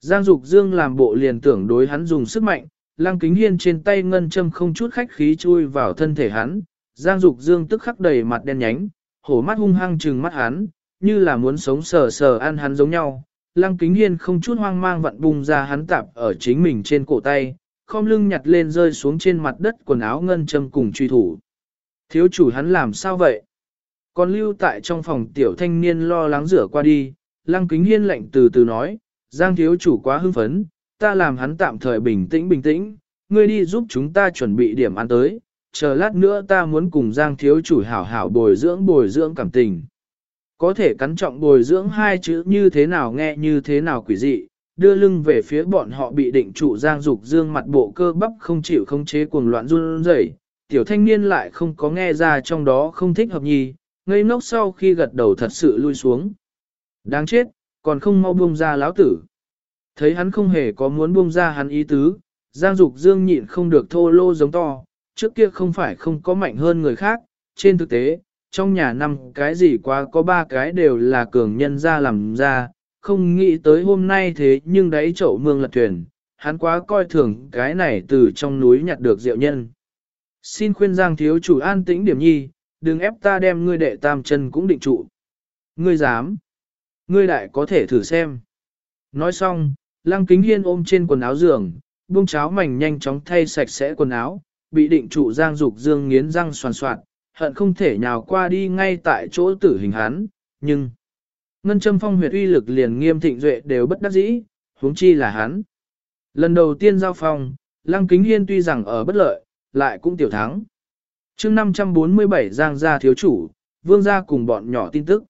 Giang Dục Dương làm bộ liền tưởng đối hắn dùng sức mạnh, Lăng Kính Hiên trên tay ngân châm không chút khách khí chui vào thân thể hắn, Giang Dục Dương tức khắc đầy mặt đen nhánh, hổ mắt hung hăng trừng mắt hắn, như là muốn sống sờ sờ ăn hắn giống nhau. Lăng Kính Hiên không chút hoang mang vặn bung ra hắn tạp ở chính mình trên cổ tay, khom lưng nhặt lên rơi xuống trên mặt đất quần áo ngân châm cùng truy thủ. Thiếu chủ hắn làm sao vậy? Còn lưu tại trong phòng tiểu thanh niên lo lắng rửa qua đi, Lăng Kính Hiên lạnh từ từ nói, Giang thiếu chủ quá hưng phấn, ta làm hắn tạm thời bình tĩnh bình tĩnh, ngươi đi giúp chúng ta chuẩn bị điểm ăn tới, chờ lát nữa ta muốn cùng Giang thiếu chủ hảo hảo bồi dưỡng bồi dưỡng cảm tình. Có thể cắn trọng bồi dưỡng hai chữ như thế nào nghe như thế nào quỷ dị, đưa lưng về phía bọn họ bị định trụ Giang Dục Dương mặt bộ cơ bắp không chịu không chế cuồng loạn run rẩy. Tiểu thanh niên lại không có nghe ra trong đó không thích hợp nhì, ngây ngốc sau khi gật đầu thật sự lui xuống. Đáng chết, còn không mau buông ra lão tử. Thấy hắn không hề có muốn buông ra hắn ý tứ, Giang Dục Dương nhịn không được thô lô giống to, trước kia không phải không có mạnh hơn người khác, trên thực tế, trong nhà năm cái gì quá có ba cái đều là cường nhân ra làm ra, không nghĩ tới hôm nay thế nhưng đấy chậu mương lật thuyền, hắn quá coi thường cái này từ trong núi nhặt được rượu nhân. Xin khuyên Giang thiếu chủ an tĩnh điểm nhi, đừng ép ta đem ngươi đệ tam chân cũng định trụ. Ngươi dám. Ngươi đại có thể thử xem. Nói xong, Lăng Kính Hiên ôm trên quần áo giường, buông cháo mảnh nhanh chóng thay sạch sẽ quần áo, bị định trụ Giang Dục Dương nghiến răng soàn soạn, hận không thể nhào qua đi ngay tại chỗ tử hình hắn, nhưng ngân châm phong huyệt uy lực liền nghiêm thịnh duệ đều bất đắc dĩ, huống chi là hắn. Lần đầu tiên giao phong, Lăng Kính Hiên tuy rằng ở bất lợi, lại cũng tiểu thắng. chương 547 Giang gia thiếu chủ, vương gia cùng bọn nhỏ tin tức.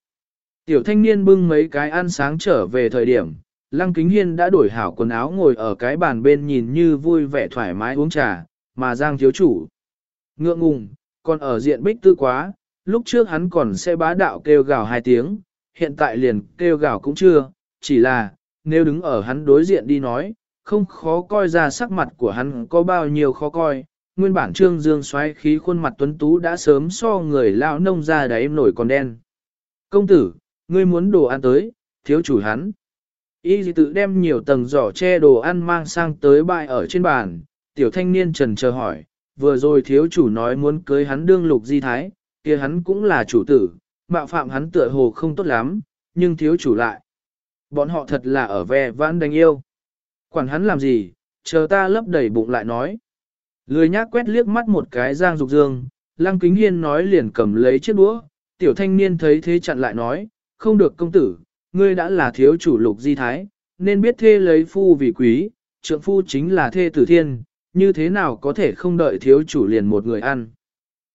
Tiểu thanh niên bưng mấy cái ăn sáng trở về thời điểm, Lăng Kính Hiên đã đổi hảo quần áo ngồi ở cái bàn bên nhìn như vui vẻ thoải mái uống trà, mà Giang thiếu chủ. Ngượng ngùng, còn ở diện bích tư quá, lúc trước hắn còn sẽ bá đạo kêu gào hai tiếng, hiện tại liền kêu gào cũng chưa, chỉ là, nếu đứng ở hắn đối diện đi nói, không khó coi ra sắc mặt của hắn có bao nhiêu khó coi. Nguyên bản trương dương xoáy khí khuôn mặt tuấn tú đã sớm so người lão nông ra đáy nổi còn đen. Công tử, ngươi muốn đồ ăn tới, thiếu chủ hắn. Y tự đem nhiều tầng giỏ che đồ ăn mang sang tới bại ở trên bàn, tiểu thanh niên trần chờ hỏi, vừa rồi thiếu chủ nói muốn cưới hắn đương lục di thái, kia hắn cũng là chủ tử, mạo phạm hắn tựa hồ không tốt lắm, nhưng thiếu chủ lại. Bọn họ thật là ở ve vãn đánh yêu. Quản hắn làm gì, chờ ta lấp đầy bụng lại nói. Lười nhác quét liếc mắt một cái giang dục dương, lăng kính hiên nói liền cầm lấy chiếc đũa, tiểu thanh niên thấy thế chặn lại nói, không được công tử, ngươi đã là thiếu chủ lục di thái, nên biết thê lấy phu vì quý, trượng phu chính là thê tử thiên, như thế nào có thể không đợi thiếu chủ liền một người ăn.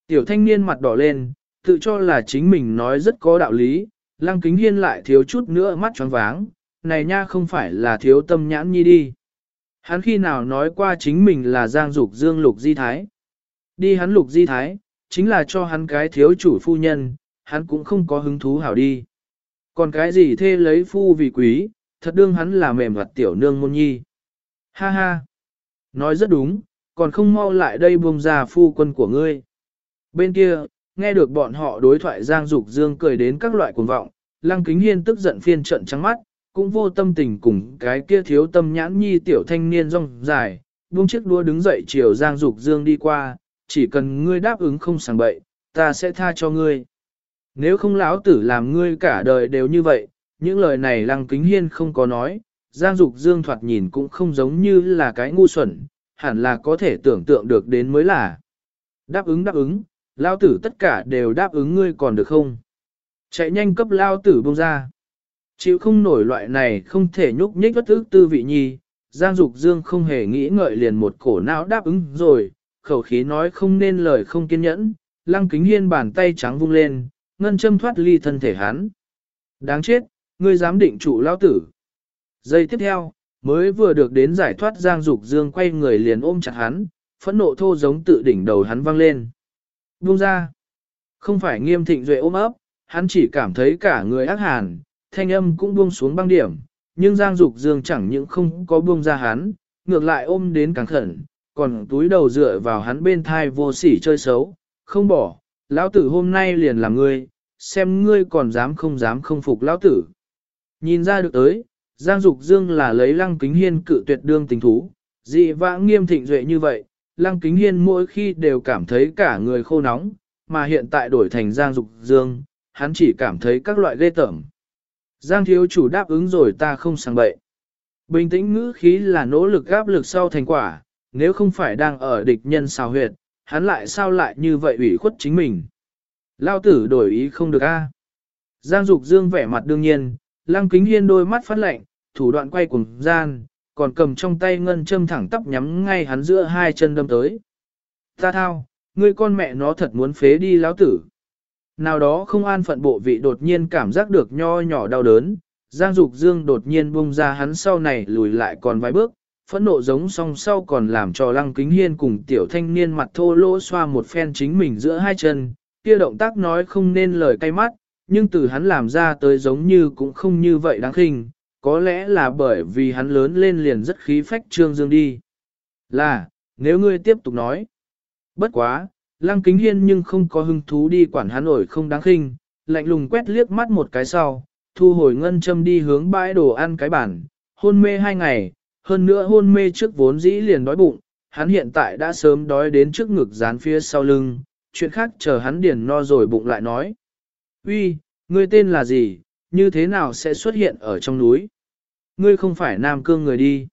Tiểu thanh niên mặt đỏ lên, tự cho là chính mình nói rất có đạo lý, lăng kính hiên lại thiếu chút nữa mắt tròn váng, này nha không phải là thiếu tâm nhãn nhi đi. Hắn khi nào nói qua chính mình là giang dục dương lục di thái. Đi hắn lục di thái, chính là cho hắn cái thiếu chủ phu nhân, hắn cũng không có hứng thú hảo đi. Còn cái gì thê lấy phu vì quý, thật đương hắn là mềm vật tiểu nương môn nhi. Ha ha! Nói rất đúng, còn không mau lại đây buông ra phu quân của ngươi. Bên kia, nghe được bọn họ đối thoại Giang Dục Dương cười đến các loại cuồng vọng, Lăng Kính Hiên tức giận phiên trận trắng mắt, cũng vô tâm tình cùng cái kia thiếu tâm nhãn nhi tiểu thanh niên rong dài, buông chiếc đua đứng dậy chiều Giang Dục Dương đi qua, chỉ cần ngươi đáp ứng không sảng bậy, ta sẽ tha cho ngươi. Nếu không lão tử làm ngươi cả đời đều như vậy, những lời này Lăng Kính Hiên không có nói, Giang Dục Dương thoạt nhìn cũng không giống như là cái ngu xuẩn, hẳn là có thể tưởng tượng được đến mới là. Đáp ứng đáp ứng, lao tử tất cả đều đáp ứng ngươi còn được không? Chạy nhanh cấp lao tử bông ra. Chịu không nổi loại này không thể nhúc nhích bất ức tư vị nhi, Giang Dục Dương không hề nghĩ ngợi liền một cổ não đáp ứng rồi, khẩu khí nói không nên lời không kiên nhẫn, lăng kính hiên bàn tay trắng vung lên, ngân châm thoát ly thân thể hắn. Đáng chết, ngươi dám định trụ lao tử. Giây tiếp theo, mới vừa được đến giải thoát Giang Dục Dương quay người liền ôm chặt hắn, phẫn nộ thô giống tự đỉnh đầu hắn văng lên. Buông ra. Không phải nghiêm thịnh duệ ôm ấp, hắn chỉ cảm thấy cả người ác hàn, thanh âm cũng buông xuống băng điểm, nhưng Giang Dục Dương chẳng những không có buông ra hắn, ngược lại ôm đến càng khẩn, còn túi đầu dựa vào hắn bên thai vô sỉ chơi xấu, không bỏ, lão tử hôm nay liền là ngươi, xem ngươi còn dám không dám không phục lão tử. Nhìn ra được tới, Giang Dục Dương là lấy Lăng Kính Hiên cự tuyệt đương tình thú, dị vãng nghiêm thịnh duệ như vậy, Lăng Kính Hiên mỗi khi đều cảm thấy cả người khô nóng, mà hiện tại đổi thành Giang Dục Dương, hắn chỉ cảm thấy các loại ghê tởm. Giang thiếu chủ đáp ứng rồi ta không sang bậy. Bình tĩnh ngữ khí là nỗ lực gáp lực sau thành quả, nếu không phải đang ở địch nhân xào huyệt, hắn lại sao lại như vậy ủy khuất chính mình. Lao tử đổi ý không được a. Giang Dục Dương vẻ mặt đương nhiên, Lăng Kính Hiên đôi mắt phát lạnh, thủ đoạn quay cùng gian, còn cầm trong tay ngân châm thẳng tắp nhắm ngay hắn giữa hai chân đâm tới. Ta thao, ngươi con mẹ nó thật muốn phế đi lão tử. Nào đó không an phận bộ vị đột nhiên cảm giác được nho nhỏ đau đớn, Giang Dục Dương đột nhiên bung ra hắn sau này lùi lại còn vài bước, phẫn nộ giống song sau còn làm cho Lăng Kính Hiên cùng tiểu thanh niên mặt thô lỗ xoa một phen chính mình giữa hai chân, kia động tác nói không nên lời cay mắt, nhưng từ hắn làm ra tới giống như cũng không như vậy đáng khinh, có lẽ là bởi vì hắn lớn lên liền rất khí phách trương dương đi. Là, nếu ngươi tiếp tục nói, bất quá, Lăng Kính Hiên nhưng không có hứng thú đi quản hắn ổi không đáng khinh, lạnh lùng quét liếc mắt một cái sau, thu hồi ngân châm đi hướng bãi đồ ăn cái bản, hôn mê hai ngày, hơn nữa hôn mê trước vốn dĩ liền đói bụng, hắn hiện tại đã sớm đói đến trước ngực dán phía sau lưng, chuyện khác chờ hắn điền no rồi bụng lại nói. Uy, ngươi tên là gì, như thế nào sẽ xuất hiện ở trong núi? Ngươi không phải Nam Cương người đi.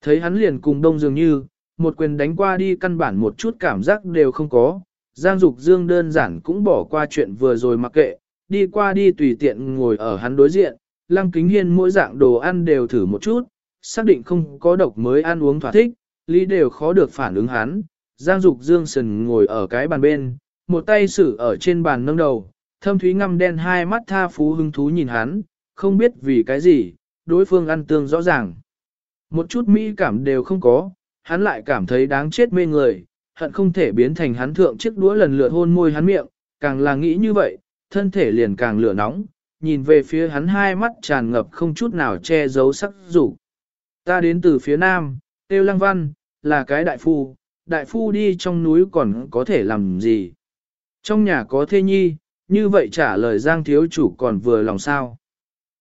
Thấy hắn liền cùng đông dường như, một quyền đánh qua đi căn bản một chút cảm giác đều không có. Giang Dục Dương đơn giản cũng bỏ qua chuyện vừa rồi mặc kệ, đi qua đi tùy tiện ngồi ở hắn đối diện, Lăng Kính Hiên mỗi dạng đồ ăn đều thử một chút, xác định không có độc mới ăn uống thỏa thích, lý đều khó được phản ứng hắn. Giang Dục Dương sần ngồi ở cái bàn bên, một tay sử ở trên bàn nâng đầu, thâm thúy ngăm đen hai mắt tha phú hứng thú nhìn hắn, không biết vì cái gì, đối phương ăn tương rõ ràng. Một chút mỹ cảm đều không có, hắn lại cảm thấy đáng chết mê người, hận không thể biến thành hắn thượng chiếc đũa lần lượt hôn môi hắn miệng, càng là nghĩ như vậy, thân thể liền càng lửa nóng, nhìn về phía hắn hai mắt tràn ngập không chút nào che giấu sắc rủ. Ta đến từ phía nam, Tiêu Lăng Văn, là cái đại phu, đại phu đi trong núi còn có thể làm gì? Trong nhà có thê nhi, như vậy trả lời Giang thiếu chủ còn vừa lòng sao?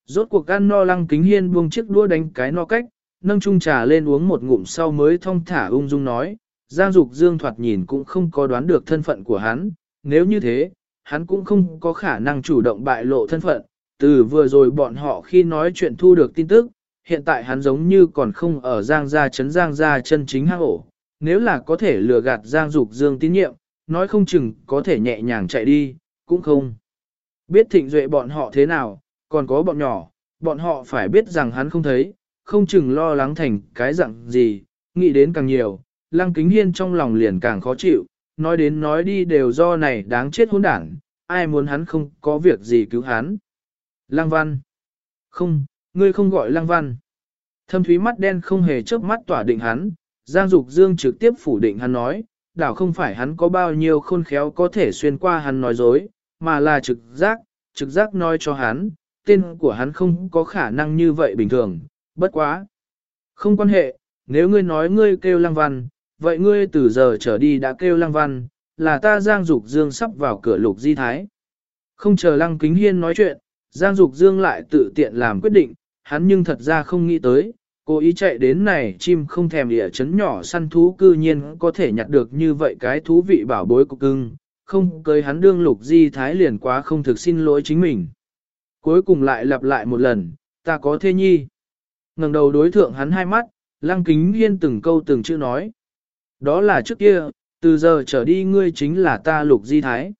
Rốt cuộc ăn no lăng kính hiên buông chiếc đũa đánh cái no cách, nâng chung trà lên uống một ngụm sau mới thong thả ung dung nói, Giang Dục Dương thoạt nhìn cũng không có đoán được thân phận của hắn, nếu như thế, hắn cũng không có khả năng chủ động bại lộ thân phận, từ vừa rồi bọn họ khi nói chuyện thu được tin tức, hiện tại hắn giống như còn không ở Giang gia chấn Giang gia chân chính hang ổ, nếu là có thể lừa gạt Giang Dục Dương tín nhiệm, nói không chừng có thể nhẹ nhàng chạy đi, cũng không. Biết thịnh duệ bọn họ thế nào, còn có bọn nhỏ, bọn họ phải biết rằng hắn không thấy, không chừng lo lắng thành cái dạng gì, nghĩ đến càng nhiều, lăng kính hiên trong lòng liền càng khó chịu, nói đến nói đi đều do này đáng chết hỗn đảng, ai muốn hắn không có việc gì cứu hắn. Lăng văn. Không, ngươi không gọi lăng văn. Thâm thúy mắt đen không hề chớp mắt tỏa định hắn, Giang Dục Dương trực tiếp phủ định hắn nói, đảo không phải hắn có bao nhiêu khôn khéo có thể xuyên qua hắn nói dối, mà là trực giác, trực giác nói cho hắn, tên của hắn không có khả năng như vậy bình thường, bất quá. Không quan hệ, nếu ngươi nói ngươi kêu lăng văn, vậy ngươi từ giờ trở đi đã kêu lăng văn, là ta Giang Dục Dương sắp vào cửa lục di thái. Không chờ lăng kính hiên nói chuyện, Giang Dục Dương lại tự tiện làm quyết định, hắn nhưng thật ra không nghĩ tới, Cô ý chạy đến này chim không thèm địa chấn nhỏ săn thú cư nhiên có thể nhặt được như vậy cái thú vị bảo bối của cưng, không cưới hắn đương lục di thái liền quá không thực xin lỗi chính mình. Cuối cùng lại lặp lại một lần, ta có thê nhi. ngẩng đầu đối thượng hắn hai mắt, lăng kính hiên từng câu từng chữ nói. Đó là trước kia, từ giờ trở đi ngươi chính là ta lục di thái.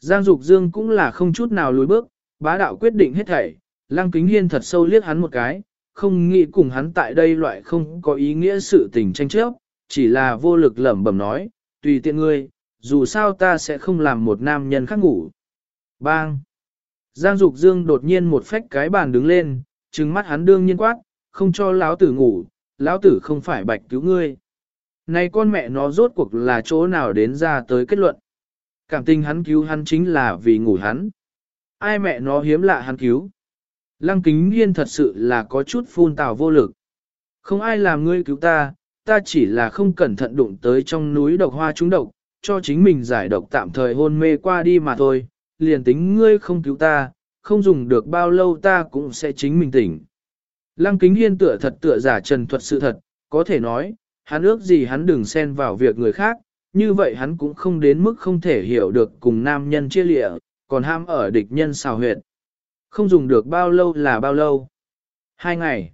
Giang Dục Dương cũng là không chút nào lùi bước, bá đạo quyết định hết thảy, lăng kính hiên thật sâu liếc hắn một cái, không nghĩ cùng hắn tại đây loại không có ý nghĩa sự tình tranh chấp, chỉ là vô lực lẩm bẩm nói, tùy tiện ngươi, dù sao ta sẽ không làm một nam nhân khác ngủ. Bang! Giang Dục Dương đột nhiên một phách cái bàn đứng lên, trừng mắt hắn đương nhiên quát, không cho lão tử ngủ, lão tử không phải bạch cứu ngươi. Này con mẹ nó rốt cuộc là chỗ nào đến ra tới kết luận. Cảm tình hắn cứu hắn chính là vì ngủ hắn. Ai mẹ nó hiếm lạ hắn cứu. Lăng kính hiên thật sự là có chút phun tào vô lực. Không ai làm ngươi cứu ta, ta chỉ là không cẩn thận đụng tới trong núi độc hoa trúng độc, cho chính mình giải độc tạm thời hôn mê qua đi mà thôi, liền tính ngươi không cứu ta, không dùng được bao lâu ta cũng sẽ chính mình tỉnh. Lăng kính hiên tựa thật tựa giả trần thuật sự thật, có thể nói, hắn ước gì hắn đừng xen vào việc người khác, như vậy hắn cũng không đến mức không thể hiểu được cùng nam nhân chia lịa, còn ham ở địch nhân xào huyệt. Không dùng được bao lâu là bao lâu? Hai ngày.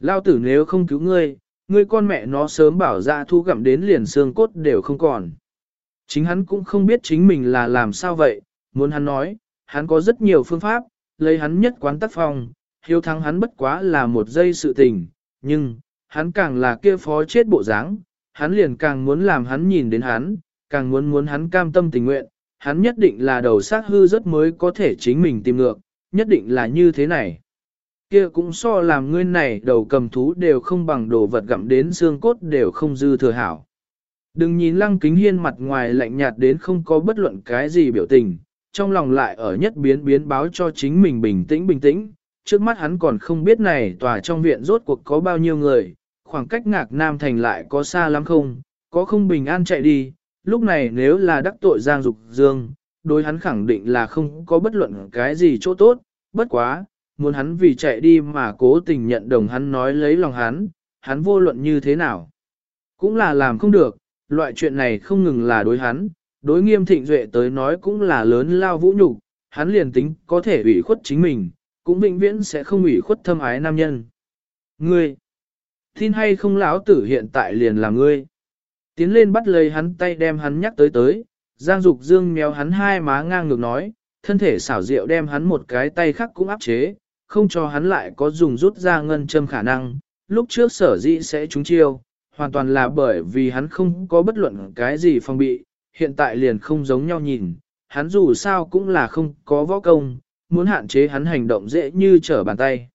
Lao tử nếu không cứu ngươi, ngươi con mẹ nó sớm bảo ra thu gặm đến liền xương cốt đều không còn. Chính hắn cũng không biết chính mình là làm sao vậy, muốn hắn nói, hắn có rất nhiều phương pháp, lấy hắn nhất quán tác phong, hiếu thắng hắn bất quá là một giây sự tình, nhưng, hắn càng là kia phó chết bộ dáng, hắn liền càng muốn làm hắn nhìn đến hắn, càng muốn muốn hắn cam tâm tình nguyện, hắn nhất định là đầu xác hư rất mới có thể chính mình tìm ngược, nhất định là như thế này. Kia cũng so làm ngươi này đầu cầm thú đều không bằng đồ vật gặm đến xương cốt đều không dư thừa hảo. Đừng nhìn lăng kính hiên mặt ngoài lạnh nhạt đến không có bất luận cái gì biểu tình, trong lòng lại ở nhất biến biến báo cho chính mình bình tĩnh bình tĩnh, trước mắt hắn còn không biết này tòa trong viện rốt cuộc có bao nhiêu người, khoảng cách ngạc nam thành lại có xa lắm không, có không bình an chạy đi, lúc này nếu là đắc tội Giang Dục Dương, đối hắn khẳng định là không có bất luận cái gì chỗ tốt, bất quá, muốn hắn vì chạy đi mà cố tình nhận đồng hắn nói lấy lòng hắn, hắn vô luận như thế nào. Cũng là làm không được, loại chuyện này không ngừng là đối hắn, đối nghiêm thịnh duệ tới nói cũng là lớn lao vũ nhục, hắn liền tính có thể ủy khuất chính mình, cũng vĩnh viễn sẽ không ủy khuất thâm ái nam nhân. Ngươi, tin hay không lão tử hiện tại liền là ngươi. Tiến lên bắt lấy hắn tay đem hắn nhắc tới tới, Giang Dục Dương méo hắn hai má ngang ngược nói, thân thể xảo diệu đem hắn một cái tay khác cũng áp chế, không cho hắn lại có dùng rút ra ngân châm khả năng, lúc trước sở dĩ sẽ trúng chiêu, hoàn toàn là bởi vì hắn không có bất luận cái gì phòng bị, hiện tại liền không giống nhau nhìn, hắn dù sao cũng là không có võ công, muốn hạn chế hắn hành động dễ như trở bàn tay.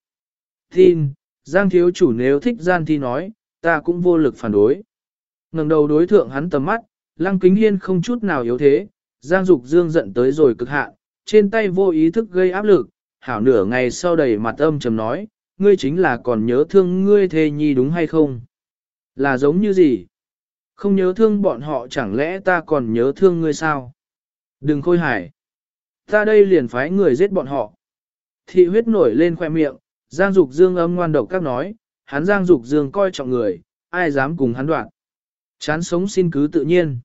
Tin, Giang thiếu chủ nếu thích gian thi nói, ta cũng vô lực phản đối. ngẩng đầu đối thượng hắn tầm mắt, lăng kính hiên không chút nào yếu thế, Giang Dục Dương giận tới rồi cực hạn, trên tay vô ý thức gây áp lực, hảo nửa ngày sau đầy mặt âm trầm nói, ngươi chính là còn nhớ thương ngươi thê nhi đúng hay không? Là giống như gì? Không nhớ thương bọn họ chẳng lẽ ta còn nhớ thương ngươi sao? Đừng khôi hải. Ta đây liền phái người giết bọn họ. Thị huyết nổi lên khoe miệng, Giang Dục Dương âm ngoan độc các nói, hắn Giang Dục Dương coi trọng người, ai dám cùng hắn đoạn. Chán sống xin cứ tự nhiên.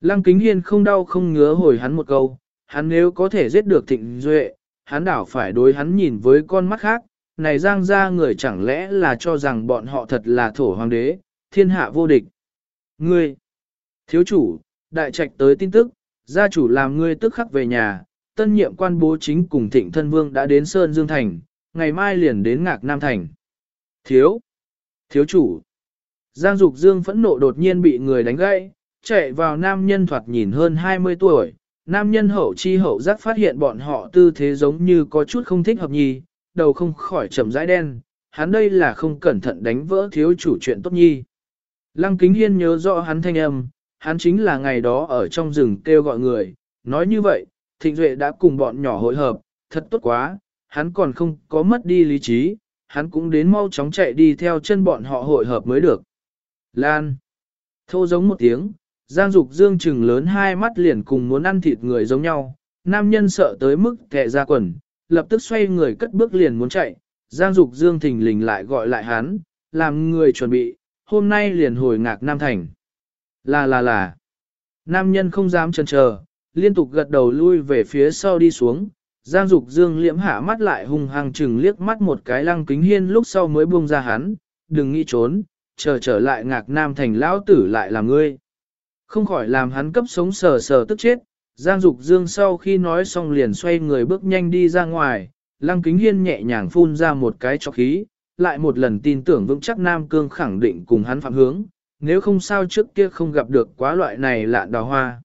Lăng Kính Hiên không đau không ngứa hồi hắn một câu, hắn nếu có thể giết được thịnh duệ, hắn đảo phải đối hắn nhìn với con mắt khác, này Giang ra người chẳng lẽ là cho rằng bọn họ thật là thổ hoàng đế, thiên hạ vô địch. Ngươi, thiếu chủ, đại trạch tới tin tức, gia chủ làm ngươi tức khắc về nhà, tân nhiệm quan bố chính cùng thịnh thân vương đã đến Sơn Dương Thành, ngày mai liền đến Ngạc Nam Thành. Thiếu, thiếu chủ, Giang Dục Dương phẫn nộ đột nhiên bị người đánh gãy, chạy vào nam nhân thoạt nhìn hơn 20 tuổi, nam nhân hậu chi hậu giác phát hiện bọn họ tư thế giống như có chút không thích hợp nhì, đầu không khỏi trầm rãi đen, hắn đây là không cẩn thận đánh vỡ thiếu chủ chuyện tốt nhi. Lăng Kính Hiên nhớ rõ hắn thanh âm, hắn chính là ngày đó ở trong rừng kêu gọi người, nói như vậy, Thịnh Duệ đã cùng bọn nhỏ hội hợp, thật tốt quá, hắn còn không có mất đi lý trí, hắn cũng đến mau chóng chạy đi theo chân bọn họ hội hợp mới được. Lan. Thô giống một tiếng, Giang Dục Dương trừng lớn hai mắt liền cùng muốn ăn thịt người giống nhau, nam nhân sợ tới mức kẹ ra quần, lập tức xoay người cất bước liền muốn chạy, Giang Dục Dương thình lình lại gọi lại hắn, làm người chuẩn bị, hôm nay liền hồi ngạc Nam Thành. Là là là. Nam nhân không dám chần chờ, liên tục gật đầu lui về phía sau đi xuống. Giang Dục Dương liễm hạ mắt lại hung hăng chừng liếc mắt một cái lăng kính hiên lúc sau mới buông ra hắn, đừng nghĩ trốn, chờ trở lại ngạc Nam Thành lão tử lại là ngươi. Không khỏi làm hắn cấp sống sờ sờ tức chết, Giang Dục Dương sau khi nói xong liền xoay người bước nhanh đi ra ngoài, Lăng Kính Hiên nhẹ nhàng phun ra một cái cho khí, lại một lần tin tưởng vững chắc Nam Cương khẳng định cùng hắn phạm hướng, nếu không sao trước kia không gặp được quá loại này lạ đào hoa.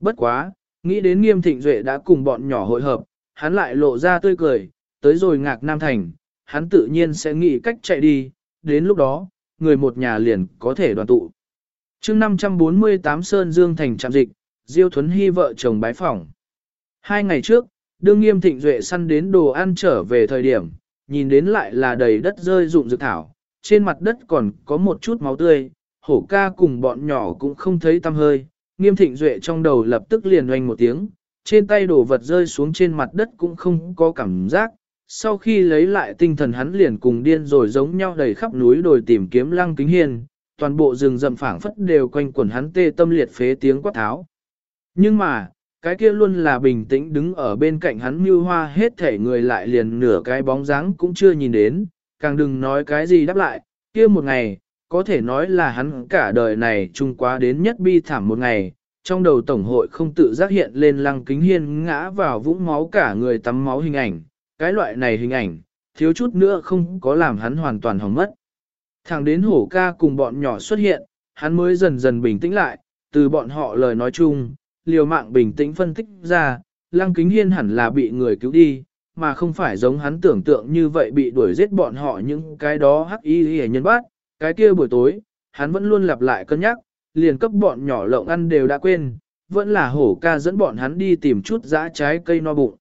Bất quá, nghĩ đến nghiêm thịnh duệ đã cùng bọn nhỏ hội hợp, hắn lại lộ ra tươi cười, tới rồi ngạc Nam Thành, hắn tự nhiên sẽ nghĩ cách chạy đi, đến lúc đó, người một nhà liền có thể đoàn tụ. chương 548 Sơn Dương Thành trạm dịch, Diêu Thuấn Hy vợ chồng bái phỏng. Hai ngày trước, đương nghiêm thịnh duệ săn đến đồ ăn trở về thời điểm, nhìn đến lại là đầy đất rơi rụng dược thảo, trên mặt đất còn có một chút máu tươi, hổ ca cùng bọn nhỏ cũng không thấy tăm hơi, nghiêm thịnh duệ trong đầu lập tức liền oanh một tiếng, trên tay đổ vật rơi xuống trên mặt đất cũng không có cảm giác, sau khi lấy lại tinh thần hắn liền cùng điên rồi giống nhau đầy khắp núi đồi tìm kiếm lăng kính hiên, toàn bộ rừng rậm phảng phất đều quanh quẩn hắn tê tâm liệt phế tiếng quát tháo. Nhưng mà, cái kia luôn là bình tĩnh đứng ở bên cạnh hắn như hoa hết thể người lại liền nửa cái bóng dáng cũng chưa nhìn đến, càng đừng nói cái gì đáp lại, kia một ngày, có thể nói là hắn cả đời này chung quá đến nhất bi thảm một ngày, trong đầu tổng hội không tự giác hiện lên lăng kính hiên ngã vào vũng máu cả người tắm máu hình ảnh, cái loại này hình ảnh, thiếu chút nữa không có làm hắn hoàn toàn hỏng mất. Thẳng đến hổ ca cùng bọn nhỏ xuất hiện, hắn mới dần dần bình tĩnh lại, từ bọn họ lời nói chung, liều mạng bình tĩnh phân tích ra, lăng kính hiên hẳn là bị người cứu đi, mà không phải giống hắn tưởng tượng như vậy bị đuổi giết bọn họ những cái đó hắc y hề nhân bát. Cái kia buổi tối, hắn vẫn luôn lặp lại cân nhắc, liền cấp bọn nhỏ lộng ăn đều đã quên, vẫn là hổ ca dẫn bọn hắn đi tìm chút dã trái cây no bụng.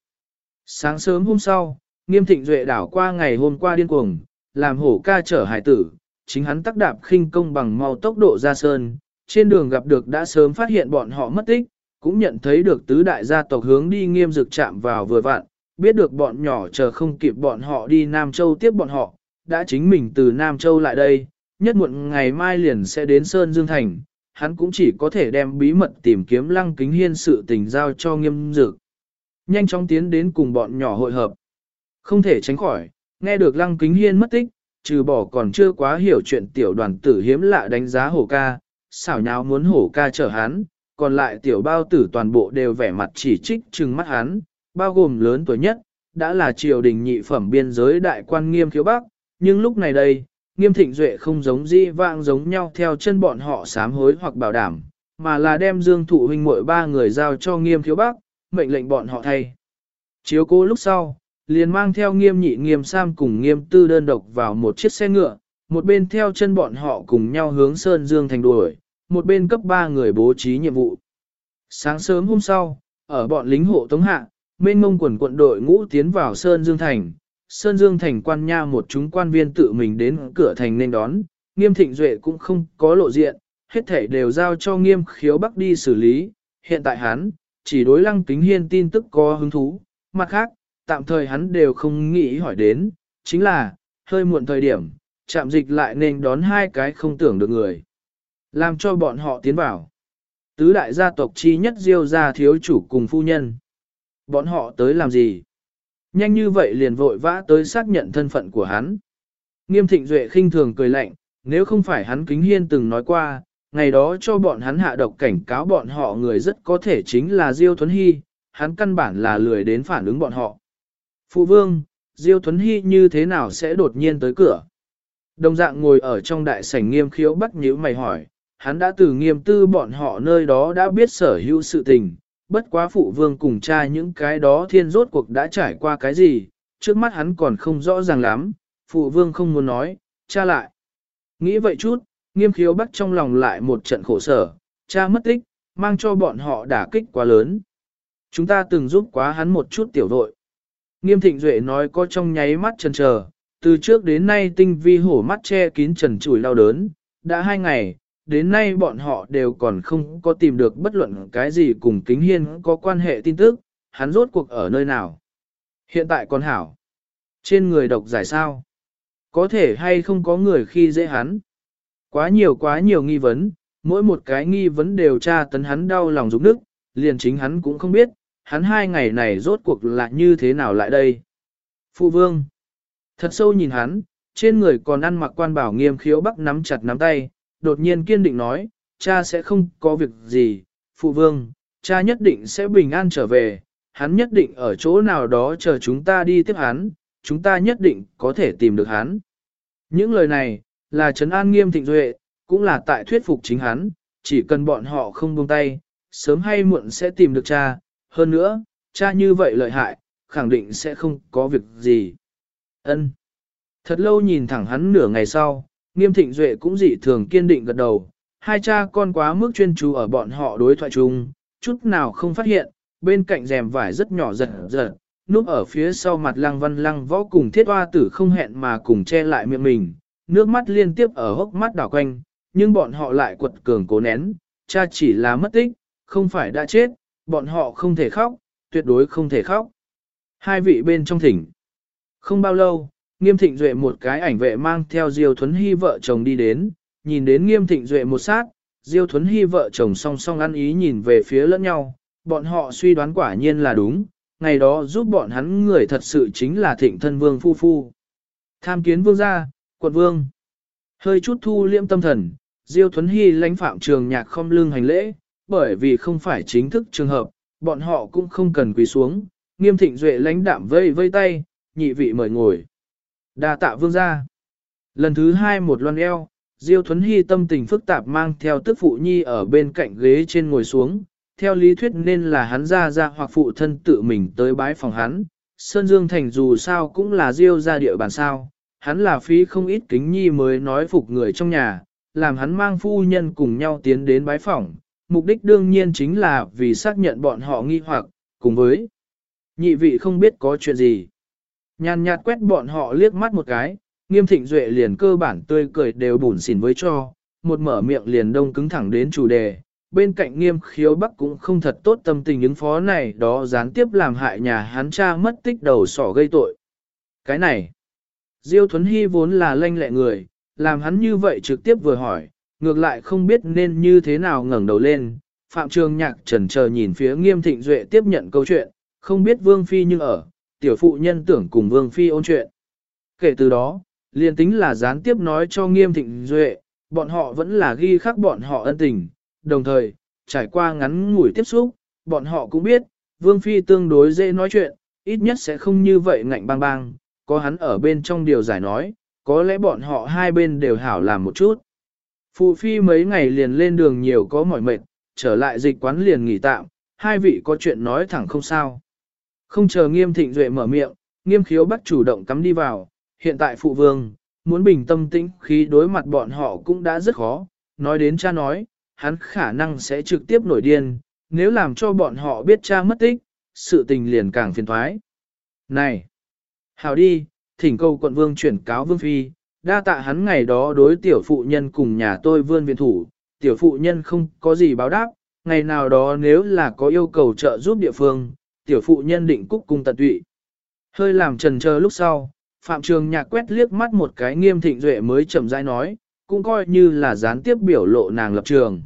Sáng sớm hôm sau, nghiêm thịnh duệ đảo qua ngày hôm qua điên cuồng, làm hổ ca chở hải tử, chính hắn tắc đạp khinh công bằng mau tốc độ ra sơn, trên đường gặp được đã sớm phát hiện bọn họ mất tích, cũng nhận thấy được tứ đại gia tộc hướng đi nghiêm dực chạm vào vừa vặn, biết được bọn nhỏ chờ không kịp bọn họ đi Nam Châu tiếp bọn họ, đã chính mình từ Nam Châu lại đây, nhất muộn ngày mai liền sẽ đến Sơn Dương Thành, hắn cũng chỉ có thể đem bí mật tìm kiếm lăng kính hiên sự tình giao cho nghiêm dực. Nhanh chóng tiến đến cùng bọn nhỏ hội hợp. Không thể tránh khỏi, nghe được lăng kính hiên mất tích, trừ bỏ còn chưa quá hiểu chuyện tiểu đoàn tử hiếm lạ đánh giá hổ ca, xảo nháo muốn hổ ca chở hắn, còn lại tiểu bao tử toàn bộ đều vẻ mặt chỉ trích trừng mắt hắn, bao gồm lớn tuổi nhất, đã là triều đình nhị phẩm biên giới đại quan nghiêm khiếu bắc, nhưng lúc này đây, nghiêm thịnh duệ không giống di vang giống nhau theo chân bọn họ sám hối hoặc bảo đảm, mà là đem dương thụ huynh muội ba người giao cho nghiêm khiếu bắc, mệnh lệnh bọn họ thay. Chiếu cố lúc sau, liền mang theo nghiêm nhị nghiêm sam cùng nghiêm tư đơn độc vào một chiếc xe ngựa, một bên theo chân bọn họ cùng nhau hướng Sơn Dương thành đuổi, một bên cấp ba người bố trí nhiệm vụ. Sáng sớm hôm sau, ở bọn lính hộ tống hạ, mênh mông quần quận đội ngũ tiến vào Sơn Dương Thành. Sơn Dương Thành quan nha một chúng quan viên tự mình đến cửa thành nên đón, nghiêm thịnh duệ cũng không có lộ diện, hết thể đều giao cho nghiêm khiếu bắc đi xử lý. Hiện tại hắn, chỉ đối lăng kính hiên tin tức có hứng thú, mặt khác, tạm thời hắn đều không nghĩ hỏi đến, chính là, hơi muộn thời điểm, chạm dịch lại nên đón hai cái không tưởng được người. Làm cho bọn họ tiến vào. Tứ đại gia tộc chi nhất diêu gia thiếu chủ cùng phu nhân. Bọn họ tới làm gì? Nhanh như vậy liền vội vã tới xác nhận thân phận của hắn. Nghiêm thịnh duệ khinh thường cười lạnh, nếu không phải hắn kính hiên từng nói qua, ngày đó cho bọn hắn hạ độc cảnh cáo bọn họ người rất có thể chính là Diêu Thuấn Hy, hắn căn bản là lười đến phản ứng bọn họ. Phụ vương, Diêu Thuấn Hy như thế nào sẽ đột nhiên tới cửa? Đồng dạng ngồi ở trong đại sảnh nghiêm khiếu bắt nhữ mày hỏi, hắn đã từ nghiêm tư bọn họ nơi đó đã biết sở hữu sự tình, bất quá phụ vương cùng cha những cái đó thiên rốt cuộc đã trải qua cái gì, trước mắt hắn còn không rõ ràng lắm, phụ vương không muốn nói, cha lại. Nghĩ vậy chút, nghiêm khiếu bắt trong lòng lại một trận khổ sở, cha mất tích, mang cho bọn họ đả kích quá lớn. Chúng ta từng giúp quá hắn một chút tiểu đội. Nghiêm thịnh duệ nói có trong nháy mắt trần chờ, từ trước đến nay tinh vi hổ mắt che kín trần chùi đau đớn, đã hai ngày, đến nay bọn họ đều còn không có tìm được bất luận cái gì cùng kính hiên có quan hệ tin tức, hắn rốt cuộc ở nơi nào. Hiện tại còn hảo. Trên người độc giải sao? Có thể hay không có người khi dễ hắn? Quá nhiều quá nhiều nghi vấn, mỗi một cái nghi vấn đều tra tấn hắn đau lòng rụng nước, liền chính hắn cũng không biết, hắn hai ngày này rốt cuộc là như thế nào lại đây. Phụ vương, thật sâu nhìn hắn, trên người còn ăn mặc quan bảo nghiêm khiếu bắc nắm chặt nắm tay, đột nhiên kiên định nói, cha sẽ không có việc gì, phụ vương, cha nhất định sẽ bình an trở về, hắn nhất định ở chỗ nào đó chờ chúng ta đi tiếp hắn, chúng ta nhất định có thể tìm được hắn. Những lời này, là trấn an nghiêm thịnh duệ, cũng là tại thuyết phục chính hắn, chỉ cần bọn họ không buông tay, sớm hay muộn sẽ tìm được cha, hơn nữa, cha như vậy lợi hại, khẳng định sẽ không có việc gì. Ân. Thật lâu nhìn thẳng hắn nửa ngày sau, nghiêm thịnh duệ cũng dị thường kiên định gật đầu, hai cha con quá mức chuyên chú ở bọn họ đối thoại chung, chút nào không phát hiện, bên cạnh rèm vải rất nhỏ giật giật, núp ở phía sau mặt lăng văn lăng võ cùng thiết hoa tử không hẹn mà cùng che lại miệng mình, nước mắt liên tiếp ở hốc mắt đảo quanh, nhưng bọn họ lại quật cường cố nén, cha chỉ là mất tích, không phải đã chết, bọn họ không thể khóc, tuyệt đối không thể khóc. Hai vị bên trong thỉnh. Không bao lâu, nghiêm thịnh duệ một cái ảnh vệ mang theo Diêu Thuấn Hy vợ chồng đi đến, nhìn đến nghiêm thịnh duệ một sát, Diêu Thuấn Hy vợ chồng song song ăn ý nhìn về phía lẫn nhau, bọn họ suy đoán quả nhiên là đúng, ngày đó giúp bọn hắn người thật sự chính là thịnh thân vương phu phu. Tham kiến vương gia, quận vương. Hơi chút thu liễm tâm thần, Diêu Thuấn Hy lãnh phạm trường nhạc không lưng hành lễ, bởi vì không phải chính thức trường hợp, bọn họ cũng không cần quỳ xuống, nghiêm thịnh duệ lãnh đạm vây vây tay, nhị vị mời ngồi. đa tạ vương gia. Lần thứ hai một loan eo, Diêu Thuấn Hy tâm tình phức tạp mang theo tức phụ nhi ở bên cạnh ghế trên ngồi xuống, theo lý thuyết nên là hắn ra ra hoặc phụ thân tự mình tới bái phòng hắn. Sơn Dương Thành dù sao cũng là Diêu ra địa bàn sao, hắn là phí không ít kính nhi mới nói phục người trong nhà, làm hắn mang phu nhân cùng nhau tiến đến bái phỏng, mục đích đương nhiên chính là vì xác nhận bọn họ nghi hoặc, cùng với nhị vị không biết có chuyện gì. Nhàn nhạt quét bọn họ liếc mắt một cái, nghiêm thịnh duệ liền cơ bản tươi cười đều bùn xỉn với cho, một mở miệng liền đông cứng thẳng đến chủ đề. Bên cạnh nghiêm khiếu bắc cũng không thật tốt tâm tình ứng phó này đó gián tiếp làm hại nhà hắn cha mất tích đầu sỏ gây tội. Cái này, Diêu Thuấn Hy vốn là lanh lẹ người, làm hắn như vậy trực tiếp vừa hỏi, ngược lại không biết nên như thế nào ngẩng đầu lên. Phạm Trường Nhạc trần chờ nhìn phía Nghiêm Thịnh Duệ tiếp nhận câu chuyện, không biết Vương Phi nhưng ở, tiểu phụ nhân tưởng cùng Vương Phi ôn chuyện. Kể từ đó, liền tính là gián tiếp nói cho Nghiêm Thịnh Duệ, bọn họ vẫn là ghi khắc bọn họ ân tình, đồng thời, trải qua ngắn ngủi tiếp xúc, bọn họ cũng biết, Vương Phi tương đối dễ nói chuyện, ít nhất sẽ không như vậy ngạnh bang bang, có hắn ở bên trong điều giải nói, có lẽ bọn họ hai bên đều hảo làm một chút. Phụ phi mấy ngày liền lên đường nhiều có mỏi mệt, trở lại dịch quán liền nghỉ tạm, hai vị có chuyện nói thẳng không sao. Không chờ nghiêm thịnh duệ mở miệng, nghiêm khiếu bắt chủ động cắm đi vào, hiện tại phụ vương, muốn bình tâm tĩnh khi đối mặt bọn họ cũng đã rất khó, nói đến cha nói, hắn khả năng sẽ trực tiếp nổi điên, nếu làm cho bọn họ biết cha mất tích, sự tình liền càng phiền thoái. Này! Hảo đi, thỉnh cầu quận vương chuyển cáo vương phi, đa tạ hắn ngày đó đối tiểu phụ nhân cùng nhà tôi vươn viện thủ, tiểu phụ nhân không có gì báo đáp, ngày nào đó nếu là có yêu cầu trợ giúp địa phương, tiểu phụ nhân định cúc cung tận tụy. Hơi làm trần chờ lúc sau, Phạm Trường Nhạc quét liếc mắt một cái nghiêm thịnh duệ mới chậm rãi nói, cũng coi như là gián tiếp biểu lộ nàng lập trường.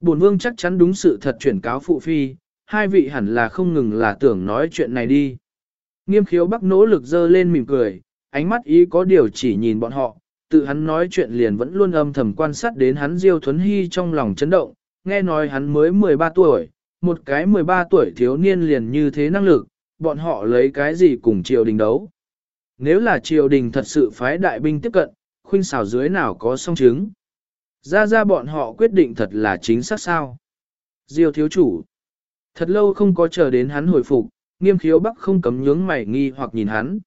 Bổn vương chắc chắn đúng sự thật chuyển cáo phụ phi, hai vị hẳn là không ngừng là tưởng nói chuyện này đi. Nghiêm khiếu bắc nỗ lực dơ lên mỉm cười, ánh mắt ý có điều chỉ nhìn bọn họ, tự hắn nói chuyện liền vẫn luôn âm thầm quan sát đến hắn Diêu Thuấn Hy trong lòng chấn động, nghe nói hắn mới 13 tuổi, một cái 13 tuổi thiếu niên liền như thế năng lực, bọn họ lấy cái gì cùng triều đình đấu. Nếu là triều đình thật sự phái đại binh tiếp cận, khuynh xảo dưới nào có song chứng. Ra ra bọn họ quyết định thật là chính xác sao. Diêu thiếu chủ. Thật lâu không có chờ đến hắn hồi phục, nghiêm khiếu bắc không cấm nhướng mày nghi hoặc nhìn hắn.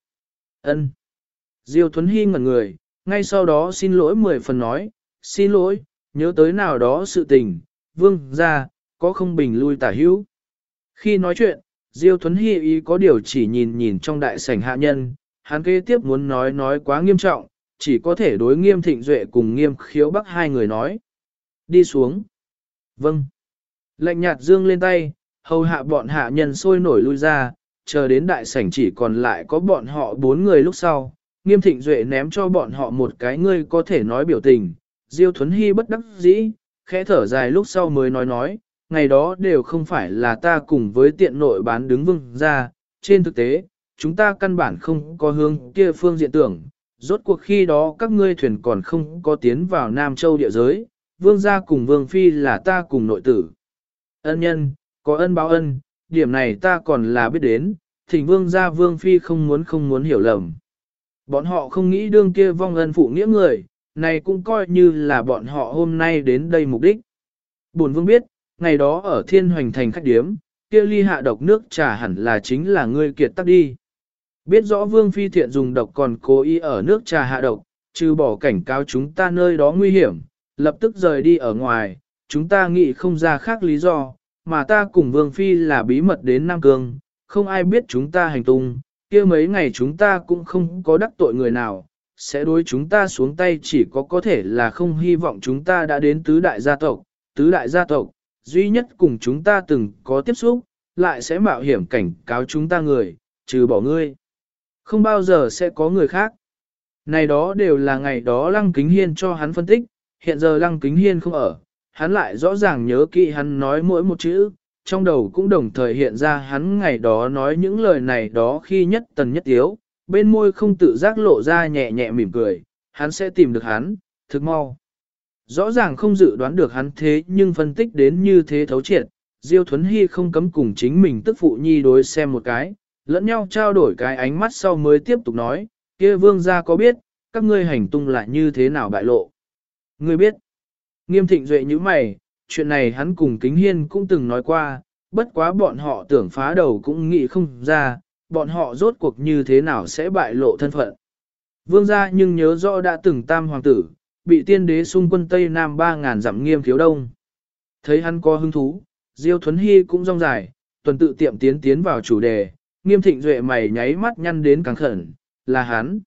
ân Diêu Thuấn Hy ngẩn người, ngay sau đó xin lỗi mười phần nói, xin lỗi, nhớ tới nào đó sự tình, vương, ra, có không bình lui tả hữu. Khi nói chuyện, Diêu Thuấn Hy ý có điều chỉ nhìn nhìn trong đại sảnh hạ nhân, hắn kế tiếp muốn nói nói quá nghiêm trọng, chỉ có thể đối nghiêm thịnh duệ cùng nghiêm khiếu bắc hai người nói. Đi xuống. Vâng. Lệnh nhạt dương lên tay, hầu hạ bọn hạ nhân sôi nổi lui ra, chờ đến đại sảnh chỉ còn lại có bọn họ bốn người lúc sau. Nghiêm thịnh duệ ném cho bọn họ một cái ngươi có thể nói biểu tình, Diêu Thuấn Hy bất đắc dĩ, khẽ thở dài lúc sau mới nói nói, ngày đó đều không phải là ta cùng với tiện nội bán đứng vương ra, trên thực tế, chúng ta căn bản không có hướng kia phương diện tưởng, rốt cuộc khi đó các ngươi thuyền còn không có tiến vào Nam Châu địa giới, vương gia cùng vương phi là ta cùng nội tử. Ân nhân, có ân báo ân, điểm này ta còn là biết đến, thỉnh vương gia vương phi không muốn không muốn hiểu lầm. Bọn họ không nghĩ đương kia vong ân phụ nghĩa người, này cũng coi như là bọn họ hôm nay đến đây mục đích. Bổn vương biết, ngày đó ở thiên hoành thành khách điếm, kia ly hạ độc nước trà hẳn là chính là ngươi kiệt tắc đi. Biết rõ vương phi thiện dùng độc còn cố ý ở nước trà hạ độc, trừ bỏ cảnh cáo chúng ta nơi đó nguy hiểm, lập tức rời đi ở ngoài, chúng ta nghĩ không ra khác lý do, mà ta cùng vương phi là bí mật đến Nam Cương, không ai biết chúng ta hành tung, kia mấy ngày chúng ta cũng không có đắc tội người nào, sẽ đối chúng ta xuống tay chỉ có có thể là không hy vọng chúng ta đã đến tứ đại gia tộc, tứ đại gia tộc, duy nhất cùng chúng ta từng có tiếp xúc, lại sẽ mạo hiểm cảnh cáo chúng ta người, trừ bỏ ngươi. Không bao giờ sẽ có người khác. Này đó đều là ngày đó Lăng Kính Hiên cho hắn phân tích, hiện giờ Lăng Kính Hiên không ở, hắn lại rõ ràng nhớ kỹ hắn nói mỗi một chữ, trong đầu cũng đồng thời hiện ra hắn ngày đó nói những lời này đó khi nhất tần nhất yếu, bên môi không tự giác lộ ra nhẹ nhẹ mỉm cười, hắn sẽ tìm được hắn, thực mau. Rõ ràng không dự đoán được hắn thế nhưng phân tích đến như thế thấu triệt, Diêu Thuấn Hy không cấm cùng chính mình tức phụ nhi đối xem một cái, lẫn nhau trao đổi cái ánh mắt sau mới tiếp tục nói, kia vương gia có biết, các ngươi hành tung lại như thế nào bại lộ. Ngươi biết, nghiêm thịnh duệ như mày, chuyện này hắn cùng kính hiên cũng từng nói qua, bất quá bọn họ tưởng phá đầu cũng nghĩ không ra, bọn họ rốt cuộc như thế nào sẽ bại lộ thân phận. Vương gia nhưng nhớ rõ đã từng tam hoàng tử, bị tiên đế xung quân Tây Nam 3.000 dặm nghiêm thiếu đông. Thấy hắn có hứng thú, Diêu Thuấn Hy cũng rong dài, tuần tự tiệm tiến tiến vào chủ đề, nghiêm thịnh duệ mày nháy mắt nhăn đến càng khẩn, là hắn.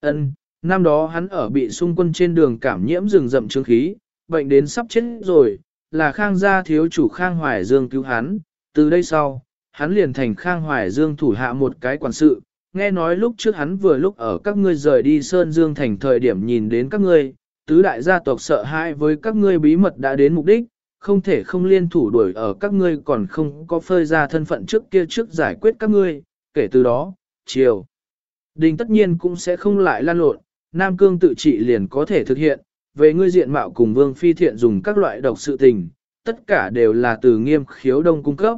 ân năm đó hắn ở bị xung quân trên đường cảm nhiễm rừng rậm trương khí, bệnh đến sắp chết rồi, là Khang gia thiếu chủ Khang Hoài Dương cứu hắn, từ đây sau, hắn liền thành Khang Hoài Dương thủ hạ một cái quản sự, nghe nói lúc trước hắn vừa lúc ở các ngươi rời đi Sơn Dương thành thời điểm nhìn đến các ngươi, tứ đại gia tộc sợ hãi với các ngươi bí mật đã đến mục đích, không thể không liên thủ đuổi ở các ngươi còn không có phơi ra thân phận trước kia trước giải quyết các ngươi, kể từ đó, chiều. Đình tất nhiên cũng sẽ không lại lan lộn, Nam Cương tự trị liền có thể thực hiện, về ngươi diện mạo cùng Vương Phi Thiện dùng các loại độc sự tình, tất cả đều là từ nghiêm khiếu đông cung cấp.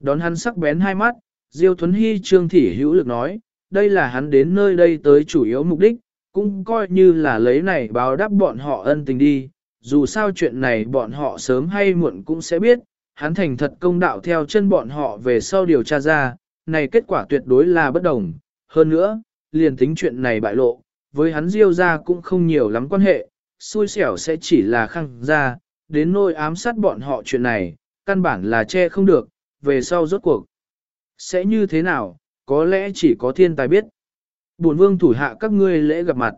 Đón hắn sắc bén hai mắt, Diêu Thuấn Hy Trương Thị hữu lực nói, đây là hắn đến nơi đây tới chủ yếu mục đích, cũng coi như là lấy này báo đáp bọn họ ân tình đi, dù sao chuyện này bọn họ sớm hay muộn cũng sẽ biết, hắn thành thật công đạo theo chân bọn họ về sau điều tra ra, này kết quả tuyệt đối là bất đồng. Hơn nữa, liền tính chuyện này bại lộ, với hắn diêu ra cũng không nhiều lắm quan hệ, xui xẻo sẽ chỉ là khăng ra, đến nôi ám sát bọn họ chuyện này, căn bản là che không được, về sau rốt cuộc. Sẽ như thế nào, có lẽ chỉ có thiên tài biết. Bổn vương thủ hạ các ngươi lễ gặp mặt.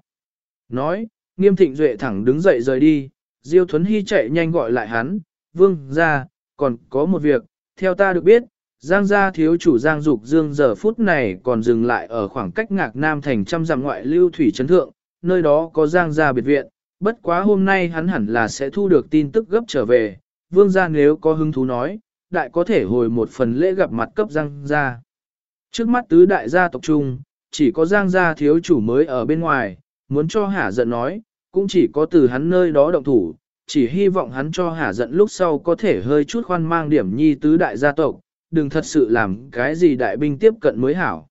Nói, nghiêm thịnh duệ thẳng đứng dậy rời đi, Diêu Thuấn Hy chạy nhanh gọi lại hắn, vương ra, còn có một việc, theo ta được biết, Giang gia thiếu chủ Giang Dục Dương giờ phút này còn dừng lại ở khoảng cách ngạc Nam thành trăm dặm ngoại lưu thủy trấn thượng, nơi đó có Giang gia biệt viện, bất quá hôm nay hắn hẳn là sẽ thu được tin tức gấp trở về, vương gia nếu có hứng thú nói, đại có thể hồi một phần lễ gặp mặt cấp Giang gia. Trước mắt tứ đại gia tộc trung, chỉ có Giang gia thiếu chủ mới ở bên ngoài, muốn cho hả giận nói, cũng chỉ có từ hắn nơi đó động thủ, chỉ hy vọng hắn cho hả giận lúc sau có thể hơi chút khoan mang điểm nhi tứ đại gia tộc, đừng thật sự làm cái gì đại binh tiếp cận mới hảo.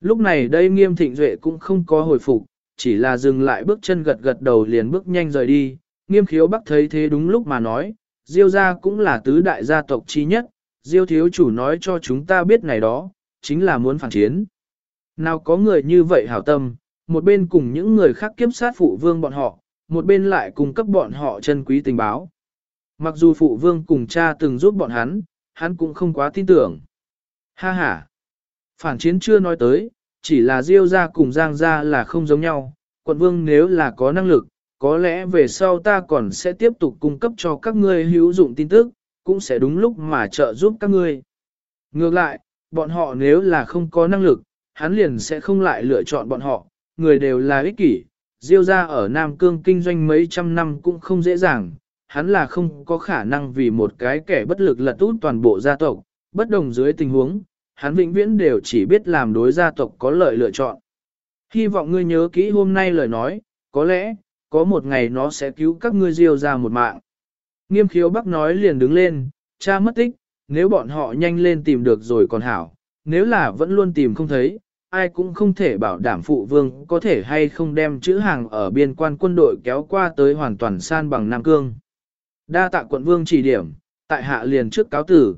Lúc này đây nghiêm thịnh duệ cũng không có hồi phục, chỉ là dừng lại bước chân gật gật đầu liền bước nhanh rời đi, nghiêm khiếu bắc thấy thế đúng lúc mà nói, diêu gia cũng là tứ đại gia tộc chi nhất, diêu thiếu chủ nói cho chúng ta biết này đó, chính là muốn phản chiến. Nào có người như vậy hảo tâm, một bên cùng những người khác kiếp sát phụ vương bọn họ, một bên lại cung cấp bọn họ chân quý tình báo. Mặc dù phụ vương cùng cha từng giúp bọn hắn, hắn cũng không quá tin tưởng. Ha ha! Phản chiến chưa nói tới, chỉ là Diêu gia cùng Giang gia là không giống nhau, quận vương nếu là có năng lực, có lẽ về sau ta còn sẽ tiếp tục cung cấp cho các ngươi hữu dụng tin tức, cũng sẽ đúng lúc mà trợ giúp các ngươi. Ngược lại, bọn họ nếu là không có năng lực, hắn liền sẽ không lại lựa chọn bọn họ, người đều là ích kỷ, Diêu gia ở Nam Cương kinh doanh mấy trăm năm cũng không dễ dàng, hắn là không có khả năng vì một cái kẻ bất lực lật út toàn bộ gia tộc, bất đồng dưới tình huống, hắn vĩnh viễn đều chỉ biết làm đối gia tộc có lợi lựa chọn. Hy vọng ngươi nhớ kỹ hôm nay lời nói, có lẽ, có một ngày nó sẽ cứu các ngươi diêu ra một mạng. Nghiêm khiếu bắc nói liền đứng lên, cha mất tích, nếu bọn họ nhanh lên tìm được rồi còn hảo, nếu là vẫn luôn tìm không thấy, ai cũng không thể bảo đảm phụ vương có thể hay không đem chữ hàng ở biên quan quân đội kéo qua tới hoàn toàn san bằng Nam Cương. Đa tạ quận vương chỉ điểm, tại hạ liền trước cáo tử.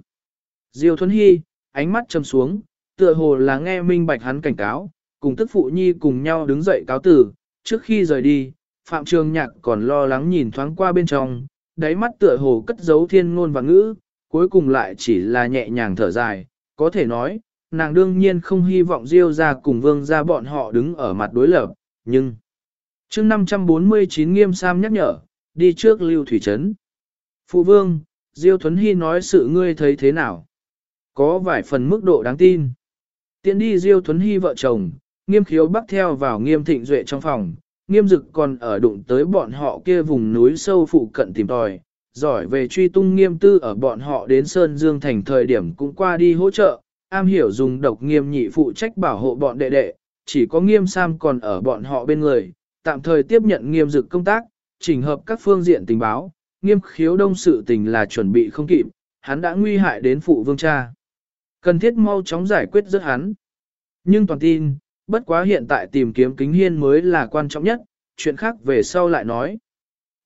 Diêu Thuấn Hy, ánh mắt châm xuống, tựa hồ là nghe minh bạch hắn cảnh cáo, cùng tức phụ nhi cùng nhau đứng dậy cáo tử, trước khi rời đi, Phạm Trường Nhạc còn lo lắng nhìn thoáng qua bên trong, đáy mắt tựa hồ cất giấu thiên ngôn và ngữ, cuối cùng lại chỉ là nhẹ nhàng thở dài, có thể nói, nàng đương nhiên không hy vọng Diêu ra cùng vương ra bọn họ đứng ở mặt đối lập, nhưng... chương 549 nghiêm sam nhắc nhở, đi trước lưu thủy trấn. Phụ vương, Diêu Thuấn Hy nói sự ngươi thấy thế nào? Có vài phần mức độ đáng tin. Tiến đi Diêu Thuấn Hy vợ chồng, nghiêm khiếu bắc theo vào nghiêm thịnh duệ trong phòng, nghiêm dực còn ở đụng tới bọn họ kia vùng núi sâu phụ cận tìm tòi, giỏi về truy tung nghiêm tư ở bọn họ đến Sơn Dương thành thời điểm cũng qua đi hỗ trợ, am hiểu dùng độc nghiêm nhị phụ trách bảo hộ bọn đệ đệ, chỉ có nghiêm sam còn ở bọn họ bên người, tạm thời tiếp nhận nghiêm dực công tác, chỉnh hợp các phương diện tình báo, nghiêm khiếu đông sự tình là chuẩn bị không kịp, hắn đã nguy hại đến phụ vương cha. Cần thiết mau chóng giải quyết rất hắn. Nhưng toàn tin, bất quá hiện tại tìm kiếm kính hiên mới là quan trọng nhất, chuyện khác về sau lại nói.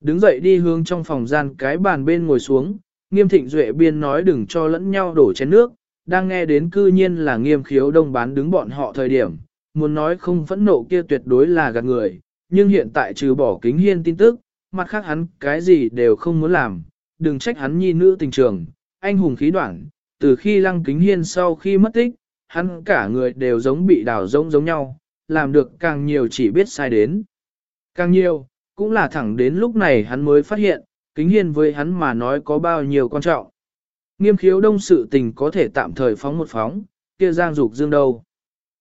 Đứng dậy đi hướng trong phòng gian cái bàn bên ngồi xuống, nghiêm thịnh duệ biên nói đừng cho lẫn nhau đổ chén nước, đang nghe đến cư nhiên là nghiêm khiếu đông bán đứng bọn họ thời điểm, muốn nói không phẫn nộ kia tuyệt đối là gạt người, nhưng hiện tại trừ bỏ kính hiên tin tức, mặt khác hắn cái gì đều không muốn làm, đừng trách hắn nhi nữ tình trường, anh hùng khí đoạn, từ khi lăng kính hiên sau khi mất tích, hắn cả người đều giống bị đào giống giống nhau, làm được càng nhiều chỉ biết sai đến. Càng nhiều, cũng là thẳng đến lúc này hắn mới phát hiện, kính hiên với hắn mà nói có bao nhiêu quan trọng. Nghiêm khiếu đông sự tình có thể tạm thời phóng một phóng, kia giang dục dương đâu.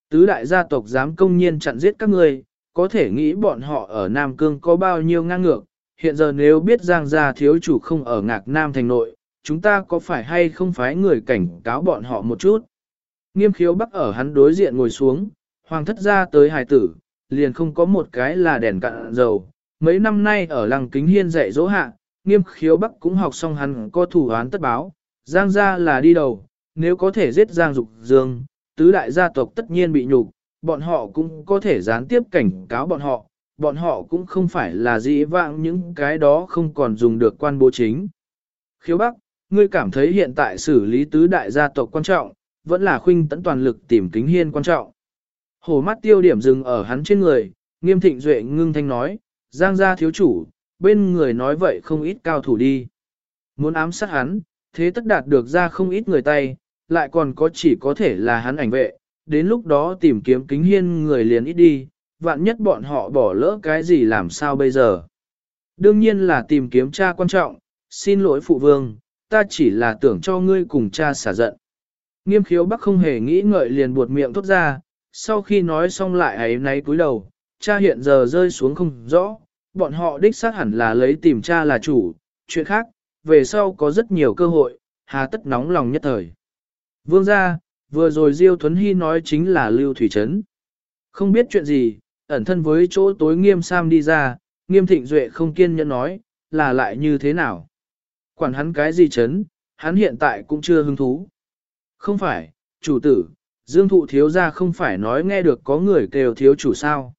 Tứ đại gia tộc dám công nhiên chặn giết các ngươi, có thể nghĩ bọn họ ở Nam Cương có bao nhiêu ngang ngược. Hiện giờ nếu biết giang gia thiếu chủ không ở ngạc Nam thành nội, chúng ta có phải hay không phải người cảnh cáo bọn họ một chút. Nghiêm khiếu bắc ở hắn đối diện ngồi xuống, hoàng thất ra tới hài tử, liền không có một cái là đèn cạn dầu. Mấy năm nay ở lăng kính hiên dạy dỗ hạ, nghiêm khiếu bắc cũng học xong hắn có thủ án tất báo, giang gia là đi đầu, nếu có thể giết giang dục dương, tứ đại gia tộc tất nhiên bị nhục, bọn họ cũng có thể gián tiếp cảnh cáo bọn họ, bọn họ cũng không phải là dĩ vãng những cái đó không còn dùng được quan bố chính. Khiếu Bắc, ngươi cảm thấy hiện tại xử lý tứ đại gia tộc quan trọng, vẫn là khuynh tấn toàn lực tìm kính hiên quan trọng. Hổ mắt tiêu điểm dừng ở hắn trên người, nghiêm thịnh duệ ngưng thanh nói, giang gia thiếu chủ, bên người nói vậy không ít cao thủ đi. Muốn ám sát hắn, thế tất đạt được ra không ít người tay, lại còn có chỉ có thể là hắn ảnh vệ, đến lúc đó tìm kiếm kính hiên người liền ít đi, vạn nhất bọn họ bỏ lỡ cái gì làm sao bây giờ. Đương nhiên là tìm kiếm cha quan trọng, xin lỗi phụ vương, ta chỉ là tưởng cho ngươi cùng cha xả giận. Nghiêm khiếu bắc không hề nghĩ ngợi liền buột miệng thốt ra, sau khi nói xong lại ấy náy cúi đầu, cha hiện giờ rơi xuống không rõ, bọn họ đích xác hẳn là lấy tìm cha là chủ, chuyện khác, về sau có rất nhiều cơ hội, hà tất nóng lòng nhất thời. Vương gia, vừa rồi Diêu Thuấn Hy nói chính là Lưu Thủy Trấn. Không biết chuyện gì, ẩn thân với chỗ tối nghiêm sam đi ra, nghiêm thịnh duệ không kiên nhẫn nói, là lại như thế nào. Quản hắn cái gì chấn, hắn hiện tại cũng chưa hứng thú. Không phải, chủ tử, dương thụ thiếu ra không phải nói nghe được có người kêu thiếu chủ sao.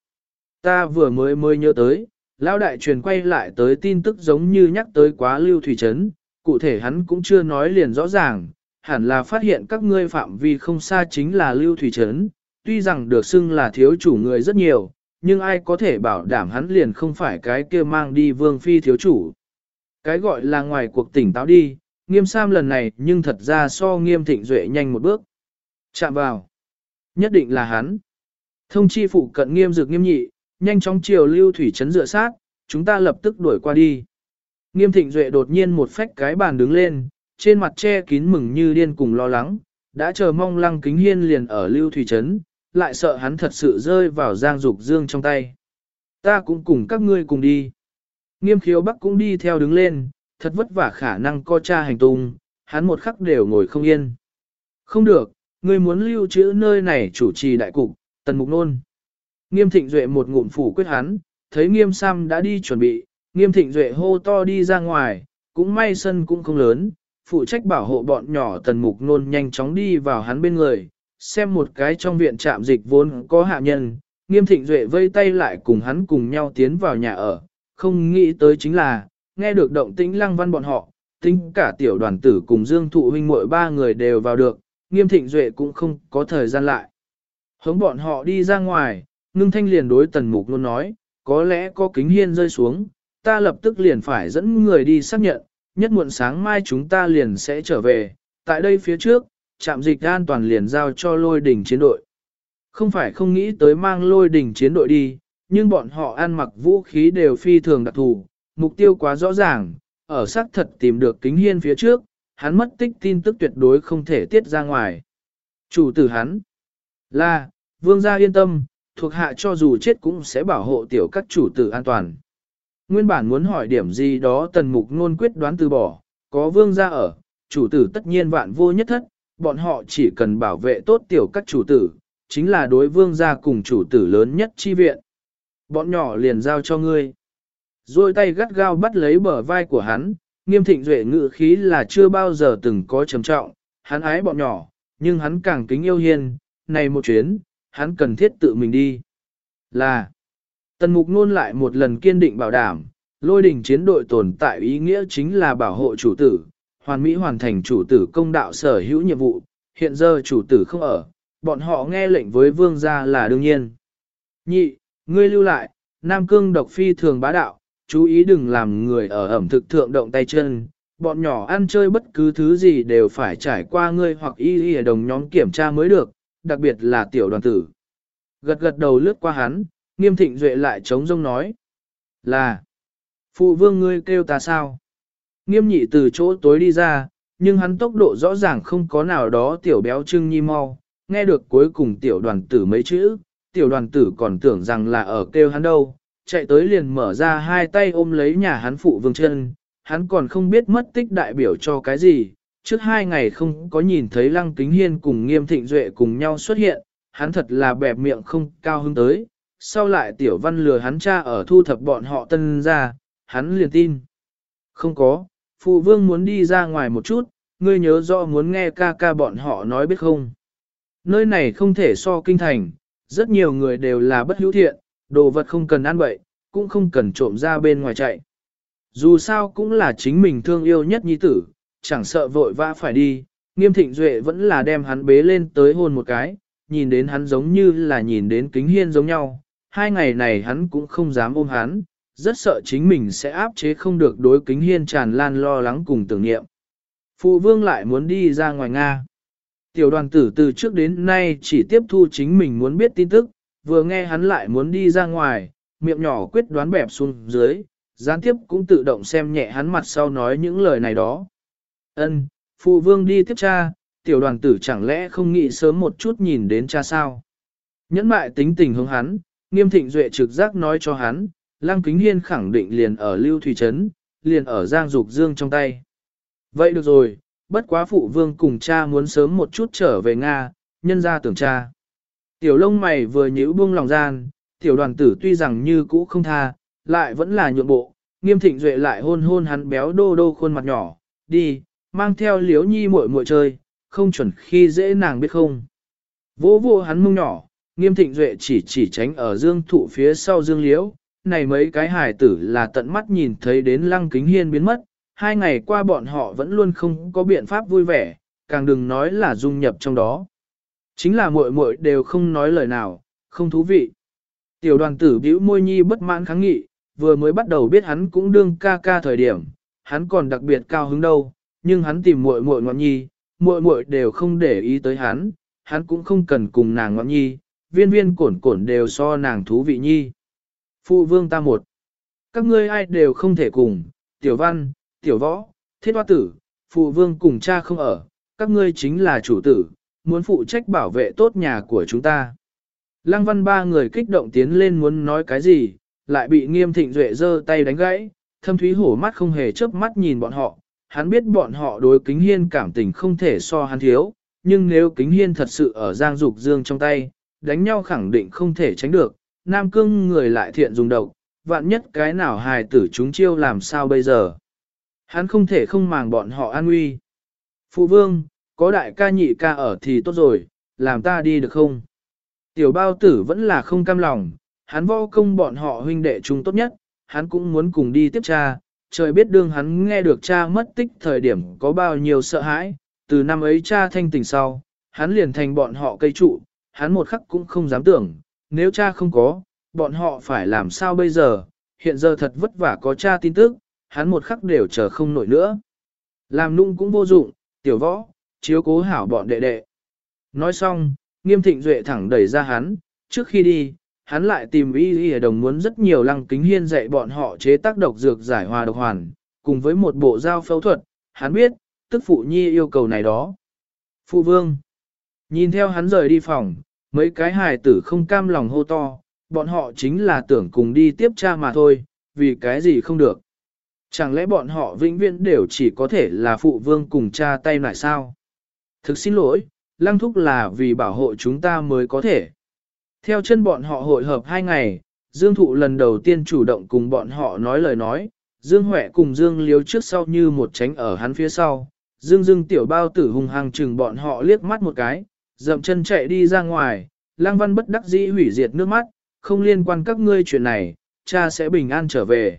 Ta vừa mới mới nhớ tới, lão đại truyền quay lại tới tin tức giống như nhắc tới quá lưu thủy trấn, cụ thể hắn cũng chưa nói liền rõ ràng, hẳn là phát hiện các ngươi phạm vi không xa chính là lưu thủy trấn, tuy rằng được xưng là thiếu chủ người rất nhiều, nhưng ai có thể bảo đảm hắn liền không phải cái kia mang đi vương phi thiếu chủ. Cái gọi là ngoài cuộc tỉnh táo đi, nghiêm sam lần này nhưng thật ra so nghiêm thịnh duệ nhanh một bước. Chạm vào. Nhất định là hắn. Thông chi phụ cận nghiêm dược nghiêm nhị, nhanh chóng chiều lưu thủy trấn dựa sát, chúng ta lập tức đuổi qua đi. Nghiêm thịnh duệ đột nhiên một phách cái bàn đứng lên, trên mặt che kín mừng như điên cùng lo lắng, đã chờ mong lăng kính hiên liền ở lưu thủy trấn, lại sợ hắn thật sự rơi vào giang dục dương trong tay. Ta cũng cùng các ngươi cùng đi. Nghiêm khiếu bắc cũng đi theo đứng lên, thật vất vả khả năng co cha hành tung, hắn một khắc đều ngồi không yên. Không được, ngươi muốn lưu trữ nơi này chủ trì đại cục, tần mục nôn. Nghiêm thịnh duệ một ngụm phủ quyết hắn, thấy nghiêm sam đã đi chuẩn bị, nghiêm thịnh duệ hô to đi ra ngoài, cũng may sân cũng không lớn, phụ trách bảo hộ bọn nhỏ tần mục nôn nhanh chóng đi vào hắn bên người, xem một cái trong viện trạm dịch vốn có hạ nhân, nghiêm thịnh duệ vây tay lại cùng hắn cùng nhau tiến vào nhà ở, không nghĩ tới chính là, nghe được động tĩnh lăng văn bọn họ, tính cả tiểu đoàn tử cùng dương thụ huynh muội ba người đều vào được, nghiêm thịnh duệ cũng không có thời gian lại. Hống bọn họ đi ra ngoài, ngưng thanh liền đối tần mục luôn nói, có lẽ có kính hiên rơi xuống, ta lập tức liền phải dẫn người đi xác nhận, nhất muộn sáng mai chúng ta liền sẽ trở về, tại đây phía trước, trạm dịch an toàn liền giao cho lôi đỉnh chiến đội. Không phải không nghĩ tới mang lôi đỉnh chiến đội đi, nhưng bọn họ ăn mặc vũ khí đều phi thường đặc thù, mục tiêu quá rõ ràng, ở xác thật tìm được kính hiên phía trước, hắn mất tích tin tức tuyệt đối không thể tiết ra ngoài. Chủ tử hắn là, vương gia yên tâm, thuộc hạ cho dù chết cũng sẽ bảo hộ tiểu các chủ tử an toàn. Nguyên bản muốn hỏi điểm gì đó tần mục ngôn quyết đoán từ bỏ, có vương gia ở, chủ tử tất nhiên vạn vô nhất thất, bọn họ chỉ cần bảo vệ tốt tiểu các chủ tử, chính là đối vương gia cùng chủ tử lớn nhất chi viện. Bọn nhỏ liền giao cho ngươi. Rồi tay gắt gao bắt lấy bờ vai của hắn, nghiêm thịnh duệ ngự khí là chưa bao giờ từng có trầm trọng, hắn ái bọn nhỏ, nhưng hắn càng kính yêu hiền, này một chuyến, hắn cần thiết tự mình đi. Là, tần mục nôn lại một lần kiên định bảo đảm, lôi đình chiến đội tồn tại ý nghĩa chính là bảo hộ chủ tử, hoàn mỹ hoàn thành chủ tử công đạo sở hữu nhiệm vụ, hiện giờ chủ tử không ở, bọn họ nghe lệnh với vương gia là đương nhiên. Nhị, ngươi lưu lại, Nam Cương độc phi thường bá đạo, chú ý đừng làm người ở ẩm thực thượng động tay chân, bọn nhỏ ăn chơi bất cứ thứ gì đều phải trải qua ngươi hoặc y y đồng nhóm kiểm tra mới được, đặc biệt là tiểu đoàn tử. Gật gật đầu lướt qua hắn, nghiêm thịnh duệ lại chống rông nói. Là, phụ vương ngươi kêu ta sao? Nghiêm nhị từ chỗ tối đi ra, nhưng hắn tốc độ rõ ràng không có nào đó tiểu béo trưng nhi mau, nghe được cuối cùng tiểu đoàn tử mấy chữ, tiểu đoàn tử còn tưởng rằng là ở kêu hắn đâu, chạy tới liền mở ra hai tay ôm lấy nhà hắn phụ vương chân, hắn còn không biết mất tích đại biểu cho cái gì, trước hai ngày không có nhìn thấy lăng kính hiên cùng nghiêm thịnh duệ cùng nhau xuất hiện, hắn thật là bẹp miệng không cao hứng tới, sau lại tiểu văn lừa hắn cha ở thu thập bọn họ tân ra, hắn liền tin. Không có, phụ vương muốn đi ra ngoài một chút, ngươi nhớ rõ muốn nghe ca ca bọn họ nói biết không. Nơi này không thể so kinh thành, rất nhiều người đều là bất hữu thiện, đồ vật không cần ăn bậy, cũng không cần trộm ra bên ngoài chạy. Dù sao cũng là chính mình thương yêu nhất nhi tử, chẳng sợ vội vã phải đi, nghiêm thịnh duệ vẫn là đem hắn bế lên tới hôn một cái, nhìn đến hắn giống như là nhìn đến kính hiên giống nhau, hai ngày này hắn cũng không dám ôm hắn, rất sợ chính mình sẽ áp chế không được đối kính hiên tràn lan lo lắng cùng tưởng niệm. Phụ vương lại muốn đi ra ngoài Nga. Tiểu đoàn tử từ trước đến nay chỉ tiếp thu chính mình muốn biết tin tức, vừa nghe hắn lại muốn đi ra ngoài, miệng nhỏ quyết đoán bẹp xuống dưới, gián tiếp cũng tự động xem nhẹ hắn mặt sau nói những lời này đó. Ân, phụ vương đi tiếp cha, tiểu đoàn tử chẳng lẽ không nghĩ sớm một chút nhìn đến cha sao? Nhẫn mại tính tình hướng hắn, nghiêm thịnh duệ trực giác nói cho hắn, Lăng Kính Hiên khẳng định liền ở Lưu Thủy Trấn, liền ở Giang Dục Dương trong tay. Vậy được rồi, bất quá phụ vương cùng cha muốn sớm một chút trở về Nga, nhân ra tưởng cha. Tiểu lông mày vừa nhíu buông lòng gian, tiểu đoàn tử tuy rằng như cũ không tha, lại vẫn là nhượng bộ, nghiêm thịnh duệ lại hôn hôn hắn béo đô đô khuôn mặt nhỏ, đi, mang theo liếu nhi muội muội chơi, không chuẩn khi dễ nàng biết không. Vô vô hắn mông nhỏ, nghiêm thịnh duệ chỉ chỉ tránh ở dương thụ phía sau dương liễu, này mấy cái hài tử là tận mắt nhìn thấy đến lăng kính hiên biến mất, hai ngày qua bọn họ vẫn luôn không có biện pháp vui vẻ, càng đừng nói là dung nhập trong đó. Chính là muội muội đều không nói lời nào, không thú vị. Tiểu đoàn tử bĩu môi nhi bất mãn kháng nghị, vừa mới bắt đầu biết hắn cũng đương ca ca thời điểm, hắn còn đặc biệt cao hứng đâu, nhưng hắn tìm muội muội ngọn nhi, muội muội đều không để ý tới hắn, hắn cũng không cần cùng nàng ngọn nhi, viên viên cổn cổn đều so nàng thú vị nhi. Phụ vương ta một. Các ngươi ai đều không thể cùng, tiểu văn, tiểu võ, thiết hoa tử, phụ vương cùng cha không ở, các ngươi chính là chủ tử, muốn phụ trách bảo vệ tốt nhà của chúng ta. Lăng văn ba người kích động tiến lên muốn nói cái gì, lại bị nghiêm thịnh duệ giơ tay đánh gãy, thâm thúy hổ mắt không hề chớp mắt nhìn bọn họ, hắn biết bọn họ đối kính hiên cảm tình không thể so hắn thiếu, nhưng nếu kính hiên thật sự ở giang dục dương trong tay, đánh nhau khẳng định không thể tránh được, nam cương người lại thiện dùng độc, vạn nhất cái nào hài tử chúng chiêu làm sao bây giờ. Hắn không thể không màng bọn họ an nguy. Phụ vương, có đại ca nhị ca ở thì tốt rồi, làm ta đi được không? Tiểu bao tử vẫn là không cam lòng, hắn võ công bọn họ huynh đệ chung tốt nhất, hắn cũng muốn cùng đi tiếp cha, trời biết đương hắn nghe được cha mất tích thời điểm có bao nhiêu sợ hãi, từ năm ấy cha thanh tỉnh sau, hắn liền thành bọn họ cây trụ, hắn một khắc cũng không dám tưởng, nếu cha không có, bọn họ phải làm sao bây giờ, hiện giờ thật vất vả có cha tin tức, hắn một khắc đều chờ không nổi nữa. Làm nung cũng vô dụng, tiểu võ, chiếu cố hảo bọn đệ đệ. Nói xong, nghiêm thịnh duệ thẳng đẩy ra hắn, trước khi đi, hắn lại tìm y y đồng muốn rất nhiều lăng kính hiên dạy bọn họ chế tác độc dược giải hòa độc hoàn, cùng với một bộ dao phẫu thuật, hắn biết, tức phụ nhi yêu cầu này đó. Phụ vương, nhìn theo hắn rời đi phòng, mấy cái hài tử không cam lòng hô to, bọn họ chính là tưởng cùng đi tiếp cha mà thôi, vì cái gì không được. Chẳng lẽ bọn họ vĩnh viễn đều chỉ có thể là phụ vương cùng cha tay lại sao? Thực xin lỗi, lăng thúc là vì bảo hộ chúng ta mới có thể. Theo chân bọn họ hội hợp hai ngày, Dương Thụ lần đầu tiên chủ động cùng bọn họ nói lời nói, Dương Huệ cùng Dương Liếu trước sau như một tránh ở hắn phía sau. Dương Dương tiểu bao tử hùng hàng chừng bọn họ liếc mắt một cái, dậm chân chạy đi ra ngoài, lang văn bất đắc dĩ hủy diệt nước mắt, không liên quan các ngươi chuyện này, cha sẽ bình an trở về.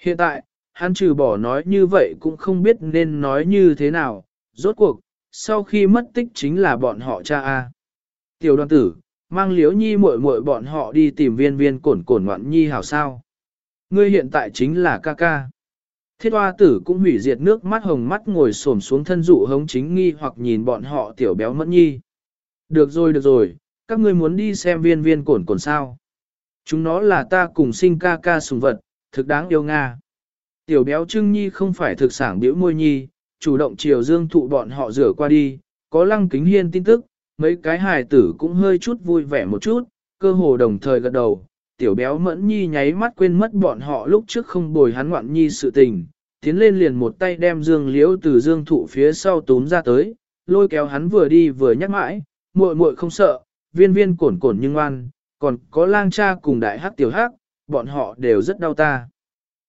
Hiện tại, hắn trừ bỏ nói như vậy cũng không biết nên nói như thế nào, rốt cuộc, sau khi mất tích chính là bọn họ cha A. Tiểu đoàn tử, mang liếu nhi muội muội bọn họ đi tìm viên viên cổn cổn ngoạn nhi hảo sao. Ngươi hiện tại chính là ca ca. Thiết hoa tử cũng hủy diệt nước mắt hồng mắt ngồi xổm xuống thân dụ hống chính nghi hoặc nhìn bọn họ tiểu béo mẫn nhi. Được rồi được rồi, các ngươi muốn đi xem viên viên cổn cổn sao. Chúng nó là ta cùng sinh ca ca sùng vật, thực đáng yêu Nga. Tiểu béo trưng nhi không phải thực sản biểu môi nhi, chủ động chiều dương thụ bọn họ rửa qua đi, có lăng kính hiên tin tức, mấy cái hài tử cũng hơi chút vui vẻ một chút, cơ hồ đồng thời gật đầu. Tiểu béo mẫn nhi nháy mắt quên mất bọn họ lúc trước không bồi hắn ngoạn nhi sự tình, tiến lên liền một tay đem dương liễu từ dương thụ phía sau túm ra tới, lôi kéo hắn vừa đi vừa nhắc mãi, muội muội không sợ, viên viên cổn cổn nhưng ngoan, còn có lang cha cùng đại hắc tiểu hắc, bọn họ đều rất đau ta.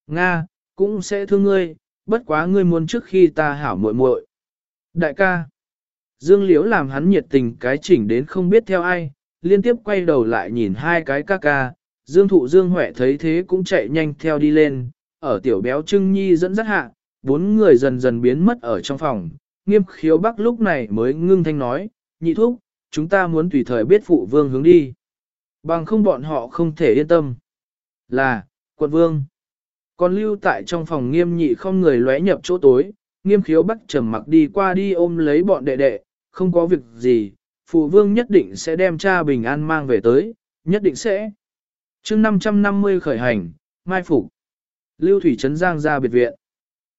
Nga, cũng sẽ thương ngươi, bất quá ngươi muốn trước khi ta hảo muội muội. Đại ca, Dương Liễu làm hắn nhiệt tình cái chỉnh đến không biết theo ai, liên tiếp quay đầu lại nhìn hai cái ca ca, Dương Thụ Dương Huệ thấy thế cũng chạy nhanh theo đi lên, ở tiểu béo Trưng Nhi dẫn dắt hạ, bốn người dần dần biến mất ở trong phòng, nghiêm khiếu bắc lúc này mới ngưng thanh nói, nhị thúc, chúng ta muốn tùy thời biết phụ vương hướng đi. Bằng không bọn họ không thể yên tâm. Là, quận vương. Còn lưu tại trong phòng nghiêm nhị không người lóe nhập chỗ tối, nghiêm khiếu bắc trầm mặc đi qua đi ôm lấy bọn đệ đệ, không có việc gì, phụ vương nhất định sẽ đem cha bình an mang về tới, nhất định sẽ. chương 550 khởi hành, mai phục. Lưu Thủy Trấn Giang ra biệt viện.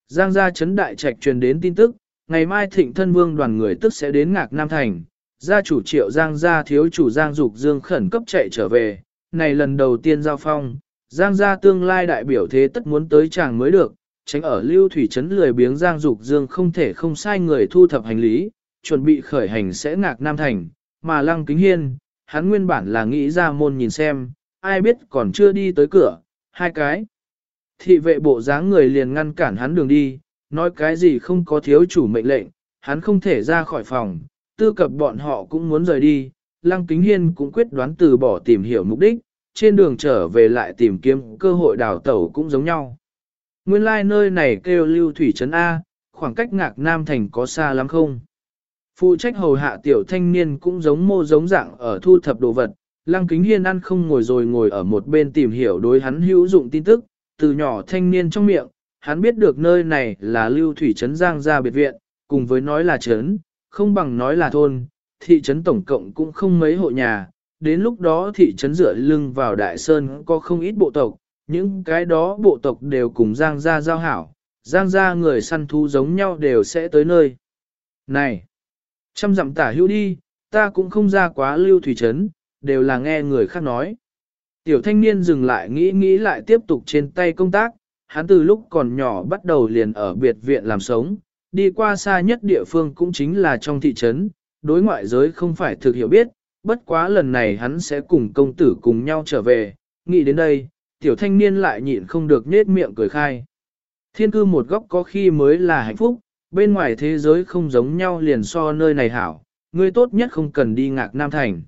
Giang gia Trấn Đại Trạch truyền đến tin tức, ngày mai thịnh thân vương đoàn người tức sẽ đến Ngạc Nam Thành, gia chủ triệu Giang gia thiếu chủ Giang Dục Dương khẩn cấp chạy trở về, này lần đầu tiên giao phong, Giang gia tương lai đại biểu thế tất muốn tới chàng mới được, tránh ở lưu thủy trấn lười biếng Giang Dục Dương không thể không sai người thu thập hành lý, chuẩn bị khởi hành sẽ ngạc Nam Thành, mà Lăng Kính Hiên, hắn nguyên bản là nghĩ ra môn nhìn xem, ai biết còn chưa đi tới cửa, hai cái. Thị vệ bộ dáng người liền ngăn cản hắn đường đi, nói cái gì không có thiếu chủ mệnh lệnh, hắn không thể ra khỏi phòng, tư cập bọn họ cũng muốn rời đi, Lăng Kính Hiên cũng quyết đoán từ bỏ tìm hiểu mục đích, trên đường trở về lại tìm kiếm cơ hội đào tẩu cũng giống nhau. Nguyên lai like nơi này kêu lưu thủy trấn A, khoảng cách ngạc Nam Thành có xa lắm không? Phụ trách hầu hạ tiểu thanh niên cũng giống mô giống dạng ở thu thập đồ vật, Lăng Kính Hiên ăn không ngồi rồi ngồi ở một bên tìm hiểu đối hắn hữu dụng tin tức, từ nhỏ thanh niên trong miệng, hắn biết được nơi này là lưu thủy trấn Giang gia biệt viện, cùng với nói là trấn, không bằng nói là thôn, thị trấn tổng cộng cũng không mấy hộ nhà, đến lúc đó thị trấn dựa lưng vào đại sơn có không ít bộ tộc, những cái đó bộ tộc đều cùng Giang gia giao hảo, Giang gia người săn thú giống nhau đều sẽ tới nơi. Này, trăm dặm tả hữu đi, ta cũng không ra quá lưu thủy trấn, đều là nghe người khác nói. Tiểu thanh niên dừng lại nghĩ nghĩ lại tiếp tục trên tay công tác, hắn từ lúc còn nhỏ bắt đầu liền ở biệt viện làm sống, đi qua xa nhất địa phương cũng chính là trong thị trấn, đối ngoại giới không phải thực hiểu biết, bất quá lần này hắn sẽ cùng công tử cùng nhau trở về, nghĩ đến đây, tiểu thanh niên lại nhịn không được nết miệng cười khai. Thiên cư một góc có khi mới là hạnh phúc, bên ngoài thế giới không giống nhau liền so nơi này hảo, người tốt nhất không cần đi ngạc Nam Thành.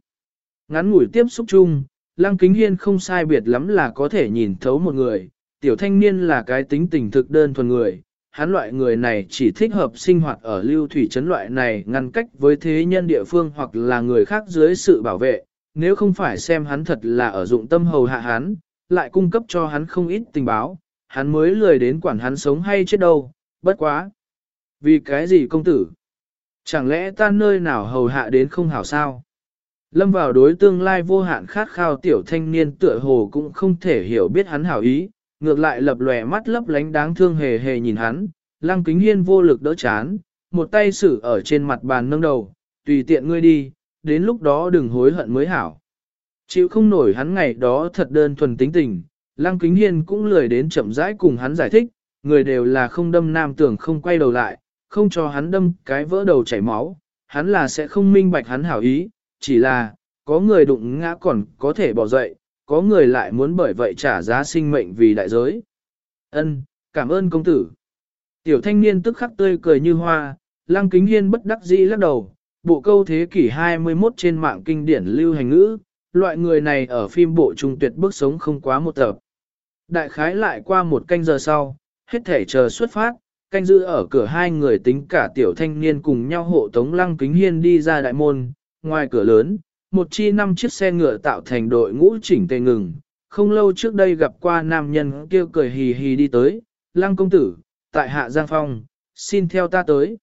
Ngắn ngủi tiếp xúc chung, Lăng Kính Hiên không sai biệt lắm là có thể nhìn thấu một người, tiểu thanh niên là cái tính tình thực đơn thuần người, hắn loại người này chỉ thích hợp sinh hoạt ở lưu thủy trấn loại này ngăn cách với thế nhân địa phương hoặc là người khác dưới sự bảo vệ, nếu không phải xem hắn thật là ở dụng tâm hầu hạ hắn, lại cung cấp cho hắn không ít tình báo, hắn mới lười đến quản hắn sống hay chết đâu, bất quá. Vì cái gì công tử? Chẳng lẽ ta nơi nào hầu hạ đến không hảo sao? Lâm vào đối tương lai vô hạn khát khao tiểu thanh niên tựa hồ cũng không thể hiểu biết hắn hảo ý, ngược lại lập lòe mắt lấp lánh đáng thương hề hề nhìn hắn, lăng kính hiên vô lực đỡ chán, một tay xử ở trên mặt bàn nâng đầu, tùy tiện ngươi đi, đến lúc đó đừng hối hận mới hảo. Chịu không nổi hắn ngày đó thật đơn thuần tính tình, Lăng Kính Hiên cũng lười đến chậm rãi cùng hắn giải thích, người đều là không đâm nam tưởng không quay đầu lại, không cho hắn đâm cái vỡ đầu chảy máu, hắn là sẽ không minh bạch hắn hảo ý, chỉ là, có người đụng ngã còn có thể bỏ dậy, có người lại muốn bởi vậy trả giá sinh mệnh vì đại giới. Ân, cảm ơn công tử. Tiểu thanh niên tức khắc tươi cười như hoa, lăng kính hiên bất đắc dĩ lắc đầu, bộ câu thế kỷ 21 trên mạng kinh điển lưu hành ngữ, loại người này ở phim bộ trung tuyệt bước sống không quá một tập. Đại khái lại qua một canh giờ sau, hết thể chờ xuất phát, canh giữ ở cửa hai người tính cả tiểu thanh niên cùng nhau hộ tống lăng kính hiên đi ra đại môn, ngoài cửa lớn, một chi năm chiếc xe ngựa tạo thành đội ngũ chỉnh tề ngừng, không lâu trước đây gặp qua nam nhân kêu cười hì hì đi tới, lăng công tử, tại hạ Giang Phong, xin theo ta tới.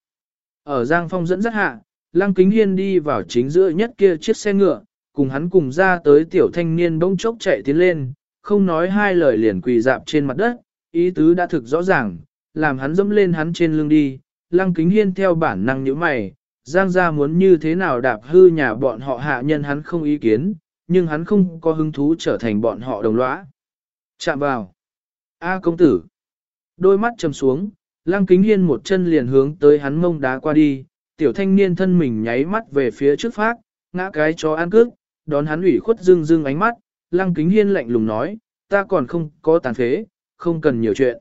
Ở Giang Phong dẫn dắt hạ, lăng kính hiên đi vào chính giữa nhất kia chiếc xe ngựa, cùng hắn cùng ra tới tiểu thanh niên bỗng chốc chạy tiến lên, không nói hai lời liền quỳ dạp trên mặt đất, ý tứ đã thực rõ ràng, làm hắn dẫm lên hắn trên lưng đi, lăng kính hiên theo bản năng như mày, Giang gia muốn như thế nào đạp hư nhà bọn họ hạ nhân hắn không ý kiến, nhưng hắn không có hứng thú trở thành bọn họ đồng lõa. Chạm vào. A công tử. Đôi mắt trầm xuống, lăng kính hiên một chân liền hướng tới hắn mông đá qua đi, tiểu thanh niên thân mình nháy mắt về phía trước phát, ngã cái cho ăn cước, đón hắn ủy khuất dưng dưng ánh mắt, lăng kính hiên lạnh lùng nói, ta còn không có tàn phế, không cần nhiều chuyện.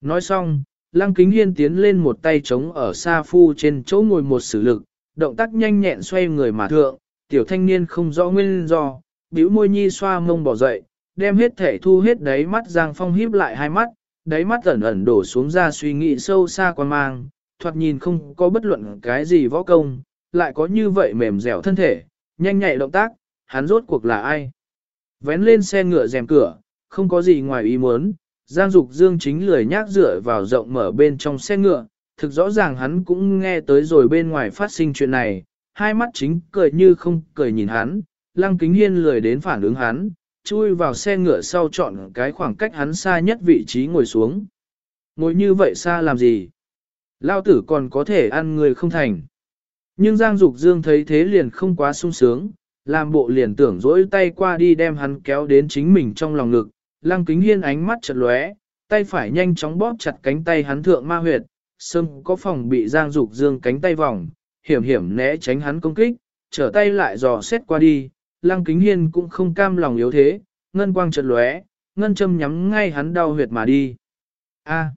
Nói xong, lăng kính hiên tiến lên một tay trống ở xa phu trên chỗ ngồi một sử lực, động tác nhanh nhẹn xoay người mà thượng, tiểu thanh niên không rõ nguyên do, bĩu môi nhi xoa mông bỏ dậy, đem hết thể thu hết đáy mắt Giang Phong híp lại hai mắt, đáy mắt ẩn ẩn đổ xuống ra suy nghĩ sâu xa quan mang, thoạt nhìn không có bất luận cái gì võ công, lại có như vậy mềm dẻo thân thể, nhanh nhạy động tác, hắn rốt cuộc là ai. Vén lên xe ngựa rèm cửa, không có gì ngoài ý muốn, Giang Dục Dương chính lười nhác dựa vào rộng mở bên trong xe ngựa, thực rõ ràng hắn cũng nghe tới rồi bên ngoài phát sinh chuyện này, hai mắt chính cười như không cười nhìn hắn, Lăng Kính Hiên lười đến phản ứng hắn, chui vào xe ngựa sau chọn cái khoảng cách hắn xa nhất vị trí ngồi xuống. Ngồi như vậy xa làm gì? Lao tử còn có thể ăn người không thành. Nhưng Giang Dục Dương thấy thế liền không quá sung sướng, làm bộ liền tưởng dỗi tay qua đi đem hắn kéo đến chính mình trong lòng ngực, lăng kính hiên ánh mắt chật lóe, tay phải nhanh chóng bóp chặt cánh tay hắn thượng ma huyệt, sâm có phòng bị giang dục dương cánh tay vòng, hiểm hiểm né tránh hắn công kích, trở tay lại dò xét qua đi, lăng kính hiên cũng không cam lòng yếu thế, ngân quang chật lóe, ngân châm nhắm ngay hắn đau huyệt mà đi. A,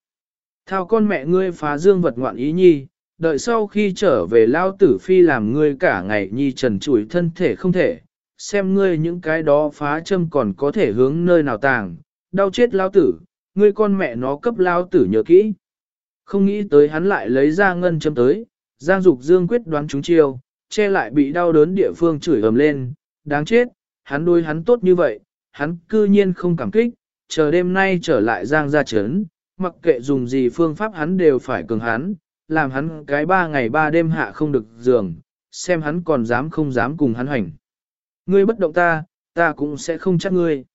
thao con mẹ ngươi phá dương vật ngoạn ý nhi, đợi sau khi trở về lao tử phi làm ngươi cả ngày nhi trần trụi thân thể không thể, xem ngươi những cái đó phá châm còn có thể hướng nơi nào tàng, đau chết lao tử, ngươi con mẹ nó cấp lao tử nhớ kỹ. Không nghĩ tới hắn lại lấy ra ngân châm tới, Giang Dục Dương quyết đoán chúng chiêu, che lại bị đau đớn địa phương chửi ầm lên, đáng chết, hắn đôi hắn tốt như vậy, hắn cư nhiên không cảm kích, chờ đêm nay trở lại Giang ra chấn, mặc kệ dùng gì phương pháp hắn đều phải cường hắn, làm hắn cái ba ngày ba đêm hạ không được giường, xem hắn còn dám không dám cùng hắn hành. Ngươi bất động ta, ta cũng sẽ không chắc ngươi.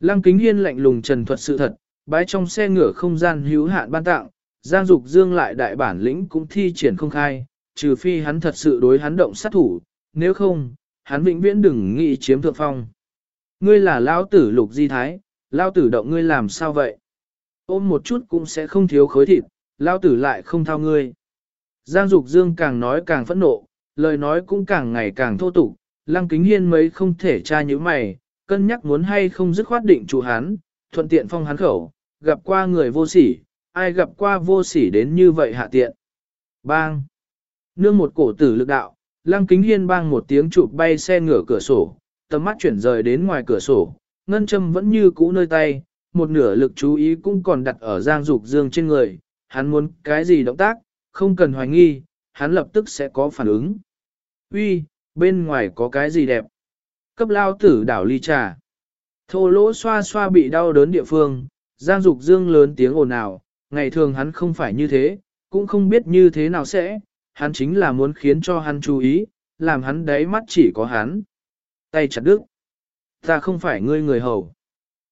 Lăng kính hiên lạnh lùng trần thuật sự thật, bái trong xe ngửa không gian hữu hạn ban tặng, Giang Dục Dương lại đại bản lĩnh cũng thi triển không khai, trừ phi hắn thật sự đối hắn động sát thủ, nếu không, hắn vĩnh viễn đừng nghĩ chiếm thượng phong. Ngươi là lao tử lục di thái, lao tử động ngươi làm sao vậy? Ôm một chút cũng sẽ không thiếu khối thịt, lao tử lại không thao ngươi. Giang Dục Dương càng nói càng phẫn nộ, lời nói cũng càng ngày càng thô tục, Lăng kính hiên mấy không thể tra như mày, cân nhắc muốn hay không dứt khoát định chủ hắn, thuận tiện phong hắn khẩu, gặp qua người vô sỉ, ai gặp qua vô sỉ đến như vậy hạ tiện. Bang! Nương một cổ tử lực đạo, lăng kính hiên bang một tiếng chụp bay xe ngửa cửa sổ, tầm mắt chuyển rời đến ngoài cửa sổ, ngân châm vẫn như cũ nơi tay, một nửa lực chú ý cũng còn đặt ở giang dục dương trên người, hắn muốn cái gì động tác, không cần hoài nghi, hắn lập tức sẽ có phản ứng. Uy, bên ngoài có cái gì đẹp. Cấp lao tử đảo ly trà. Thô lỗ xoa xoa bị đau đớn địa phương, Giang Dục Dương lớn tiếng ồn ào, ngày thường hắn không phải như thế, cũng không biết như thế nào sẽ, hắn chính là muốn khiến cho hắn chú ý, làm hắn đáy mắt chỉ có hắn. Tay chặt đứt. Ta không phải ngươi người hầu.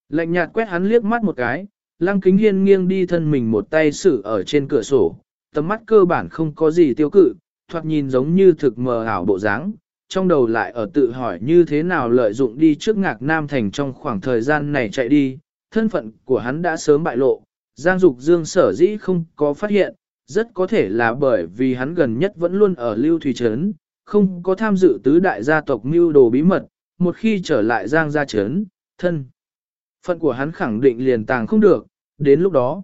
Lạnh nhạt quét hắn liếc mắt một cái, lăng kính hiên nghiêng đi thân mình một tay xử ở trên cửa sổ, tầm mắt cơ bản không có gì tiêu cự, thoạt nhìn giống như thực mờ ảo bộ dáng, trong đầu lại ở tự hỏi như thế nào lợi dụng đi trước ngạc Nam Thành trong khoảng thời gian này chạy đi, thân phận của hắn đã sớm bại lộ, Giang Dục Dương sở dĩ không có phát hiện, rất có thể là bởi vì hắn gần nhất vẫn luôn ở Lưu Thủy Trấn, không có tham dự tứ đại gia tộc mưu đồ bí mật, một khi trở lại Giang Gia Trấn, thân. Phận của hắn khẳng định liền tàng không được, đến lúc đó.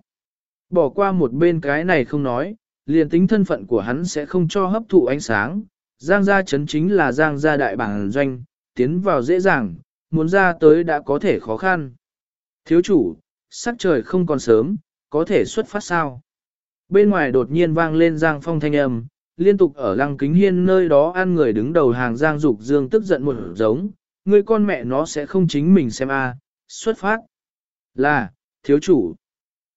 Bỏ qua một bên cái này không nói, liền tính thân phận của hắn sẽ không cho hấp thụ ánh sáng. Giang gia chấn chính là giang gia đại bản doanh, tiến vào dễ dàng, muốn ra tới đã có thể khó khăn. Thiếu chủ, sắc trời không còn sớm, có thể xuất phát sao? Bên ngoài đột nhiên vang lên giang phong thanh âm, liên tục ở lăng kính hiên nơi đó ăn người đứng đầu hàng giang dục dương tức giận một giống, người con mẹ nó sẽ không chính mình xem a xuất phát. Là, thiếu chủ.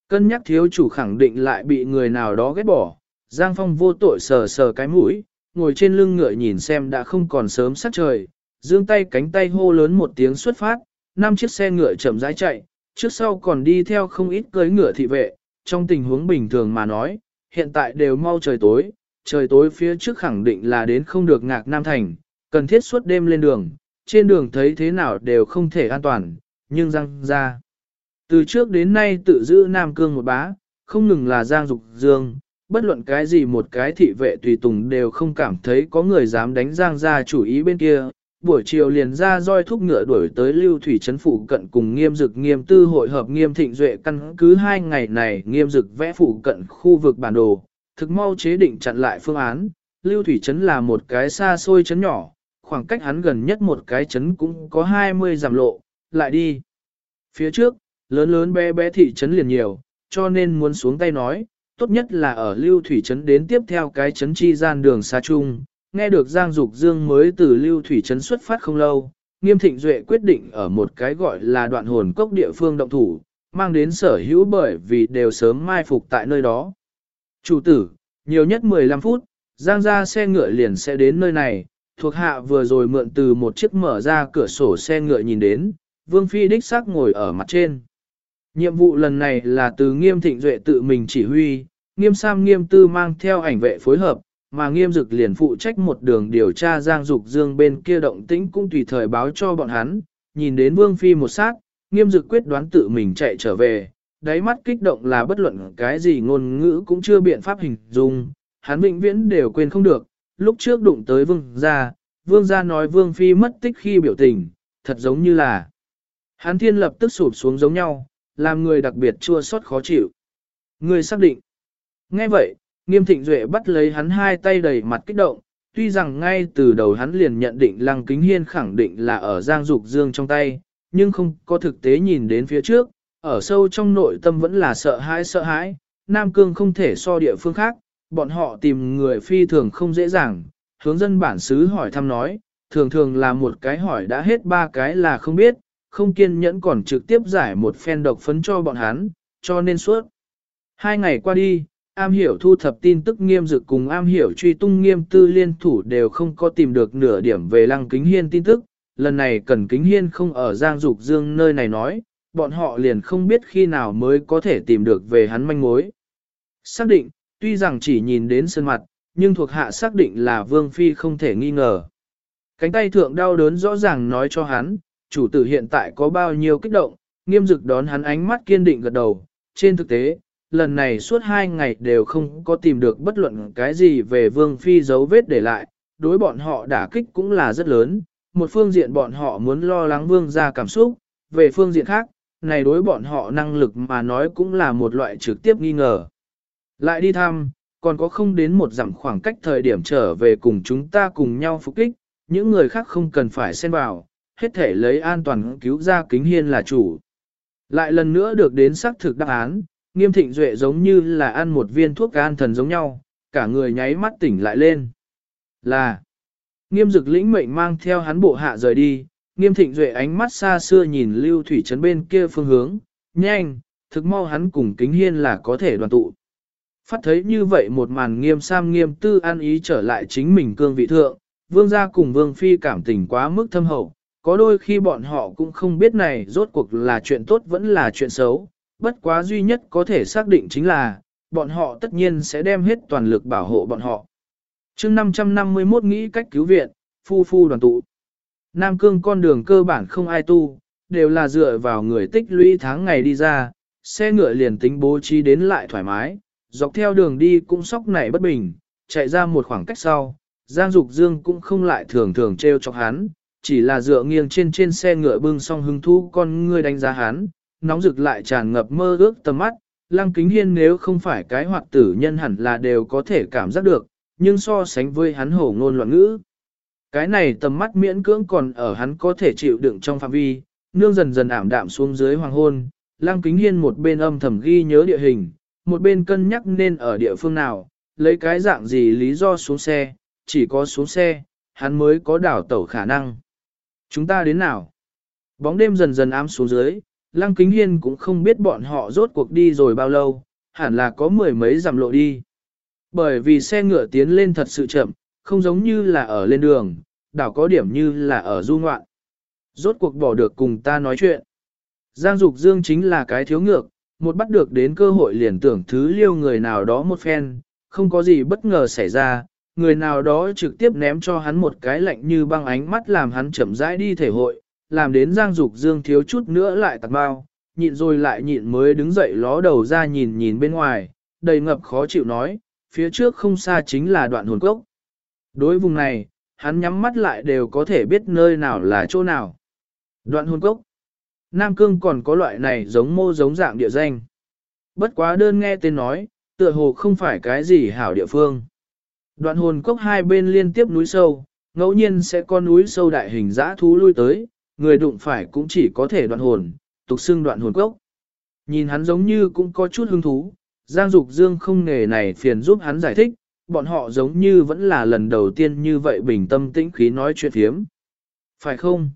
Cân nhắc thiếu chủ khẳng định lại bị người nào đó ghét bỏ, Giang Phong vô tội sờ sờ cái mũi, ngồi trên lưng ngựa nhìn xem đã không còn sớm sắc trời, dương tay cánh tay hô lớn một tiếng xuất phát, năm chiếc xe ngựa chậm rãi chạy, trước sau còn đi theo không ít cưới ngựa thị vệ, trong tình huống bình thường mà nói, hiện tại đều mau trời tối, trời tối phía trước khẳng định là đến không được ngạc Nam Thành, cần thiết suốt đêm lên đường, trên đường thấy thế nào đều không thể an toàn, nhưng răng ra. Từ trước đến nay tự giữ Nam Cương một bá, không ngừng là Giang Dục Dương, bất luận cái gì một cái thị vệ tùy tùng đều không cảm thấy có người dám đánh Giang ra chủ ý bên kia. Buổi chiều liền ra roi thúc ngựa đuổi tới lưu thủy trấn phủ cận cùng nghiêm dực nghiêm tư hội hợp nghiêm thịnh duệ căn cứ hai ngày này nghiêm dực vẽ phủ cận khu vực bản đồ, thực mau chế định chặn lại phương án. Lưu thủy trấn là một cái xa xôi trấn nhỏ, khoảng cách hắn gần nhất một cái trấn cũng có 20 giảm lộ, lại đi. Phía trước, lớn lớn bé bé thị trấn liền nhiều, cho nên muốn xuống tay nói, tốt nhất là ở lưu thủy trấn đến tiếp theo cái trấn chi gian đường xa chung. Nghe được Giang Dục Dương mới từ lưu thủy trấn xuất phát không lâu, nghiêm thịnh duệ quyết định ở một cái gọi là đoạn hồn cốc địa phương động thủ, mang đến sở hữu bởi vì đều sớm mai phục tại nơi đó. Chủ tử, nhiều nhất 15 phút, Giang ra xe ngựa liền sẽ đến nơi này, thuộc hạ vừa rồi mượn từ một chiếc mở ra cửa sổ xe ngựa nhìn đến, Vương Phi đích xác ngồi ở mặt trên. Nhiệm vụ lần này là từ nghiêm thịnh duệ tự mình chỉ huy, nghiêm sam nghiêm tư mang theo ảnh vệ phối hợp, mà nghiêm dực liền phụ trách một đường điều tra giang dục dương bên kia động tĩnh cũng tùy thời báo cho bọn hắn, nhìn đến vương phi một sát, nghiêm dực quyết đoán tự mình chạy trở về, đáy mắt kích động là bất luận cái gì ngôn ngữ cũng chưa biện pháp hình dung, hắn vĩnh viễn đều quên không được, lúc trước đụng tới vương gia, vương gia nói vương phi mất tích khi biểu tình, thật giống như là. Hắn thiên lập tức sụp xuống giống nhau, làm người đặc biệt chua xót khó chịu. Người xác định. Nghe vậy, nghiêm thịnh duệ bắt lấy hắn hai tay đầy mặt kích động, tuy rằng ngay từ đầu hắn liền nhận định lăng kính hiên khẳng định là ở giang dục dương trong tay, nhưng không có thực tế nhìn đến phía trước, ở sâu trong nội tâm vẫn là sợ hãi sợ hãi, Nam Cương không thể so địa phương khác, bọn họ tìm người phi thường không dễ dàng, hướng dân bản xứ hỏi thăm nói, thường thường là một cái hỏi đã hết ba cái là không biết, không kiên nhẫn còn trực tiếp giải một phen độc phấn cho bọn hắn, cho nên suốt. Hai ngày qua đi, am hiểu thu thập tin tức nghiêm dực cùng am hiểu truy tung nghiêm tư liên thủ đều không có tìm được nửa điểm về lăng kính hiên tin tức. Lần này cần kính hiên không ở Giang Dục Dương nơi này nói, bọn họ liền không biết khi nào mới có thể tìm được về hắn manh mối. Xác định, tuy rằng chỉ nhìn đến sơn mặt, nhưng thuộc hạ xác định là Vương Phi không thể nghi ngờ. Cánh tay thượng đau đớn rõ ràng nói cho hắn, chủ tử hiện tại có bao nhiêu kích động, nghiêm dực đón hắn ánh mắt kiên định gật đầu. Trên thực tế, lần này suốt hai ngày đều không có tìm được bất luận cái gì về vương phi dấu vết để lại, đối bọn họ đả kích cũng là rất lớn. Một phương diện bọn họ muốn lo lắng vương ra cảm xúc, về phương diện khác, này đối bọn họ năng lực mà nói cũng là một loại trực tiếp nghi ngờ. Lại đi thăm, còn có không đến một dặm khoảng cách thời điểm trở về cùng chúng ta cùng nhau phục kích, những người khác không cần phải xen vào, hết thể lấy an toàn cứu ra kính hiên là chủ. Lại lần nữa được đến xác thực đáp án, nghiêm thịnh duệ giống như là ăn một viên thuốc an thần giống nhau, cả người nháy mắt tỉnh lại lên. Là, nghiêm dực lĩnh mệnh mang theo hắn bộ hạ rời đi, nghiêm thịnh duệ ánh mắt xa xưa nhìn lưu thủy trấn bên kia phương hướng, nhanh, thực mau hắn cùng kính hiên là có thể đoàn tụ. Phát thấy như vậy một màn nghiêm sam nghiêm tư an ý trở lại chính mình cương vị thượng, vương gia cùng vương phi cảm tình quá mức thâm hậu, có đôi khi bọn họ cũng không biết này rốt cuộc là chuyện tốt vẫn là chuyện xấu, bất quá duy nhất có thể xác định chính là, bọn họ tất nhiên sẽ đem hết toàn lực bảo hộ bọn họ. chương 551 nghĩ cách cứu viện, phu phu đoàn tụ. Nam cương con đường cơ bản không ai tu, đều là dựa vào người tích lũy tháng ngày đi ra, xe ngựa liền tính bố trí đến lại thoải mái, dọc theo đường đi cũng sóc nảy bất bình, chạy ra một khoảng cách sau, Giang Dục Dương cũng không lại thường thường treo chọc hắn, chỉ là dựa nghiêng trên trên xe ngựa bưng song hứng thú con ngươi đánh giá hắn, nóng rực lại tràn ngập mơ ước tầm mắt, Lăng Kính Hiên nếu không phải cái hoạt tử nhân hẳn là đều có thể cảm giác được, nhưng so sánh với hắn hổ ngôn loạn ngữ. Cái này tầm mắt miễn cưỡng còn ở hắn có thể chịu đựng trong phạm vi, nương dần dần ảm đạm xuống dưới hoàng hôn, Lăng Kính Hiên một bên âm thầm ghi nhớ địa hình, một bên cân nhắc nên ở địa phương nào, lấy cái dạng gì lý do xuống xe, chỉ có xuống xe, hắn mới có đảo tẩu khả năng. Chúng ta đến nào? Bóng đêm dần dần ám xuống dưới, Lăng Kính Hiên cũng không biết bọn họ rốt cuộc đi rồi bao lâu, hẳn là có mười mấy dặm lộ đi. Bởi vì xe ngựa tiến lên thật sự chậm, không giống như là ở lên đường, đảo có điểm như là ở du ngoạn. Rốt cuộc bỏ được cùng ta nói chuyện. Giang Dục Dương chính là cái thiếu ngược, một bắt được đến cơ hội liền tưởng thứ liêu người nào đó một phen, không có gì bất ngờ xảy ra, người nào đó trực tiếp ném cho hắn một cái lạnh như băng ánh mắt làm hắn chậm rãi đi thể hội, làm đến Giang Dục Dương thiếu chút nữa lại tạt bao, nhịn rồi lại nhịn mới đứng dậy ló đầu ra nhìn nhìn bên ngoài, đầy ngập khó chịu nói, phía trước không xa chính là đoạn hồn cốc. Đối vùng này, hắn nhắm mắt lại đều có thể biết nơi nào là chỗ nào. Đoạn hồn cốc. Nam Cương còn có loại này giống mô giống dạng địa danh. Bất quá đơn nghe tên nói, tựa hồ không phải cái gì hảo địa phương. Đoạn hồn cốc hai bên liên tiếp núi sâu, ngẫu nhiên sẽ có núi sâu đại hình dã thú lui tới, người đụng phải cũng chỉ có thể đoạn hồn, tục xưng đoạn hồn cốc. Nhìn hắn giống như cũng có chút hứng thú, Giang Dục Dương không nghề này phiền giúp hắn giải thích, bọn họ giống như vẫn là lần đầu tiên như vậy bình tâm tĩnh khí nói chuyện hiếm, Phải không?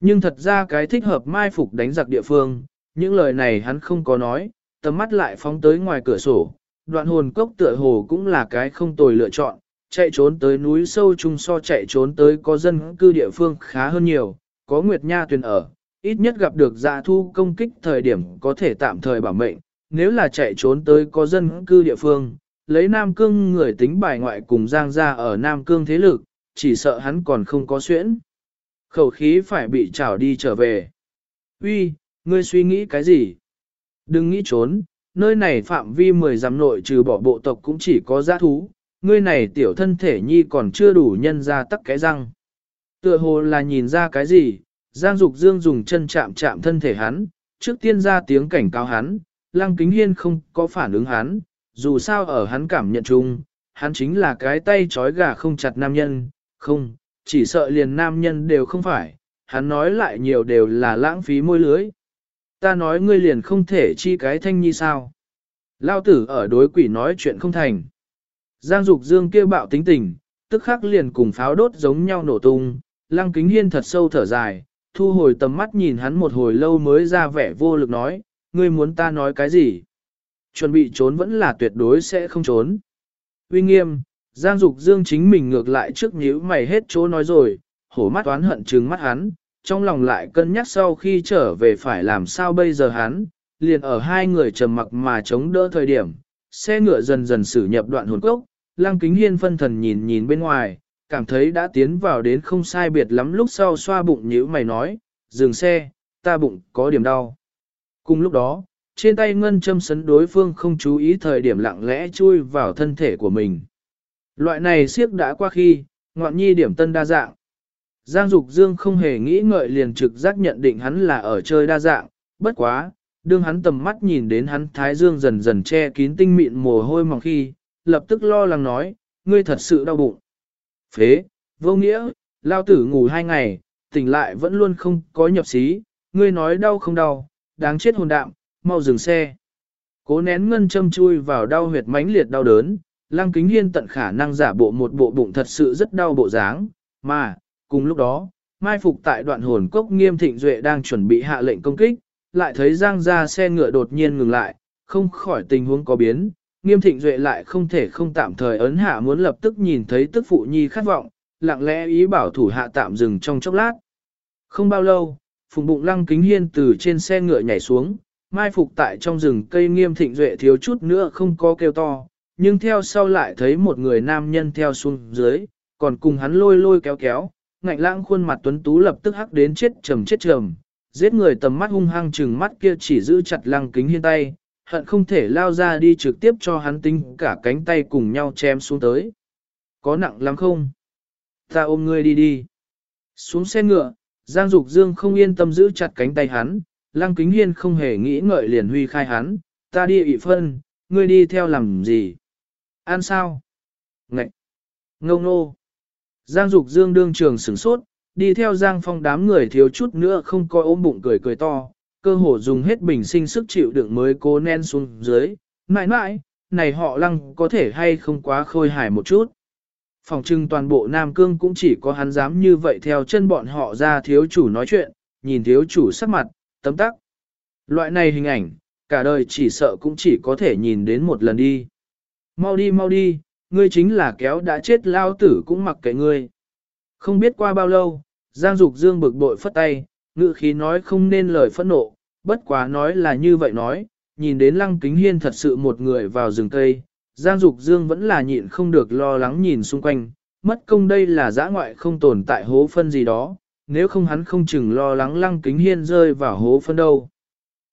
Nhưng thật ra cái thích hợp mai phục đánh giặc địa phương, những lời này hắn không có nói, tầm mắt lại phóng tới ngoài cửa sổ, đoạn hồn cốc tựa hồ cũng là cái không tồi lựa chọn, chạy trốn tới núi sâu chung so chạy trốn tới có dân cư địa phương khá hơn nhiều, có Nguyệt Nha tuyền ở, ít nhất gặp được dạ thu công kích thời điểm có thể tạm thời bảo mệnh, nếu là chạy trốn tới có dân cư địa phương, lấy Nam Cương người tính bài ngoại cùng Giang ra ở Nam Cương thế lực, chỉ sợ hắn còn không có xuyễn. Khẩu khí phải bị trảo đi trở về. Uy, ngươi suy nghĩ cái gì? Đừng nghĩ trốn, nơi này phạm vi mười dặm nội trừ bỏ bộ tộc cũng chỉ có giã thú, ngươi này tiểu thân thể nhi còn chưa đủ nhân ra tắc cái răng. Tựa hồ là nhìn ra cái gì, Giang Dục Dương dùng chân chạm chạm thân thể hắn, trước tiên ra tiếng cảnh cáo hắn, Lăng Kính Hiên không có phản ứng hắn, dù sao ở hắn cảm nhận chung, hắn chính là cái tay trói gà không chặt nam nhân, không, chỉ sợ liền nam nhân đều không phải, hắn nói lại nhiều đều là lãng phí môi lưới. Ta nói ngươi liền không thể chi cái thanh nhi sao. Lao tử ở đối quỷ nói chuyện không thành. Giang Dục Dương kia bạo tính tình, tức khắc liền cùng pháo đốt giống nhau nổ tung, lăng kính hiên thật sâu thở dài, thu hồi tầm mắt nhìn hắn một hồi lâu mới ra vẻ vô lực nói, ngươi muốn ta nói cái gì? Chuẩn bị trốn vẫn là tuyệt đối sẽ không trốn. Uy nghiêm, Giang Dục Dương chính mình ngược lại trước nhíu mày hết chỗ nói rồi, hổ mắt toán hận trừng mắt hắn, trong lòng lại cân nhắc sau khi trở về phải làm sao bây giờ hắn, liền ở hai người trầm mặc mà chống đỡ thời điểm, xe ngựa dần dần xử nhập đoạn hồn cốc, Lăng Kính Hiên phân thần nhìn nhìn bên ngoài, cảm thấy đã tiến vào đến không sai biệt lắm lúc sau xoa bụng nhíu mày nói, dừng xe, ta bụng có điểm đau. Cùng lúc đó, trên tay ngân châm sấn đối phương không chú ý thời điểm lặng lẽ chui vào thân thể của mình. Loại này siếc đã qua khi, ngọn nhi điểm tân đa dạng. Giang Dục Dương không hề nghĩ ngợi liền trực giác nhận định hắn là ở chơi đa dạng, bất quá, đương hắn tầm mắt nhìn đến hắn thái dương dần dần che kín tinh mịn mồ hôi mỏng khi, lập tức lo lắng nói, ngươi thật sự đau bụng. Phế, vô nghĩa, lao tử ngủ hai ngày, tỉnh lại vẫn luôn không có nhập xí, ngươi nói đau không đau, đáng chết hồn đạm, mau dừng xe. Cố nén ngân châm chui vào đau huyệt mãnh liệt đau đớn, lăng kính hiên tận khả năng giả bộ một bộ bụng thật sự rất đau bộ dáng, mà, cùng lúc đó, mai phục tại đoạn hồn cốc nghiêm thịnh duệ đang chuẩn bị hạ lệnh công kích, lại thấy giang ra xe ngựa đột nhiên ngừng lại, không khỏi tình huống có biến, nghiêm thịnh duệ lại không thể không tạm thời ấn hạ muốn lập tức nhìn thấy tức phụ nhi khát vọng, lặng lẽ ý bảo thủ hạ tạm dừng trong chốc lát. Không bao lâu, phùng bụng lăng kính hiên từ trên xe ngựa nhảy xuống, mai phục tại trong rừng cây nghiêm thịnh duệ thiếu chút nữa không có kêu to, nhưng theo sau lại thấy một người nam nhân theo xuống dưới, còn cùng hắn lôi lôi kéo kéo, ngạnh lãng khuôn mặt tuấn tú lập tức hắc đến chết trầm chết trầm, giết người tầm mắt hung hăng chừng mắt kia chỉ giữ chặt lăng kính hiên tay, hận không thể lao ra đi trực tiếp cho hắn tính cả cánh tay cùng nhau chém xuống tới. Có nặng lắm không? Ta ôm ngươi đi đi. Xuống xe ngựa, Giang Dục Dương không yên tâm giữ chặt cánh tay hắn, Lăng Kính Hiên không hề nghĩ ngợi liền huy khai hắn, ta đi ị phân, ngươi đi theo làm gì? Ăn sao? Ngậy! Ngông nô! Giang Dục Dương đương trường sửng sốt, đi theo Giang Phong đám người thiếu chút nữa không coi ôm bụng cười cười to, cơ hồ dùng hết bình sinh sức chịu đựng mới cố nén xuống dưới, mãi mãi, này họ lăng có thể hay không quá khôi hài một chút. Phòng trưng toàn bộ Nam Cương cũng chỉ có hắn dám như vậy theo chân bọn họ ra thiếu chủ nói chuyện, nhìn thiếu chủ sắc mặt, tấm tắc. Loại này hình ảnh, cả đời chỉ sợ cũng chỉ có thể nhìn đến một lần đi. Mau đi mau đi, ngươi chính là kéo đã chết lao tử cũng mặc kệ ngươi. Không biết qua bao lâu, Giang Dục Dương bực bội phất tay, ngự khí nói không nên lời phẫn nộ, bất quá nói là như vậy nói, nhìn đến Lăng Kính Hiên thật sự một người vào rừng cây, Giang Dục Dương vẫn là nhịn không được lo lắng nhìn xung quanh, mất công đây là giã ngoại không tồn tại hố phân gì đó, nếu không hắn không chừng lo lắng Lăng Kính Hiên rơi vào hố phân đâu.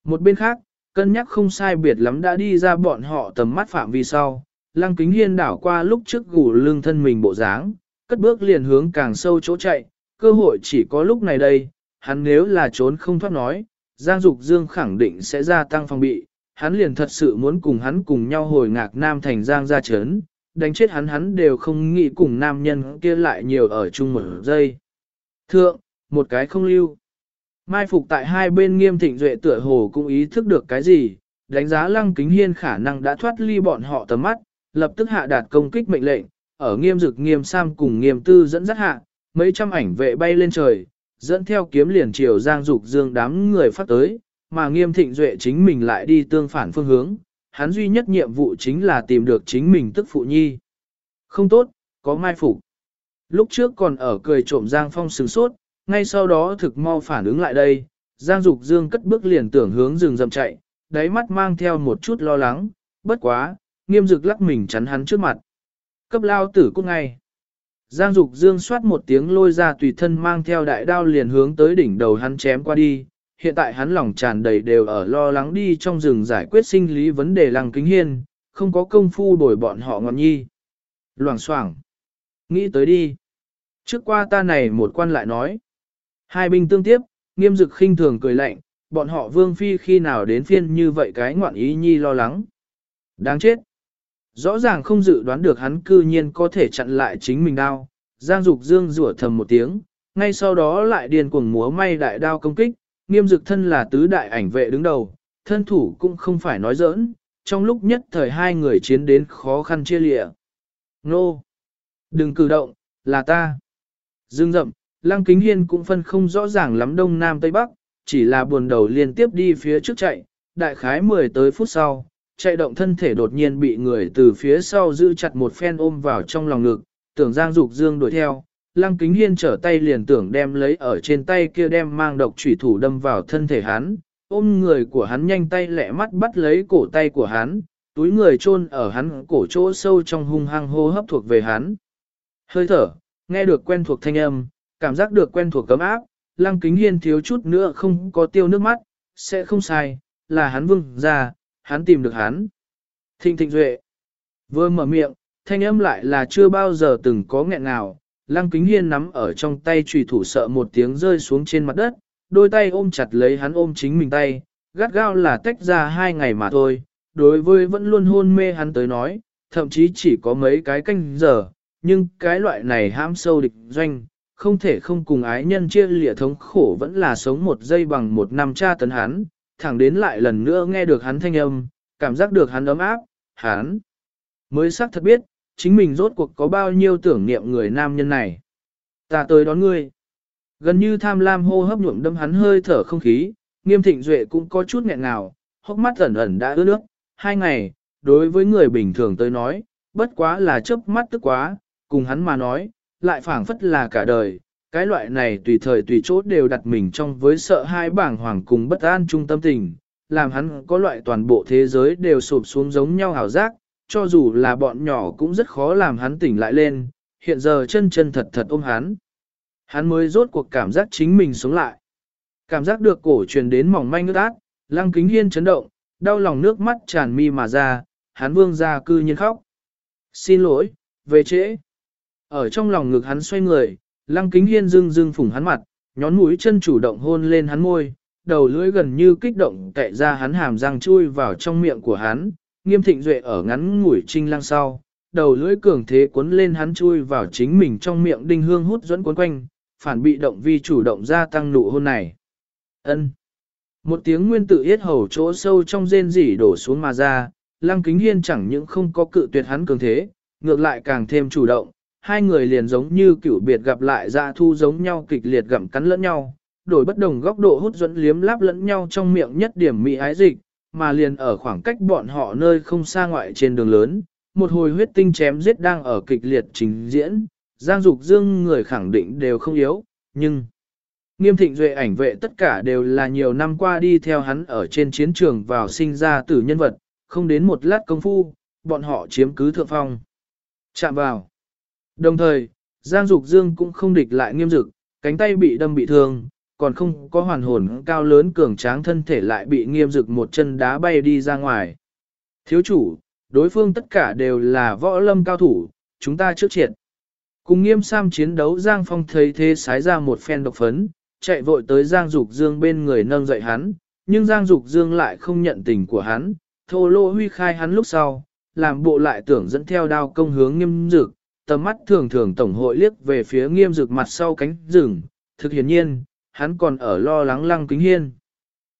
Một bên khác, cân nhắc không sai biệt lắm đã đi ra bọn họ tầm mắt phạm vi sau, Lăng Kính Hiên đảo qua lúc trước gù lưng thân mình bộ dáng, cất bước liền hướng càng sâu chỗ chạy, cơ hội chỉ có lúc này đây, hắn nếu là trốn không thoát nói, Giang Dục Dương khẳng định sẽ gia tăng phòng bị, hắn liền thật sự muốn cùng hắn cùng nhau hồi ngạc Nam thành Giang ra chấn, đánh chết hắn hắn đều không nghĩ cùng nam nhân kia lại nhiều ở chung một giây. Thượng, một cái không lưu. Mai phục tại hai bên nghiêm thịnh duệ tựa hồ cũng ý thức được cái gì, đánh giá lăng kính hiên khả năng đã thoát ly bọn họ tầm mắt, lập tức hạ đạt công kích mệnh lệnh, ở nghiêm dực nghiêm sam cùng nghiêm tư dẫn dắt hạ, mấy trăm ảnh vệ bay lên trời, dẫn theo kiếm liền chiều giang dục dương đám người phát tới, mà nghiêm thịnh duệ chính mình lại đi tương phản phương hướng, hắn duy nhất nhiệm vụ chính là tìm được chính mình tức phụ nhi. Không tốt, có mai phục. Lúc trước còn ở cười trộm Giang Phong sừng sốt, ngay sau đó thực mau phản ứng lại đây, Giang Dục Dương cất bước liền tưởng hướng rừng rậm chạy, đáy mắt mang theo một chút lo lắng, bất quá, nghiêm dực lắc mình chắn hắn trước mặt. Cấp lao tử cút ngay. Giang Dục Dương xoát một tiếng lôi ra tùy thân mang theo đại đao liền hướng tới đỉnh đầu hắn chém qua đi. Hiện tại hắn lòng tràn đầy đều ở lo lắng đi trong rừng giải quyết sinh lý vấn đề lăng kính hiên, không có công phu đổi bọn họ ngọn nhi. Loảng xoảng Nghĩ tới đi. Trước qua ta này một quan lại nói. Hai binh tương tiếp, nghiêm dực khinh thường cười lạnh, bọn họ vương phi khi nào đến phiên như vậy cái ngoạn ý nhi lo lắng. Đáng chết. Rõ ràng không dự đoán được hắn cư nhiên có thể chặn lại chính mình đao. Giang Dục Dương rủa thầm một tiếng, ngay sau đó lại điên cuồng múa may đại đao công kích, nghiêm dực thân là tứ đại ảnh vệ đứng đầu, thân thủ cũng không phải nói giỡn, trong lúc nhất thời hai người chiến đến khó khăn chia lịa. Nô! Đừng cử động, là ta! Dương rậm, Lăng Kính Hiên cũng phân không rõ ràng lắm đông nam tây bắc, chỉ là buồn đầu liên tiếp đi phía trước chạy, đại khái 10 tới phút sau, chạy động thân thể đột nhiên bị người từ phía sau giữ chặt một phen ôm vào trong lòng ngực, tưởng Giang Dục Dương đuổi theo, Lăng Kính Hiên trở tay liền tưởng đem lấy ở trên tay kia đem mang độc chủy thủ đâm vào thân thể hắn, ôm người của hắn nhanh tay lẹ mắt bắt lấy cổ tay của hắn, túi người chôn ở hắn cổ chỗ sâu trong hung hăng hô hấp thuộc về hắn. Hơi thở, nghe được quen thuộc thanh âm, cảm giác được quen thuộc cấm áp, Lăng Kính Hiên thiếu chút nữa không có tiêu nước mắt, sẽ không sai, là hắn vương ra, hắn tìm được hắn. Thịnh thịnh duệ. Vừa mở miệng, thanh âm lại là chưa bao giờ từng có nghẹn nào. Lăng kính hiên nắm ở trong tay trùy thủ sợ một tiếng rơi xuống trên mặt đất, đôi tay ôm chặt lấy hắn ôm chính mình tay, gắt gao là tách ra hai ngày mà thôi. Đối với vẫn luôn hôn mê hắn tới nói, thậm chí chỉ có mấy cái canh giờ, nhưng cái loại này ham sâu địch doanh, không thể không cùng ái nhân chia lịa thống khổ vẫn là sống một giây bằng một năm tra tấn hắn, thẳng đến lại lần nữa nghe được hắn thanh âm, cảm giác được hắn ấm áp, hắn mới xác thật biết, chính mình rốt cuộc có bao nhiêu tưởng niệm người nam nhân này. Ta tới đón ngươi. Gần như tham lam hô hấp nhuộm đâm hắn hơi thở không khí, nghiêm thịnh duệ cũng có chút nghẹn ngào, hốc mắt ẩn ẩn đã ướt nước. Hai ngày, đối với người bình thường tới nói, bất quá là chớp mắt tức quá, cùng hắn mà nói, lại phảng phất là cả đời, cái loại này tùy thời tùy chốt đều đặt mình trong với sợ hai bảng hoàng cùng bất an trung tâm tình, làm hắn có loại toàn bộ thế giới đều sụp xuống giống nhau hảo giác, cho dù là bọn nhỏ cũng rất khó làm hắn tỉnh lại lên, hiện giờ chân chân thật thật ôm hắn. Hắn mới rốt cuộc cảm giác chính mình sống lại. Cảm giác được cổ truyền đến mỏng manh nước ác, lăng kính hiên chấn động, đau lòng nước mắt tràn mi mà ra, hắn vương ra cư nhiên khóc. Xin lỗi, về trễ. Ở trong lòng ngực hắn xoay người, lăng kính hiên dưng dưng phủng hắn mặt, nhón mũi chân chủ động hôn lên hắn môi, đầu lưỡi gần như kích động kệ ra hắn hàm răng chui vào trong miệng của hắn, nghiêm thịnh duệ ở ngắn ngủi trinh lăng sau, đầu lưỡi cường thế cuốn lên hắn chui vào chính mình trong miệng đinh hương hút dẫn cuốn quanh, phản bị động vi chủ động gia tăng nụ hôn này. ân Một tiếng nguyên tự yết hầu chỗ sâu trong rên rỉ đổ xuống mà ra, lăng kính hiên chẳng những không có cự tuyệt hắn cường thế, ngược lại càng thêm chủ động, hai người liền giống như cựu biệt gặp lại ra thu giống nhau kịch liệt gặm cắn lẫn nhau, đổi bất đồng góc độ hút dẫn liếm láp lẫn nhau trong miệng nhất điểm mỹ ái dịch, mà liền ở khoảng cách bọn họ nơi không xa ngoại trên đường lớn, một hồi huyết tinh chém giết đang ở kịch liệt trình diễn, Giang Dục Dương người khẳng định đều không yếu, nhưng nghiêm thịnh duệ ảnh vệ tất cả đều là nhiều năm qua đi theo hắn ở trên chiến trường vào sinh ra tử nhân vật, không đến một lát công phu, bọn họ chiếm cứ thượng phong. Chạm vào. Đồng thời, Giang Dục Dương cũng không địch lại nghiêm dực, cánh tay bị đâm bị thương, còn không có hoàn hồn cao lớn cường tráng thân thể lại bị nghiêm dực một chân đá bay đi ra ngoài. Thiếu chủ, đối phương tất cả đều là võ lâm cao thủ, chúng ta trước triệt. Cùng nghiêm sam chiến đấu Giang Phong thấy thế sái ra một phen độc phấn, chạy vội tới Giang Dục Dương bên người nâng dậy hắn, nhưng Giang Dục Dương lại không nhận tình của hắn, thô lô huy khai hắn lúc sau, làm bộ lại tưởng dẫn theo đao công hướng nghiêm dực, tầm mắt thường thường tổng hội liếc về phía nghiêm dực mặt sau cánh rừng, thực hiển nhiên, hắn còn ở lo lắng lăng kính hiên.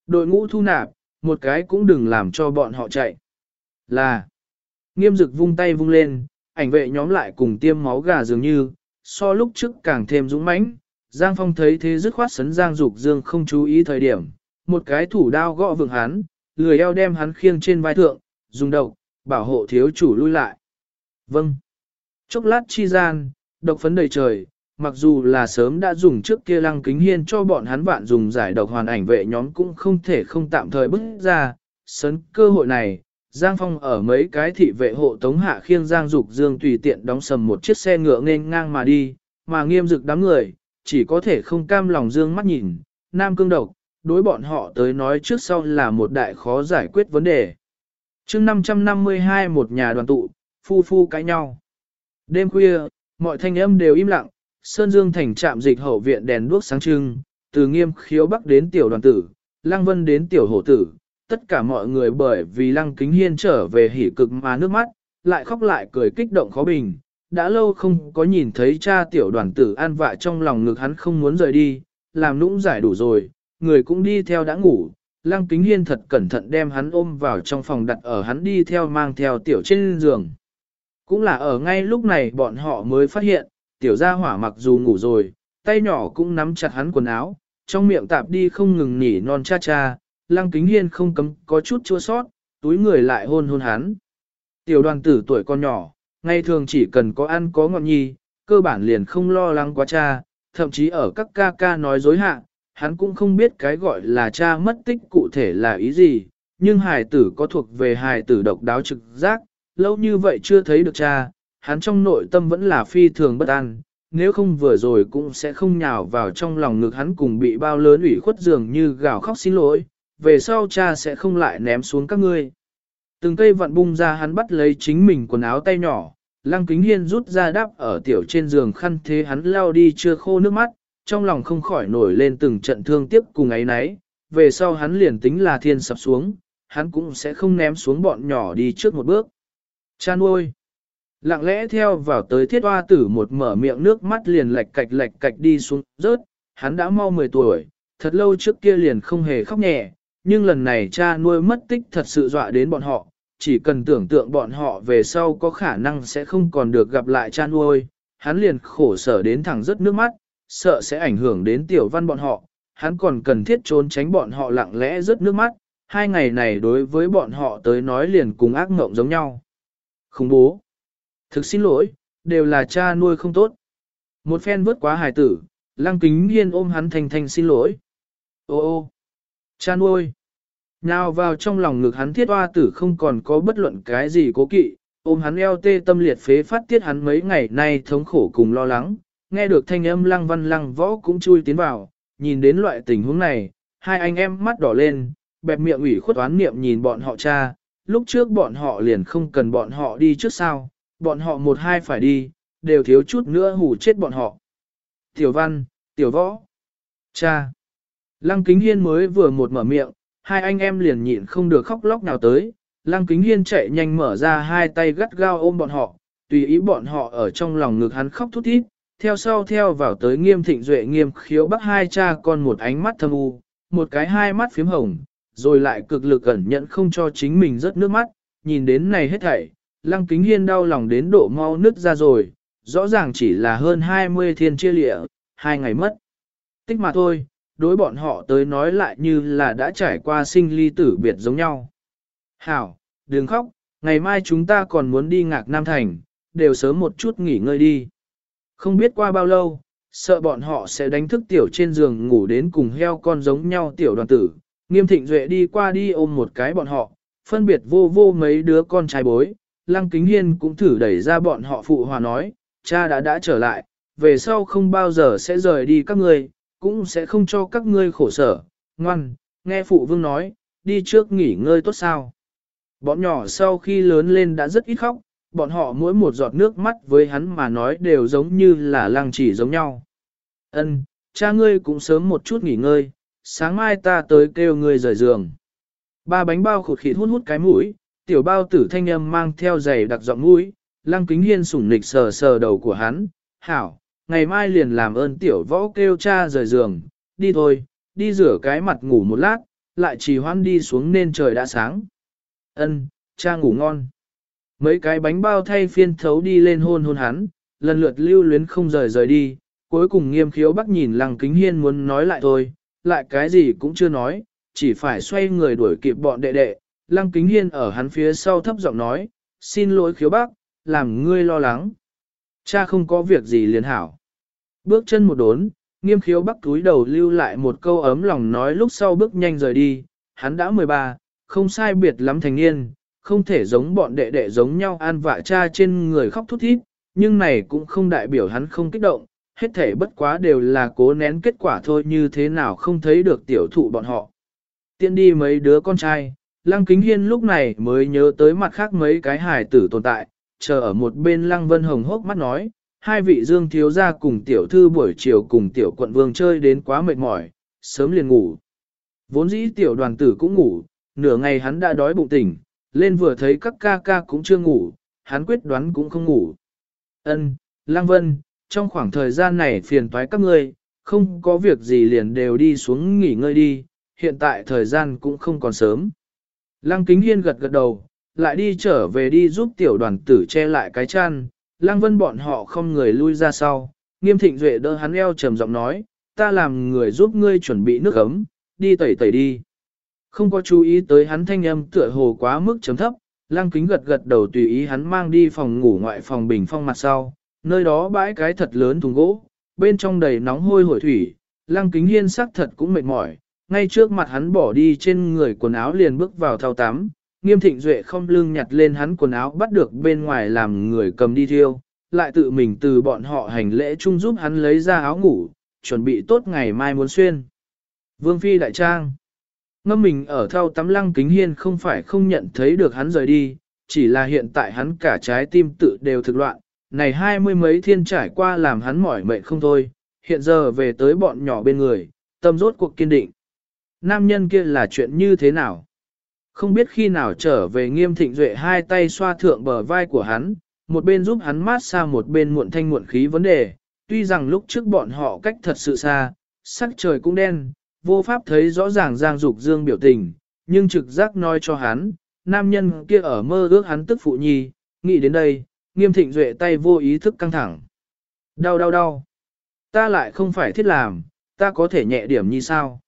Đội ngũ thu nạp, một cái cũng đừng làm cho bọn họ chạy. Là, nghiêm dực vung tay vung lên, ảnh vệ nhóm lại cùng tiêm máu gà dường như, so lúc trước càng thêm dũng mãnh. Giang Phong thấy thế dứt khoát sấn Giang Dục Dương không chú ý thời điểm, một cái thủ đao gõ vượng hắn, lười eo đem hắn khiêng trên vai thượng, dùng đầu bảo hộ thiếu chủ lui lại. Vâng. Chốc lát chi gian, độc phấn đầy trời, mặc dù là sớm đã dùng trước kia lăng kính hiên cho bọn hắn vạn dùng giải độc hoàn ảnh vệ nhóm cũng không thể không tạm thời bước ra, sấn cơ hội này. Giang Phong ở mấy cái thị vệ hộ tống hạ khiêng Giang Dục Dương tùy tiện đóng sầm một chiếc xe ngựa nên ngang mà đi, mà nghiêm dực đám người, chỉ có thể không cam lòng Dương mắt nhìn, nam cương độc, đối bọn họ tới nói trước sau là một đại khó giải quyết vấn đề. chương 552 một nhà đoàn tụ, phu phu cãi nhau. Đêm khuya, mọi thanh âm đều im lặng, Sơn Dương thành trạm dịch hậu viện đèn đuốc sáng trưng, từ nghiêm khiếu bắc đến tiểu đoàn tử, lăng vân đến tiểu hổ tử, tất cả mọi người bởi vì lăng kính hiên trở về hỉ cực mà nước mắt, lại khóc lại cười kích động khó bình. Đã lâu không có nhìn thấy cha tiểu đoàn tử an vạ trong lòng ngực hắn không muốn rời đi, làm nũng giải đủ rồi, người cũng đi theo đã ngủ. Lăng kính hiên thật cẩn thận đem hắn ôm vào trong phòng đặt ở hắn đi theo mang theo tiểu trên giường. Cũng là ở ngay lúc này bọn họ mới phát hiện, tiểu gia hỏa mặc dù ngủ rồi, tay nhỏ cũng nắm chặt hắn quần áo, trong miệng tạp đi không ngừng nỉ non cha cha, lăng kính hiên không cấm có chút chua sót, túi người lại hôn hôn hắn. Tiểu đoàn tử tuổi con nhỏ, ngày thường chỉ cần có ăn có ngọn nhi, cơ bản liền không lo lắng quá cha, thậm chí ở các ca ca nói dối hạ, hắn cũng không biết cái gọi là cha mất tích cụ thể là ý gì, nhưng hài tử có thuộc về hài tử độc đáo trực giác, lâu như vậy chưa thấy được cha, hắn trong nội tâm vẫn là phi thường bất an, nếu không vừa rồi cũng sẽ không nhào vào trong lòng ngực hắn cùng bị bao lớn ủy khuất dường như gào khóc xin lỗi, về sau cha sẽ không lại ném xuống các ngươi. Từng cây vặn bung ra hắn bắt lấy chính mình quần áo tay nhỏ, lăng kính hiên rút ra đáp ở tiểu trên giường khăn thế hắn lao đi chưa khô nước mắt, trong lòng không khỏi nổi lên từng trận thương tiếp cùng ấy nấy, về sau hắn liền tính là thiên sập xuống, hắn cũng sẽ không ném xuống bọn nhỏ đi trước một bước. Cha nuôi. Lặng lẽ theo vào tới thiết hoa tử một mở miệng nước mắt liền lệch cạch lệch cạch đi xuống rớt, hắn đã mau 10 tuổi, thật lâu trước kia liền không hề khóc nhẹ, nhưng lần này cha nuôi mất tích thật sự dọa đến bọn họ, chỉ cần tưởng tượng bọn họ về sau có khả năng sẽ không còn được gặp lại cha nuôi, hắn liền khổ sở đến thẳng rớt nước mắt, sợ sẽ ảnh hưởng đến tiểu văn bọn họ, hắn còn cần thiết trốn tránh bọn họ lặng lẽ rớt nước mắt, hai ngày này đối với bọn họ tới nói liền cùng ác ngộng giống nhau. Không bố. Thực xin lỗi, đều là cha nuôi không tốt. Một phen vớt quá hài tử, lăng kính hiên ôm hắn thành thành xin lỗi. Ô ô, cha nuôi. Nào vào trong lòng ngực hắn thiết hoa tử không còn có bất luận cái gì cố kỵ, ôm hắn eo tê tâm liệt phế phát tiết hắn mấy ngày nay thống khổ cùng lo lắng, nghe được thanh âm lăng văn lăng võ cũng chui tiến vào, nhìn đến loại tình huống này, hai anh em mắt đỏ lên, bẹp miệng ủy khuất toán niệm nhìn bọn họ cha, lúc trước bọn họ liền không cần bọn họ đi trước sao, bọn họ một hai phải đi, đều thiếu chút nữa hù chết bọn họ. Tiểu văn, tiểu võ, cha. Lăng kính hiên mới vừa một mở miệng, hai anh em liền nhịn không được khóc lóc nào tới, lăng kính hiên chạy nhanh mở ra hai tay gắt gao ôm bọn họ, tùy ý bọn họ ở trong lòng ngực hắn khóc thút thít, theo sau theo vào tới nghiêm thịnh duệ nghiêm khiếu bắt hai cha con một ánh mắt thâm u, một cái hai mắt phím hồng, rồi lại cực lực ẩn nhận không cho chính mình rớt nước mắt, nhìn đến này hết thảy, lăng kính hiên đau lòng đến độ mau nứt ra rồi, rõ ràng chỉ là hơn 20 thiên chia lịa, hai ngày mất. Tích mà thôi, đối bọn họ tới nói lại như là đã trải qua sinh ly tử biệt giống nhau. Hảo, đừng khóc, ngày mai chúng ta còn muốn đi ngạc Nam Thành, đều sớm một chút nghỉ ngơi đi. Không biết qua bao lâu, sợ bọn họ sẽ đánh thức tiểu trên giường ngủ đến cùng heo con giống nhau tiểu đoàn tử. Nghiêm thịnh duệ đi qua đi ôm một cái bọn họ, phân biệt vô vô mấy đứa con trai bối. Lăng kính hiên cũng thử đẩy ra bọn họ phụ hòa nói, cha đã đã trở lại, về sau không bao giờ sẽ rời đi các ngươi, cũng sẽ không cho các ngươi khổ sở. Ngoan, nghe phụ vương nói, đi trước nghỉ ngơi tốt sao. Bọn nhỏ sau khi lớn lên đã rất ít khóc, bọn họ mỗi một giọt nước mắt với hắn mà nói đều giống như là lăng chỉ giống nhau. Ân, cha ngươi cũng sớm một chút nghỉ ngơi, sáng mai ta tới kêu ngươi rời giường. Ba bánh bao khụt khịt hút hút cái mũi, tiểu bao tử thanh âm mang theo giày đặc giọng mũi, lăng kính hiên sủng nịch sờ sờ đầu của hắn, hảo, ngày mai liền làm ơn tiểu võ kêu cha rời giường, đi thôi, đi rửa cái mặt ngủ một lát, lại trì hoãn đi xuống nên trời đã sáng. Ân, cha ngủ ngon. Mấy cái bánh bao thay phiên thấu đi lên hôn hôn hắn, lần lượt lưu luyến không rời rời đi, cuối cùng nghiêm khiếu bắc nhìn lăng kính hiên muốn nói lại thôi, lại cái gì cũng chưa nói, chỉ phải xoay người đuổi kịp bọn đệ đệ, lăng kính hiên ở hắn phía sau thấp giọng nói, xin lỗi khiếu bác, làm ngươi lo lắng. Cha không có việc gì liền hảo. Bước chân một đốn, nghiêm khiếu bắc túi đầu lưu lại một câu ấm lòng nói lúc sau bước nhanh rời đi, hắn đã 13, không sai biệt lắm thành niên, không thể giống bọn đệ đệ giống nhau an vạ cha trên người khóc thút thít, nhưng này cũng không đại biểu hắn không kích động, hết thể bất quá đều là cố nén kết quả thôi như thế nào không thấy được tiểu thụ bọn họ. Tiện đi mấy đứa con trai, Lăng Kính Hiên lúc này mới nhớ tới mặt khác mấy cái hài tử tồn tại, chờ ở một bên Lăng Vân Hồng hốc mắt nói, hai vị dương thiếu gia cùng tiểu thư buổi chiều cùng tiểu quận vương chơi đến quá mệt mỏi, sớm liền ngủ. Vốn dĩ tiểu đoàn tử cũng ngủ, nửa ngày hắn đã đói bụng tỉnh, lên vừa thấy các ca ca cũng chưa ngủ, hắn quyết đoán cũng không ngủ. Ân, Lăng Vân, trong khoảng thời gian này phiền toái các ngươi, không có việc gì liền đều đi xuống nghỉ ngơi đi, hiện tại thời gian cũng không còn sớm. Lăng Kính Hiên gật gật đầu, lại đi trở về đi giúp tiểu đoàn tử che lại cái chăn, Lăng Vân bọn họ không người lui ra sau, nghiêm thịnh duệ đỡ hắn eo trầm giọng nói, ta làm người giúp ngươi chuẩn bị nước ấm, đi tẩy tẩy đi. Không có chú ý tới hắn thanh âm tựa hồ quá mức chấm thấp, lăng kính gật gật đầu tùy ý hắn mang đi phòng ngủ ngoại phòng bình phong mặt sau, nơi đó bãi cái thật lớn thùng gỗ, bên trong đầy nóng hôi hổi thủy, lăng kính hiên sắc thật cũng mệt mỏi, ngay trước mặt hắn bỏ đi trên người quần áo liền bước vào thao tắm, nghiêm thịnh duệ không lưng nhặt lên hắn quần áo bắt được bên ngoài làm người cầm đi thiêu, lại tự mình từ bọn họ hành lễ chung giúp hắn lấy ra áo ngủ, chuẩn bị tốt ngày mai muốn xuyên. Vương Phi Đại Trang Ngâm mình ở thao tắm lăng kính hiên không phải không nhận thấy được hắn rời đi, chỉ là hiện tại hắn cả trái tim tự đều thực loạn, này hai mươi mấy thiên trải qua làm hắn mỏi mệt không thôi, hiện giờ về tới bọn nhỏ bên người, tâm rốt cuộc kiên định. Nam nhân kia là chuyện như thế nào? Không biết khi nào trở về nghiêm thịnh duệ hai tay xoa thượng bờ vai của hắn, một bên giúp hắn mát xa một bên muộn thanh muộn khí vấn đề, tuy rằng lúc trước bọn họ cách thật sự xa, sắc trời cũng đen, vô pháp thấy rõ ràng Giang Dục Dương biểu tình, nhưng trực giác nói cho hắn, nam nhân kia ở mơ ước hắn tức phụ nhi, nghĩ đến đây, nghiêm thịnh duệ tay vô ý thức căng thẳng. Đau đau đau. Ta lại không phải thiết làm, ta có thể nhẹ điểm như sao.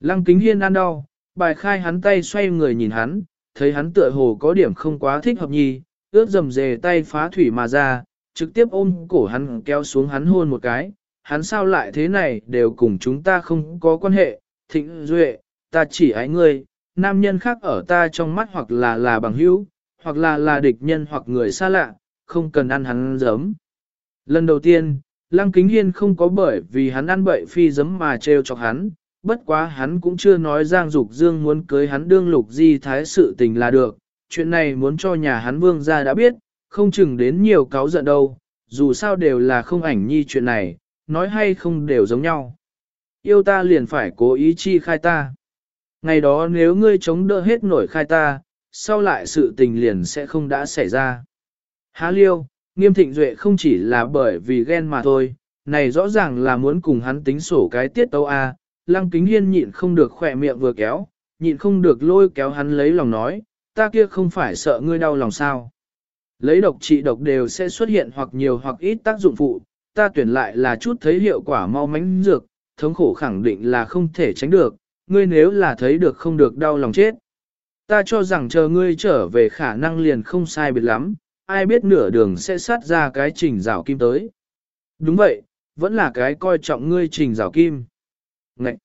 Lăng kính hiên ăn đau, bài khai hắn tay xoay người nhìn hắn, thấy hắn tựa hồ có điểm không quá thích hợp nhi, ướt dầm dề tay phá thủy mà ra, trực tiếp ôm cổ hắn kéo xuống hắn hôn một cái, hắn sao lại thế này đều cùng chúng ta không có quan hệ, thịnh duệ, ta chỉ ái ngươi, nam nhân khác ở ta trong mắt hoặc là là bằng hữu, hoặc là là địch nhân hoặc người xa lạ, không cần ăn hắn giấm. Lần đầu tiên, Lăng Kính Hiên không có bởi vì hắn ăn bậy phi giấm mà trêu chọc hắn, bất quá hắn cũng chưa nói Giang Dục Dương muốn cưới hắn đương lục di thái sự tình là được, chuyện này muốn cho nhà hắn vương gia đã biết, không chừng đến nhiều cáo giận đâu, dù sao đều là không ảnh nhi chuyện này, nói hay không đều giống nhau. Yêu ta liền phải cố ý chi khai ta. Ngày đó nếu ngươi chống đỡ hết nổi khai ta, sau lại sự tình liền sẽ không đã xảy ra. Há liêu, nghiêm thịnh duệ không chỉ là bởi vì ghen mà thôi, này rõ ràng là muốn cùng hắn tính sổ cái tiết tâu A, lăng kính hiên nhịn không được khỏe miệng vừa kéo, nhịn không được lôi kéo hắn lấy lòng nói, ta kia không phải sợ ngươi đau lòng sao. Lấy độc trị độc đều sẽ xuất hiện hoặc nhiều hoặc ít tác dụng phụ, ta tuyển lại là chút thấy hiệu quả mau mánh dược, thống khổ khẳng định là không thể tránh được, ngươi nếu là thấy được không được đau lòng chết. Ta cho rằng chờ ngươi trở về khả năng liền không sai biệt lắm, ai biết nửa đường sẽ sát ra cái trình rào kim tới. Đúng vậy, vẫn là cái coi trọng ngươi trình rào kim. Ngậy!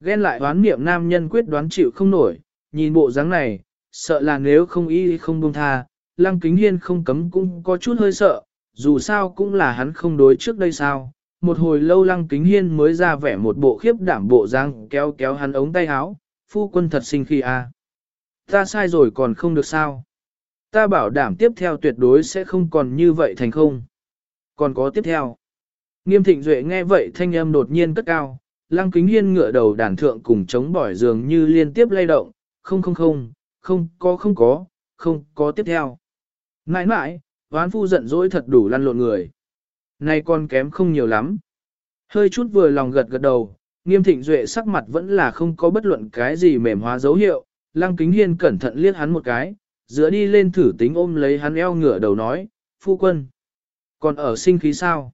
Ghen lại đoán niệm nam nhân quyết đoán chịu không nổi, nhìn bộ dáng này, sợ là nếu không y không buông tha, lăng kính hiên không cấm cũng có chút hơi sợ, dù sao cũng là hắn không đối trước đây sao. Một hồi lâu lăng kính hiên mới ra vẻ một bộ khiếp đảm bộ dáng kéo kéo hắn ống tay áo, phu quân thật sinh khi a à? Ta sai rồi còn không được sao. Ta bảo đảm tiếp theo tuyệt đối sẽ không còn như vậy thành không. Còn có tiếp theo. Nghiêm thịnh duệ nghe vậy thanh âm đột nhiên cất cao, lăng kính hiên ngựa đầu đàn thượng cùng chống bỏi giường như liên tiếp lay động, không không không, không có không có, không có tiếp theo. Nãi nãi, ván phu giận dỗi thật đủ lăn lộn người. Nay con kém không nhiều lắm. Hơi chút vừa lòng gật gật đầu, nghiêm thịnh duệ sắc mặt vẫn là không có bất luận cái gì mềm hóa dấu hiệu. Lăng kính hiên cẩn thận liếc hắn một cái, dựa đi lên thử tính ôm lấy hắn eo ngửa đầu nói, phu quân. Còn ở sinh khí sao?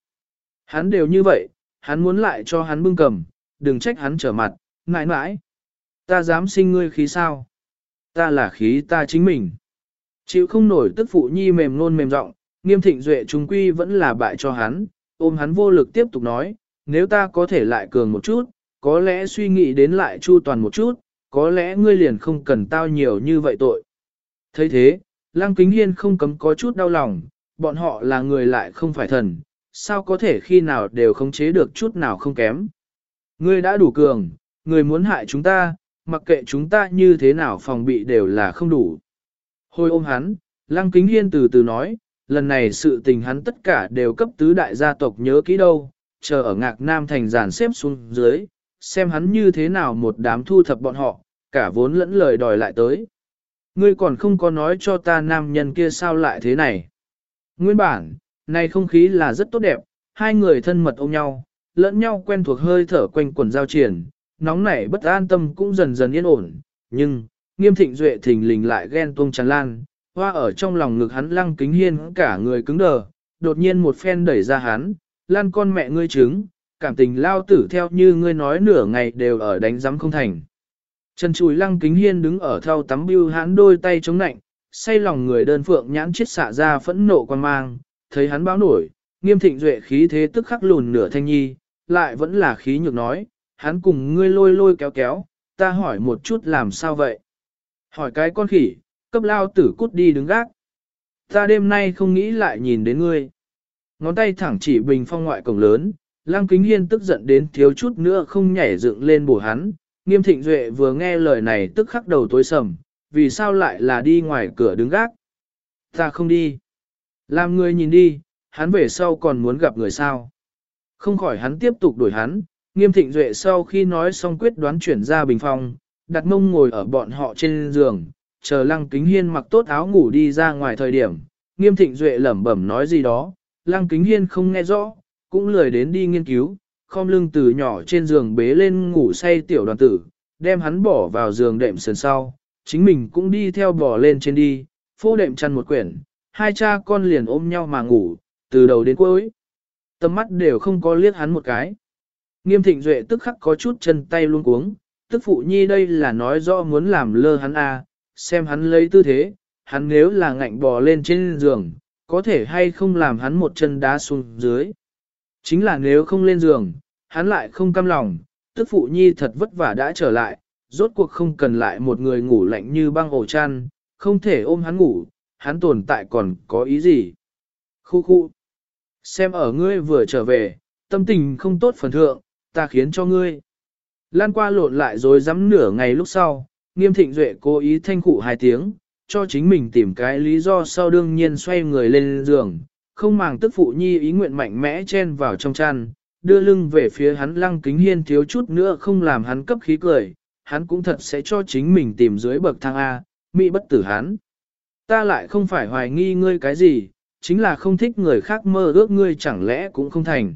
Hắn đều như vậy, hắn muốn lại cho hắn bưng cầm, đừng trách hắn trở mặt, ngại ngãi. Ta dám sinh ngươi khí sao? Ta là khí ta chính mình. Chịu không nổi tức phụ nhi mềm nôn mềm giọng, nghiêm thịnh duệ trung quy vẫn là bại cho hắn, ôm hắn vô lực tiếp tục nói, nếu ta có thể lại cường một chút, có lẽ suy nghĩ đến lại chu toàn một chút, có lẽ ngươi liền không cần tao nhiều như vậy tội thấy thế, Lăng Kính Hiên không cấm có chút đau lòng, bọn họ là người lại không phải thần, sao có thể khi nào đều khống chế được chút nào không kém. Ngươi đã đủ cường, người muốn hại chúng ta, mặc kệ chúng ta như thế nào phòng bị đều là không đủ. Hồi ôm hắn, Lăng Kính Hiên từ từ nói, lần này sự tình hắn tất cả đều cấp tứ đại gia tộc nhớ kỹ đâu, chờ ở ngạc Nam thành giàn xếp xuống dưới, xem hắn như thế nào một đám thu thập bọn họ, cả vốn lẫn lời đòi lại tới. Ngươi còn không có nói cho ta nam nhân kia sao lại thế này. Nguyên bản, này không khí là rất tốt đẹp, hai người thân mật ôm nhau, lẫn nhau quen thuộc hơi thở quanh quần giao triển, nóng nảy bất an tâm cũng dần dần yên ổn, nhưng, nghiêm thịnh duệ thình lình lại ghen tuông tràn lan, hoa ở trong lòng ngực hắn lăng kính hiên cả người cứng đờ, đột nhiên một phen đẩy ra hắn, lan con mẹ ngươi trứng, cảm tình lao tử theo như ngươi nói nửa ngày đều ở đánh giám không thành. Trần chùi lăng kính hiên đứng ở thau tắm bưu hắn đôi tay chống nạnh, say lòng người đơn phượng nhãn chết xạ ra phẫn nộ quan mang, thấy hắn báo nổi, nghiêm thịnh duệ khí thế tức khắc lùn nửa thanh nhi, lại vẫn là khí nhược nói, hắn cùng ngươi lôi lôi kéo kéo, ta hỏi một chút làm sao vậy? Hỏi cái con khỉ, cấp lao tử cút đi đứng gác. Ta đêm nay không nghĩ lại nhìn đến ngươi. Ngón tay thẳng chỉ bình phong ngoại cổng lớn, Lăng Kính Hiên tức giận đến thiếu chút nữa không nhảy dựng lên bổ hắn. Nghiêm Thịnh Duệ vừa nghe lời này tức khắc đầu tối sầm, vì sao lại là đi ngoài cửa đứng gác? Ta không đi. Làm người nhìn đi, hắn về sau còn muốn gặp người sao? Không khỏi hắn tiếp tục đuổi hắn, Nghiêm Thịnh Duệ sau khi nói xong quyết đoán chuyển ra bình phòng, đặt mông ngồi ở bọn họ trên giường, chờ Lăng Kính Hiên mặc tốt áo ngủ đi ra ngoài thời điểm, Nghiêm Thịnh Duệ lẩm bẩm nói gì đó, Lăng Kính Hiên không nghe rõ, cũng lười đến đi nghiên cứu, khom lưng từ nhỏ trên giường bế lên ngủ say tiểu đoàn tử, đem hắn bỏ vào giường đệm sườn sau, chính mình cũng đi theo bò lên trên đi, phô đệm chăn một quyển, hai cha con liền ôm nhau mà ngủ, từ đầu đến cuối. Tầm mắt đều không có liếc hắn một cái. Nghiêm thịnh duệ tức khắc có chút chân tay luôn cuống, tức phụ nhi đây là nói rõ muốn làm lơ hắn à, xem hắn lấy tư thế, hắn nếu là ngạnh bò lên trên giường, có thể hay không làm hắn một chân đá xuống dưới. Chính là nếu không lên giường, hắn lại không cam lòng, tức phụ nhi thật vất vả đã trở lại, rốt cuộc không cần lại một người ngủ lạnh như băng ổ chăn, không thể ôm hắn ngủ, hắn tồn tại còn có ý gì? Khu khu. Xem ở ngươi vừa trở về, tâm tình không tốt phần thượng, ta khiến cho ngươi. Lan qua lộn lại rồi dám nửa ngày lúc sau, nghiêm thịnh duệ cố ý thanh cụ hai tiếng, cho chính mình tìm cái lý do sau đương nhiên xoay người lên giường, không màng tức phụ nhi ý nguyện mạnh mẽ chen vào trong chăn, đưa lưng về phía hắn lăng kính hiên thiếu chút nữa không làm hắn cấp khí cười, hắn cũng thật sẽ cho chính mình tìm dưới bậc thang A, mỹ bất tử hắn. Ta lại không phải hoài nghi ngươi cái gì, chính là không thích người khác mơ ước ngươi chẳng lẽ cũng không thành.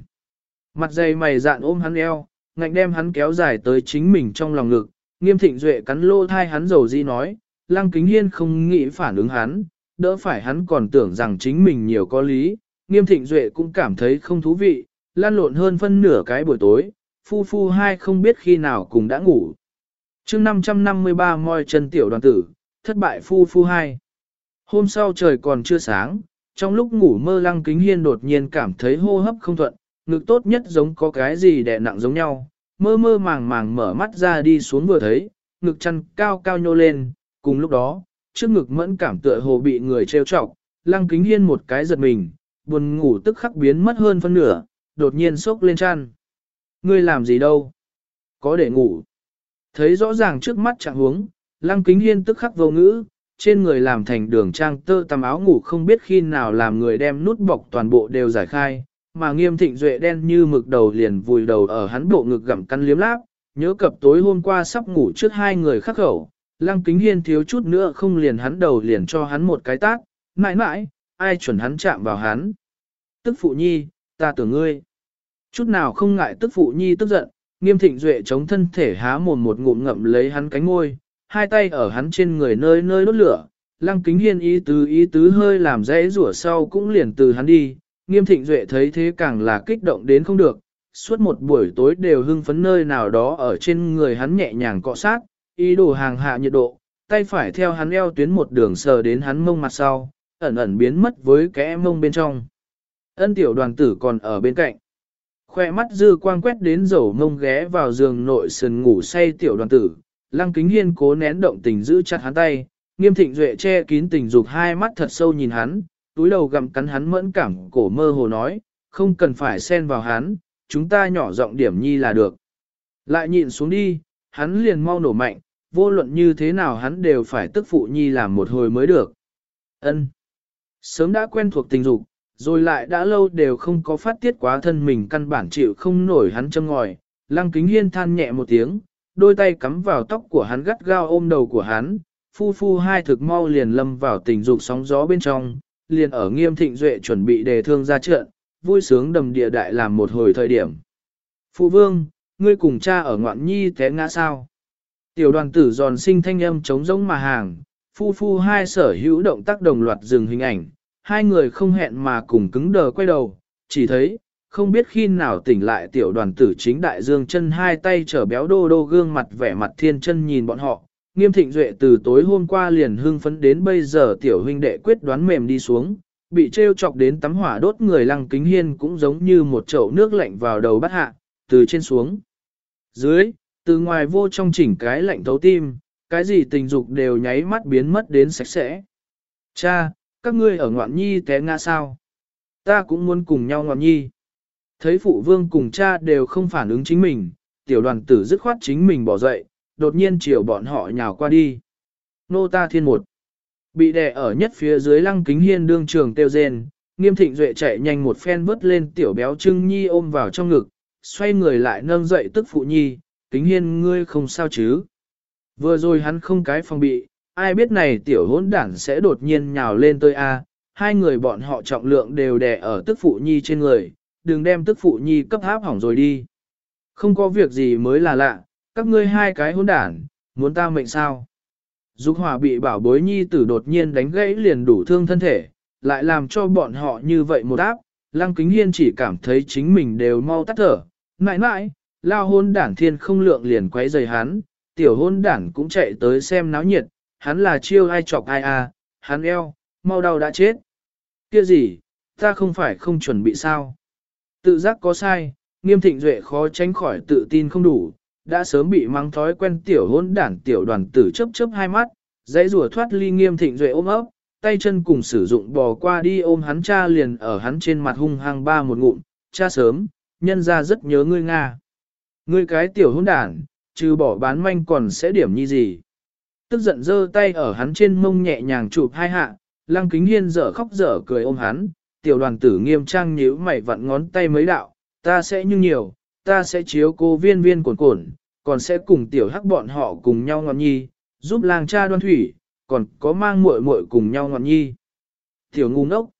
Mặt dày mày dạn ôm hắn eo, ngạnh đem hắn kéo dài tới chính mình trong lòng ngực, nghiêm thịnh duệ cắn lô thai hắn dầu di nói, lăng kính hiên không nghĩ phản ứng hắn, đỡ phải hắn còn tưởng rằng chính mình nhiều có lý, nghiêm thịnh duệ cũng cảm thấy không thú vị, lan lộn hơn phân nửa cái buổi tối, phu phu hai không biết khi nào cùng đã ngủ. chương 553 moi chân tiểu đoàn tử, thất bại phu phu hai. Hôm sau trời còn chưa sáng, trong lúc ngủ mơ lăng kính hiên đột nhiên cảm thấy hô hấp không thuận, ngực tốt nhất giống có cái gì đè nặng giống nhau, mơ mơ màng màng mở mắt ra đi xuống vừa thấy, ngực chăn cao cao nhô lên, cùng lúc đó, trước ngực mẫn cảm tựa hồ bị người trêu chọc, lăng kính hiên một cái giật mình, buồn ngủ tức khắc biến mất hơn phân nửa, đột nhiên sốc lên chăn. Ngươi làm gì đâu? Có để ngủ. Thấy rõ ràng trước mắt trạng huống, lăng kính hiên tức khắc vô ngữ, trên người làm thành đường trang tơ tầm áo ngủ không biết khi nào làm người đem nút bọc toàn bộ đều giải khai, mà nghiêm thịnh duệ đen như mực đầu liền vùi đầu ở hắn bộ ngực gặm căn liếm láp, nhớ cập tối hôm qua sắp ngủ trước hai người khắc khẩu, lăng kính hiên thiếu chút nữa không liền hắn đầu liền cho hắn một cái tát, mãi mãi, ai chuẩn hắn chạm vào hắn. Tức phụ nhi, ta tưởng ngươi. Chút nào không ngại tức phụ nhi tức giận, nghiêm thịnh duệ chống thân thể há mồm một ngụm ngậm lấy hắn cánh môi, hai tay ở hắn trên người nơi nơi đốt lửa, lăng kính hiên ý tứ ý tứ hơi làm dễ rủa sau cũng liền từ hắn đi, nghiêm thịnh duệ thấy thế càng là kích động đến không được, suốt một buổi tối đều hưng phấn nơi nào đó ở trên người hắn nhẹ nhàng cọ sát, ý đồ hàng hạ nhiệt độ, tay phải theo hắn eo tuyến một đường sờ đến hắn mông mặt sau, ẩn ẩn biến mất với kẽ mông bên trong. Ân tiểu đoàn tử còn ở bên cạnh. Khoe mắt dư quang quét đến dầu mông ghé vào giường nội sườn ngủ say tiểu đoàn tử, lăng kính hiên cố nén động tình giữ chặt hắn tay, nghiêm thịnh duệ che kín tình dục hai mắt thật sâu nhìn hắn, túi đầu gặm cắn hắn mẫn cảm cổ mơ hồ nói, không cần phải xen vào hắn, chúng ta nhỏ giọng điểm nhi là được. Lại nhịn xuống đi, hắn liền mau nổ mạnh, vô luận như thế nào hắn đều phải tức phụ nhi làm một hồi mới được. Ân. Sớm đã quen thuộc tình dục, rồi lại đã lâu đều không có phát tiết quá thân mình căn bản chịu không nổi hắn châm ngòi, lăng kính hiên than nhẹ một tiếng, đôi tay cắm vào tóc của hắn gắt gao ôm đầu của hắn, phu phu hai thực mau liền lâm vào tình dục sóng gió bên trong, liền ở nghiêm thịnh duệ chuẩn bị đề thương ra trận, vui sướng đầm địa đại làm một hồi thời điểm. Phụ vương, ngươi cùng cha ở ngoạn nhi té ngã sao? Tiểu đoàn tử giòn sinh thanh âm trống rỗng mà hàng, phu phu hai sở hữu động tác đồng loạt dừng hình ảnh, hai người không hẹn mà cùng cứng đờ quay đầu, chỉ thấy, không biết khi nào tỉnh lại tiểu đoàn tử chính đại dương chân hai tay trở béo đô đô gương mặt vẻ mặt thiên chân nhìn bọn họ. Nghiêm thịnh duệ từ tối hôm qua liền hưng phấn đến bây giờ tiểu huynh đệ quyết đoán mềm đi xuống, bị treo chọc đến tắm hỏa đốt người lăng kính hiên cũng giống như một chậu nước lạnh vào đầu bắt hạ, từ trên xuống. Dưới, từ ngoài vô trong chỉnh cái lạnh thấu tim, cái gì tình dục đều nháy mắt biến mất đến sạch sẽ. Cha, các ngươi ở ngoạn nhi té ngã sao? Ta cũng muốn cùng nhau ngoạn nhi. Thấy phụ vương cùng cha đều không phản ứng chính mình, tiểu đoàn tử dứt khoát chính mình bỏ dậy, đột nhiên chiều bọn họ nhào qua đi. Nô ta thiên một. Bị đè ở nhất phía dưới lăng kính hiên đương trường tiêu rên, nghiêm thịnh duệ chạy nhanh một phen vớt lên tiểu béo trưng nhi ôm vào trong ngực, xoay người lại nâng dậy tức phụ nhi, kính hiên ngươi không sao chứ. Vừa rồi hắn không cái phòng bị, ai biết này tiểu hỗn đản sẽ đột nhiên nhào lên tôi a hai người bọn họ trọng lượng đều đè ở tức phụ nhi trên người, đừng đem tức phụ nhi cấp háp hỏng rồi đi. Không có việc gì mới là lạ, các ngươi hai cái hỗn đản, muốn ta mệnh sao? Dục hỏa bị bảo bối nhi tử đột nhiên đánh gãy liền đủ thương thân thể, lại làm cho bọn họ như vậy một áp, lăng kính hiên chỉ cảm thấy chính mình đều mau tắt thở, mãi mãi, lao hôn đản thiên không lượng liền quấy rầy hắn, tiểu hôn đản cũng chạy tới xem náo nhiệt, hắn là chiêu ai chọc ai à, hắn eo, mau đau đã chết. Kia gì, ta không phải không chuẩn bị sao. Tự giác có sai, nghiêm thịnh duệ khó tránh khỏi tự tin không đủ, đã sớm bị mang thói quen tiểu hôn đản tiểu đoàn tử chấp chấp hai mắt, dãy rùa thoát ly nghiêm thịnh duệ ôm ấp, tay chân cùng sử dụng bò qua đi ôm hắn cha liền ở hắn trên mặt hung hăng ba một ngụm, cha sớm, nhân ra rất nhớ ngươi Nga. Ngươi cái tiểu hôn đản, trừ bỏ bán manh còn sẽ điểm như gì. Tức giận giơ tay ở hắn trên mông nhẹ nhàng chụp hai hạ, lăng kính hiên dở khóc dở cười ôm hắn, tiểu đoàn tử nghiêm trang nhíu mày vặn ngón tay mấy đạo, ta sẽ như nhiều, ta sẽ chiếu cô viên viên cuộn cuộn, còn sẽ cùng tiểu hắc bọn họ cùng nhau ngọn nhi, giúp làng cha đoan thủy, còn có mang muội muội cùng nhau ngọn nhi. Tiểu ngu ngốc,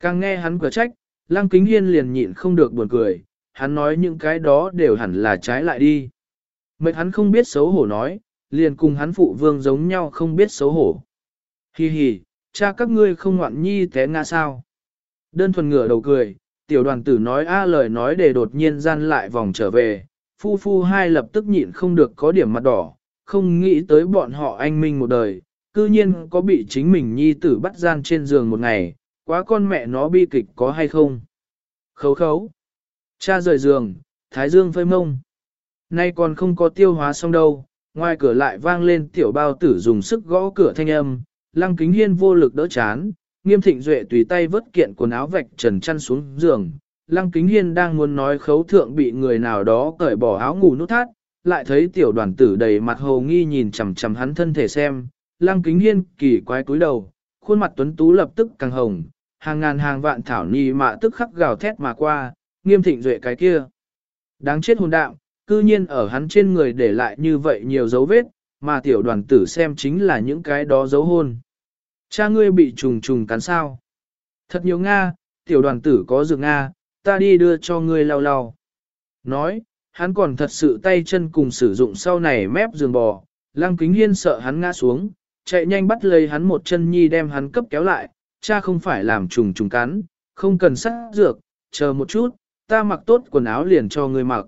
càng nghe hắn cửa trách, lăng kính hiên liền nhịn không được buồn cười, hắn nói những cái đó đều hẳn là trái lại đi. Mệt hắn không biết xấu hổ nói, liền cùng hắn phụ vương giống nhau không biết xấu hổ. Hi hi, cha các ngươi không ngoạn nhi té ngã sao. Đơn thuần ngửa đầu cười, tiểu đoàn tử nói a lời nói để đột nhiên gian lại vòng trở về, phu phu hai lập tức nhịn không được có điểm mặt đỏ, không nghĩ tới bọn họ anh minh một đời, cư nhiên có bị chính mình nhi tử bắt gian trên giường một ngày, quá con mẹ nó bi kịch có hay không. Khấu khấu. Cha rời giường, thái dương phơi mông. Nay còn không có tiêu hóa xong đâu, ngoài cửa lại vang lên tiểu bao tử dùng sức gõ cửa thanh âm, lăng kính hiên vô lực đỡ chán, nghiêm thịnh duệ tùy tay vớt kiện quần áo vạch trần chăn xuống giường. Lăng kính hiên đang muốn nói khấu thượng bị người nào đó cởi bỏ áo ngủ nút thắt, lại thấy tiểu đoàn tử đầy mặt hồ nghi nhìn chằm chằm hắn thân thể xem, lăng kính hiên kỳ quái cúi đầu, khuôn mặt tuấn tú lập tức càng hồng, hàng ngàn hàng vạn thảo ni mạ tức khắc gào thét mà qua, nghiêm thịnh duệ cái kia. Đáng chết hồn đạo, cư nhiên ở hắn trên người để lại như vậy nhiều dấu vết, mà tiểu đoàn tử xem chính là những cái đó dấu hôn. Cha ngươi bị trùng trùng cắn sao? Thật nhiều Nga, tiểu đoàn tử có dược Nga, ta đi đưa cho ngươi lau lau. Nói, hắn còn thật sự tay chân cùng sử dụng sau này mép giường bò, lăng kính hiên sợ hắn ngã xuống, chạy nhanh bắt lấy hắn một chân nhi đem hắn cấp kéo lại, cha không phải làm trùng trùng cắn, không cần sát dược, chờ một chút, ta mặc tốt quần áo liền cho ngươi mặc.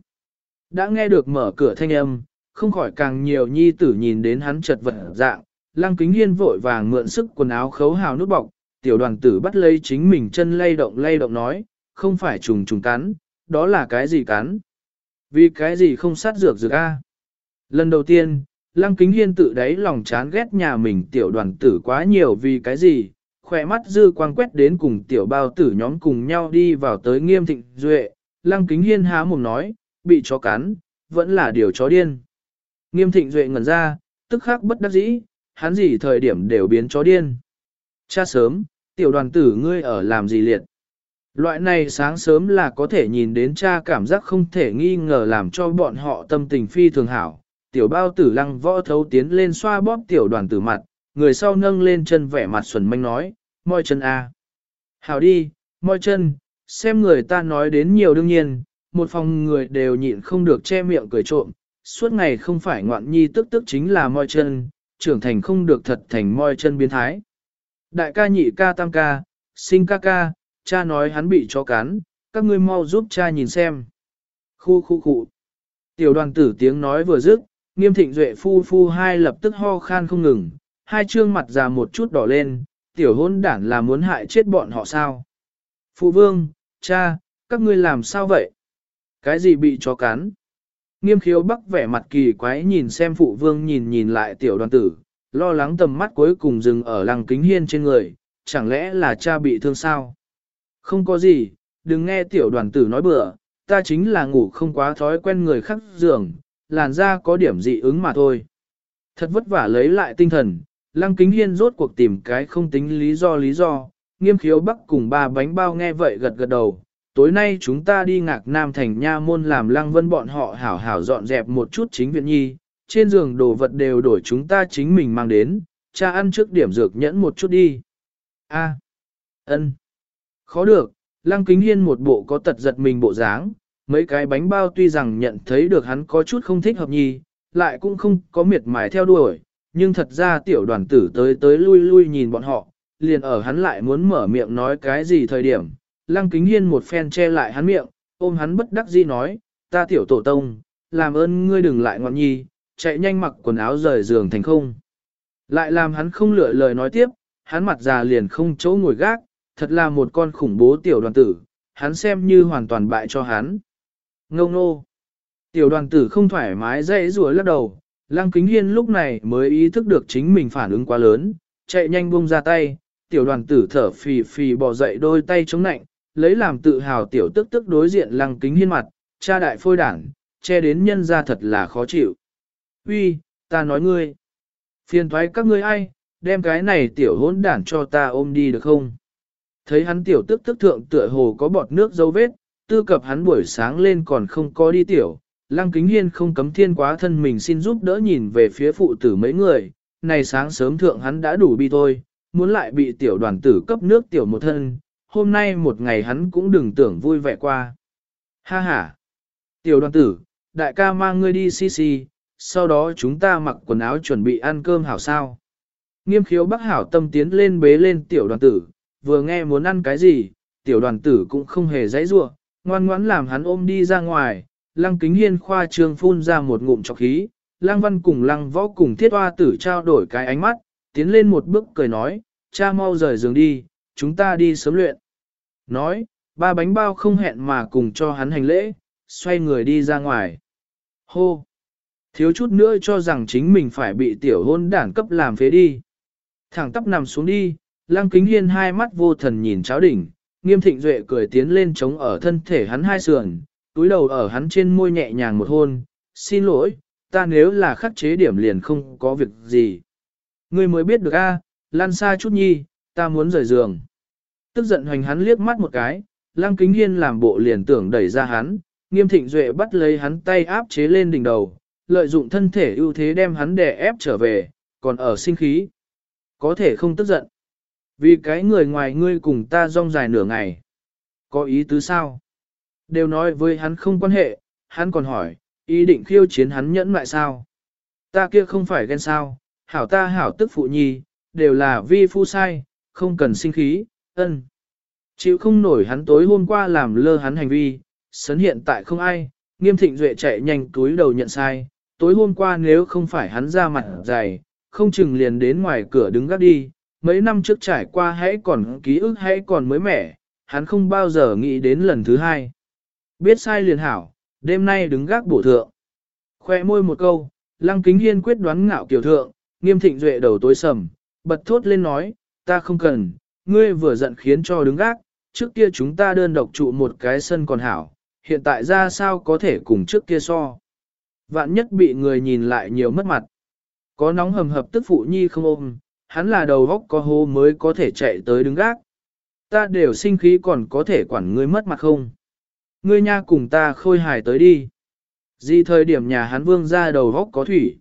Đã nghe được mở cửa thanh âm, không khỏi càng nhiều nhi tử nhìn đến hắn chật vật dạng, lăng kính hiên vội vàng mượn sức quần áo khấu hào nút bọc, tiểu đoàn tử bắt lấy chính mình chân lay động lay động nói, không phải trùng trùng cắn, đó là cái gì cắn? Vì cái gì không sát dược dược a? Lần đầu tiên, lăng kính hiên tự đáy lòng chán ghét nhà mình tiểu đoàn tử quá nhiều vì cái gì, khỏe mắt dư quang quét đến cùng tiểu bao tử nhóm cùng nhau đi vào tới nghiêm thịnh duệ, lăng kính hiên há mồm nói, bị chó cắn, vẫn là điều chó điên. Nghiêm thịnh duệ ngẩn ra, tức khắc bất đắc dĩ, hắn gì thời điểm đều biến chó điên. Cha sớm, tiểu đoàn tử ngươi ở làm gì liệt. Loại này sáng sớm là có thể nhìn đến cha cảm giác không thể nghi ngờ làm cho bọn họ tâm tình phi thường hảo. Tiểu bao tử lăng võ thấu tiến lên xoa bóp tiểu đoàn tử mặt, người sau nâng lên chân vẻ mặt xuẩn manh nói, môi chân a. Hảo đi, môi chân, xem người ta nói đến nhiều đương nhiên, một phòng người đều nhịn không được che miệng cười trộm, suốt ngày không phải ngoạn nhi tức tức chính là moi chân, trưởng thành không được thật thành moi chân biến thái. Đại ca nhị ca tam ca, sinh ca ca, cha nói hắn bị chó cắn, các ngươi mau giúp cha nhìn xem. Khu khu khu. Tiểu đoàn tử tiếng nói vừa dứt, nghiêm thịnh duệ phu phu hai lập tức ho khan không ngừng, hai trương mặt già một chút đỏ lên, tiểu hôn đản là muốn hại chết bọn họ sao. Phụ vương, cha, các ngươi làm sao vậy? Cái gì bị chó cắn? Nghiêm khiếu bắc vẻ mặt kỳ quái nhìn xem phụ vương nhìn nhìn lại tiểu đoàn tử, lo lắng tầm mắt cuối cùng dừng ở lăng kính hiên trên người, chẳng lẽ là cha bị thương sao? Không có gì, đừng nghe tiểu đoàn tử nói bừa, ta chính là ngủ không quá thói quen người khác giường, làn da có điểm dị ứng mà thôi. Thật vất vả lấy lại tinh thần, lăng kính hiên rốt cuộc tìm cái không tính lý do lý do, nghiêm khiếu bắc cùng ba bánh bao nghe vậy gật gật đầu. Tối nay chúng ta đi ngạc nam thành nha môn làm lăng vân bọn họ hảo hảo dọn dẹp một chút chính viện nhi, trên giường đồ vật đều đổi chúng ta chính mình mang đến, cha ăn trước điểm dược nhẫn một chút đi. A, ân, khó được, lăng kính hiên một bộ có tật giật mình bộ dáng, mấy cái bánh bao tuy rằng nhận thấy được hắn có chút không thích hợp nhi, lại cũng không có miệt mài theo đuổi, nhưng thật ra tiểu đoàn tử tới tới lui lui nhìn bọn họ, liền ở hắn lại muốn mở miệng nói cái gì thời điểm, lăng kính hiên một phen che lại hắn miệng, ôm hắn bất đắc dĩ nói, ta tiểu tổ tông, làm ơn ngươi đừng lại ngọn nhi, chạy nhanh mặc quần áo rời giường thành không. Lại làm hắn không lựa lời nói tiếp, hắn mặt già liền không chỗ ngồi gác, thật là một con khủng bố tiểu đoàn tử, hắn xem như hoàn toàn bại cho hắn. Ngông nô. Tiểu đoàn tử không thoải mái dậy rùa lắc đầu, lăng kính hiên lúc này mới ý thức được chính mình phản ứng quá lớn, chạy nhanh buông ra tay, tiểu đoàn tử thở phì phì bỏ dậy đôi tay chống nạnh, lấy làm tự hào tiểu tức tức đối diện lăng kính hiên mặt, cha đại phôi đảng, che đến nhân ra thật là khó chịu. Uy, ta nói ngươi, phiền thoái các ngươi ai, đem cái này tiểu hỗn đản cho ta ôm đi được không? Thấy hắn tiểu tức tức thượng tựa hồ có bọt nước dấu vết, tư cập hắn buổi sáng lên còn không có đi tiểu, lăng kính hiên không cấm thiên quá thân mình xin giúp đỡ nhìn về phía phụ tử mấy người, này sáng sớm thượng hắn đã đủ bi thôi, muốn lại bị tiểu đoàn tử cấp nước tiểu một thân, hôm nay một ngày hắn cũng đừng tưởng vui vẻ qua. Ha ha! Tiểu đoàn tử, đại ca mang ngươi đi xì xì, sau đó chúng ta mặc quần áo chuẩn bị ăn cơm hảo sao. Nghiêm khiếu bác hảo tâm tiến lên bế lên tiểu đoàn tử, vừa nghe muốn ăn cái gì, tiểu đoàn tử cũng không hề dãy ruộng, ngoan ngoãn làm hắn ôm đi ra ngoài, lăng kính hiên khoa trương phun ra một ngụm chọc khí, lăng văn cùng lăng võ cùng thiết hoa tử trao đổi cái ánh mắt, tiến lên một bước cười nói, cha mau rời giường đi, chúng ta đi sớm luyện. Nói, ba bánh bao không hẹn mà cùng cho hắn hành lễ, xoay người đi ra ngoài. Hô! Thiếu chút nữa cho rằng chính mình phải bị tiểu hôn đản cấp làm phế đi. Thẳng tắp nằm xuống đi, lang kính hiên hai mắt vô thần nhìn cháo đỉnh, nghiêm thịnh duệ cười tiến lên chống ở thân thể hắn hai sườn, túi đầu ở hắn trên môi nhẹ nhàng một hôn, xin lỗi, ta nếu là khắc chế điểm liền không có việc gì. Ngươi mới biết được a, lan xa chút nhi, ta muốn rời giường. Tức giận hoành hắn liếc mắt một cái, lăng kính hiên làm bộ liền tưởng đẩy ra hắn, nghiêm thịnh duệ bắt lấy hắn tay áp chế lên đỉnh đầu, lợi dụng thân thể ưu thế đem hắn đè ép trở về, còn ở sinh khí. Có thể không tức giận. Vì cái người ngoài ngươi cùng ta rong dài nửa ngày. Có ý tứ sao? Đều nói với hắn không quan hệ, hắn còn hỏi, ý định khiêu chiến hắn nhẫn lại sao? Ta kia không phải ghen sao, hảo ta hảo tức phụ nhi, đều là vi phu sai, không cần sinh khí, ân. Chịu không nổi hắn tối hôm qua làm lơ hắn hành vi, sấn hiện tại không ai, nghiêm thịnh duệ chạy nhanh túi đầu nhận sai, tối hôm qua nếu không phải hắn ra mặt dày, không chừng liền đến ngoài cửa đứng gác đi, mấy năm trước trải qua hãy còn ký ức hãy còn mới mẻ, hắn không bao giờ nghĩ đến lần thứ hai. Biết sai liền hảo, đêm nay đứng gác bổ thượng. Khoe môi một câu, lăng kính hiên quyết đoán ngạo kiểu thượng, nghiêm thịnh duệ đầu tối sầm, bật thốt lên nói, ta không cần, ngươi vừa giận khiến cho đứng gác, trước kia chúng ta đơn độc trụ một cái sân còn hảo, hiện tại ra sao có thể cùng trước kia so. Vạn nhất bị người nhìn lại nhiều mất mặt. Có nóng hầm hập tức phụ nhi không ôm, hắn là đầu góc có hô mới có thể chạy tới đứng gác. Ta đều sinh khí còn có thể quản ngươi mất mặt không. Ngươi nha cùng ta khôi hài tới đi. Di thời điểm nhà hắn vương ra đầu góc có thủy.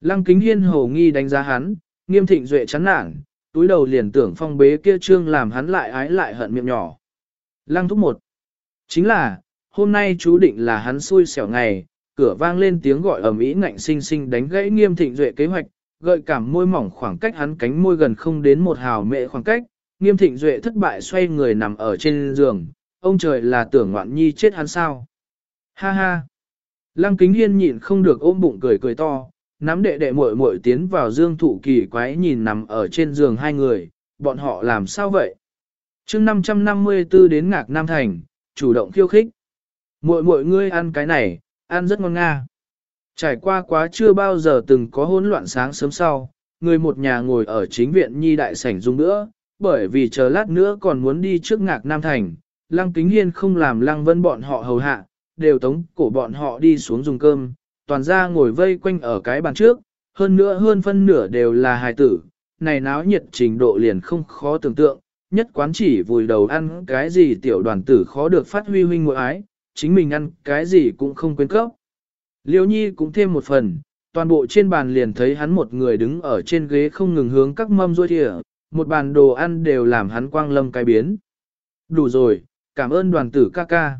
Lăng kính hiên hồ nghi đánh giá hắn, nghiêm thịnh duệ chán nản, túi đầu liền tưởng phong bế kia trương làm hắn lại ái lại hận miệng nhỏ. Lăng thúc một. Chính là, hôm nay chú định là hắn xui xẻo ngày, cửa vang lên tiếng gọi ầm ĩ ngạnh sinh sinh đánh gãy nghiêm thịnh duệ kế hoạch, gợi cảm môi mỏng khoảng cách hắn cánh môi gần không đến một hào mệ khoảng cách, nghiêm thịnh duệ thất bại xoay người nằm ở trên giường, ông trời là tưởng ngoạn nhi chết hắn sao. Ha ha. Lăng kính hiên nhịn không được ôm bụng cười cười to, nắm đệ đệ muội muội tiến vào dương thụ kỳ quái nhìn nằm ở trên giường hai người, bọn họ làm sao vậy? chương 554 đến ngạc Nam Thành, chủ động khiêu khích. Muội muội ngươi ăn cái này, ăn rất ngon nga. Trải qua quá chưa bao giờ từng có hỗn loạn sáng sớm sau, người một nhà ngồi ở chính viện nhi đại sảnh dung nữa, bởi vì chờ lát nữa còn muốn đi trước ngạc Nam Thành, Lăng Kính Hiên không làm Lăng Vân bọn họ hầu hạ, đều tống cổ bọn họ đi xuống dùng cơm, toàn ra ngồi vây quanh ở cái bàn trước, hơn nữa hơn phân nửa đều là hài tử, này náo nhiệt trình độ liền không khó tưởng tượng, nhất quán chỉ vùi đầu ăn cái gì tiểu đoàn tử khó được phát huy huynh ngội ái, chính mình ăn cái gì cũng không quên cấp. Liêu nhi cũng thêm một phần, toàn bộ trên bàn liền thấy hắn một người đứng ở trên ghế không ngừng hướng các mâm ruôi thịa, một bàn đồ ăn đều làm hắn quang lâm cái biến. Đủ rồi, cảm ơn đoàn tử ca ca.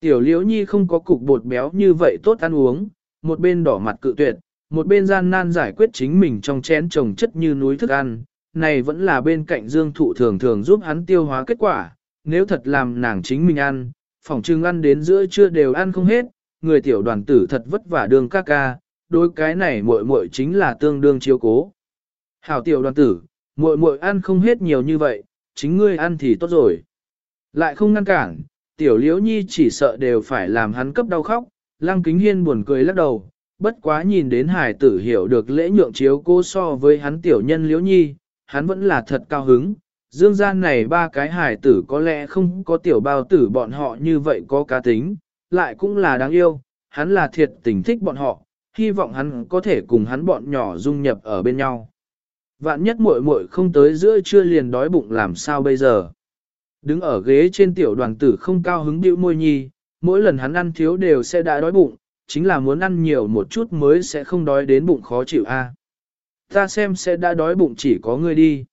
Tiểu liễu nhi không có cục bột béo như vậy tốt ăn uống, một bên đỏ mặt cự tuyệt, một bên gian nan giải quyết chính mình trong chén trồng chất như núi thức ăn, này vẫn là bên cạnh dương thụ thường thường giúp hắn tiêu hóa kết quả, nếu thật làm nàng chính mình ăn, phòng trưng ăn đến giữa trưa đều ăn không hết, người tiểu đoàn tử thật vất vả đường ca ca, đối cái này muội muội chính là tương đương chiếu cố. Hảo tiểu đoàn tử, muội muội ăn không hết nhiều như vậy, chính ngươi ăn thì tốt rồi. Lại không ngăn cản, tiểu liễu nhi chỉ sợ đều phải làm hắn cấp đau khóc, lăng kính hiên buồn cười lắc đầu, bất quá nhìn đến hải tử hiểu được lễ nhượng chiếu cô so với hắn tiểu nhân liễu nhi, hắn vẫn là thật cao hứng, dương gian này ba cái Hải tử có lẽ không có tiểu bao tử bọn họ như vậy có cá tính, lại cũng là đáng yêu, hắn là thiệt tình thích bọn họ, hy vọng hắn có thể cùng hắn bọn nhỏ dung nhập ở bên nhau. Vạn nhất muội muội không tới giữa trưa liền đói bụng làm sao bây giờ. Đứng ở ghế trên tiểu đoàn tử không cao hứng điệu môi nhi, mỗi lần hắn ăn thiếu đều sẽ đã đói bụng, chính là muốn ăn nhiều một chút mới sẽ không đói đến bụng khó chịu a. Ta xem sẽ đã đói bụng chỉ có ngươi đi.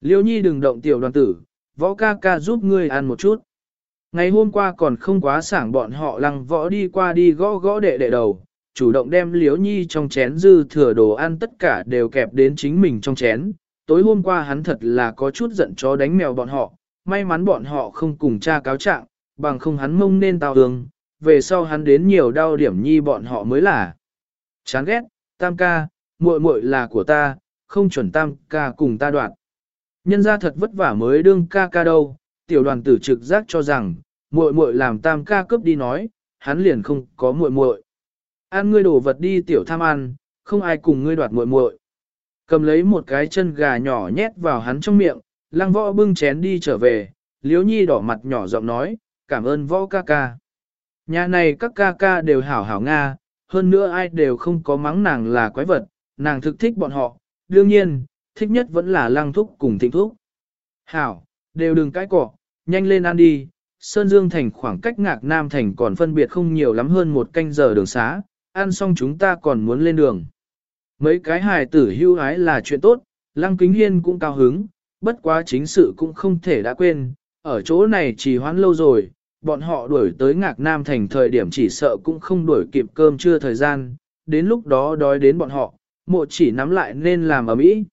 Liêu nhi đừng động tiểu đoàn tử, võ ca ca giúp ngươi ăn một chút. Ngày hôm qua còn không quá sảng bọn họ lăng võ đi qua đi gõ gõ đệ đệ đầu, chủ động đem liếu nhi trong chén dư thừa đồ ăn tất cả đều kẹp đến chính mình trong chén. Tối hôm qua hắn thật là có chút giận chó đánh mèo bọn họ, may mắn bọn họ không cùng cha cáo trạng, bằng không hắn mông nên tao hương, về sau hắn đến nhiều đau điểm nhi bọn họ mới là. Chán ghét, tam ca, muội muội là của ta, không chuẩn tam ca cùng ta đoạn. Nhân ra thật vất vả mới đương ca ca đâu, tiểu đoàn tử trực giác cho rằng, muội muội làm tam ca cướp đi nói, hắn liền không có muội muội. Ăn ngươi đổ vật đi tiểu tham ăn, không ai cùng ngươi đoạt muội muội. Cầm lấy một cái chân gà nhỏ nhét vào hắn trong miệng, lăng võ bưng chén đi trở về, liếu nhi đỏ mặt nhỏ giọng nói, cảm ơn võ ca ca. Nhà này các ca ca đều hảo hảo Nga, hơn nữa ai đều không có mắng nàng là quái vật, nàng thực thích bọn họ, đương nhiên, thích nhất vẫn là lăng thúc cùng thịnh thúc. Hảo, đều đừng cãi cọ, nhanh lên ăn đi, Sơn Dương Thành khoảng cách ngạc Nam Thành còn phân biệt không nhiều lắm hơn một canh giờ đường xá, ăn xong chúng ta còn muốn lên đường. Mấy cái hài tử hưu ái là chuyện tốt, Lăng Kính Hiên cũng cao hứng, bất quá chính sự cũng không thể đã quên, ở chỗ này chỉ hoãn lâu rồi, bọn họ đuổi tới ngạc Nam Thành thời điểm chỉ sợ cũng không đuổi kịp cơm trưa thời gian, đến lúc đó đói đến bọn họ, mộ chỉ nắm lại nên làm ở mỹ.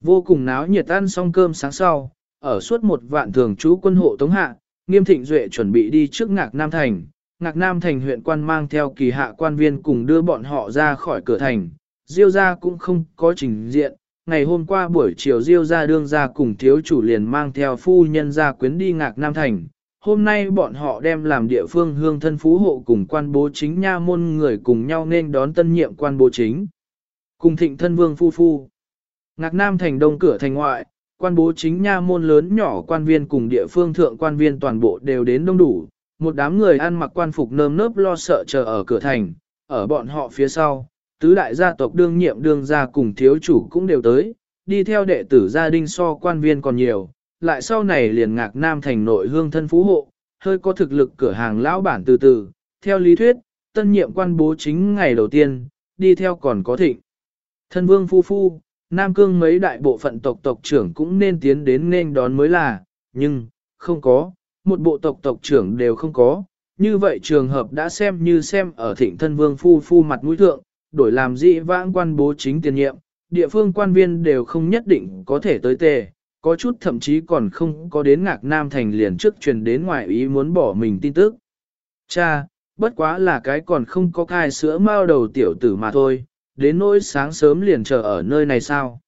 Vô cùng náo nhiệt ăn xong cơm sáng sau, ở suốt một vạn thường trú quân hộ tống hạ, nghiêm thịnh duệ chuẩn bị đi trước ngạc Nam Thành. Ngạc Nam Thành huyện quan mang theo kỳ hạ quan viên cùng đưa bọn họ ra khỏi cửa thành, Diêu gia cũng không có trình diện. Ngày hôm qua buổi chiều Diêu gia đương gia cùng thiếu chủ liền mang theo phu nhân gia quyến đi ngạc Nam Thành. Hôm nay bọn họ đem làm địa phương hương thân phú hộ cùng quan bố chính nha môn người cùng nhau nên đón tân nhiệm quan bố chính. Cùng thịnh thân vương phu phu. Ngạc Nam thành đông cửa thành ngoại, quan bố chính nha môn lớn nhỏ quan viên cùng địa phương thượng quan viên toàn bộ đều đến đông đủ. Một đám người ăn mặc quan phục nơm nớp lo sợ chờ ở cửa thành, ở bọn họ phía sau, tứ đại gia tộc đương nhiệm đương gia cùng thiếu chủ cũng đều tới, đi theo đệ tử gia đình so quan viên còn nhiều, lại sau này liền ngạc nam thành nội hương thân phú hộ, hơi có thực lực cửa hàng lão bản từ từ, theo lý thuyết, tân nhiệm quan bố chính ngày đầu tiên, đi theo còn có thịnh. Thân vương phu phu, Nam Cương mấy đại bộ phận tộc tộc trưởng cũng nên tiến đến nên đón mới là, nhưng, không có, một bộ tộc tộc trưởng đều không có. Như vậy trường hợp đã xem như xem ở thịnh thân vương phu phu mặt mũi thượng, đổi làm dị vãng quan bố chính tiền nhiệm, địa phương quan viên đều không nhất định có thể tới tề, có chút thậm chí còn không có đến ngạc Nam Thành liền trước truyền đến ngoại ý muốn bỏ mình tin tức. Cha, bất quá là cái còn không có cai sữa mao đầu tiểu tử mà thôi, đến nỗi sáng sớm liền chờ ở nơi này sao.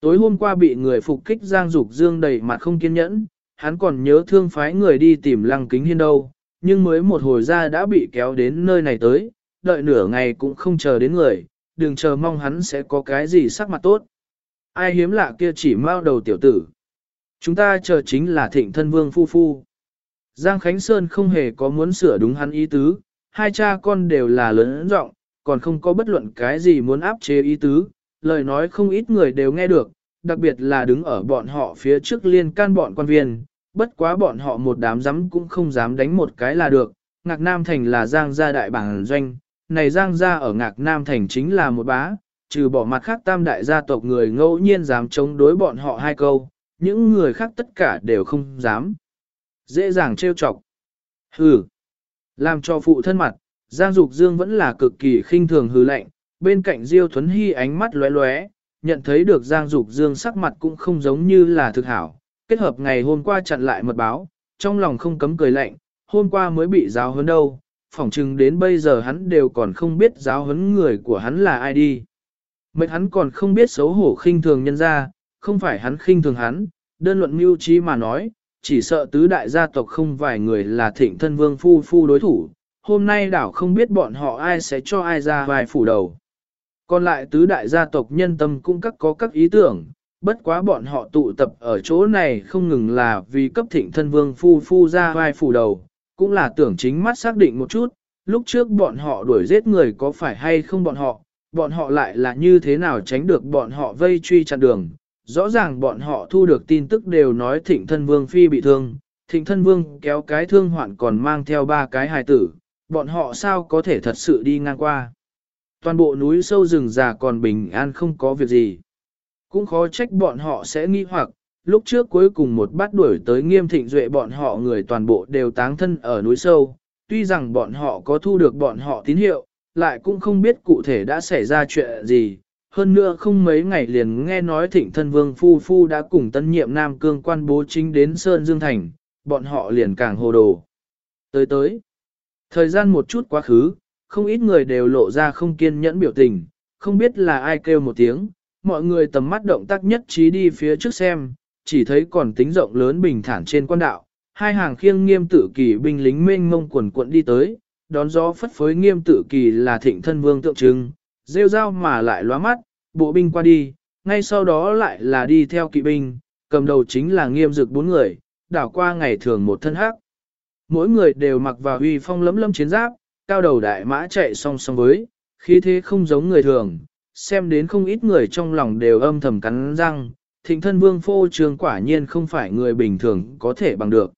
Tối hôm qua bị người phục kích Giang Dục Dương đầy mặt không kiên nhẫn, hắn còn nhớ thương phái người đi tìm lăng kính hiên đâu, nhưng mới một hồi ra đã bị kéo đến nơi này tới, đợi nửa ngày cũng không chờ đến người, đừng chờ mong hắn sẽ có cái gì sắc mặt tốt. Ai hiếm lạ kia chỉ mau đầu tiểu tử. Chúng ta chờ chính là thịnh thân vương phu phu. Giang Khánh Sơn không hề có muốn sửa đúng hắn ý tứ, hai cha con đều là lớn rộng, còn không có bất luận cái gì muốn áp chế ý tứ, lời nói không ít người đều nghe được, đặc biệt là đứng ở bọn họ phía trước liên can bọn quan viên, bất quá bọn họ một đám dám cũng không dám đánh một cái là được, Ngạc Nam Thành là Giang gia đại bản doanh, này Giang gia ở Ngạc Nam Thành chính là một bá, trừ bỏ mặt khác tam đại gia tộc người ngẫu nhiên dám chống đối bọn họ hai câu, những người khác tất cả đều không dám. Dễ dàng trêu chọc. Hừ. Làm cho phụ thân mặt, Giang Dục Dương vẫn là cực kỳ khinh thường hư lạnh, bên cạnh Diêu Thuấn Hy ánh mắt lóe lóe, nhận thấy được Giang Dục Dương sắc mặt cũng không giống như là thực hảo, kết hợp ngày hôm qua chặn lại mật báo, trong lòng không cấm cười lạnh, hôm qua mới bị giáo huấn đâu, phỏng chừng đến bây giờ hắn đều còn không biết giáo huấn người của hắn là ai đi. Mệt hắn còn không biết xấu hổ khinh thường nhân ra, không phải hắn khinh thường hắn, đơn luận mưu trí mà nói, chỉ sợ tứ đại gia tộc không vài người là thịnh thân vương phu phu đối thủ, hôm nay đảo không biết bọn họ ai sẽ cho ai ra vài phủ đầu. Còn lại tứ đại gia tộc nhân tâm cũng các có các ý tưởng, bất quá bọn họ tụ tập ở chỗ này không ngừng là vì cấp thịnh thân vương phu phu ra vai phủ đầu, cũng là tưởng chính mắt xác định một chút, lúc trước bọn họ đuổi giết người có phải hay không bọn họ, bọn họ lại là như thế nào tránh được bọn họ vây truy chặn đường. Rõ ràng bọn họ thu được tin tức đều nói thịnh thân vương phi bị thương, thịnh thân vương kéo cái thương hoạn còn mang theo ba cái hài tử, bọn họ sao có thể thật sự đi ngang qua. Toàn bộ núi sâu rừng già còn bình an không có việc gì. Cũng khó trách bọn họ sẽ nghi hoặc, lúc trước cuối cùng một bát đuổi tới nghiêm thịnh duệ bọn họ người toàn bộ đều táng thân ở núi sâu, tuy rằng bọn họ có thu được bọn họ tín hiệu, lại cũng không biết cụ thể đã xảy ra chuyện gì. Hơn nữa không mấy ngày liền nghe nói thịnh thân vương phu phu đã cùng tân nhiệm Nam Cương quan bố chính đến Sơn Dương Thành, bọn họ liền càng hồ đồ. Tới tới, thời gian một chút quá khứ, không ít người đều lộ ra không kiên nhẫn biểu tình, không biết là ai kêu một tiếng, mọi người tầm mắt động tác nhất trí đi phía trước xem, chỉ thấy còn tính rộng lớn bình thản trên quan đạo, hai hàng khiêng nghiêm tử kỳ binh lính mênh mông quần cuộn đi tới, đón gió phất phới nghiêm tử kỳ là thịnh thân vương tượng trưng, rêu rao mà lại lóa mắt, bộ binh qua đi, ngay sau đó lại là đi theo kỵ binh, cầm đầu chính là nghiêm dực bốn người, đảo qua ngày thường một thân hắc. Mỗi người đều mặc vào uy phong lấm lấm chiến giáp, cao đầu đại mã chạy song song với, khí thế không giống người thường, xem đến không ít người trong lòng đều âm thầm cắn răng, thịnh thân vương phô trường quả nhiên không phải người bình thường có thể bằng được.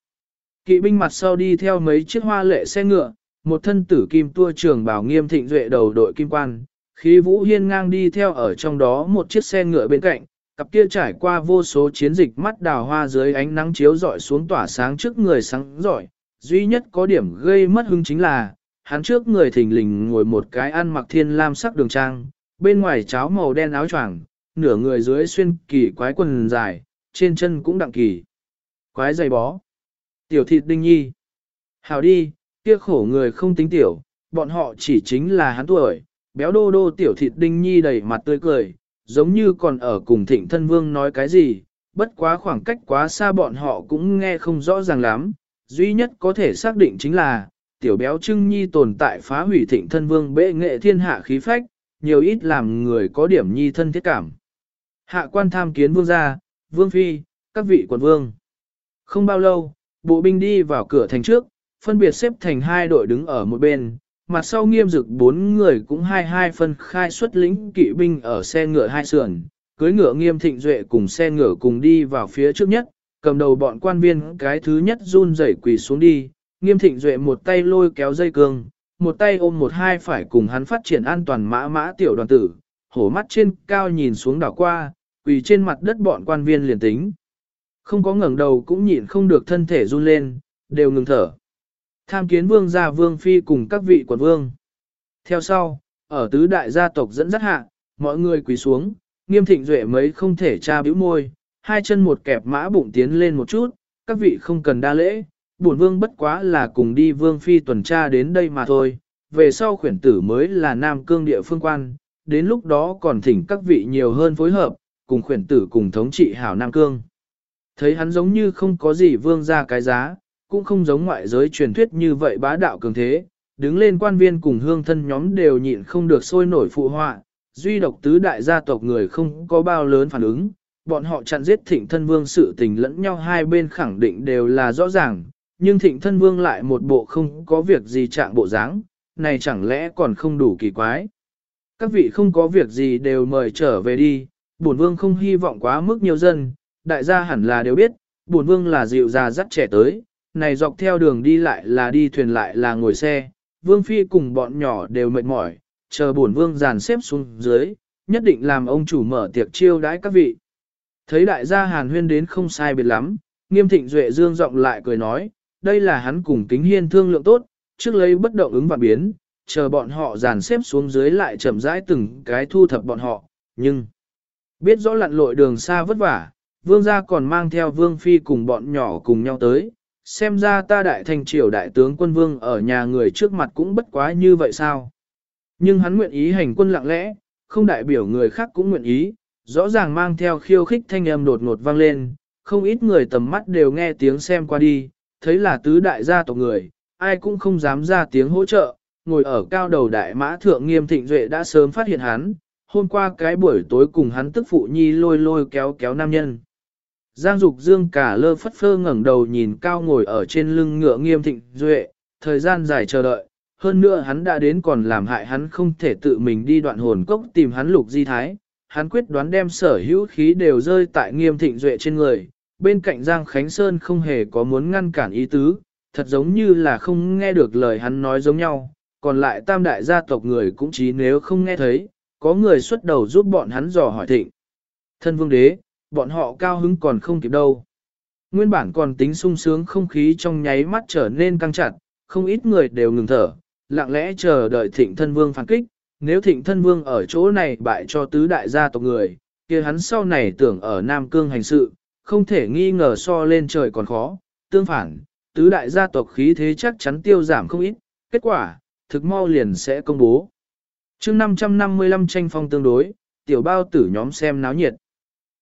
Kỵ binh mặt sau đi theo mấy chiếc hoa lệ xe ngựa, một thân tử kim tua trường bảo nghiêm thịnh duệ đầu đội kim quan, khí vũ hiên ngang đi theo ở trong đó một chiếc xe ngựa bên cạnh, cặp kia trải qua vô số chiến dịch mắt đào hoa dưới ánh nắng chiếu rọi xuống tỏa sáng trước người sáng rọi, duy nhất có điểm gây mất hứng chính là, hắn trước người thình lình ngồi một cái ăn mặc thiên lam sắc đường trang, bên ngoài cháo màu đen áo choàng, nửa người dưới xuyên kỳ quái quần dài, trên chân cũng đặng kỳ. Quái giày bó. Tiểu thịt đinh nhi. Hào đi, kia khổ người không tính tiểu, bọn họ chỉ chính là hắn tuổi, béo đô đô tiểu thịt đinh nhi đầy mặt tươi cười, giống như còn ở cùng thịnh thân vương nói cái gì, bất quá khoảng cách quá xa bọn họ cũng nghe không rõ ràng lắm, duy nhất có thể xác định chính là, tiểu béo trưng nhi tồn tại phá hủy thịnh thân vương bệ nghệ thiên hạ khí phách, nhiều ít làm người có điểm nhi thân thiết cảm. Hạ quan tham kiến vương gia, vương phi, các vị quận vương. Không bao lâu, bộ binh đi vào cửa thành trước, phân biệt xếp thành hai đội đứng ở một bên, mặt sau nghiêm dực bốn người cũng hai hai phân khai xuất lĩnh kỵ binh ở xe ngựa hai sườn, cưới ngựa nghiêm thịnh duệ cùng xe ngựa cùng đi vào phía trước nhất, cầm đầu bọn quan viên cái thứ nhất run rẩy quỳ xuống đi, nghiêm thịnh duệ một tay lôi kéo dây cương, một tay ôm một hai phải cùng hắn phát triển an toàn mã mã tiểu đoàn tử, hổ mắt trên cao nhìn xuống đảo qua, quỳ trên mặt đất bọn quan viên liền tính. Không có ngẩng đầu cũng nhịn không được thân thể run lên, đều ngừng thở. Tham kiến vương gia vương phi cùng các vị quận vương. Theo sau, ở tứ đại gia tộc dẫn dắt hạ, mọi người quỳ xuống, nghiêm thịnh duệ mấy không thể tra bĩu môi, hai chân một kẹp mã bụng tiến lên một chút, các vị không cần đa lễ, bổn vương bất quá là cùng đi vương phi tuần tra đến đây mà thôi, về sau khuyển tử mới là nam cương địa phương quan, đến lúc đó còn thỉnh các vị nhiều hơn phối hợp, cùng khuyển tử cùng thống trị hảo nam cương. Thấy hắn giống như không có gì vương ra cái giá, cũng không giống ngoại giới truyền thuyết như vậy bá đạo cường thế, đứng lên quan viên cùng hương thân nhóm đều nhịn không được sôi nổi phụ họa, duy độc tứ đại gia tộc người không có bao lớn phản ứng, bọn họ chặn giết thịnh thân vương sự tình lẫn nhau hai bên khẳng định đều là rõ ràng, nhưng thịnh thân vương lại một bộ không có việc gì trạng bộ dáng, này chẳng lẽ còn không đủ kỳ quái. Các vị không có việc gì đều mời trở về đi, bổn vương không hy vọng quá mức nhiều dân, đại gia hẳn là đều biết, bổn vương là dịu già dắt trẻ tới, này dọc theo đường đi lại là đi thuyền lại là ngồi xe, vương phi cùng bọn nhỏ đều mệt mỏi, chờ bổn vương dàn xếp xuống dưới, nhất định làm ông chủ mở tiệc chiêu đãi các vị. Thấy đại gia hàn huyên đến không sai biệt lắm, nghiêm thịnh duệ dương giọng lại cười nói, đây là hắn cùng kính hiên thương lượng tốt, trước lấy bất động ứng và biến, chờ bọn họ dàn xếp xuống dưới lại chậm rãi từng cái thu thập bọn họ, nhưng biết rõ lặn lội đường xa vất vả, vương gia còn mang theo vương phi cùng bọn nhỏ cùng nhau tới, xem ra ta đại thành triều đại tướng quân vương ở nhà người trước mặt cũng bất quá như vậy sao. Nhưng hắn nguyện ý hành quân lặng lẽ, không đại biểu người khác cũng nguyện ý, rõ ràng mang theo khiêu khích thanh âm đột ngột vang lên, không ít người tầm mắt đều nghe tiếng xem qua đi, thấy là tứ đại gia tộc người, ai cũng không dám ra tiếng hỗ trợ, ngồi ở cao đầu đại mã thượng nghiêm thịnh duệ đã sớm phát hiện hắn, hôm qua cái buổi tối cùng hắn tức phụ nhi lôi lôi kéo kéo nam nhân. Giang Dục Dương cả lơ phất phơ ngẩng đầu nhìn cao ngồi ở trên lưng ngựa nghiêm thịnh duệ, thời gian dài chờ đợi, hơn nữa hắn đã đến còn làm hại hắn không thể tự mình đi đoạn hồn cốc tìm hắn lục di thái. Hắn quyết đoán đem sở hữu khí đều rơi tại nghiêm thịnh duệ trên người, bên cạnh Giang Khánh Sơn không hề có muốn ngăn cản ý tứ, thật giống như là không nghe được lời hắn nói giống nhau, còn lại tam đại gia tộc người cũng chỉ nếu không nghe thấy, có người xuất đầu giúp bọn hắn dò hỏi thịnh. Thân vương đế, bọn họ cao hứng còn không kịp đâu. Nguyên bản còn tính sung sướng không khí trong nháy mắt trở nên căng chặt, không ít người đều ngừng thở, lặng lẽ chờ đợi thịnh thân vương phản kích. Nếu thịnh thân vương ở chỗ này bại cho tứ đại gia tộc người, kia hắn sau này tưởng ở Nam Cương hành sự, không thể nghi ngờ so lên trời còn khó. Tương phản, tứ đại gia tộc khí thế chắc chắn tiêu giảm không ít, kết quả, thực mau liền sẽ công bố. chương 555 tranh phong tương đối, tiểu bao tử nhóm xem náo nhiệt.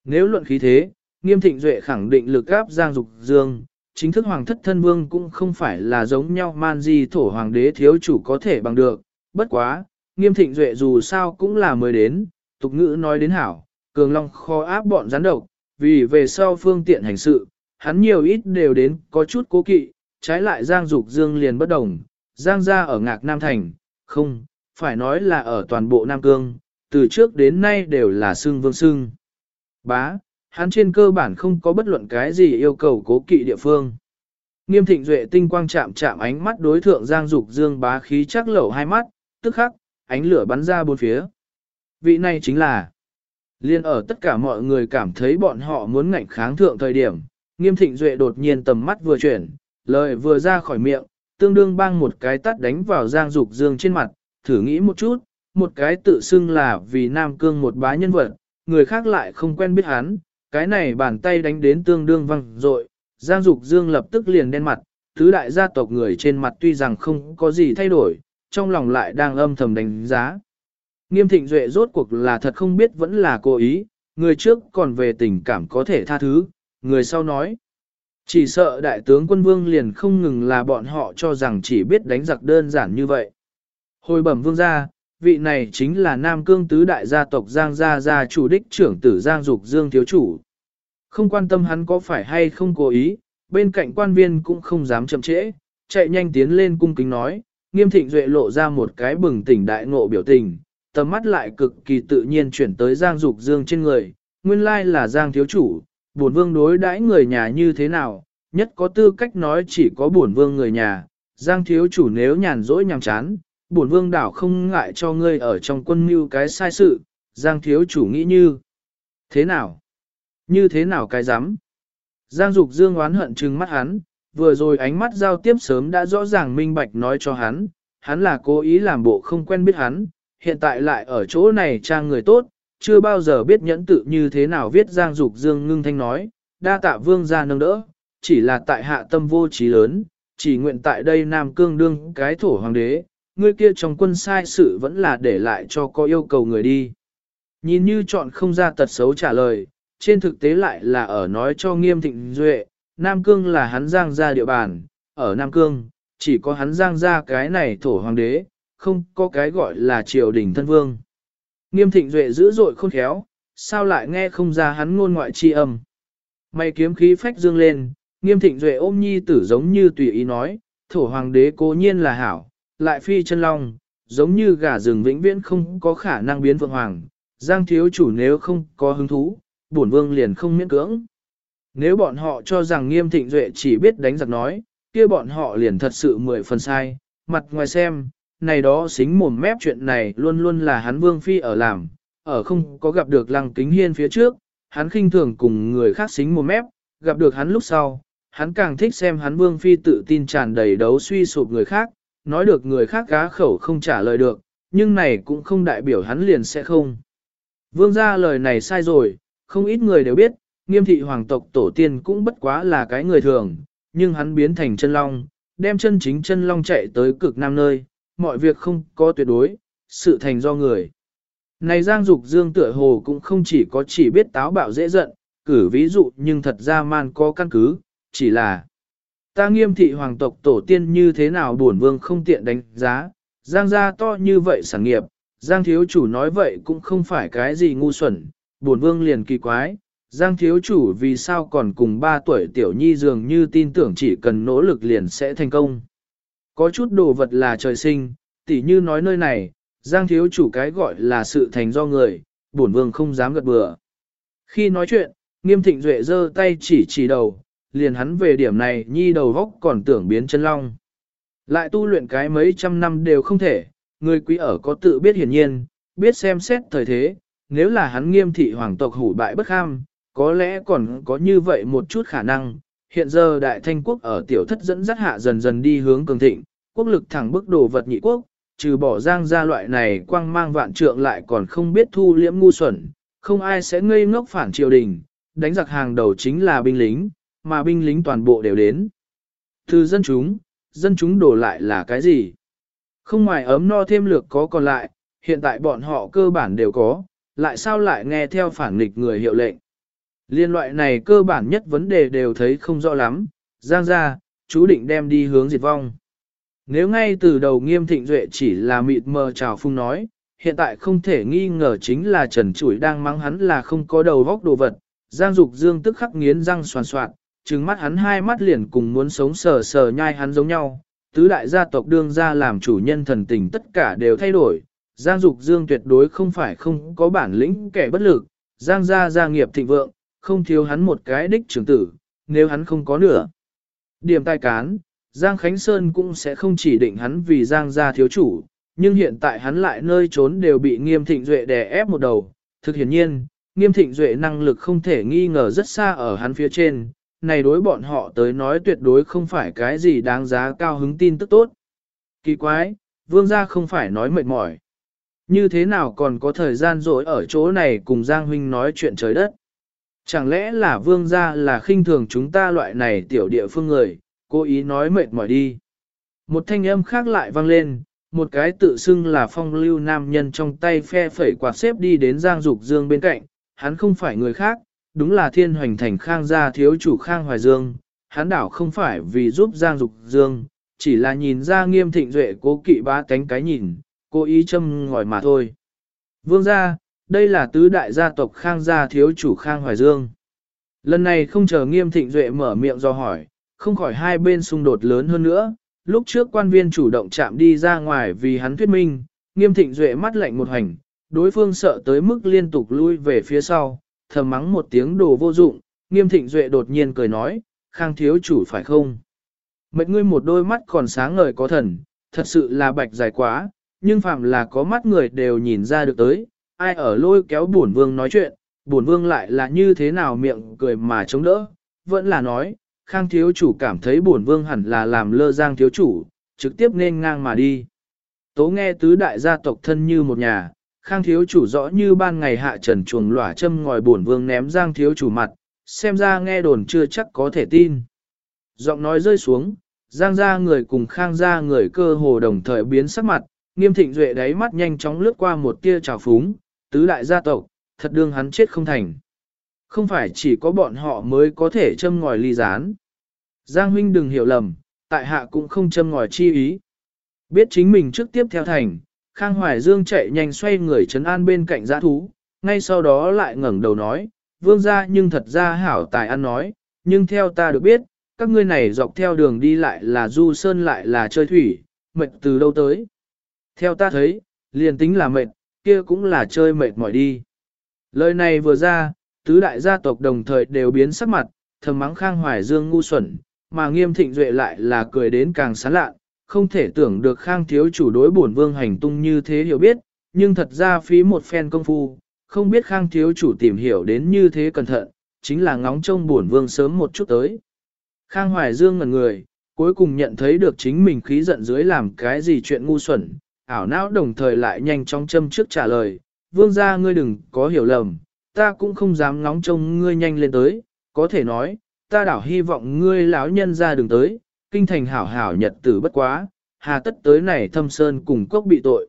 Nếu luận khí thế, nghiêm thịnh duệ khẳng định lực áp Giang Dục Dương, chính thức hoàng thất thân vương cũng không phải là giống nhau man di thổ hoàng đế thiếu chủ có thể bằng được, bất quá, nghiêm thịnh duệ dù sao cũng là mới đến, tục ngữ nói đến hảo, cường long kho áp bọn gián độc, vì về sau phương tiện hành sự, hắn nhiều ít đều đến có chút cố kỵ, trái lại Giang Dục Dương liền bất đồng, Giang gia ở ngạc Nam Thành, không, phải nói là ở toàn bộ Nam Cương, từ trước đến nay đều là xương vương xương. Bá, hắn trên cơ bản không có bất luận cái gì yêu cầu cố kỵ địa phương. Nghiêm thịnh duệ tinh quang chạm chạm ánh mắt đối thượng Giang Dục Dương bá khí chắc lẩu hai mắt, tức khắc, ánh lửa bắn ra bốn phía. Vị này chính là Liên ở tất cả mọi người cảm thấy bọn họ muốn ngạnh kháng thượng thời điểm, nghiêm thịnh duệ đột nhiên tầm mắt vừa chuyển, lời vừa ra khỏi miệng, tương đương bang một cái tắt đánh vào Giang Dục Dương trên mặt, thử nghĩ một chút, một cái tự xưng là vì Nam Cương một bá nhân vật, người khác lại không quen biết hắn, cái này bàn tay đánh đến tương đương văng rội, Giang Dục Dương lập tức liền đen mặt, thứ đại gia tộc người trên mặt tuy rằng không có gì thay đổi, trong lòng lại đang âm thầm đánh giá. Nghiêm thịnh duệ rốt cuộc là thật không biết vẫn là cố ý, người trước còn về tình cảm có thể tha thứ, người sau nói. Chỉ sợ đại tướng quân vương liền không ngừng là bọn họ cho rằng chỉ biết đánh giặc đơn giản như vậy. Hồi bẩm vương gia, vị này chính là Nam Cương tứ đại gia tộc Giang Gia Gia chủ đích trưởng tử Giang Dục Dương thiếu chủ. Không quan tâm hắn có phải hay không cố ý, bên cạnh quan viên cũng không dám chậm trễ, chạy nhanh tiến lên cung kính nói, nghiêm thịnh duệ lộ ra một cái bừng tỉnh đại ngộ biểu tình, tầm mắt lại cực kỳ tự nhiên chuyển tới Giang Dục Dương trên người, nguyên lai là Giang thiếu chủ, bổn vương đối đãi người nhà như thế nào, nhất có tư cách nói chỉ có bổn vương người nhà, Giang thiếu chủ nếu nhàn rỗi nhàm chán, bổn vương đảo không ngại cho ngươi ở trong quân mưu cái sai sự, Giang thiếu chủ nghĩ như. Thế nào? Như thế nào cái dám? Giang Dục Dương oán hận trừng mắt hắn, vừa rồi ánh mắt giao tiếp sớm đã rõ ràng minh bạch nói cho hắn, hắn là cố ý làm bộ không quen biết hắn, hiện tại lại ở chỗ này trang người tốt, chưa bao giờ biết nhẫn tự như thế nào viết Giang Dục Dương ngưng thanh nói, đa tạ vương gia nâng đỡ, chỉ là tại hạ tâm vô trí lớn, chỉ nguyện tại đây Nam Cương đương cái thổ hoàng đế, ngươi kia trong quân sai sự vẫn là để lại cho có yêu cầu người đi. Nhìn như chọn không ra tật xấu trả lời, trên thực tế lại là ở nói cho nghiêm thịnh duệ, Nam Cương là hắn giang ra địa bàn, ở Nam Cương, chỉ có hắn giang ra cái này thổ hoàng đế, không có cái gọi là triều đình thân vương. Nghiêm thịnh duệ dữ dội khôn khéo, sao lại nghe không ra hắn ngôn ngoại chi âm. Mày kiếm khí phách dương lên, nghiêm thịnh duệ ôm nhi tử giống như tùy ý nói, thổ hoàng đế cố nhiên là hảo, lại phi chân long, giống như gà rừng vĩnh viễn không có khả năng biến vượng hoàng. Giang thiếu chủ nếu không có hứng thú, bổn vương liền không miễn cưỡng. Nếu bọn họ cho rằng nghiêm thịnh duệ chỉ biết đánh giặc nói, kia bọn họ liền thật sự mười phần sai, mặt ngoài xem, này đó xính mồm mép chuyện này luôn luôn là hắn vương phi ở làm, ở không có gặp được lăng kính hiên phía trước, hắn khinh thường cùng người khác xính mồm mép, gặp được hắn lúc sau, hắn càng thích xem hắn vương phi tự tin tràn đầy đấu suy sụp người khác, nói được người khác cá khẩu không trả lời được, nhưng này cũng không đại biểu hắn liền sẽ không. Vương gia lời này sai rồi, không ít người đều biết, nghiêm thị hoàng tộc tổ tiên cũng bất quá là cái người thường, nhưng hắn biến thành chân long, đem chân chính chân long chạy tới cực nam nơi, mọi việc không có tuyệt đối, sự thành do người. Này Giang Dục Dương tựa hồ cũng không chỉ có chỉ biết táo bạo dễ giận, cử ví dụ nhưng thật ra man có căn cứ, chỉ là ta nghiêm thị hoàng tộc tổ tiên như thế nào buồn vương không tiện đánh giá, Giang gia to như vậy sản nghiệp, Giang thiếu chủ nói vậy cũng không phải cái gì ngu xuẩn, buồn vương liền kỳ quái, Giang thiếu chủ vì sao còn cùng ba tuổi tiểu nhi dường như tin tưởng chỉ cần nỗ lực liền sẽ thành công. Có chút đồ vật là trời sinh, tỉ như nói nơi này, Giang thiếu chủ cái gọi là sự thành do người, bổn vương không dám gật bừa. Khi nói chuyện, nghiêm thịnh duệ giơ tay chỉ chỉ đầu, liền hắn về điểm này nhi đầu vóc còn tưởng biến chân long. Lại tu luyện cái mấy trăm năm đều không thể, người quý ở có tự biết hiển nhiên, biết xem xét thời thế, nếu là hắn nghiêm thị hoàng tộc hủ bại bất kham, có lẽ còn có như vậy một chút khả năng. Hiện giờ đại thanh quốc ở tiểu thất dẫn dắt hạ dần dần đi hướng cường thịnh, quốc lực thẳng bức đồ vật nhị quốc, trừ bỏ giang gia loại này quang mang vạn trượng lại còn không biết thu liễm ngu xuẩn, không ai sẽ ngây ngốc phản triều đình, đánh giặc hàng đầu chính là binh lính, mà binh lính toàn bộ đều đến. Từ dân chúng, dân chúng đổ lại là cái gì? Không ngoài ấm no thêm lược có còn lại, hiện tại bọn họ cơ bản đều có, lại sao lại nghe theo phản nghịch người hiệu lệnh? Liên loại này cơ bản nhất vấn đề đều thấy không rõ lắm, giang ra, chú định đem đi hướng diệt vong. Nếu ngay từ đầu nghiêm thịnh duệ chỉ là mịt mờ trào phung nói, hiện tại không thể nghi ngờ chính là Trần Chuỗi đang mắng hắn là không có đầu vóc đồ vật. Giang Dục Dương tức khắc nghiến răng soàn soạn, trừng mắt hắn hai mắt liền cùng muốn sống sờ sờ nhai hắn giống nhau. Tứ đại gia tộc đương ra làm chủ nhân thần tình tất cả đều thay đổi. Giang Dục Dương tuyệt đối không phải không có bản lĩnh kẻ bất lực. Giang gia gia nghiệp thịnh vượng, không thiếu hắn một cái đích trưởng tử, nếu hắn không có nữa. Điểm tai cán, Giang Khánh Sơn cũng sẽ không chỉ định hắn vì Giang gia thiếu chủ, nhưng hiện tại hắn lại nơi trốn đều bị nghiêm thịnh duệ đè ép một đầu. Thực hiển nhiên, nghiêm thịnh duệ năng lực không thể nghi ngờ rất xa ở hắn phía trên, này đối bọn họ tới nói tuyệt đối không phải cái gì đáng giá cao hứng tin tức tốt. Kỳ quái, vương gia không phải nói mệt mỏi. Như thế nào còn có thời gian rỗi ở chỗ này cùng Giang Huynh nói chuyện trời đất? Chẳng lẽ là vương gia là khinh thường chúng ta loại này tiểu địa phương người, cố ý nói mệt mỏi đi. Một thanh âm khác lại vang lên, một cái tự xưng là phong lưu nam nhân trong tay phe phẩy quạt xếp đi đến Giang Dục Dương bên cạnh, hắn không phải người khác, đúng là thiên hoành thành khang gia thiếu chủ khang hoài dương, hắn đảo không phải vì giúp Giang Dục Dương, chỉ là nhìn ra nghiêm thịnh duệ cố kỵ ba cánh cái nhìn, cố ý châm ngòi mà thôi. Vương gia, đây là tứ đại gia tộc khang gia thiếu chủ khang hoài dương. Lần này không chờ nghiêm thịnh duệ mở miệng do hỏi, không khỏi hai bên xung đột lớn hơn nữa, lúc trước quan viên chủ động chạm đi ra ngoài vì hắn thuyết minh, nghiêm thịnh duệ mắt lạnh một hành, đối phương sợ tới mức liên tục lui về phía sau, thầm mắng một tiếng đồ vô dụng, nghiêm thịnh duệ đột nhiên cười nói, khang thiếu chủ phải không? Mệt ngươi một đôi mắt còn sáng ngời có thần, thật sự là bạch dài quá, nhưng phạm là có mắt người đều nhìn ra được tới, ai ở lôi kéo bổn vương nói chuyện, bổn vương lại là như thế nào miệng cười mà chống đỡ, vẫn là nói, khang thiếu chủ cảm thấy bổn vương hẳn là làm lơ giang thiếu chủ, trực tiếp nên ngang mà đi. Tố nghe tứ đại gia tộc thân như một nhà, khang thiếu chủ rõ như ban ngày hạ trần chuồng lỏa châm ngòi bổn vương ném giang thiếu chủ mặt, xem ra nghe đồn chưa chắc có thể tin. Giọng nói rơi xuống, giang ra người cùng khang ra người cơ hồ đồng thời biến sắc mặt, nghiêm thịnh duệ đáy mắt nhanh chóng lướt qua một tia trào phúng, tứ đại gia tộc, thật đương hắn chết không thành. Không phải chỉ có bọn họ mới có thể châm ngòi ly gián. Giang huynh đừng hiểu lầm, tại hạ cũng không châm ngòi chi ý. Biết chính mình trước tiếp theo thành, Khang Hoài Dương chạy nhanh xoay người trấn an bên cạnh giã thú, ngay sau đó lại ngẩng đầu nói, vương gia nhưng thật ra hảo tài ăn nói, nhưng theo ta được biết, các ngươi này dọc theo đường đi lại là du sơn lại là chơi thủy, mệt từ đâu tới. Theo ta thấy, liền tính là mệt, kia cũng là chơi mệt mỏi đi. Lời này vừa ra, tứ đại gia tộc đồng thời đều biến sắc mặt, thầm mắng Khang Hoài Dương ngu xuẩn, mà nghiêm thịnh duệ lại là cười đến càng sán lạ, không thể tưởng được Khang thiếu chủ đối bổn vương hành tung như thế hiểu biết, nhưng thật ra phí một phen công phu, không biết Khang thiếu chủ tìm hiểu đến như thế cẩn thận, chính là ngóng trông bổn vương sớm một chút tới. Khang Hoài Dương ngẩn người, cuối cùng nhận thấy được chính mình khí giận dưới làm cái gì chuyện ngu xuẩn, ảo não đồng thời lại nhanh chóng châm trước trả lời, vương gia ngươi đừng có hiểu lầm, ta cũng không dám ngóng trông ngươi nhanh lên tới, có thể nói, ta đảo hy vọng ngươi lão nhân ra đừng tới, kinh thành hảo hảo nhật tử bất quá, hà tất tới này thâm sơn cùng cốc bị tội.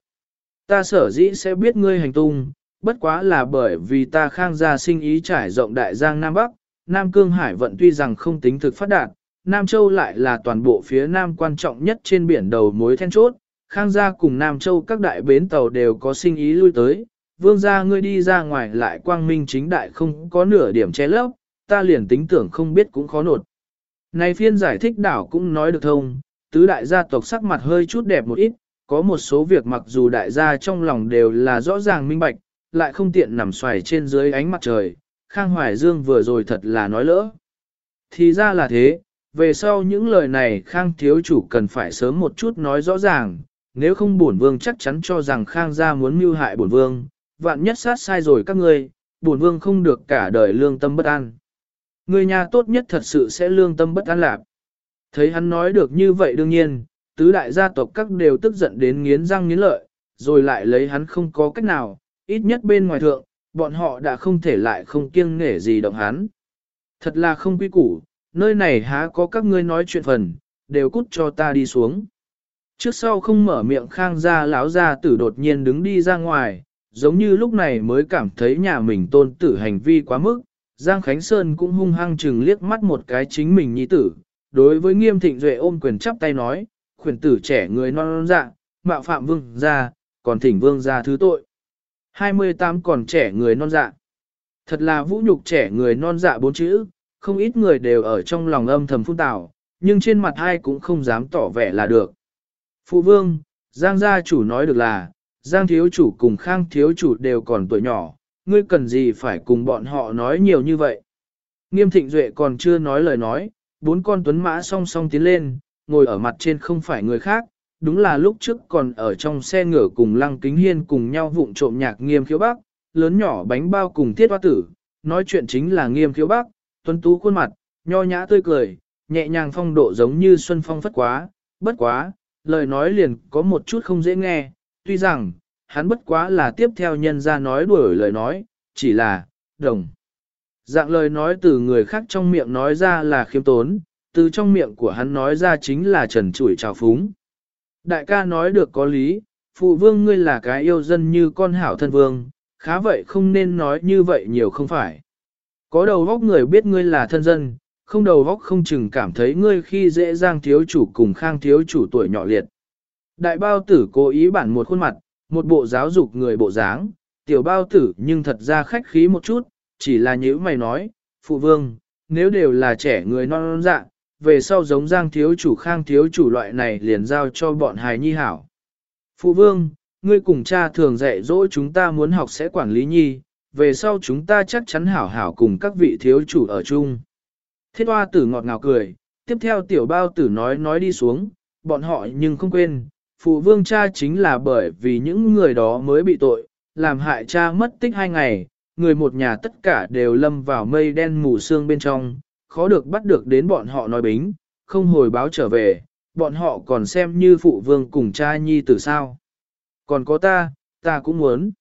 Ta sở dĩ sẽ biết ngươi hành tung, bất quá là bởi vì ta khang gia sinh ý trải rộng đại giang Nam Bắc, Nam Cương Hải vận tuy rằng không tính thực phát đạt, Nam Châu lại là toàn bộ phía Nam quan trọng nhất trên biển đầu mối then chốt, Khang gia cùng Nam Châu các đại bến tàu đều có sinh ý lui tới, vương gia ngươi đi ra ngoài lại quang minh chính đại không có nửa điểm che lấp, ta liền tính tưởng không biết cũng khó nột. Này phiên giải thích đảo cũng nói được thông, tứ đại gia tộc sắc mặt hơi chút đẹp một ít, có một số việc mặc dù đại gia trong lòng đều là rõ ràng minh bạch, lại không tiện nằm xoài trên dưới ánh mặt trời, Khang Hoài Dương vừa rồi thật là nói lỡ. Thì ra là thế, về sau những lời này Khang thiếu chủ cần phải sớm một chút nói rõ ràng, nếu không bổn vương chắc chắn cho rằng Khang gia muốn mưu hại bổn vương, vạn nhất sát sai rồi các ngươi, bổn vương không được cả đời lương tâm bất an. Người nhà tốt nhất thật sự sẽ lương tâm bất an lạc. Thấy hắn nói được như vậy đương nhiên, tứ đại gia tộc các đều tức giận đến nghiến răng nghiến lợi, rồi lại lấy hắn không có cách nào, ít nhất bên ngoài thượng, bọn họ đã không thể lại không kiêng nể gì động hắn. Thật là không quy củ, nơi này há có các ngươi nói chuyện phần, đều cút cho ta đi xuống. Trước sau không mở miệng khang ra láo ra tử đột nhiên đứng đi ra ngoài, giống như lúc này mới cảm thấy nhà mình tôn tử hành vi quá mức. Giang Khánh Sơn cũng hung hăng chừng liếc mắt một cái chính mình nhi tử, đối với nghiêm thịnh duệ ôm quyền chắp tay nói, khuyển tử trẻ người non non dạ, mạo phạm vương ra, còn thỉnh vương ra thứ tội. 28 còn trẻ người non dạ. Thật là vũ nhục trẻ người non dạ bốn chữ, không ít người đều ở trong lòng âm thầm phun tào, nhưng trên mặt ai cũng không dám tỏ vẻ là được. Phụ vương, Giang gia chủ nói được là, Giang thiếu chủ cùng Khang thiếu chủ đều còn tuổi nhỏ, ngươi cần gì phải cùng bọn họ nói nhiều như vậy. Nghiêm thịnh duệ còn chưa nói lời nói, bốn con tuấn mã song song tiến lên, ngồi ở mặt trên không phải người khác, đúng là lúc trước còn ở trong xe ngựa cùng lăng kính hiên cùng nhau vụng trộm nhạc nghiêm khiếu bắc, lớn nhỏ bánh bao cùng tiết hoa tử, nói chuyện chính là nghiêm khiếu bắc, tuấn tú khuôn mặt, nho nhã tươi cười, nhẹ nhàng phong độ giống như xuân phong phất quá, bất quá, lời nói liền có một chút không dễ nghe, tuy rằng, hắn bất quá là tiếp theo nhân ra nói đuổi lời nói, chỉ là, đồng. Dạng lời nói từ người khác trong miệng nói ra là khiêm tốn, từ trong miệng của hắn nói ra chính là trần chủi trào phúng. Đại ca nói được có lý, phụ vương ngươi là cái yêu dân như con hảo thân vương, khá vậy không nên nói như vậy nhiều không phải. Có đầu góc người biết ngươi là thân dân, không đầu góc không chừng cảm thấy ngươi khi dễ dàng thiếu chủ cùng khang thiếu chủ tuổi nhỏ liệt. Đại bao tử cố ý bản một khuôn mặt, một bộ giáo dục người bộ dáng, tiểu bao tử nhưng thật ra khách khí một chút, chỉ là như mày nói, phụ vương, nếu đều là trẻ người non non dạ, về sau giống giang thiếu chủ khang thiếu chủ loại này liền giao cho bọn hài nhi hảo. Phụ vương, ngươi cùng cha thường dạy dỗ chúng ta muốn học sẽ quản lý nhi, về sau chúng ta chắc chắn hảo hảo cùng các vị thiếu chủ ở chung. Thiết hoa tử ngọt ngào cười, tiếp theo tiểu bao tử nói nói đi xuống, bọn họ nhưng không quên, phụ vương cha chính là bởi vì những người đó mới bị tội, làm hại cha mất tích hai ngày, người một nhà tất cả đều lâm vào mây đen mù sương bên trong, khó được bắt được đến bọn họ nói bính, không hồi báo trở về, bọn họ còn xem như phụ vương cùng cha nhi tử sao. Còn có ta, ta cũng muốn.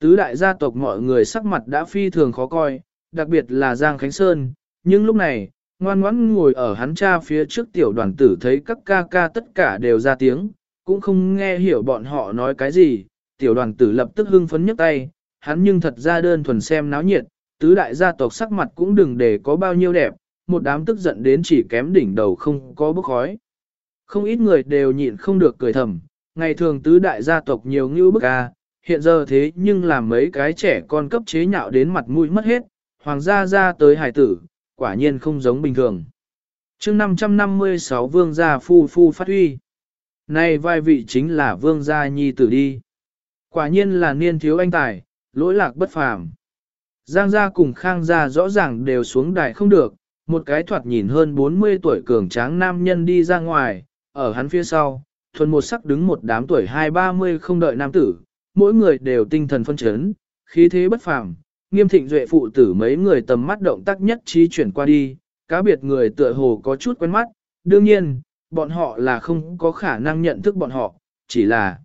Tứ đại gia tộc mọi người sắc mặt đã phi thường khó coi, đặc biệt là Giang Khánh Sơn, nhưng lúc này, ngoan ngoãn ngồi ở hắn cha phía trước tiểu đoàn tử thấy các ca ca tất cả đều ra tiếng, cũng không nghe hiểu bọn họ nói cái gì, tiểu đoàn tử lập tức hưng phấn nhấc tay, hắn nhưng thật ra đơn thuần xem náo nhiệt, tứ đại gia tộc sắc mặt cũng đừng để có bao nhiêu đẹp, một đám tức giận đến chỉ kém đỉnh đầu không có bức khói. Không ít người đều nhịn không được cười thầm, ngày thường tứ đại gia tộc nhiều như bức ca, hiện giờ thế nhưng làm mấy cái trẻ con cấp chế nhạo đến mặt mũi mất hết, hoàng gia ra tới hải tử, quả nhiên không giống bình thường. chương 556 vương gia phu phu phát huy. Này vai vị chính là vương gia nhi tử đi. Quả nhiên là niên thiếu anh tài, lỗi lạc bất phàm. Giang gia cùng khang gia rõ ràng đều xuống đài không được, một cái thoạt nhìn hơn 40 tuổi cường tráng nam nhân đi ra ngoài, ở hắn phía sau, thuần một sắc đứng một đám tuổi hai ba mươi không đợi nam tử, mỗi người đều tinh thần phân chấn, khí thế bất phàm, nghiêm thịnh duệ phụ tử mấy người tầm mắt động tác nhất trí chuyển qua đi, cá biệt người tựa hồ có chút quen mắt, đương nhiên, bọn họ là không có khả năng nhận thức bọn họ, chỉ là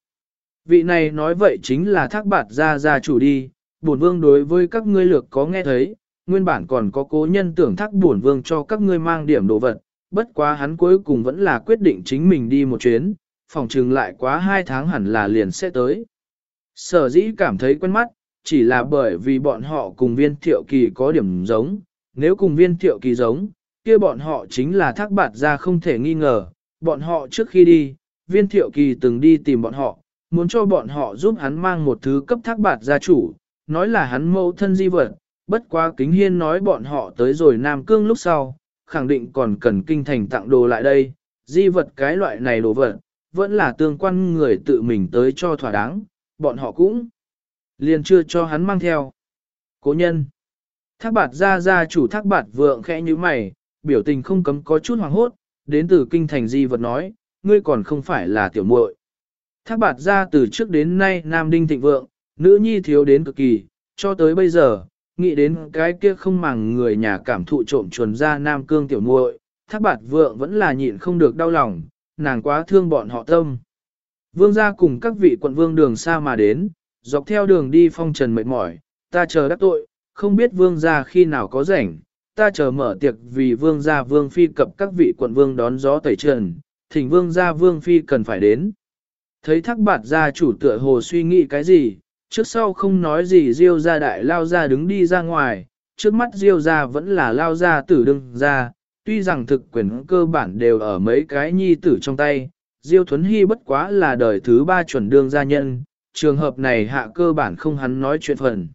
vị này nói vậy chính là thác bạt gia gia chủ đi, bổn vương đối với các ngươi lược có nghe thấy, nguyên bản còn có cố nhân tưởng thác bổn vương cho các ngươi mang điểm đồ vật, bất quá hắn cuối cùng vẫn là quyết định chính mình đi một chuyến, phòng trừng lại quá hai tháng hẳn là liền sẽ tới. Sở dĩ cảm thấy quen mắt, chỉ là bởi vì bọn họ cùng viên thiệu kỳ có điểm giống, nếu cùng viên thiệu kỳ giống, kia bọn họ chính là thác bạt ra không thể nghi ngờ, bọn họ trước khi đi, viên thiệu kỳ từng đi tìm bọn họ, muốn cho bọn họ giúp hắn mang một thứ cấp thác bạt gia chủ, nói là hắn mẫu thân di vật, bất quá kính hiên nói bọn họ tới rồi Nam Cương lúc sau, khẳng định còn cần kinh thành tặng đồ lại đây, di vật cái loại này đồ vật, vẫn là tương quan người tự mình tới cho thỏa đáng, bọn họ cũng liền chưa cho hắn mang theo. Cố nhân Thác bạt ra ra chủ thác bạt vượng khẽ như mày, biểu tình không cấm có chút hoàng hốt, đến từ kinh thành di vật nói, ngươi còn không phải là tiểu muội. Thác bạt ra từ trước đến nay nam đinh thịnh vượng, nữ nhi thiếu đến cực kỳ, cho tới bây giờ, nghĩ đến cái kia không màng người nhà cảm thụ trộm chuồn ra nam cương tiểu muội, thác bạt vượng vẫn là nhịn không được đau lòng, nàng quá thương bọn họ tâm. Vương gia cùng các vị quận vương đường xa mà đến, dọc theo đường đi phong trần mệt mỏi, ta chờ đắc tội, không biết vương gia khi nào có rảnh, ta chờ mở tiệc vì vương gia vương phi cập các vị quận vương đón gió tẩy trần, thỉnh vương gia vương phi cần phải đến. Thấy thác bạt gia chủ tựa hồ suy nghĩ cái gì, trước sau không nói gì diêu gia đại lao ra đứng đi ra ngoài, trước mắt diêu gia vẫn là lao gia tử đương gia tuy rằng thực quyền cơ bản đều ở mấy cái nhi tử trong tay, diêu thuấn hy bất quá là đời thứ ba chuẩn đương gia nhân, trường hợp này hạ cơ bản không hắn nói chuyện phần.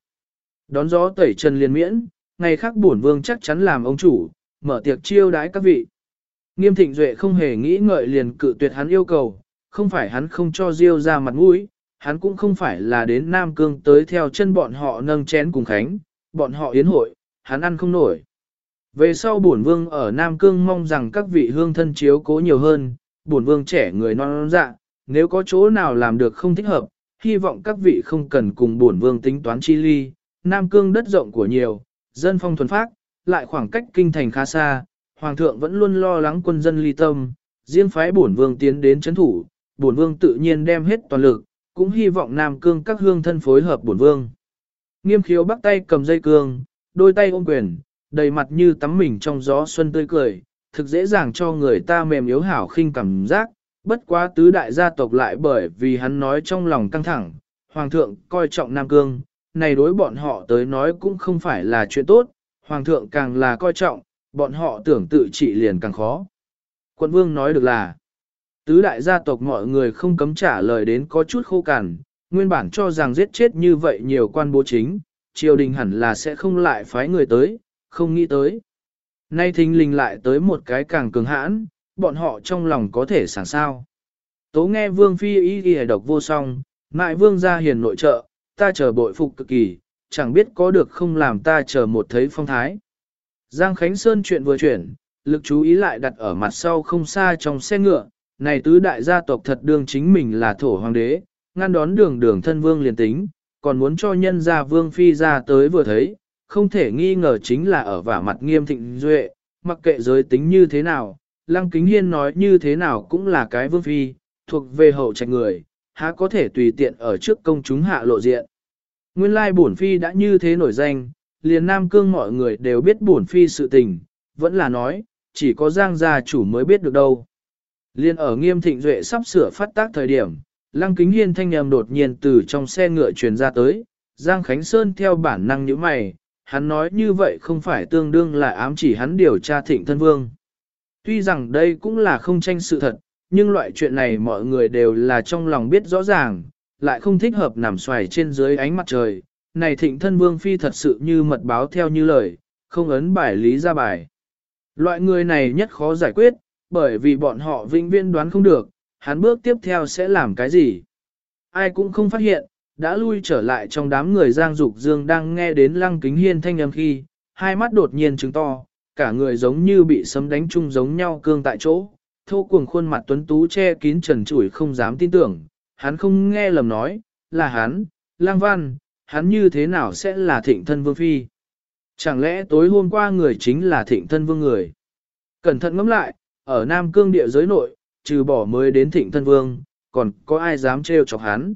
Đón gió tẩy trần liên miễn, ngày khác bổn vương chắc chắn làm ông chủ, mở tiệc chiêu đái các vị. Nghiêm thịnh duệ không hề nghĩ ngợi liền cự tuyệt hắn yêu cầu, không phải hắn không cho Diêu ra mặt mũi, hắn cũng không phải là đến Nam Cương tới theo chân bọn họ nâng chén cùng khánh, bọn họ yến hội, hắn ăn không nổi. Về sau bổn vương ở Nam Cương mong rằng các vị hương thân chiếu cố nhiều hơn, bổn vương trẻ người non, non dạ, nếu có chỗ nào làm được không thích hợp, hy vọng các vị không cần cùng bổn vương tính toán chi ly, Nam Cương đất rộng của nhiều, dân phong thuần phác, lại khoảng cách kinh thành khá xa, hoàng thượng vẫn luôn lo lắng quân dân ly tâm, riêng phái bổn vương tiến đến chấn thủ, bổn vương tự nhiên đem hết toàn lực, cũng hy vọng Nam Cương các hương thân phối hợp bổn vương. Nghiêm khiếu bắt tay cầm dây cương, đôi tay ôm quyền, đầy mặt như tắm mình trong gió xuân tươi cười, thực dễ dàng cho người ta mềm yếu hảo khinh cảm giác, bất quá tứ đại gia tộc lại bởi vì hắn nói trong lòng căng thẳng, hoàng thượng coi trọng Nam Cương, này đối bọn họ tới nói cũng không phải là chuyện tốt, hoàng thượng càng là coi trọng, bọn họ tưởng tự trị liền càng khó. Quận vương nói được là, tứ đại gia tộc mọi người không cấm trả lời đến có chút khô cằn, nguyên bản cho rằng giết chết như vậy nhiều quan bố chính, triều đình hẳn là sẽ không lại phái người tới, không nghĩ tới. Nay thình lình lại tới một cái càng cường hãn, bọn họ trong lòng có thể sẵn sao. Tố nghe vương phi ý ghi độc vô song, mại vương gia hiền nội trợ, ta chờ bội phục cực kỳ, chẳng biết có được không làm ta chờ một thấy phong thái. Giang Khánh Sơn chuyện vừa chuyển, lực chú ý lại đặt ở mặt sau không xa trong xe ngựa, này tứ đại gia tộc thật đương chính mình là thổ hoàng đế, ngăn đón đường đường thân vương liền tính, còn muốn cho nhân gia vương phi ra tới vừa thấy, không thể nghi ngờ chính là ở vả mặt nghiêm thịnh duệ, mặc kệ giới tính như thế nào, lăng kính hiên nói như thế nào cũng là cái vương phi, thuộc về hậu trạch người, há có thể tùy tiện ở trước công chúng hạ lộ diện. Nguyên lai bổn phi đã như thế nổi danh, liền Nam Cương mọi người đều biết bổn phi sự tình, vẫn là nói, chỉ có Giang gia chủ mới biết được đâu. Liên ở nghiêm thịnh duệ sắp sửa phát tác thời điểm, Lăng Kính Hiên thanh âm đột nhiên từ trong xe ngựa truyền ra tới, Giang Khánh Sơn theo bản năng như mày, hắn nói như vậy không phải tương đương là ám chỉ hắn điều tra thịnh thân vương. Tuy rằng đây cũng là không tranh sự thật, nhưng loại chuyện này mọi người đều là trong lòng biết rõ ràng, lại không thích hợp nằm xoài trên dưới ánh mặt trời. Này thịnh thân vương phi thật sự như mật báo theo như lời, không ấn bài lý ra bài. Loại người này nhất khó giải quyết, bởi vì bọn họ vĩnh viễn đoán không được, hắn bước tiếp theo sẽ làm cái gì. Ai cũng không phát hiện, đã lui trở lại trong đám người Giang Dục Dương đang nghe đến lăng kính hiên thanh âm khi, hai mắt đột nhiên trứng to, cả người giống như bị sấm đánh chung giống nhau cương tại chỗ, thô cuồng khuôn mặt tuấn tú che kín trần trụi không dám tin tưởng, hắn không nghe lầm nói, là hắn, lang văn, hắn như thế nào sẽ là thịnh thân vương phi. Chẳng lẽ tối hôm qua người chính là thịnh thân vương người? Cẩn thận ngẫm lại, ở Nam Cương địa giới nội, trừ bỏ mới đến thịnh thân vương, còn có ai dám trêu chọc hắn?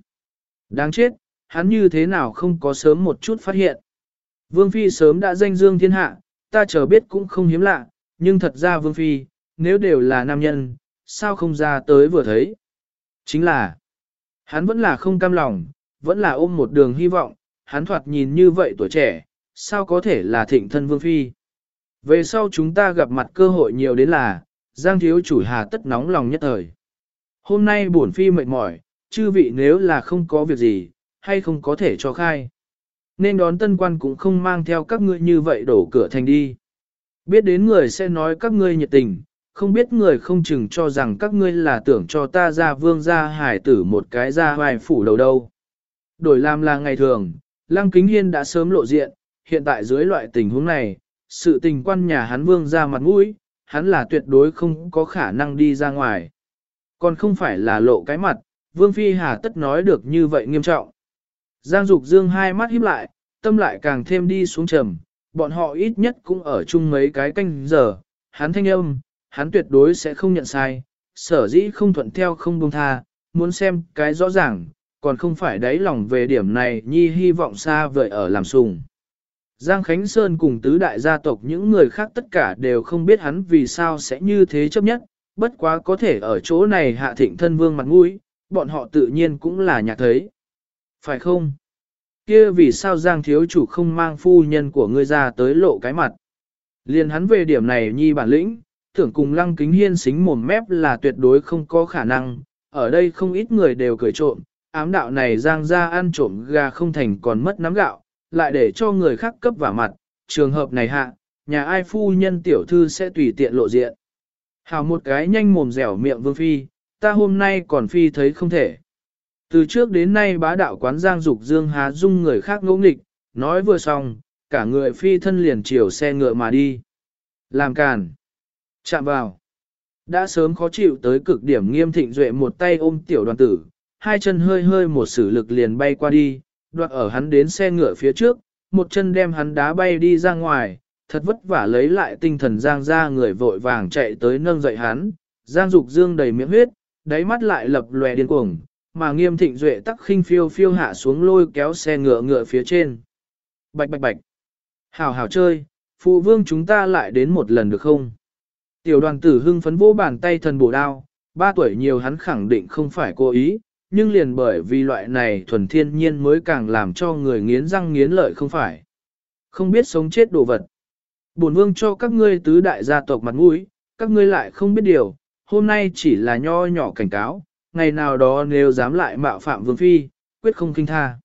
Đáng chết, hắn như thế nào không có sớm một chút phát hiện. Vương Phi sớm đã danh dương thiên hạ, ta chờ biết cũng không hiếm lạ, nhưng thật ra Vương Phi, nếu đều là nam nhân, sao không ra tới vừa thấy? Chính là, hắn vẫn là không cam lòng, vẫn là ôm một đường hy vọng, hắn thoạt nhìn như vậy tuổi trẻ, sao có thể là thịnh thân Vương Phi? Về sau chúng ta gặp mặt cơ hội nhiều đến là, Giang thiếu chủ hà tất nóng lòng nhất thời. Hôm nay bổn phi mệt mỏi, chư vị nếu là không có việc gì, hay không có thể cho khai. Nên đón tân quan cũng không mang theo các ngươi như vậy đổ cửa thành đi. Biết đến người sẽ nói các ngươi nhiệt tình, không biết người không chừng cho rằng các ngươi là tưởng cho ta ra vương ra hải tử một cái ra hoài phủ đầu đâu. Đổi làm là ngày thường, Lăng Kính Hiên đã sớm lộ diện, hiện tại dưới loại tình huống này, sự tình quan nhà hắn vương ra mặt mũi, hắn là tuyệt đối không có khả năng đi ra ngoài. Còn không phải là lộ cái mặt, Vương Phi Hà tất nói được như vậy nghiêm trọng. Giang Dục Dương hai mắt híp lại, tâm lại càng thêm đi xuống trầm, bọn họ ít nhất cũng ở chung mấy cái canh giờ, hắn thanh âm, hắn tuyệt đối sẽ không nhận sai, sở dĩ không thuận theo không buông tha, muốn xem cái rõ ràng, còn không phải đáy lòng về điểm này nhi hy vọng xa vời ở làm sùng. Giang Khánh Sơn cùng tứ đại gia tộc những người khác tất cả đều không biết hắn vì sao sẽ như thế chấp nhất, bất quá có thể ở chỗ này hạ thịnh thân vương mặt mũi, bọn họ tự nhiên cũng là nhạc thấy. Phải không? Kia vì sao Giang thiếu chủ không mang phu nhân của ngươi ra tới lộ cái mặt? Liên hắn về điểm này nhi bản lĩnh, tưởng cùng lăng kính hiên xính mồm mép là tuyệt đối không có khả năng, ở đây không ít người đều cười trộm, ám đạo này Giang ra ăn trộm gà không thành còn mất nắm gạo, lại để cho người khác cấp vào mặt, trường hợp này hạ, nhà ai phu nhân tiểu thư sẽ tùy tiện lộ diện. Hào một cái nhanh mồm dẻo miệng vương phi, ta hôm nay còn phi thấy không thể. Từ trước đến nay bá đạo quán giang dục dương há dung người khác ngỗ nghịch, nói vừa xong, cả người phi thân liền chiều xe ngựa mà đi. Làm càn. Chạm vào. Đã sớm khó chịu tới cực điểm nghiêm thịnh duệ một tay ôm tiểu đoàn tử, hai chân hơi hơi một sử lực liền bay qua đi, đoạt ở hắn đến xe ngựa phía trước, một chân đem hắn đá bay đi ra ngoài, thật vất vả lấy lại tinh thần Giang ra người vội vàng chạy tới nâng dậy hắn, Giang Dục Dương đầy miệng huyết, đáy mắt lại lập lòe điên cuồng, mà nghiêm thịnh duệ tắc khinh phiêu phiêu hạ xuống lôi kéo xe ngựa ngựa phía trên. Bạch bạch bạch. Hảo hảo chơi, phụ vương chúng ta lại đến một lần được không? Tiểu đoàn tử hưng phấn vô bàn tay thần bổ đao, ba tuổi nhiều hắn khẳng định không phải cố ý, nhưng liền bởi vì loại này thuần thiên nhiên mới càng làm cho người nghiến răng nghiến lợi không phải. Không biết sống chết đồ vật. Bổn vương cho các ngươi tứ đại gia tộc mặt mũi, các ngươi lại không biết điều, hôm nay chỉ là nho nhỏ cảnh cáo, ngày nào đó nếu dám lại mạo phạm vương phi, quyết không kinh tha.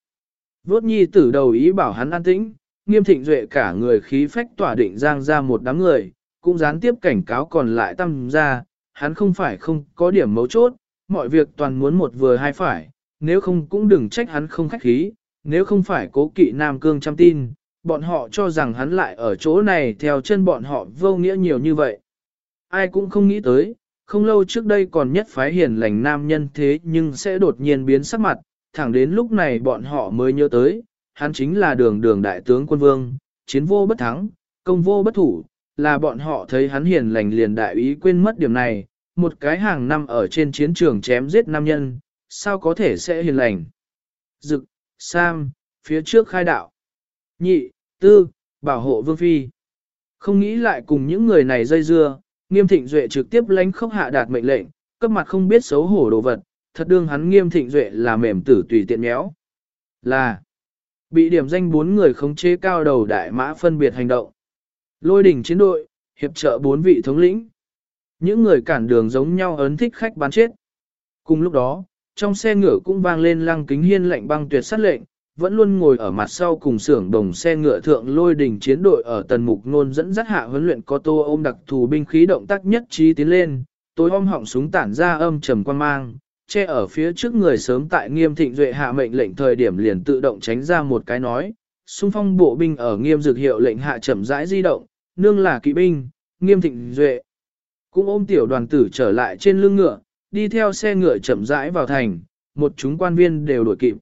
Vốt nhi tử đầu ý bảo hắn an tĩnh, nghiêm thịnh duệ cả người khí phách tỏa định giang ra một đám người, cũng gián tiếp cảnh cáo còn lại tâm ra, hắn không phải không có điểm mấu chốt, mọi việc toàn muốn một vừa hai phải, nếu không cũng đừng trách hắn không khách khí, nếu không phải cố kỵ Nam Cương chăm tin, bọn họ cho rằng hắn lại ở chỗ này theo chân bọn họ vô nghĩa nhiều như vậy. Ai cũng không nghĩ tới, không lâu trước đây còn nhất phái hiền lành nam nhân thế nhưng sẽ đột nhiên biến sắc mặt, thẳng đến lúc này bọn họ mới nhớ tới, hắn chính là đường đường đại tướng quân vương, chiến vô bất thắng, công vô bất thủ, là bọn họ thấy hắn hiền lành liền đại ý quên mất điểm này, một cái hàng năm ở trên chiến trường chém giết nam nhân, sao có thể sẽ hiền lành. Dực, Sam, phía trước khai đạo. Nhị, tư, bảo hộ vương phi. Không nghĩ lại cùng những người này dây dưa, nghiêm thịnh duệ trực tiếp lánh khốc hạ đạt mệnh lệnh, cấp mặt không biết xấu hổ đồ vật, thật đương hắn nghiêm thịnh duệ là mềm tử tùy tiện méo. Là, bị điểm danh bốn người khống chế cao đầu đại mã phân biệt hành động. Lôi đỉnh chiến đội, hiệp trợ bốn vị thống lĩnh. Những người cản đường giống nhau ấn thích khách bán chết. Cùng lúc đó, trong xe ngựa cũng vang lên lăng kính hiên lệnh băng tuyệt sát lệnh, vẫn luôn ngồi ở mặt sau cùng xưởng đồng xe ngựa thượng lôi đỉnh chiến đội ở tần mục nôn dẫn dắt hạ huấn luyện có tô ôm đặc thù binh khí động tác nhất trí tiến lên, tối ôm họng súng tản ra âm trầm quan mang, che ở phía trước người sớm tại nghiêm thịnh duệ hạ mệnh lệnh thời điểm liền tự động tránh ra một cái nói, xung phong bộ binh ở nghiêm dược hiệu lệnh hạ chậm rãi di động, nương là kỵ binh, nghiêm thịnh duệ. Cũng ôm tiểu đoàn tử trở lại trên lưng ngựa, đi theo xe ngựa chậm rãi vào thành, một chúng quan viên đều đuổi kịp.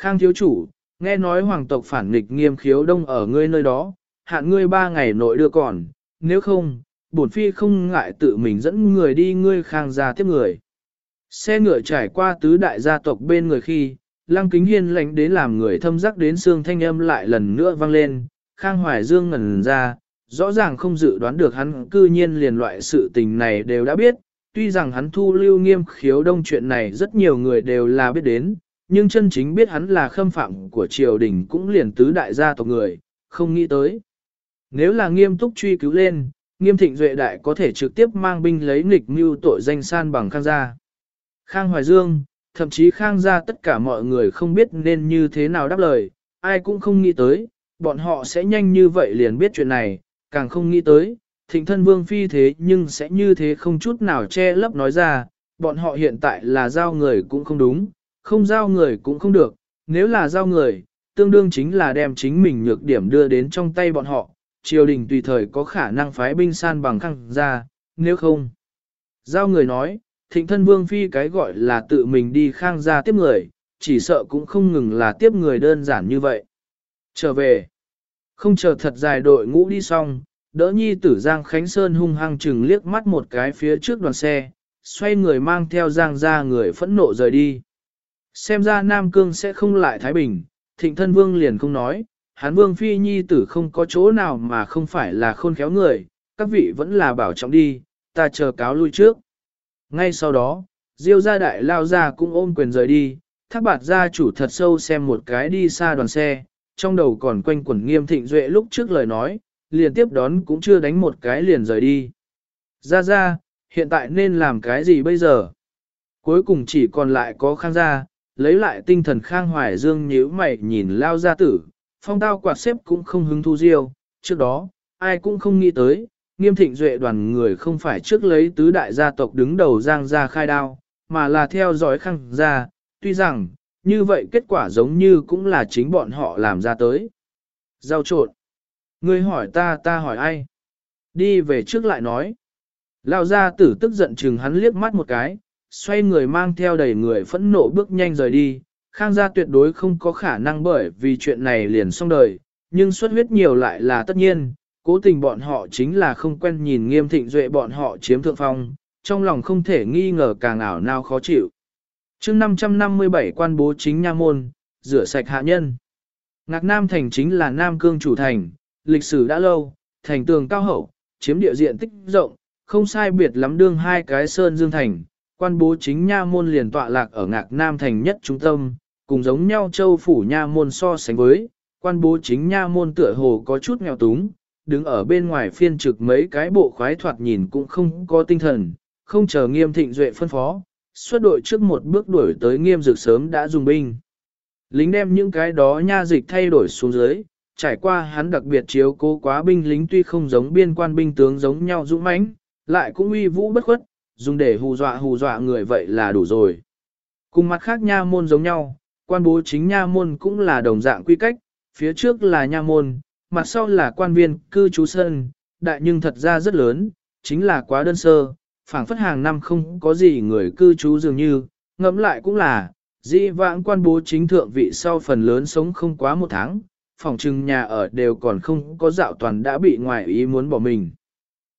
Khang thiếu chủ, nghe nói hoàng tộc phản nghịch nghiêm khiếu đông ở ngươi nơi đó, hạn ngươi ba ngày nội đưa còn, nếu không, bổn phi không ngại tự mình dẫn người đi ngươi khang ra tiếp người. Xe ngựa trải qua tứ đại gia tộc bên người khi, lăng kính hiên lạnh đến làm người thâm giác đến xương thanh âm lại lần nữa vang lên, khang hoài dương ngẩn ra, rõ ràng không dự đoán được hắn cư nhiên liền loại sự tình này đều đã biết, tuy rằng hắn thu lưu nghiêm khiếu đông chuyện này rất nhiều người đều là biết đến, nhưng chân chính biết hắn là khâm phạm của triều đình cũng liền tứ đại gia tộc người, không nghĩ tới. Nếu là nghiêm túc truy cứu lên, nghiêm thịnh duệ đại có thể trực tiếp mang binh lấy nghịch mưu tội danh san bằng khang gia. Khang Hoài Dương, thậm chí Khang gia tất cả mọi người không biết nên như thế nào đáp lời, ai cũng không nghĩ tới, bọn họ sẽ nhanh như vậy liền biết chuyện này, càng không nghĩ tới, thịnh thân vương phi thế nhưng sẽ như thế không chút nào che lấp nói ra, bọn họ hiện tại là giao người cũng không đúng, không giao người cũng không được, nếu là giao người, tương đương chính là đem chính mình nhược điểm đưa đến trong tay bọn họ, triều đình tùy thời có khả năng phái binh san bằng khăn ra, nếu không. Giao người nói, thịnh thân vương phi cái gọi là tự mình đi khang ra tiếp người, chỉ sợ cũng không ngừng là tiếp người đơn giản như vậy. Trở về, không chờ thật dài đội ngũ đi xong, đỡ nhi tử Giang Khánh Sơn hung hăng chừng liếc mắt một cái phía trước đoàn xe, xoay người mang theo Giang ra người phẫn nộ rời đi. Xem ra Nam Cương sẽ không lại Thái Bình, thịnh thân vương liền không nói, hán vương phi nhi tử không có chỗ nào mà không phải là khôn khéo người, các vị vẫn là bảo trọng đi, ta chờ cáo lui trước. Ngay sau đó, Diêu gia đại lao ra cũng ôm quyền rời đi, thác bạt gia chủ thật sâu xem một cái đi xa đoàn xe, trong đầu còn quanh quẩn nghiêm thịnh duệ lúc trước lời nói, liền tiếp đón cũng chưa đánh một cái liền rời đi. Ra ra, hiện tại nên làm cái gì bây giờ? Cuối cùng chỉ còn lại có khang gia, lấy lại tinh thần khang hoài dương nhíu mày nhìn lao gia tử, phong tao quạt xếp cũng không hứng thu diêu, trước đó, ai cũng không nghĩ tới, nghiêm thịnh duệ đoàn người không phải trước lấy tứ đại gia tộc đứng đầu giang ra khai đao, mà là theo dõi khang gia, tuy rằng, như vậy kết quả giống như cũng là chính bọn họ làm ra tới. Giao trộn. Ngươi hỏi ta ta hỏi ai? Đi về trước lại nói. Lao gia tử tức giận chừng hắn liếc mắt một cái, xoay người mang theo đầy người phẫn nộ bước nhanh rời đi. Khang gia tuyệt đối không có khả năng bởi vì chuyện này liền xong đời, nhưng xuất huyết nhiều lại là tất nhiên, cố tình bọn họ chính là không quen nhìn nghiêm thịnh duệ bọn họ chiếm thượng phong, trong lòng không thể nghi ngờ càng ảo nào khó chịu. chương 557 quan bố chính nha môn, rửa sạch hạ nhân. Ngạc Nam Thành chính là Nam Cương chủ thành, lịch sử đã lâu, thành tường cao hậu, chiếm địa diện tích rộng, không sai biệt lắm đương hai cái sơn dương thành, quan bố chính nha môn liền tọa lạc ở Ngạc Nam Thành nhất trung tâm, cùng giống nhau châu phủ nha môn so sánh với, quan bố chính nha môn tựa hồ có chút nghèo túng, đứng ở bên ngoài phiên trực mấy cái bộ khoái thoạt nhìn cũng không có tinh thần, không chờ nghiêm thịnh duệ phân phó, xuất đội trước một bước đuổi tới nghiêm dược sớm đã dùng binh. Lính đem những cái đó nha dịch thay đổi xuống dưới, trải qua hắn đặc biệt chiếu cố quá binh lính tuy không giống biên quan binh tướng giống nhau dũng mãnh, lại cũng uy vũ bất khuất, dùng để hù dọa hù dọa người vậy là đủ rồi. Cùng mặt khác nha môn giống nhau, quan bố chính nha môn cũng là đồng dạng quy cách, phía trước là nha môn, mặt sau là quan viên cư trú sân, đại nhưng thật ra rất lớn, chính là quá đơn sơ, phảng phất hàng năm không có gì người cư trú dường như, ngẫm lại cũng là, di vãng quan bố chính thượng vị sau phần lớn sống không quá một tháng, phòng trừng nhà ở đều còn không có dạo toàn đã bị ngoại ý muốn bỏ mình.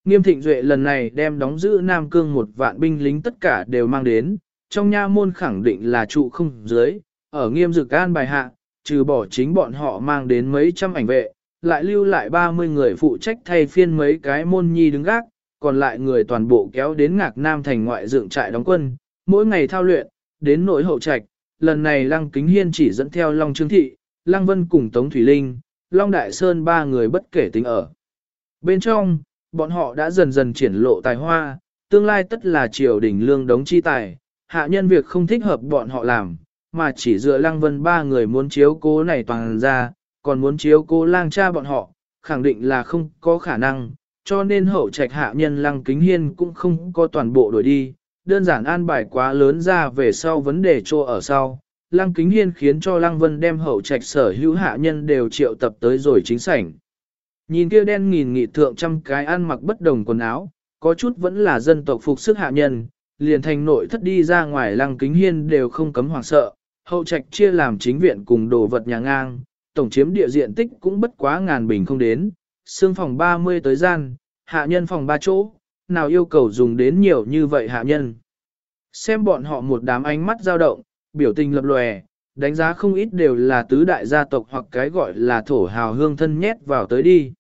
Nghiêm thịnh duệ lần này đem đóng giữ Nam Cương một vạn binh lính tất cả đều mang đến, trong nha môn khẳng định là trụ không dưới, ở nghiêm dực an bài hạ, trừ bỏ chính bọn họ mang đến mấy trăm ảnh vệ, lại lưu lại 30 người phụ trách thay phiên mấy cái môn nhi đứng gác, còn lại người toàn bộ kéo đến ngạc nam thành ngoại dựng trại đóng quân, mỗi ngày thao luyện, đến nỗi hậu trạch, lần này Lăng Kính Hiên chỉ dẫn theo Long Trương Thị, Lăng Vân cùng Tống Thủy Linh, Long Đại Sơn ba người bất kể tính ở. Bên trong, bọn họ đã dần dần triển lộ tài hoa, tương lai tất là triều đình lương đống chi tài, hạ nhân việc không thích hợp bọn họ làm, mà chỉ dựa Lăng Vân ba người muốn chiếu cố này toàn ra, còn muốn chiếu cố lang cha bọn họ, khẳng định là không có khả năng, cho nên hậu trạch hạ nhân Lăng Kính Hiên cũng không có toàn bộ đổi đi, đơn giản an bài quá lớn ra về sau vấn đề trô ở sau. Lăng Kính Hiên khiến cho Lăng Vân đem hậu trạch sở hữu hạ nhân đều triệu tập tới rồi chính sảnh. Nhìn kia đen nghìn nghị thượng trăm cái ăn mặc bất đồng quần áo, có chút vẫn là dân tộc phục sức hạ nhân, liền thành nội thất đi ra ngoài Lăng Kính Hiên đều không cấm hoảng sợ. Hậu trạch chia làm chính viện cùng đồ vật nhà ngang, tổng chiếm địa diện tích cũng bất quá ngàn bình không đến, xương phòng 30 tới gian, hạ nhân phòng 3 chỗ, nào yêu cầu dùng đến nhiều như vậy hạ nhân. Xem bọn họ một đám ánh mắt dao động, biểu tình lập lòe, đánh giá không ít đều là tứ đại gia tộc hoặc cái gọi là thổ hào hương thân nhét vào tới đi.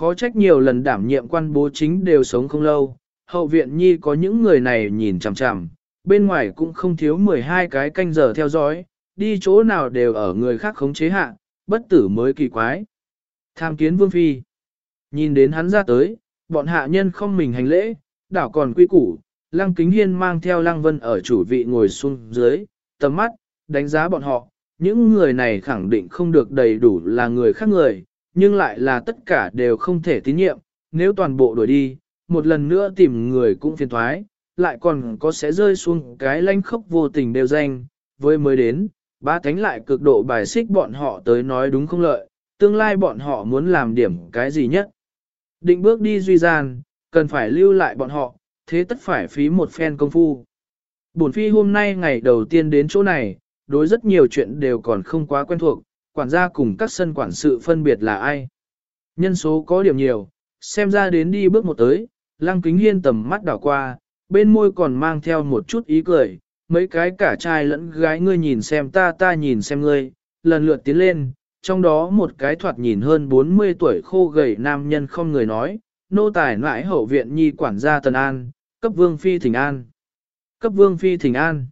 Khó trách nhiều lần đảm nhiệm quan bố chính đều sống không lâu, hậu viện nhi có những người này nhìn chằm chằm, bên ngoài cũng không thiếu 12 cái canh giờ theo dõi, đi chỗ nào đều ở người khác khống chế hạ, bất tử mới kỳ quái. Tham kiến vương phi. Nhìn đến hắn ra tới, bọn hạ nhân không mình hành lễ, đảo còn quy củ, Lăng Kính Hiên mang theo Lăng Vân ở chủ vị ngồi xuống dưới, tầm mắt, đánh giá bọn họ, những người này khẳng định không được đầy đủ là người khác người, nhưng lại là tất cả đều không thể tín nhiệm, nếu toàn bộ đuổi đi, một lần nữa tìm người cũng phiền thoái, lại còn có sẽ rơi xuống cái lanh khốc vô tình đều danh, với mới đến, ba thánh lại cực độ bài xích bọn họ tới nói đúng không lợi, tương lai bọn họ muốn làm điểm cái gì nhất. Định bước đi duy gian, cần phải lưu lại bọn họ, thế tất phải phí một phen công phu. Bổn phi hôm nay ngày đầu tiên đến chỗ này, đối rất nhiều chuyện đều còn không quá quen thuộc, quản gia cùng các sân quản sự phân biệt là ai. Nhân số có điểm nhiều, xem ra đến đi bước một tới, lăng kính hiên tầm mắt đảo qua, bên môi còn mang theo một chút ý cười, mấy cái cả trai lẫn gái ngươi nhìn xem ta ta nhìn xem ngươi, lần lượt tiến lên, trong đó một cái thoạt nhìn hơn 40 tuổi khô gầy nam nhân không người nói, nô tài nãi hậu viện nhi quản gia Tần An, cấp vương phi thỉnh an. Cấp vương phi thỉnh an.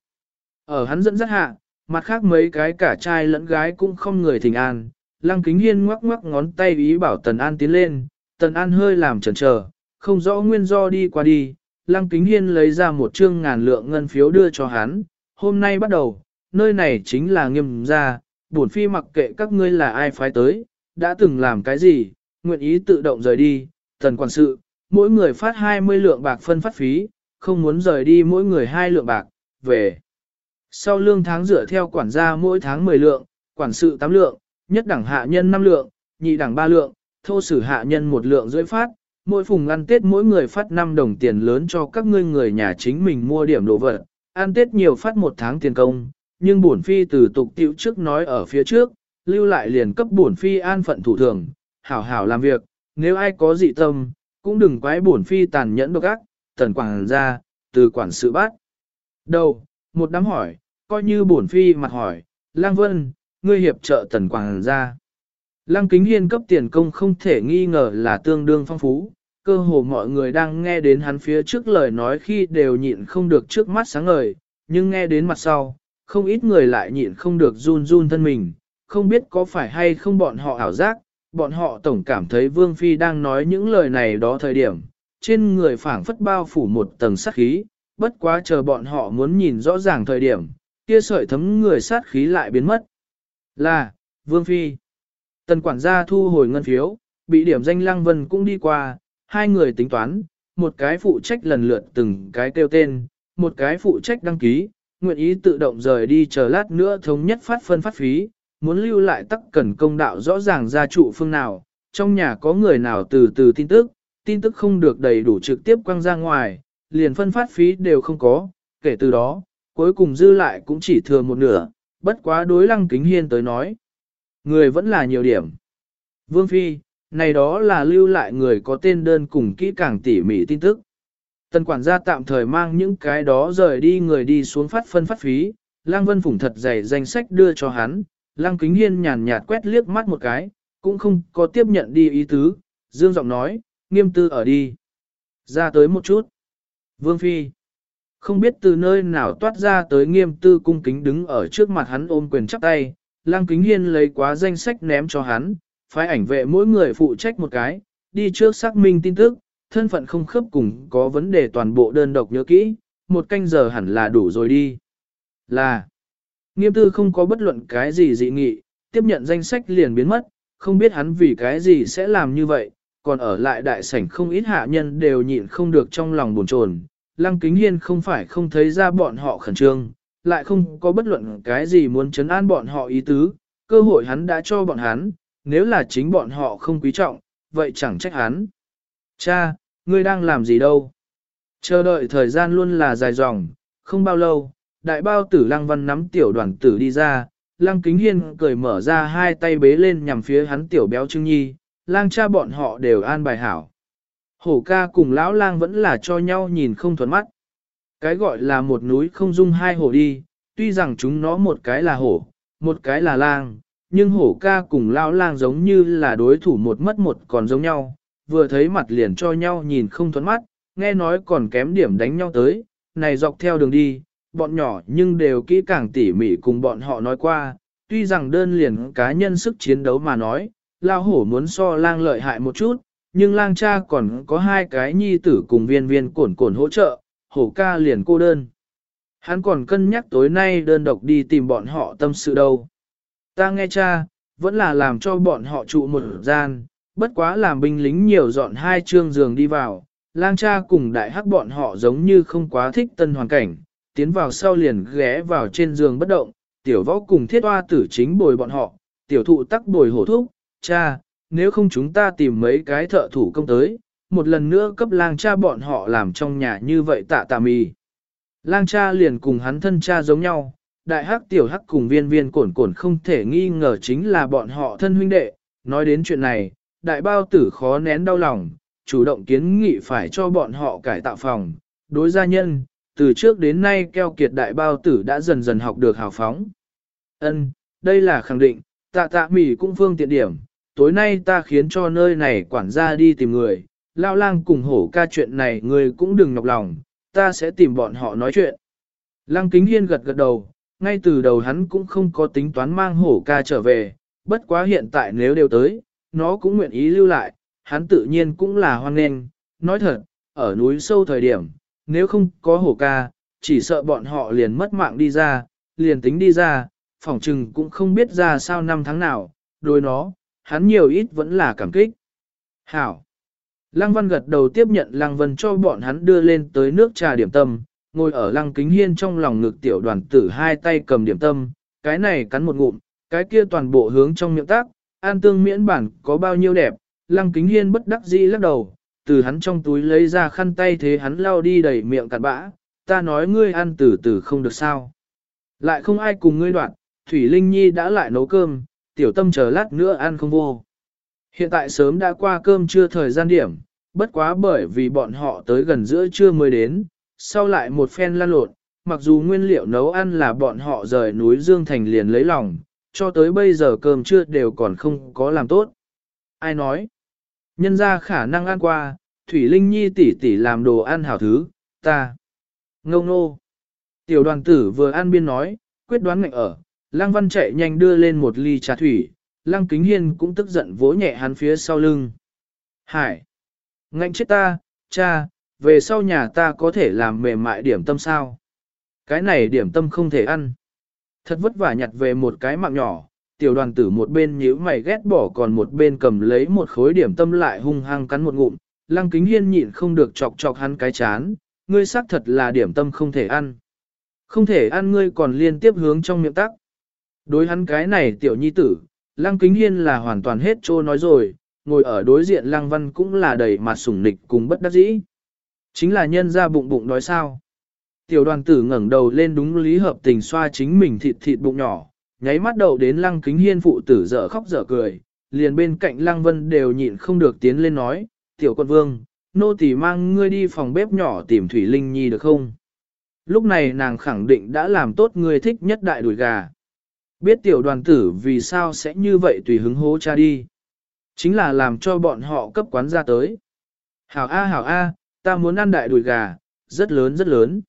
Ở hắn dẫn dắt hạ, mặt khác mấy cái cả trai lẫn gái cũng không người thỉnh an. Lăng kính hiên ngoắc ngoắc ngón tay ý bảo Tần An tiến lên, Tần An hơi làm chần chờ, không rõ nguyên do đi qua đi. Lăng kính hiên lấy ra một trương ngàn lượng ngân phiếu đưa cho hắn, hôm nay bắt đầu, nơi này chính là nghiêm gia, bổn phi mặc kệ các ngươi là ai phái tới, đã từng làm cái gì, nguyện ý tự động rời đi, tần quản sự, mỗi người phát 20 lượng bạc phân phát phí, không muốn rời đi mỗi người hai lượng bạc, về. Sau lương tháng dựa theo quản gia mỗi tháng 10 lượng, quản sự 8 lượng, nhất đẳng hạ nhân 5 lượng, nhị đẳng 3 lượng, thô sử hạ nhân một lượng rưỡi phát, mỗi phùng ăn Tết mỗi người phát 5 đồng tiền lớn cho các ngươi người nhà chính mình mua điểm đồ vật, ăn Tết nhiều phát một tháng tiền công, nhưng bổn phi từ tục tiệu trước nói ở phía trước, lưu lại liền cấp bổn phi an phận thủ thường, hảo hảo làm việc, nếu ai có dị tâm, cũng đừng quái bổn phi tàn nhẫn độc ác, tần quảng ra, từ quản sự bát. Đầu, một đám hỏi, coi như bổn phi mặt hỏi, lang vân, ngươi hiệp trợ tần quảng ra. Lăng kính hiên cấp tiền công không thể nghi ngờ là tương đương phong phú, cơ hồ mọi người đang nghe đến hắn phía trước lời nói khi đều nhịn không được trước mắt sáng ngời, nhưng nghe đến mặt sau, không ít người lại nhịn không được run run thân mình, không biết có phải hay không bọn họ ảo giác, bọn họ tổng cảm thấy Vương Phi đang nói những lời này đó thời điểm, trên người phảng phất bao phủ một tầng sát khí, bất quá chờ bọn họ muốn nhìn rõ ràng thời điểm, kia sợi thấm người sát khí lại biến mất. Là, Vương Phi. Tần quản gia thu hồi ngân phiếu, bị điểm danh Lăng Vân cũng đi qua, hai người tính toán, một cái phụ trách lần lượt từng cái kêu tên, một cái phụ trách đăng ký, nguyện ý tự động rời đi chờ lát nữa thống nhất phát phân phát phí, muốn lưu lại tắc cần công đạo rõ ràng gia trụ phương nào, trong nhà có người nào từ từ tin tức, tin tức không được đầy đủ trực tiếp quăng ra ngoài, liền phân phát phí đều không có, kể từ đó, cuối cùng dư lại cũng chỉ thừa một nửa, bất quá đối lăng kính hiên tới nói. Người vẫn là nhiều điểm. Vương Phi, này đó là lưu lại người có tên đơn cùng kỹ càng tỉ mỉ tin tức. Tần quản gia tạm thời mang những cái đó rời đi người đi xuống phát phân phát phí, Lăng Vân Phủng thật dày danh sách đưa cho hắn, Lăng Kính Hiên nhàn nhạt quét liếc mắt một cái, cũng không có tiếp nhận đi ý tứ, dương giọng nói, nghiêm tư ở đi. Ra tới một chút. Vương Phi. Không biết từ nơi nào toát ra tới nghiêm tư cung kính đứng ở trước mặt hắn ôm quyền chắp tay, Lang Kính Hiên lấy quá danh sách ném cho hắn, phái ảnh vệ mỗi người phụ trách một cái, đi trước xác minh tin tức, thân phận không khớp cùng có vấn đề toàn bộ đơn độc nhớ kỹ, một canh giờ hẳn là đủ rồi đi. Là, nghiêm tư không có bất luận cái gì dị nghị, tiếp nhận danh sách liền biến mất, không biết hắn vì cái gì sẽ làm như vậy, còn ở lại đại sảnh không ít hạ nhân đều nhịn không được trong lòng buồn chồn. Lăng kính hiên không phải không thấy ra bọn họ khẩn trương, lại không có bất luận cái gì muốn chấn an bọn họ ý tứ, cơ hội hắn đã cho bọn hắn, nếu là chính bọn họ không quý trọng, vậy chẳng trách hắn. Cha, ngươi đang làm gì đâu? Chờ đợi thời gian luôn là dài dòng, không bao lâu, đại bao tử lăng văn nắm tiểu đoàn tử đi ra, lăng kính hiên cười mở ra hai tay bế lên nhằm phía hắn tiểu béo trưng nhi, lang cha bọn họ đều an bài hảo. Hổ ca cùng lão lang vẫn là cho nhau nhìn không thuận mắt. Cái gọi là một núi không dung hai hổ đi, tuy rằng chúng nó một cái là hổ, một cái là lang, nhưng hổ ca cùng lão lang giống như là đối thủ một mất một còn giống nhau, vừa thấy mặt liền cho nhau nhìn không thuận mắt, nghe nói còn kém điểm đánh nhau tới, này dọc theo đường đi, bọn nhỏ nhưng đều kỹ càng tỉ mỉ cùng bọn họ nói qua, tuy rằng đơn liền cá nhân sức chiến đấu mà nói, lao hổ muốn so lang lợi hại một chút, nhưng lang cha còn có hai cái nhi tử cùng viên viên cổn cổn hỗ trợ, hổ ca liền cô đơn. Hắn còn cân nhắc tối nay đơn độc đi tìm bọn họ tâm sự đâu. Ta nghe cha, vẫn là làm cho bọn họ trụ một gian, bất quá làm binh lính nhiều dọn hai trương giường đi vào, lang cha cùng đại hắc bọn họ giống như không quá thích tân hoàn cảnh, tiến vào sau liền ghé vào trên giường bất động, tiểu võ cùng thiết hoa tử chính bồi bọn họ, tiểu thụ tắc bồi hổ thúc, cha, nếu không chúng ta tìm mấy cái thợ thủ công tới, một lần nữa cấp lang cha bọn họ làm trong nhà như vậy tạ tạ mì. Lang cha liền cùng hắn thân cha giống nhau, đại hắc tiểu hắc cùng viên viên cổn cổn không thể nghi ngờ chính là bọn họ thân huynh đệ, nói đến chuyện này, đại bao tử khó nén đau lòng, chủ động kiến nghị phải cho bọn họ cải tạo phòng, đối gia nhân, từ trước đến nay keo kiệt đại bao tử đã dần dần học được hào phóng. Ân, đây là khẳng định, tạ tạ mỉ cũng phương tiện điểm, tối nay ta khiến cho nơi này quản gia đi tìm người, lao lang cùng hổ ca chuyện này người cũng đừng nhọc lòng, ta sẽ tìm bọn họ nói chuyện. Lăng kính hiên gật gật đầu, ngay từ đầu hắn cũng không có tính toán mang hổ ca trở về, bất quá hiện tại nếu đều tới, nó cũng nguyện ý lưu lại, hắn tự nhiên cũng là hoan nghênh, nói thật, ở núi sâu thời điểm, nếu không có hổ ca, chỉ sợ bọn họ liền mất mạng đi ra, liền tính đi ra, phỏng trừng cũng không biết ra sao năm tháng nào, đối nó, hắn nhiều ít vẫn là cảm kích. Hảo! Lăng Văn gật đầu tiếp nhận Lăng Vân cho bọn hắn đưa lên tới nước trà điểm tâm, ngồi ở Lăng Kính Hiên trong lòng ngực tiểu đoàn tử hai tay cầm điểm tâm, cái này cắn một ngụm, cái kia toàn bộ hướng trong miệng tác, an tương miễn bản có bao nhiêu đẹp, Lăng Kính Hiên bất đắc dĩ lắc đầu, từ hắn trong túi lấy ra khăn tay thế hắn lau đi đầy miệng cặn bã, ta nói ngươi ăn từ từ không được sao. Lại không ai cùng ngươi đoạn, Thủy Linh Nhi đã lại nấu cơm, tiểu tâm chờ lát nữa ăn không vô. Hiện tại sớm đã qua cơm trưa thời gian điểm, bất quá bởi vì bọn họ tới gần giữa trưa mới đến, sau lại một phen lan lộn, mặc dù nguyên liệu nấu ăn là bọn họ rời núi Dương Thành liền lấy lòng, cho tới bây giờ cơm trưa đều còn không có làm tốt. Ai nói? Nhân ra khả năng ăn qua, Thủy Linh Nhi tỷ tỷ làm đồ ăn hảo thứ, ta. Ngông nô. Tiểu đoàn tử vừa ăn biên nói, quyết đoán ngạnh ở, Lăng Văn chạy nhanh đưa lên một ly trà thủy, Lăng Kính Hiên cũng tức giận vỗ nhẹ hắn phía sau lưng. Hải! Ngạnh chết ta, cha, về sau nhà ta có thể làm mềm mại điểm tâm sao? Cái này điểm tâm không thể ăn. Thật vất vả nhặt về một cái mạng nhỏ, tiểu đoàn tử một bên nhíu mày ghét bỏ còn một bên cầm lấy một khối điểm tâm lại hung hăng cắn một ngụm. Lăng kính hiên nhịn không được chọc chọc hắn cái chán, ngươi xác thật là điểm tâm không thể ăn. Không thể ăn ngươi còn liên tiếp hướng trong miệng tắc. Đối hắn cái này tiểu nhi tử, lăng kính hiên là hoàn toàn hết trô nói rồi, ngồi ở đối diện lăng văn cũng là đầy mặt sủng nịch cùng bất đắc dĩ. Chính là nhân ra bụng bụng nói sao. Tiểu đoàn tử ngẩng đầu lên đúng lý hợp tình xoa chính mình thịt thịt bụng nhỏ, nháy mắt đầu đến lăng kính hiên phụ tử dở khóc dở cười, liền bên cạnh lăng vân đều nhịn không được tiến lên nói, tiểu quân vương, nô tỳ mang ngươi đi phòng bếp nhỏ tìm Thủy Linh Nhi được không? Lúc này nàng khẳng định đã làm tốt ngươi thích nhất đại đùi gà. Biết tiểu đoàn tử vì sao sẽ như vậy tùy hứng hố cha đi. Chính là làm cho bọn họ cấp quán ra tới. Hảo A hảo A, ta muốn ăn đại đùi gà, rất lớn rất lớn.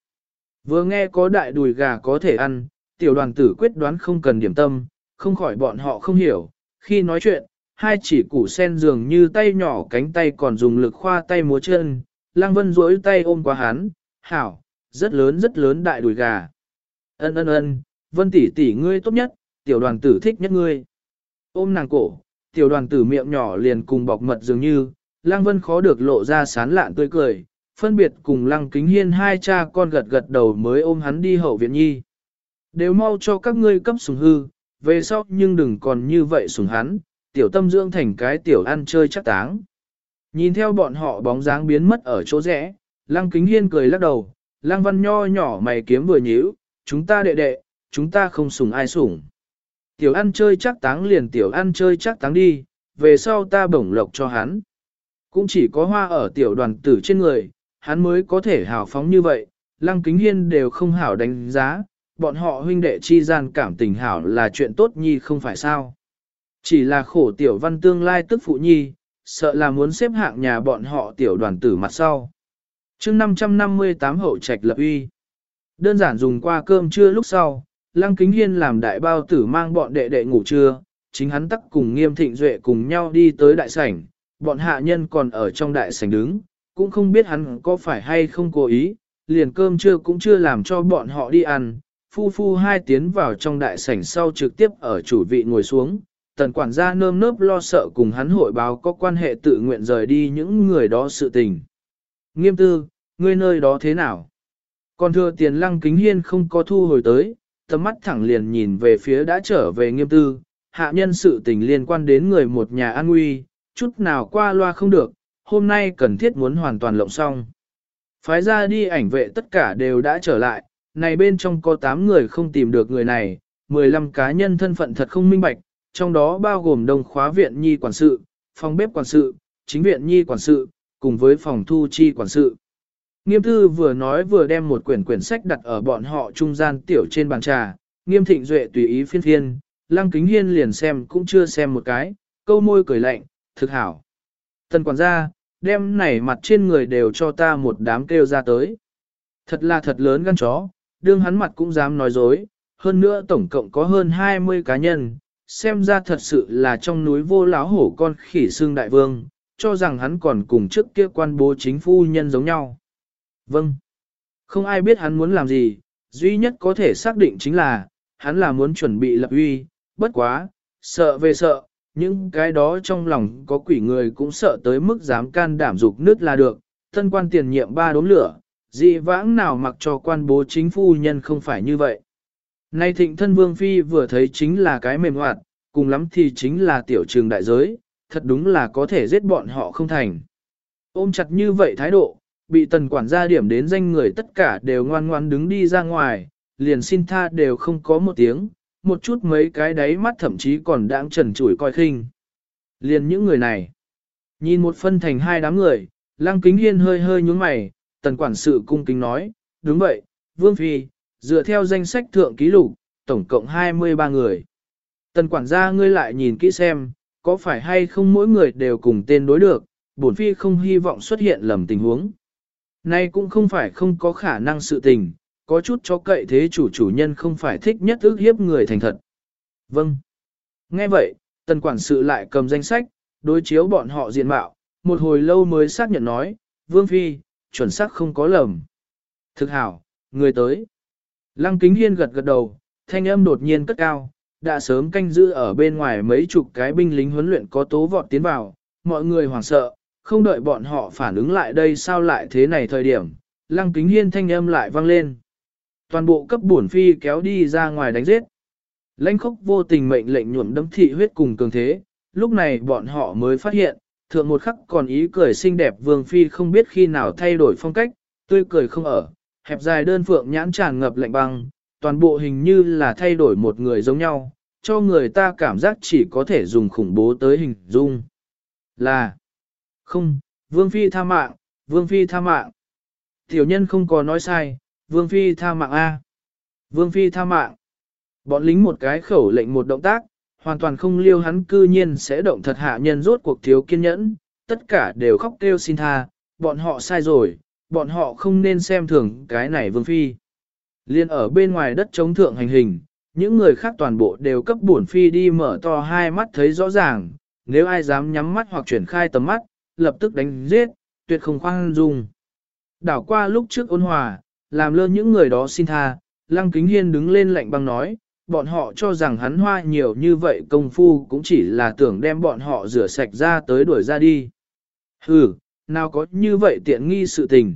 Vừa nghe có đại đùi gà có thể ăn, tiểu đoàn tử quyết đoán không cần điểm tâm, không khỏi bọn họ không hiểu. Khi nói chuyện, hai chỉ củ sen dường như tay nhỏ cánh tay còn dùng lực khoa tay múa chân, Lăng Vân duỗi tay ôm qua hắn, hảo, rất lớn rất lớn đại đùi gà. Ân ân ân, Vân tỷ tỷ ngươi tốt nhất, tiểu đoàn tử thích nhất ngươi. Ôm nàng cổ, tiểu đoàn tử miệng nhỏ liền cùng bọc mật dường như, Lang Vân khó được lộ ra sán lạn tươi cười, phân biệt cùng Lăng Kính Hiên hai cha con gật gật đầu mới ôm hắn đi hậu viện nhi. Đều mau cho các ngươi cấp sùng hư, về sau nhưng đừng còn như vậy sùng hắn, tiểu tâm dưỡng thành cái tiểu ăn chơi chắc táng. Nhìn theo bọn họ bóng dáng biến mất ở chỗ rẽ, Lăng Kính Hiên cười lắc đầu, Lăng Văn nho nhỏ mày kiếm vừa nhíu, chúng ta đệ đệ, chúng ta không sùng ai sùng. Tiểu ăn chơi chắc táng liền tiểu ăn chơi chắc táng đi, về sau ta bổng lộc cho hắn. Cũng chỉ có hoa ở tiểu đoàn tử trên người, hắn mới có thể hào phóng như vậy, lăng kính hiên đều không hảo đánh giá, bọn họ huynh đệ chi gian cảm tình hảo là chuyện tốt nhi không phải sao. Chỉ là khổ tiểu văn tương lai tức phụ nhi, sợ là muốn xếp hạng nhà bọn họ tiểu đoàn tử mặt sau. chương 558 hậu trạch lập uy. Đơn giản dùng qua cơm trưa lúc sau, Lăng Kính Hiên làm đại bao tử mang bọn đệ đệ ngủ trưa, chính hắn tắc cùng nghiêm thịnh duệ cùng nhau đi tới đại sảnh, bọn hạ nhân còn ở trong đại sảnh đứng, cũng không biết hắn có phải hay không cố ý, liền cơm trưa cũng chưa làm cho bọn họ đi ăn, phu phu hai tiến vào trong đại sảnh sau trực tiếp ở chủ vị ngồi xuống, tần quản gia nơm nớp lo sợ cùng hắn hội báo có quan hệ tự nguyện rời đi những người đó sự tình. Nghiêm tư, ngươi nơi đó thế nào? Còn thừa tiền lăng kính hiên không có thu hồi tới, tầm mắt thẳng liền nhìn về phía đã trở về nghiêm tư, hạ nhân sự tình liên quan đến người một nhà an nguy, chút nào qua loa không được, hôm nay cần thiết muốn hoàn toàn lộng xong. Phái ra đi ảnh vệ tất cả đều đã trở lại, này bên trong có 8 người không tìm được người này, 15 cá nhân thân phận thật không minh bạch, trong đó bao gồm đông khóa viện nhi quản sự, phòng bếp quản sự, chính viện nhi quản sự, cùng với phòng thu chi quản sự. Nghiêm thư vừa nói vừa đem một quyển quyển sách đặt ở bọn họ trung gian tiểu trên bàn trà, nghiêm thịnh duệ tùy ý phiên phiên, lăng kính hiên liền xem cũng chưa xem một cái, câu môi cười lạnh, thực hảo. Tần quản gia, đem này mặt trên người đều cho ta một đám kêu ra tới. Thật là thật lớn gan chó, đương hắn mặt cũng dám nói dối, hơn nữa tổng cộng có hơn 20 cá nhân, xem ra thật sự là trong núi vô láo hổ con khỉ xương đại vương, cho rằng hắn còn cùng trước kia quan bố chính phu nhân giống nhau. Vâng. Không ai biết hắn muốn làm gì, duy nhất có thể xác định chính là, hắn là muốn chuẩn bị lập uy, bất quá, sợ về sợ, những cái đó trong lòng có quỷ người cũng sợ tới mức dám can đảm dục nước là được, thân quan tiền nhiệm ba đốm lửa, dị vãng nào mặc cho quan bố chính phu nhân không phải như vậy. Nay thịnh thân vương phi vừa thấy chính là cái mềm hoạt, cùng lắm thì chính là tiểu trường đại giới, thật đúng là có thể giết bọn họ không thành. Ôm chặt như vậy thái độ, bị tần quản gia điểm đến danh người tất cả đều ngoan ngoan đứng đi ra ngoài, liền xin tha đều không có một tiếng, một chút mấy cái đáy mắt thậm chí còn đang trần trụi coi khinh. Liền những người này, nhìn một phân thành hai đám người, lăng kính hiên hơi hơi nhúng mày, tần quản sự cung kính nói, đúng vậy, Vương Phi, dựa theo danh sách thượng ký lục, tổng cộng 23 người. Tần quản gia ngươi lại nhìn kỹ xem, có phải hay không mỗi người đều cùng tên đối được, bổn Phi không hy vọng xuất hiện lầm tình huống. Nay cũng không phải không có khả năng sự tình, có chút cho cậy thế chủ chủ nhân không phải thích nhất ước hiếp người thành thật. Vâng. Nghe vậy, tần quản sự lại cầm danh sách, đối chiếu bọn họ diện mạo, một hồi lâu mới xác nhận nói, Vương Phi, chuẩn xác không có lầm. Thực hảo, người tới. Lăng kính hiên gật gật đầu, thanh âm đột nhiên cất cao, đã sớm canh giữ ở bên ngoài mấy chục cái binh lính huấn luyện có tố vọt tiến vào, mọi người hoảng sợ, không đợi bọn họ phản ứng lại đây sao lại thế này thời điểm, lăng kính hiên thanh âm lại vang lên. Toàn bộ cấp bổn phi kéo đi ra ngoài đánh giết. Lãnh khốc vô tình mệnh lệnh nhuộm đấm thị huyết cùng cường thế, lúc này bọn họ mới phát hiện, thượng một khắc còn ý cười xinh đẹp vương phi không biết khi nào thay đổi phong cách, tươi cười không ở, hẹp dài đơn phượng nhãn tràn ngập lạnh băng, toàn bộ hình như là thay đổi một người giống nhau, cho người ta cảm giác chỉ có thể dùng khủng bố tới hình dung. Là không, Vương Phi tha mạng, Vương Phi tha mạng. Tiểu nhân không có nói sai, Vương Phi tha mạng A. Vương Phi tha mạng. Bọn lính một cái khẩu lệnh một động tác, hoàn toàn không liêu hắn cư nhiên sẽ động thật hạ nhân rốt cuộc thiếu kiên nhẫn, tất cả đều khóc kêu xin tha, bọn họ sai rồi, bọn họ không nên xem thường cái này Vương Phi. Liên ở bên ngoài đất chống thượng hành hình, những người khác toàn bộ đều cấp bổn Phi đi mở to hai mắt thấy rõ ràng, nếu ai dám nhắm mắt hoặc chuyển khai tầm mắt, lập tức đánh giết, tuyệt không khoan dung. Đảo qua lúc trước ôn hòa, làm lơ những người đó xin tha, Lăng Kính Hiên đứng lên lạnh băng nói, bọn họ cho rằng hắn hoa nhiều như vậy công phu cũng chỉ là tưởng đem bọn họ rửa sạch ra tới đuổi ra đi. Hừ, nào có như vậy tiện nghi sự tình.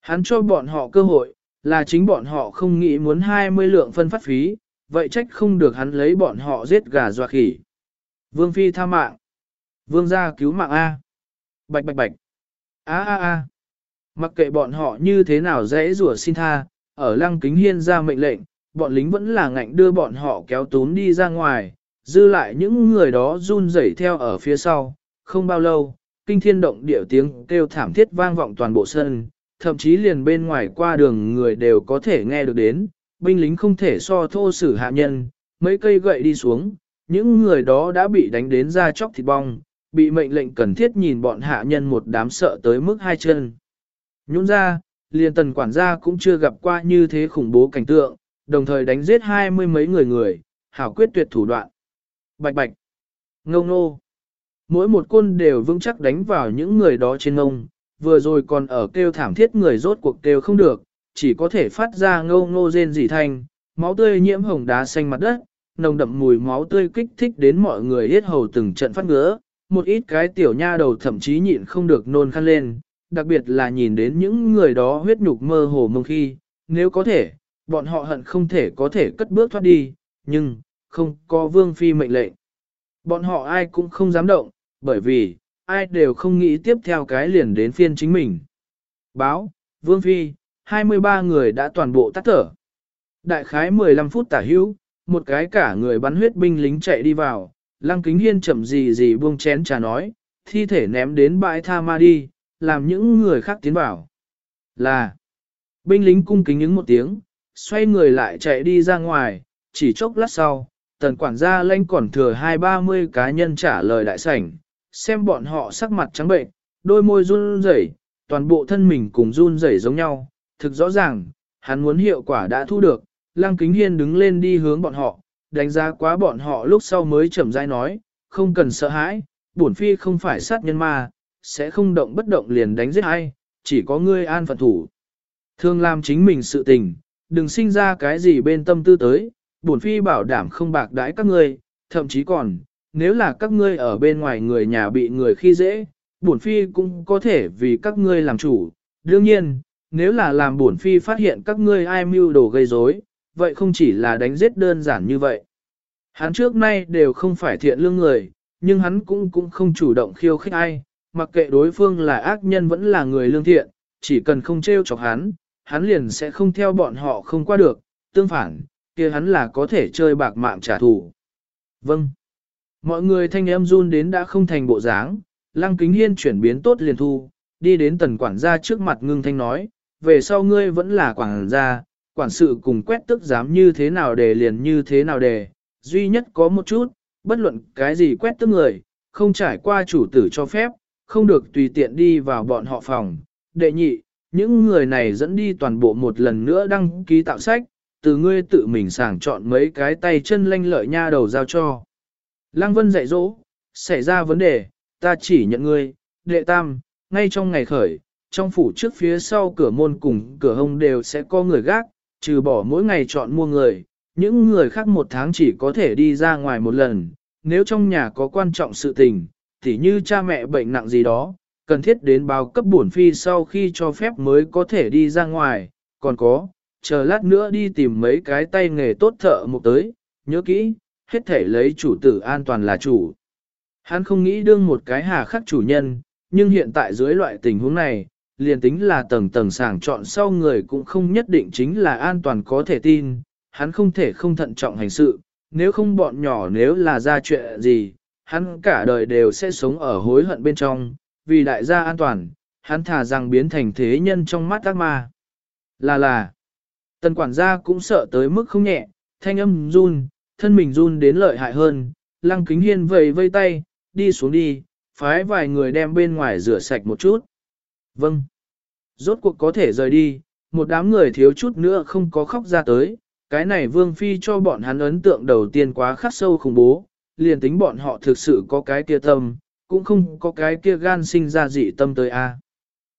Hắn cho bọn họ cơ hội, là chính bọn họ không nghĩ muốn 20 lượng phân phát phí, vậy trách không được hắn lấy bọn họ giết gà dọa khỉ. Vương Phi tha mạng. Vương gia cứu mạng A. Bạch bạch bạch. A a a. Mặc kệ bọn họ như thế nào dễ rủa xin tha, ở lăng kính hiên ra mệnh lệnh, bọn lính vẫn là ngạnh đưa bọn họ kéo tún đi ra ngoài, dư lại những người đó run rẩy theo ở phía sau. Không bao lâu, kinh thiên động địa tiếng kêu thảm thiết vang vọng toàn bộ sân, thậm chí liền bên ngoài qua đường người đều có thể nghe được đến, binh lính không thể so thô sử hạ nhân, mấy cây gậy đi xuống, những người đó đã bị đánh đến ra chóc thịt bong, bị mệnh lệnh cần thiết nhìn bọn hạ nhân một đám sợ tới mức hai chân. Nhũng ra, liền tần quản gia cũng chưa gặp qua như thế khủng bố cảnh tượng, đồng thời đánh giết hai mươi mấy người người, hảo quyết tuyệt thủ đoạn. Bạch bạch, ngông nô, mỗi một côn đều vững chắc đánh vào những người đó trên ngông, vừa rồi còn ở kêu thảm thiết người rốt cuộc kêu không được, chỉ có thể phát ra ngông nô rên rỉ thanh, máu tươi nhiễm hồng đá xanh mặt đất, nồng đậm mùi máu tươi kích thích đến mọi người hết hầu từng trận phát ngứa, một ít cái tiểu nha đầu thậm chí nhịn không được nôn khăn lên, đặc biệt là nhìn đến những người đó huyết nhục mơ hồ mông khi, nếu có thể, bọn họ hận không thể có thể cất bước thoát đi, nhưng, không có vương phi mệnh lệnh. Bọn họ ai cũng không dám động, bởi vì, ai đều không nghĩ tiếp theo cái liền đến phiên chính mình. Báo, vương phi, 23 người đã toàn bộ tắt thở. Đại khái 15 phút tả hữu, một cái cả người bắn huyết binh lính chạy đi vào, lăng kính hiên chậm gì gì buông chén trà nói, thi thể ném đến bãi tha ma đi, làm những người khác tiến vào. Là, binh lính cung kính những một tiếng, xoay người lại chạy đi ra ngoài, chỉ chốc lát sau, tần quản gia lanh còn thừa hai ba mươi cá nhân trả lời đại sảnh, xem bọn họ sắc mặt trắng bệnh, đôi môi run rẩy, toàn bộ thân mình cùng run rẩy giống nhau, thực rõ ràng, hắn muốn hiệu quả đã thu được, lăng kính hiên đứng lên đi hướng bọn họ, đánh giá quá bọn họ lúc sau mới chậm rãi nói, không cần sợ hãi, bổn phi không phải sát nhân ma, sẽ không động bất động liền đánh giết ai, chỉ có ngươi an phận thủ. Thương làm chính mình sự tình, đừng sinh ra cái gì bên tâm tư tới, bổn phi bảo đảm không bạc đãi các ngươi, thậm chí còn, nếu là các ngươi ở bên ngoài người nhà bị người khi dễ, bổn phi cũng có thể vì các ngươi làm chủ. Đương nhiên, nếu là làm bổn phi phát hiện các ngươi ai mưu đồ gây rối, vậy không chỉ là đánh giết đơn giản như vậy. Hắn trước nay đều không phải thiện lương người, nhưng hắn cũng cũng không chủ động khiêu khích ai, mặc kệ đối phương là ác nhân vẫn là người lương thiện, chỉ cần không trêu chọc hắn, hắn liền sẽ không theo bọn họ không qua được, tương phản, kia hắn là có thể chơi bạc mạng trả thù. Vâng. Mọi người thanh em run đến đã không thành bộ dáng, lăng kính hiên chuyển biến tốt liền thu, đi đến tần quản gia trước mặt ngưng thanh nói, về sau ngươi vẫn là quản gia, quản sự cùng quét tức dám như thế nào để liền như thế nào để, duy nhất có một chút, bất luận cái gì quét tức người, không trải qua chủ tử cho phép, không được tùy tiện đi vào bọn họ phòng. Đệ nhị, những người này dẫn đi toàn bộ một lần nữa đăng ký tạo sách, từ ngươi tự mình sàng chọn mấy cái tay chân lanh lợi nha đầu giao cho. Lăng Vân dạy dỗ, xảy ra vấn đề, ta chỉ nhận ngươi, đệ tam, ngay trong ngày khởi, trong phủ trước phía sau cửa môn cùng cửa hông đều sẽ có người gác, trừ bỏ mỗi ngày chọn mua người, những người khác một tháng chỉ có thể đi ra ngoài một lần, nếu trong nhà có quan trọng sự tình, thì như cha mẹ bệnh nặng gì đó, cần thiết đến báo cấp bổn phi sau khi cho phép mới có thể đi ra ngoài, còn có, chờ lát nữa đi tìm mấy cái tay nghề tốt thợ một tới, nhớ kỹ, hết thể lấy chủ tử an toàn là chủ. Hắn không nghĩ đương một cái hà khắc chủ nhân, nhưng hiện tại dưới loại tình huống này, liền tính là tầng tầng sàng chọn sau người cũng không nhất định chính là an toàn có thể tin, hắn không thể không thận trọng hành sự, nếu không bọn nhỏ nếu là ra chuyện gì, hắn cả đời đều sẽ sống ở hối hận bên trong, vì đại gia an toàn, hắn thả rằng biến thành thế nhân trong mắt ác ma. Là là, tần quản gia cũng sợ tới mức không nhẹ, thanh âm run, thân mình run đến lợi hại hơn, lăng kính hiên vầy vây tay, đi xuống đi, phái vài người đem bên ngoài rửa sạch một chút. Vâng. Rốt cuộc có thể rời đi, một đám người thiếu chút nữa không có khóc ra tới, cái này vương phi cho bọn hắn ấn tượng đầu tiên quá khắc sâu khủng bố, liền tính bọn họ thực sự có cái kia tâm, cũng không có cái kia gan sinh ra dị tâm tới a.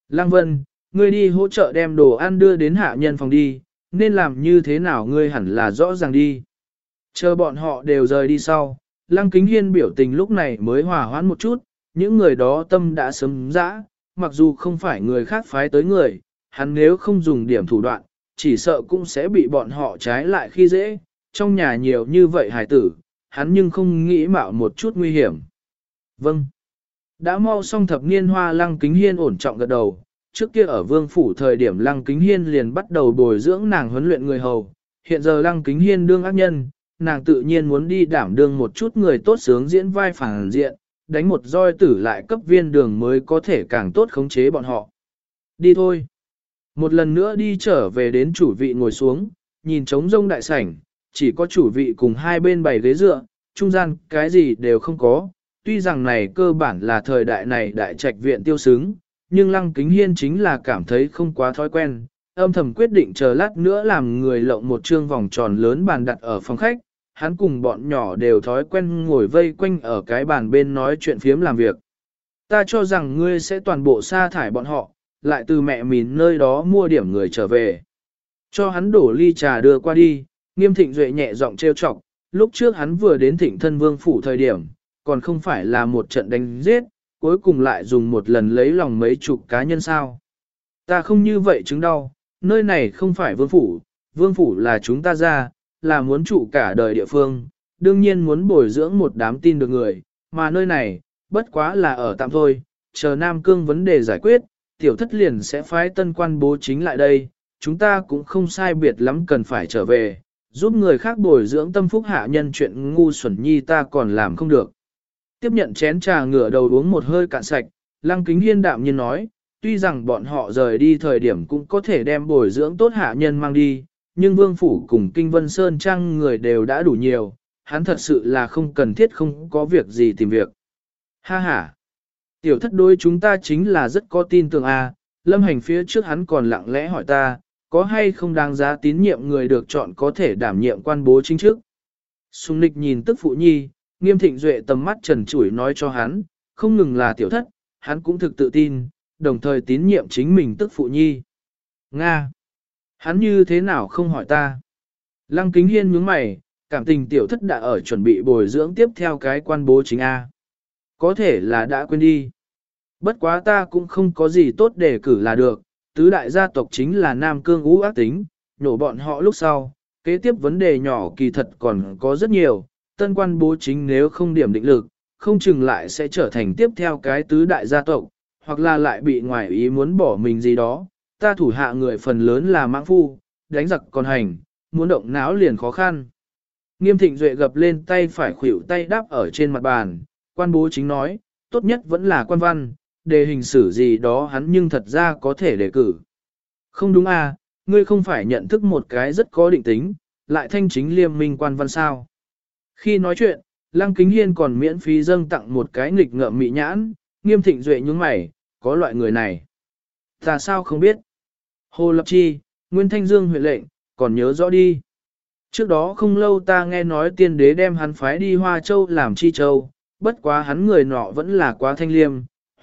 Lăng Vân, ngươi đi hỗ trợ đem đồ ăn đưa đến hạ nhân phòng đi, nên làm như thế nào ngươi hẳn là rõ ràng đi. Chờ bọn họ đều rời đi sau, Lăng Kính Hiên biểu tình lúc này mới hòa hoãn một chút, những người đó tâm đã sớm dã, mặc dù không phải người khác phái tới người, hắn nếu không dùng điểm thủ đoạn, chỉ sợ cũng sẽ bị bọn họ trái lại khi dễ, trong nhà nhiều như vậy hài tử, hắn nhưng không nghĩ mạo một chút nguy hiểm. Vâng. Đã mau xong thập niên hoa lăng kính hiên ổn trọng gật đầu, trước kia ở vương phủ thời điểm lăng kính hiên liền bắt đầu bồi dưỡng nàng huấn luyện người hầu, hiện giờ lăng kính hiên đương ác nhân, nàng tự nhiên muốn đi đảm đương một chút người tốt sướng diễn vai phản diện, đánh một roi tử lại cấp viên đường mới có thể càng tốt khống chế bọn họ. Đi thôi. Một lần nữa đi trở về đến chủ vị ngồi xuống, nhìn trống rông đại sảnh, chỉ có chủ vị cùng hai bên bày ghế dựa, trung gian cái gì đều không có. Tuy rằng này cơ bản là thời đại này đại trạch viện tiêu xứng, nhưng lăng kính hiên chính là cảm thấy không quá thói quen, âm thầm quyết định chờ lát nữa làm người lộng một trương vòng tròn lớn bàn đặt ở phòng khách, hắn cùng bọn nhỏ đều thói quen ngồi vây quanh ở cái bàn bên nói chuyện phiếm làm việc. Ta cho rằng ngươi sẽ toàn bộ sa thải bọn họ, lại từ mẹ mình nơi đó mua điểm người trở về. Cho hắn đổ ly trà đưa qua đi, nghiêm thịnh duệ nhẹ giọng trêu chọc, lúc trước hắn vừa đến thịnh thân vương phủ thời điểm, còn không phải là một trận đánh giết, cuối cùng lại dùng một lần lấy lòng mấy chục cá nhân sao. Ta không như vậy chứng đau, nơi này không phải vương phủ, vương phủ là chúng ta ra, là muốn trụ cả đời địa phương, đương nhiên muốn bồi dưỡng một đám tin được người, mà nơi này, bất quá là ở tạm thôi, chờ Nam Cương vấn đề giải quyết, tiểu thất liền sẽ phái tân quan bố chính lại đây, chúng ta cũng không sai biệt lắm cần phải trở về, giúp người khác bồi dưỡng tâm phúc hạ nhân chuyện ngu xuẩn nhi ta còn làm không được. Tiếp nhận chén trà ngửa đầu uống một hơi cạn sạch, lăng kính hiên đạm nhiên nói, tuy rằng bọn họ rời đi thời điểm cũng có thể đem bồi dưỡng tốt hạ nhân mang đi, nhưng vương phủ cùng kinh vân sơn trang người đều đã đủ nhiều, hắn thật sự là không cần thiết không có việc gì tìm việc. Ha ha! Tiểu thất đối chúng ta chính là rất có tin tưởng a. À, lâm hành phía trước hắn còn lặng lẽ hỏi ta, có hay không đáng giá tín nhiệm người được chọn có thể đảm nhiệm quan bố chính chức. Sùng nịch nhìn tức phụ nhi, nghiêm thịnh duệ tầm mắt trần chủi nói cho hắn, không ngừng là tiểu thất, hắn cũng thực tự tin, đồng thời tín nhiệm chính mình tức phụ nhi. Nga! Hắn như thế nào không hỏi ta? Lăng kính hiên nhướng mày, cảm tình tiểu thất đã ở chuẩn bị bồi dưỡng tiếp theo cái quan bố chính A. Có thể là đã quên đi. Bất quá ta cũng không có gì tốt để cử là được, tứ đại gia tộc chính là Nam Cương ú ác tính, nhổ bọn họ lúc sau, kế tiếp vấn đề nhỏ kỳ thật còn có rất nhiều, tân quan bố chính nếu không điểm định lực, không chừng lại sẽ trở thành tiếp theo cái tứ đại gia tộc, hoặc là lại bị ngoại ý muốn bỏ mình gì đó, ta thủ hạ người phần lớn là mãng phu, đánh giặc còn hành, muốn động não liền khó khăn. Nghiêm thịnh duệ gập lên tay phải khuỷu tay đáp ở trên mặt bàn, quan bố chính nói, tốt nhất vẫn là quan văn, đề hình xử gì đó hắn nhưng thật ra có thể đề cử. Không đúng à, ngươi không phải nhận thức một cái rất có định tính, lại thanh chính liêm minh quan văn sao. Khi nói chuyện, Lăng Kính Hiên còn miễn phí dâng tặng một cái nghịch ngợm mị nhãn, nghiêm thịnh duệ nhúng mày, có loại người này. Ta sao không biết? Hồ Lập Chi, Nguyên Thanh Dương huyện lệnh, còn nhớ rõ đi. Trước đó không lâu ta nghe nói tiên đế đem hắn phái đi Hoa Châu làm chi châu, bất quá hắn người nọ vẫn là quá thanh liêm,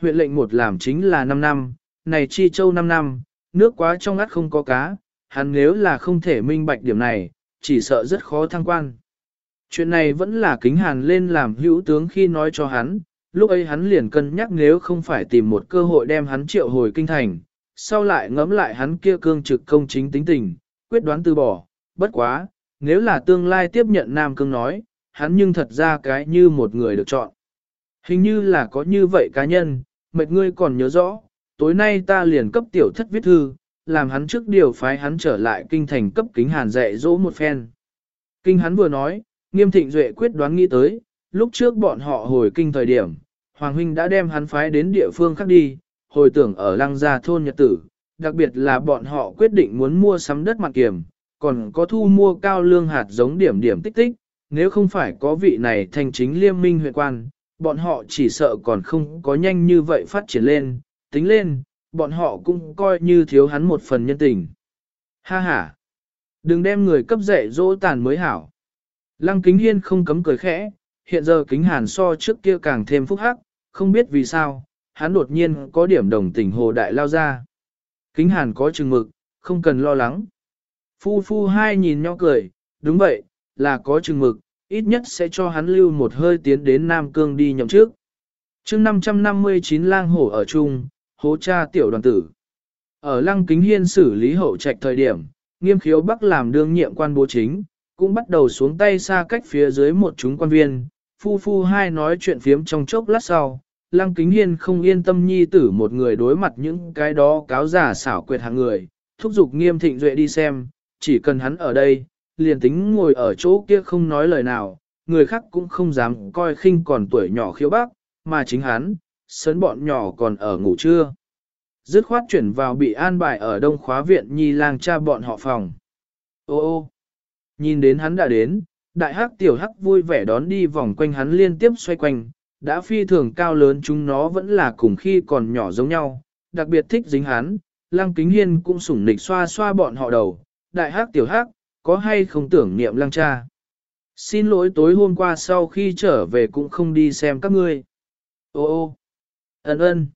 huyện lệnh một làm chính là 5 năm, này chi châu 5 năm, nước quá trong ngắt không có cá, hắn nếu là không thể minh bạch điểm này, chỉ sợ rất khó thăng quan. Chuyện này vẫn là kính hàn lên làm hữu tướng khi nói cho hắn, lúc ấy hắn liền cân nhắc nếu không phải tìm một cơ hội đem hắn triệu hồi kinh thành, sau lại ngẫm lại hắn kia cương trực công chính tính tình, quyết đoán từ bỏ, bất quá, nếu là tương lai tiếp nhận Nam Cương nói, hắn nhưng thật ra cái như một người được chọn. Hình như là có như vậy cá nhân, mệt ngươi còn nhớ rõ, tối nay ta liền cấp tiểu thất viết thư, làm hắn trước điều phái hắn trở lại kinh thành cấp kính hàn dạy dỗ một phen. Kinh hắn vừa nói, nghiêm thịnh duệ quyết đoán nghĩ tới, lúc trước bọn họ hồi kinh thời điểm, Hoàng Huynh đã đem hắn phái đến địa phương khác đi, hồi tưởng ở lăng gia thôn nhật tử, đặc biệt là bọn họ quyết định muốn mua sắm đất mặt kiểm, còn có thu mua cao lương hạt giống điểm điểm tích tích, nếu không phải có vị này thành chính liêm minh huyện quan, bọn họ chỉ sợ còn không có nhanh như vậy phát triển lên, tính lên, bọn họ cũng coi như thiếu hắn một phần nhân tình. Ha ha! Đừng đem người cấp dạy dỗ tàn mới hảo. Lăng kính hiên không cấm cười khẽ, hiện giờ kính hàn so trước kia càng thêm phúc hắc, không biết vì sao, hắn đột nhiên có điểm đồng tình hồ đại lao ra. Kính hàn có chừng mực, không cần lo lắng. Phu phu hai nhìn nhau cười, đúng vậy, là có chừng mực, ít nhất sẽ cho hắn lưu một hơi tiến đến Nam Cương đi nhậm trước. chương 559 lang hổ ở chung, hố cha tiểu đoàn tử. Ở lăng kính hiên xử lý hậu trạch thời điểm, nghiêm khiếu bắc làm đương nhiệm quan bố chính, cũng bắt đầu xuống tay xa cách phía dưới một chúng quan viên. Phu phu hai nói chuyện phiếm trong chốc lát sau, lăng kính hiên không yên tâm nhi tử một người đối mặt những cái đó cáo giả xảo quyệt hàng người, thúc giục nghiêm thịnh duệ đi xem, chỉ cần hắn ở đây, liền tính ngồi ở chỗ kia không nói lời nào, người khác cũng không dám coi khinh còn tuổi nhỏ khiếu bác, mà chính hắn, sớn bọn nhỏ còn ở ngủ trưa. Dứt khoát chuyển vào bị an bài ở đông khóa viện nhi lang cha bọn họ phòng. Ô ô, nhìn đến hắn đã đến, đại hắc tiểu hắc vui vẻ đón đi vòng quanh hắn liên tiếp xoay quanh, đã phi thường cao lớn chúng nó vẫn là cùng khi còn nhỏ giống nhau, đặc biệt thích dính hắn, lăng kính hiên cũng sủng nịch xoa xoa bọn họ đầu, đại hắc tiểu hắc, có hay không tưởng niệm lăng cha. Xin lỗi tối hôm qua sau khi trở về cũng không đi xem các ngươi. Ô ô, ân ân.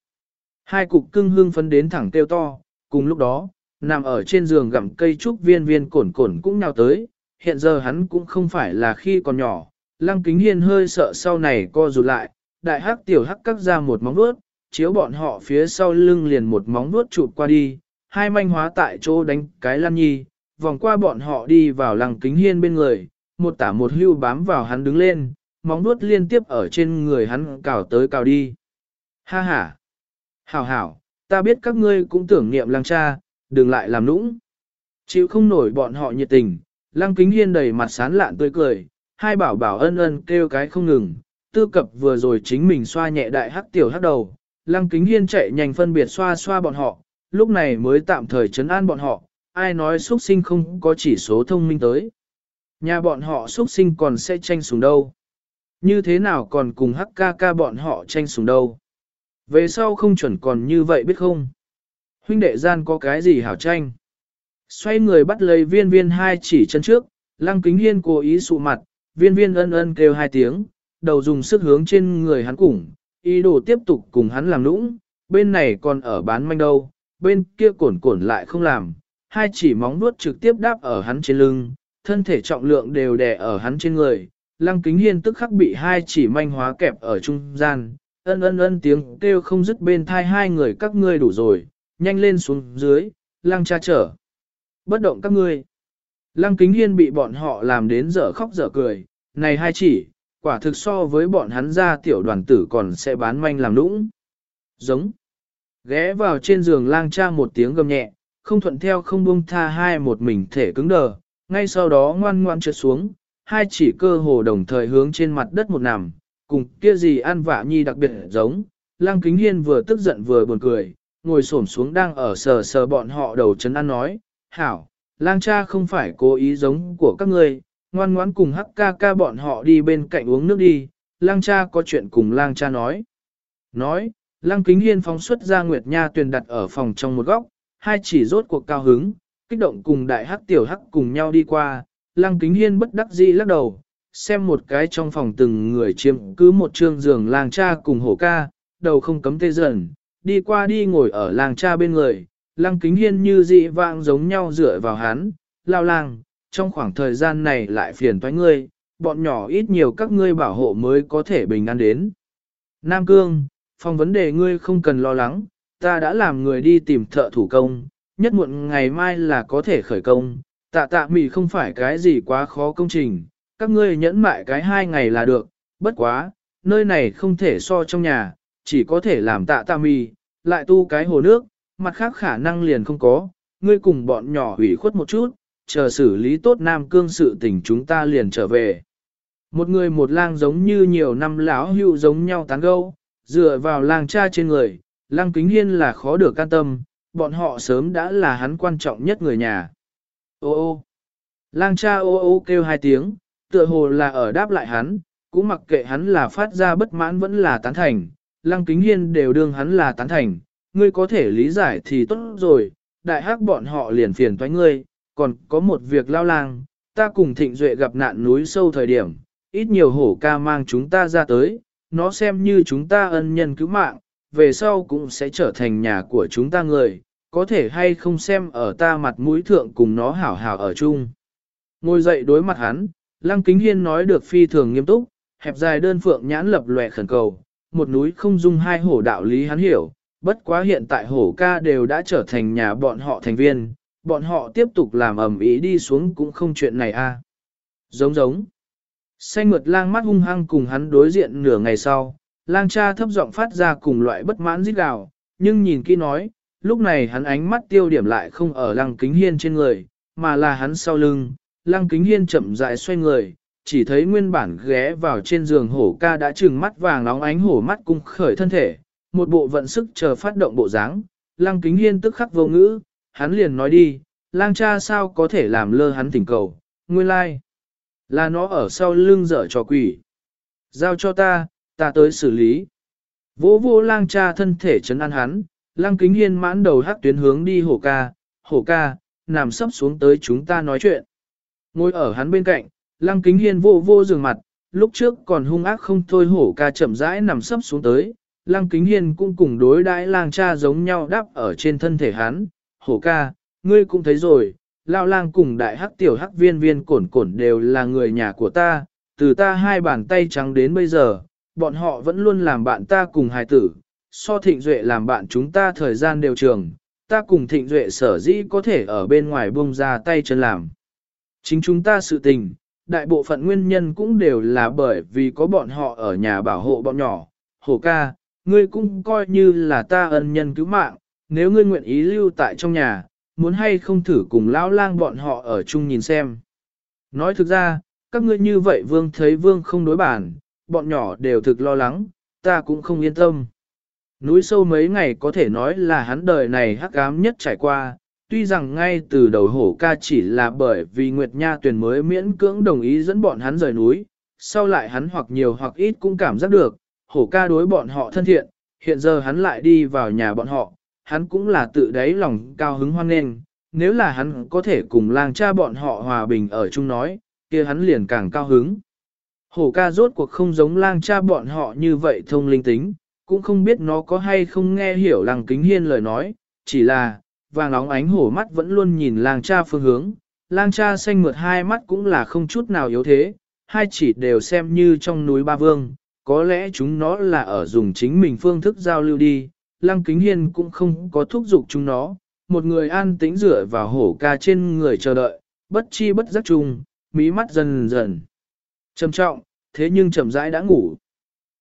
Hai cục cưng hương phấn đến thẳng kêu to, cùng lúc đó, nằm ở trên giường gặm cây trúc viên viên cổn cổn cũng nào tới, hiện giờ hắn cũng không phải là khi còn nhỏ, lăng kính hiên hơi sợ sau này co rụt lại, đại hắc tiểu hắc cắt ra một móng vuốt, chiếu bọn họ phía sau lưng liền một móng vuốt chụp qua đi, hai manh hóa tại chỗ đánh cái lăn nhi, vòng qua bọn họ đi vào lăng kính hiên bên người, một tả một hưu bám vào hắn đứng lên, móng vuốt liên tiếp ở trên người hắn cào tới cào đi. Ha ha! Hảo hảo, ta biết các ngươi cũng tưởng niệm lăng cha, đừng lại làm nũng. Chịu không nổi bọn họ nhiệt tình, lăng kính hiên đầy mặt sán lạn tươi cười, hai bảo bảo ân ân kêu cái không ngừng, tư cập vừa rồi chính mình xoa nhẹ đại hắc tiểu hắc đầu, lăng kính hiên chạy nhanh phân biệt xoa xoa bọn họ, lúc này mới tạm thời chấn an bọn họ, ai nói xuất sinh không có chỉ số thông minh tới. Nhà bọn họ xuất sinh còn sẽ tranh xuống đâu. Như thế nào còn cùng hắc ca ca bọn họ tranh xuống đâu. Về sau không chuẩn còn như vậy biết không? Huynh đệ gian có cái gì hảo tranh? Xoay người bắt lấy viên viên hai chỉ chân trước, lăng kính hiên cố ý sụ mặt, viên viên ân ân kêu hai tiếng, đầu dùng sức hướng trên người hắn củng, ý đồ tiếp tục cùng hắn làm nũng, bên này còn ở bán manh đâu, bên kia cổn cổn lại không làm, hai chỉ móng nuốt trực tiếp đáp ở hắn trên lưng, thân thể trọng lượng đều đè ở hắn trên người, lăng kính hiên tức khắc bị hai chỉ manh hóa kẹp ở trung gian, ân ân ân tiếng kêu không dứt bên thai hai người các ngươi đủ rồi, nhanh lên xuống dưới, lăng cha trở. Bất động các ngươi. Lăng kính hiên bị bọn họ làm đến dở khóc dở cười, này hai chỉ, quả thực so với bọn hắn ra tiểu đoàn tử còn sẽ bán manh làm nũng. Giống. Ghé vào trên giường lang cha một tiếng gầm nhẹ, không thuận theo không buông tha hai một mình thể cứng đờ, ngay sau đó ngoan ngoan trượt xuống, hai chỉ cơ hồ đồng thời hướng trên mặt đất một nằm, cùng kia gì ăn vạ nhi đặc biệt giống, lang kính hiên vừa tức giận vừa buồn cười, ngồi xổm xuống đang ở sờ sờ bọn họ đầu chấn ăn nói, hảo, lang cha không phải cố ý giống của các ngươi, ngoan ngoãn cùng hắc ca ca bọn họ đi bên cạnh uống nước đi, lang cha có chuyện cùng lang cha nói. Nói, lang kính hiên phóng xuất ra Nguyệt Nha tuyền đặt ở phòng trong một góc, hai chỉ rốt cuộc cao hứng, kích động cùng đại hắc tiểu hắc cùng nhau đi qua, lang kính hiên bất đắc dĩ lắc đầu, xem một cái trong phòng từng người chiếm cứ một trương giường lang cha cùng hổ ca, đầu không cấm tê dần, đi qua đi ngồi ở lang cha bên người, Lăng kính hiên như dị vãng giống nhau dựa vào hắn, lao lang, trong khoảng thời gian này lại phiền toái ngươi, bọn nhỏ ít nhiều các ngươi bảo hộ mới có thể bình an đến. Nam Cương, phòng vấn đề ngươi không cần lo lắng, ta đã làm người đi tìm thợ thủ công, nhất muộn ngày mai là có thể khởi công, tạ tạ mì không phải cái gì quá khó công trình, các ngươi nhẫn mại cái hai ngày là được, bất quá, nơi này không thể so trong nhà, chỉ có thể làm tạ tạ mì, lại tu cái hồ nước, mặt khác khả năng liền không có, ngươi cùng bọn nhỏ hủy khuất một chút, chờ xử lý tốt Nam Cương sự tình chúng ta liền trở về. Một người một lang giống như nhiều năm lão hưu giống nhau tán gâu, dựa vào lang cha trên người, lang kính hiên là khó được can tâm, bọn họ sớm đã là hắn quan trọng nhất người nhà. Ô ô, lang cha ô ô kêu hai tiếng, tựa hồ là ở đáp lại hắn, cũng mặc kệ hắn là phát ra bất mãn vẫn là tán thành, lang kính hiên đều đương hắn là tán thành, ngươi có thể lý giải thì tốt rồi, đại hắc bọn họ liền phiền toái ngươi, còn có một việc lao lang, ta cùng thịnh duệ gặp nạn núi sâu thời điểm, ít nhiều hổ ca mang chúng ta ra tới, nó xem như chúng ta ân nhân cứu mạng, về sau cũng sẽ trở thành nhà của chúng ta người, có thể hay không xem ở ta mặt mũi thượng cùng nó hảo hảo ở chung. Ngồi dậy đối mặt hắn, Lăng Kính Hiên nói được phi thường nghiêm túc, hẹp dài đơn phượng nhãn lập lòe khẩn cầu, một núi không dung hai hổ đạo lý hắn hiểu, bất quá hiện tại hổ ca đều đã trở thành nhà bọn họ thành viên, bọn họ tiếp tục làm ầm ĩ đi xuống cũng không chuyện này a. Giống giống. Xanh mượt lang mắt hung hăng cùng hắn đối diện nửa ngày sau, lang cha thấp giọng phát ra cùng loại bất mãn rít gào, nhưng nhìn kỹ nói, lúc này hắn ánh mắt tiêu điểm lại không ở lăng kính hiên trên người, mà là hắn sau lưng, lăng kính hiên chậm rãi xoay người, chỉ thấy nguyên bản ghé vào trên giường hổ ca đã trừng mắt vàng nóng ánh hổ mắt cung khởi thân thể, một bộ vận sức chờ phát động bộ dáng, lăng kính hiên tức khắc vô ngữ, hắn liền nói đi, lang cha sao có thể làm lơ hắn thỉnh cầu, nguyên lai. Là nó ở sau lưng dở trò quỷ. Giao cho ta, ta tới xử lý. Vỗ vô lang cha thân thể chấn an hắn, lang kính hiên mãn đầu hắc tuyến hướng đi hổ ca, hổ ca, nằm sấp xuống tới chúng ta nói chuyện. Ngồi ở hắn bên cạnh, lang kính hiên vô vô giường mặt, lúc trước còn hung ác không thôi hổ ca chậm rãi nằm sấp xuống tới, lang kính hiên cũng cùng đối đãi lang cha giống nhau đáp ở trên thân thể hắn, hổ ca, ngươi cũng thấy rồi, lao lang cùng đại hắc tiểu hắc viên viên cổn cổn đều là người nhà của ta, từ ta hai bàn tay trắng đến bây giờ, bọn họ vẫn luôn làm bạn ta cùng hài tử, so thịnh duệ làm bạn chúng ta thời gian đều trường, ta cùng thịnh duệ sở dĩ có thể ở bên ngoài buông ra tay chân làm. Chính chúng ta sự tình, đại bộ phận nguyên nhân cũng đều là bởi vì có bọn họ ở nhà bảo hộ bọn nhỏ. Hổ ca, ngươi cũng coi như là ta ân nhân cứu mạng, nếu ngươi nguyện ý lưu tại trong nhà, muốn hay không thử cùng lão lang bọn họ ở chung nhìn xem. Nói thực ra, các ngươi như vậy vương thấy vương không đối bản, bọn nhỏ đều thực lo lắng, ta cũng không yên tâm. Núi sâu mấy ngày có thể nói là hắn đời này hắc ám nhất trải qua, tuy rằng ngay từ đầu hổ ca chỉ là bởi vì Nguyệt Nha tuyển mới miễn cưỡng đồng ý dẫn bọn hắn rời núi, sau lại hắn hoặc nhiều hoặc ít cũng cảm giác được, hổ ca đối bọn họ thân thiện, hiện giờ hắn lại đi vào nhà bọn họ, hắn cũng là tự đáy lòng cao hứng hoan nghênh, nếu là hắn có thể cùng lang cha bọn họ hòa bình ở chung nói, kia hắn liền càng cao hứng. Hổ ca rốt cuộc không giống lang cha bọn họ như vậy thông linh tính, cũng không biết nó có hay không nghe hiểu lăng kính hiên lời nói, chỉ là, vàng óng ánh hổ mắt vẫn luôn nhìn lang cha phương hướng, lang cha xanh mượt hai mắt cũng là không chút nào yếu thế, hai chỉ đều xem như trong núi ba vương, có lẽ chúng nó là ở dùng chính mình phương thức giao lưu đi, lăng kính hiên cũng không có thúc giục chúng nó, một người an tĩnh rửa vào hổ ca trên người chờ đợi, bất chi bất giác chung, mí mắt dần dần. Trầm trọng, thế nhưng chậm rãi đã ngủ.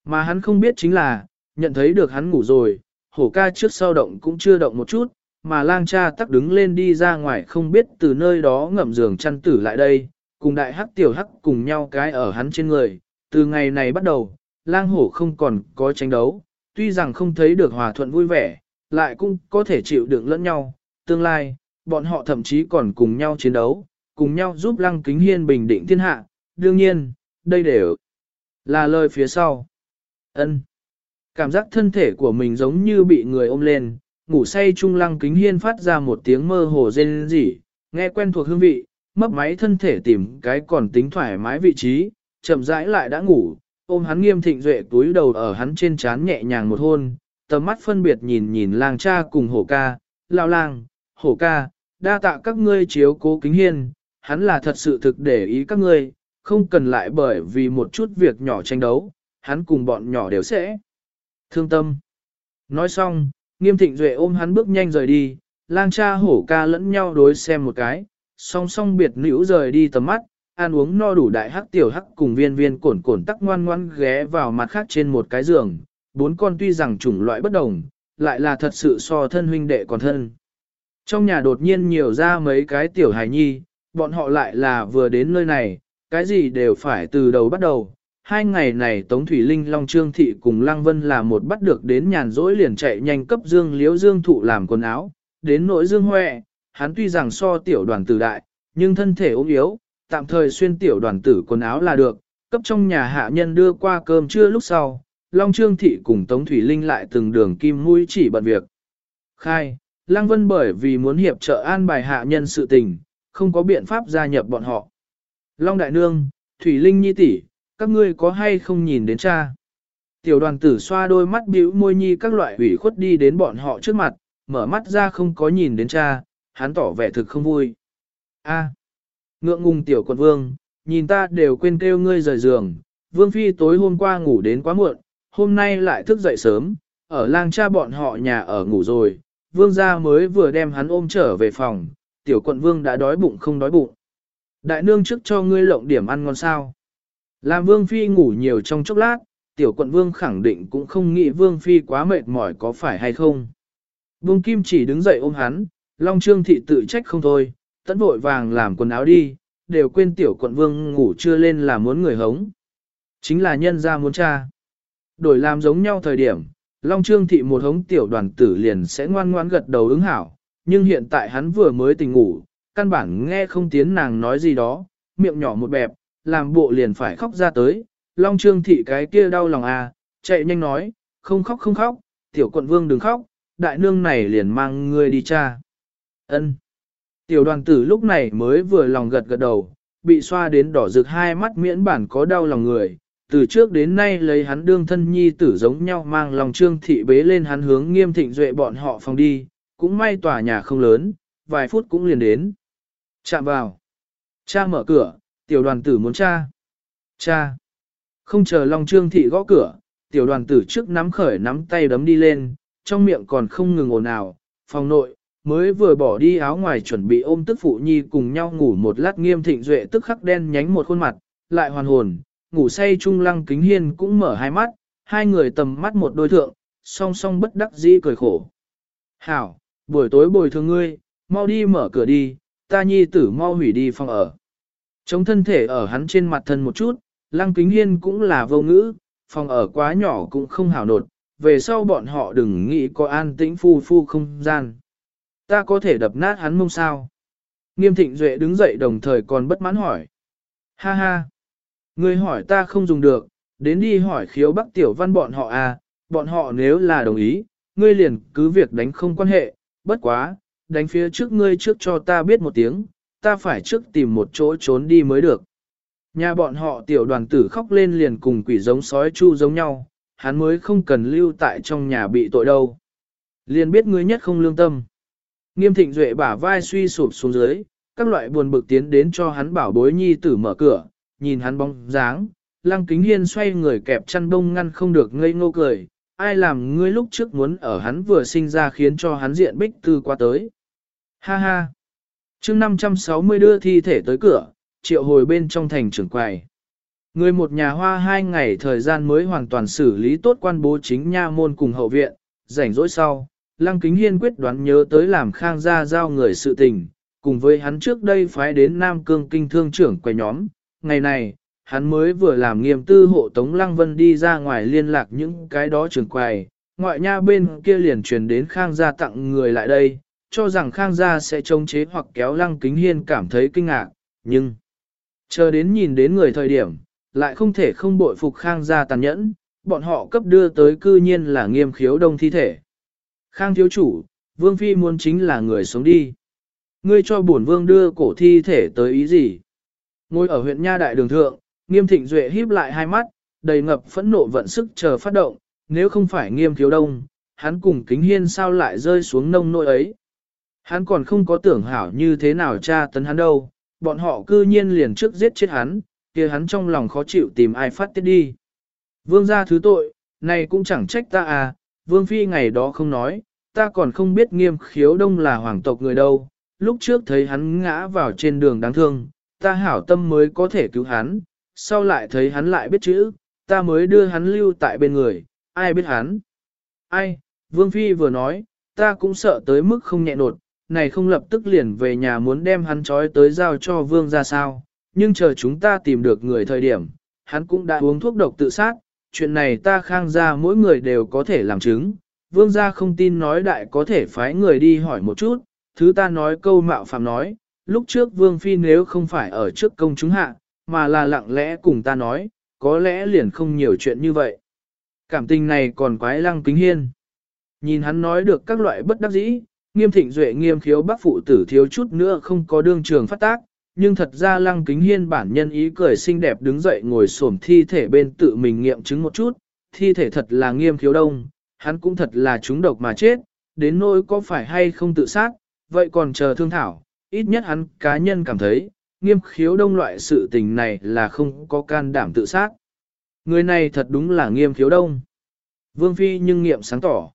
Mà hắn không biết chính là, nhận thấy được hắn ngủ rồi, hổ ca trước sau động cũng chưa động một chút, mà lang cha tắc đứng lên đi ra ngoài không biết từ nơi đó ngậm giường chăn tử lại đây, cùng đại hắc tiểu hắc cùng nhau cái ở hắn trên người. Từ ngày này bắt đầu, lang hổ không còn có tranh đấu, tuy rằng không thấy được hòa thuận vui vẻ, lại cũng có thể chịu đựng lẫn nhau. Tương lai, bọn họ thậm chí còn cùng nhau chiến đấu, cùng nhau giúp lăng kính hiên bình định thiên hạ. Đương nhiên, đây đều là lời phía sau. ân Cảm giác thân thể của mình giống như bị người ôm lên, ngủ say trung lăng kính hiên phát ra một tiếng mơ hồ rên rỉ, nghe quen thuộc hương vị, mấp máy thân thể tìm cái còn tính thoải mái vị trí, chậm rãi lại đã ngủ, ôm hắn nghiêm thịnh duệ túi đầu ở hắn trên trán nhẹ nhàng một hôn, tầm mắt phân biệt nhìn nhìn lang cha cùng hổ ca, lao lang, hổ ca, đa tạ các ngươi chiếu cố kính hiên, hắn là thật sự thực để ý các ngươi, không cần lại bởi vì một chút việc nhỏ tranh đấu, hắn cùng bọn nhỏ đều sẽ thương tâm. Nói xong, nghiêm thịnh duệ ôm hắn bước nhanh rời đi, lang cha hổ ca lẫn nhau đối xem một cái, song song biệt nữ rời đi tầm mắt, ăn uống no đủ đại hắc tiểu hắc cùng viên viên cổn cổn tắc ngoan ngoan ghé vào mặt khác trên một cái giường, bốn con tuy rằng chủng loại bất đồng, lại là thật sự so thân huynh đệ còn thân. Trong nhà đột nhiên nhiều ra mấy cái tiểu hài nhi, bọn họ lại là vừa đến nơi này, cái gì đều phải từ đầu bắt đầu. Hai ngày này Tống Thủy Linh Long Trương Thị cùng Lăng Vân là một bắt được đến nhàn rỗi liền chạy nhanh cấp Dương Liễu Dương Thụ làm quần áo, đến nỗi Dương Huệ, hắn tuy rằng so tiểu đoàn tử đại, nhưng thân thể ốm yếu, tạm thời xuyên tiểu đoàn tử quần áo là được, cấp trong nhà hạ nhân đưa qua cơm trưa lúc sau, Long Trương Thị cùng Tống Thủy Linh lại từng đường kim mũi chỉ bận việc. Khai, Lăng Vân bởi vì muốn hiệp trợ an bài hạ nhân sự tình, không có biện pháp gia nhập bọn họ. Long Đại Nương, Thủy Linh Nhi tỷ, các ngươi có hay không nhìn đến cha? Tiểu đoàn tử xoa đôi mắt bĩu môi nhi các loại ủy khuất đi đến bọn họ trước mặt, mở mắt ra không có nhìn đến cha, hắn tỏ vẻ thực không vui. A, ngượng ngùng tiểu quận vương, nhìn ta đều quên kêu ngươi rời giường, vương phi tối hôm qua ngủ đến quá muộn, hôm nay lại thức dậy sớm, ở lang cha bọn họ nhà ở ngủ rồi, vương gia mới vừa đem hắn ôm trở về phòng, tiểu quận vương đã đói bụng không đói bụng. Đại nương trước cho ngươi lộng điểm ăn ngon sao. Làm vương phi ngủ nhiều trong chốc lát, tiểu quận vương khẳng định cũng không nghĩ vương phi quá mệt mỏi có phải hay không. Vương Kim chỉ đứng dậy ôm hắn, Long Trương thị tự trách không thôi, tẫn vội vàng làm quần áo đi, đều quên tiểu quận vương ngủ chưa lên là muốn người hống. Chính là nhân ra muốn cha. Đổi làm giống nhau thời điểm, Long Trương thị một hống tiểu đoàn tử liền sẽ ngoan ngoan gật đầu ứng hảo, nhưng hiện tại hắn vừa mới tỉnh ngủ, căn bản nghe không tiếng nàng nói gì đó, miệng nhỏ một bẹp, làm bộ liền phải khóc ra tới, Long Trương thị cái kia đau lòng à, chạy nhanh nói, không khóc không khóc, tiểu quận vương đừng khóc, đại nương này liền mang ngươi đi cha. Ân. Tiểu đoàn tử lúc này mới vừa lòng gật gật đầu, bị xoa đến đỏ rực hai mắt miễn bản có đau lòng người, từ trước đến nay lấy hắn đương thân nhi tử giống nhau mang lòng trương thị bế lên hắn hướng nghiêm thịnh duệ bọn họ phòng đi, cũng may tòa nhà không lớn, vài phút cũng liền đến. Chạm vào. Cha mở cửa, tiểu đoàn tử muốn cha. Cha. Không chờ Long Trương Thị gõ cửa, tiểu đoàn tử trước nắm khởi nắm tay đấm đi lên, trong miệng còn không ngừng ồn ào, phòng nội, mới vừa bỏ đi áo ngoài chuẩn bị ôm tức phụ nhi cùng nhau ngủ một lát nghiêm thịnh duệ tức khắc đen nhánh một khuôn mặt, lại hoàn hồn, ngủ say trung lăng kính hiên cũng mở hai mắt, hai người tầm mắt một đôi thượng, song song bất đắc dĩ cười khổ. Hảo, buổi tối bồi thường ngươi, mau đi mở cửa đi, ta nhi tử mau hủy đi phòng ở. Chống thân thể ở hắn trên mặt thân một chút, lăng kính hiên cũng là vô ngữ, phòng ở quá nhỏ cũng không hảo nột, về sau bọn họ đừng nghĩ có an tĩnh phu phu không gian. Ta có thể đập nát hắn mông sao? Nghiêm thịnh duệ đứng dậy đồng thời còn bất mãn hỏi. Ha ha! Ngươi hỏi ta không dùng được, đến đi hỏi khiếu bắc tiểu văn bọn họ à, bọn họ nếu là đồng ý, ngươi liền cứ việc đánh không quan hệ, bất quá, đánh phía trước ngươi trước cho ta biết một tiếng, ta phải trước tìm một chỗ trốn đi mới được. Nhà bọn họ tiểu đoàn tử khóc lên liền cùng quỷ giống sói chu giống nhau, hắn mới không cần lưu tại trong nhà bị tội đâu. Liền biết ngươi nhất không lương tâm. Nghiêm thịnh duệ bả vai suy sụp xuống dưới, các loại buồn bực tiến đến cho hắn bảo bối nhi tử mở cửa, nhìn hắn bóng dáng, lăng kính hiên xoay người kẹp chăn đông ngăn không được ngây ngô cười, ai làm ngươi lúc trước muốn ở hắn vừa sinh ra khiến cho hắn diện bích tư qua tới. Ha ha! chương 560 đưa thi thể tới cửa, triệu hồi bên trong thành trưởng quầy. Người một nhà hoa hai ngày thời gian mới hoàn toàn xử lý tốt quan bố chính nha môn cùng hậu viện, rảnh rỗi sau, Lăng Kính Hiên quyết đoán nhớ tới làm khang gia giao người sự tình, cùng với hắn trước đây phái đến Nam Cương kinh thương trưởng quầy nhóm. Ngày này, hắn mới vừa làm nghiêm tư hộ tống Lăng Vân đi ra ngoài liên lạc những cái đó trưởng quầy, ngoại nha bên kia liền truyền đến khang gia tặng người lại đây, cho rằng khang gia sẽ chống chế hoặc kéo Lăng Kính Hiên cảm thấy kinh ngạc, nhưng chờ đến nhìn đến người thời điểm, lại không thể không bội phục khang gia tàn nhẫn, bọn họ cấp đưa tới cư nhiên là nghiêm khiếu đông thi thể. Khang thiếu chủ, vương phi muốn chính là người sống đi. Ngươi cho bổn vương đưa cổ thi thể tới ý gì? Ngồi ở huyện Nha Đại Đường Thượng, nghiêm thịnh duệ híp lại hai mắt, đầy ngập phẫn nộ vận sức chờ phát động, nếu không phải nghiêm thiếu đông, hắn cùng kính hiên sao lại rơi xuống nông nỗi ấy. Hắn còn không có tưởng hảo như thế nào tra tấn hắn đâu, bọn họ cư nhiên liền trước giết chết hắn, kia hắn trong lòng khó chịu tìm ai phát tiết đi. Vương gia thứ tội, này cũng chẳng trách ta à, vương phi ngày đó không nói, ta còn không biết nghiêm khiếu đông là hoàng tộc người đâu, lúc trước thấy hắn ngã vào trên đường đáng thương, ta hảo tâm mới có thể cứu hắn, sau lại thấy hắn lại biết chữ, ta mới đưa hắn lưu tại bên người, ai biết hắn. Ai, vương phi vừa nói, ta cũng sợ tới mức không nhẹ nột, này không lập tức liền về nhà muốn đem hắn trói tới giao cho vương ra sao, nhưng chờ chúng ta tìm được người thời điểm, hắn cũng đã uống thuốc độc tự sát, chuyện này ta khang ra mỗi người đều có thể làm chứng, vương gia không tin nói đại có thể phái người đi hỏi một chút, thứ ta nói câu mạo phạm nói, lúc trước vương phi nếu không phải ở trước công chúng hạ, mà là lặng lẽ cùng ta nói, có lẽ liền không nhiều chuyện như vậy. Cảm tình này còn quái lăng kính hiên. Nhìn hắn nói được các loại bất đắc dĩ, nghiêm thịnh duệ nghiêm khiếu bác phụ tử thiếu chút nữa không có đương trường phát tác, nhưng thật ra lăng kính hiên bản nhân ý cười xinh đẹp đứng dậy ngồi xổm thi thể bên tự mình nghiệm chứng một chút, thi thể thật là nghiêm khiếu đông, hắn cũng thật là trúng độc mà chết, đến nỗi có phải hay không tự sát, vậy còn chờ thương thảo, ít nhất hắn cá nhân cảm thấy, nghiêm khiếu đông loại sự tình này là không có can đảm tự sát. Người này thật đúng là nghiêm khiếu đông. Vương Phi nhưng nghiệm sáng tỏ.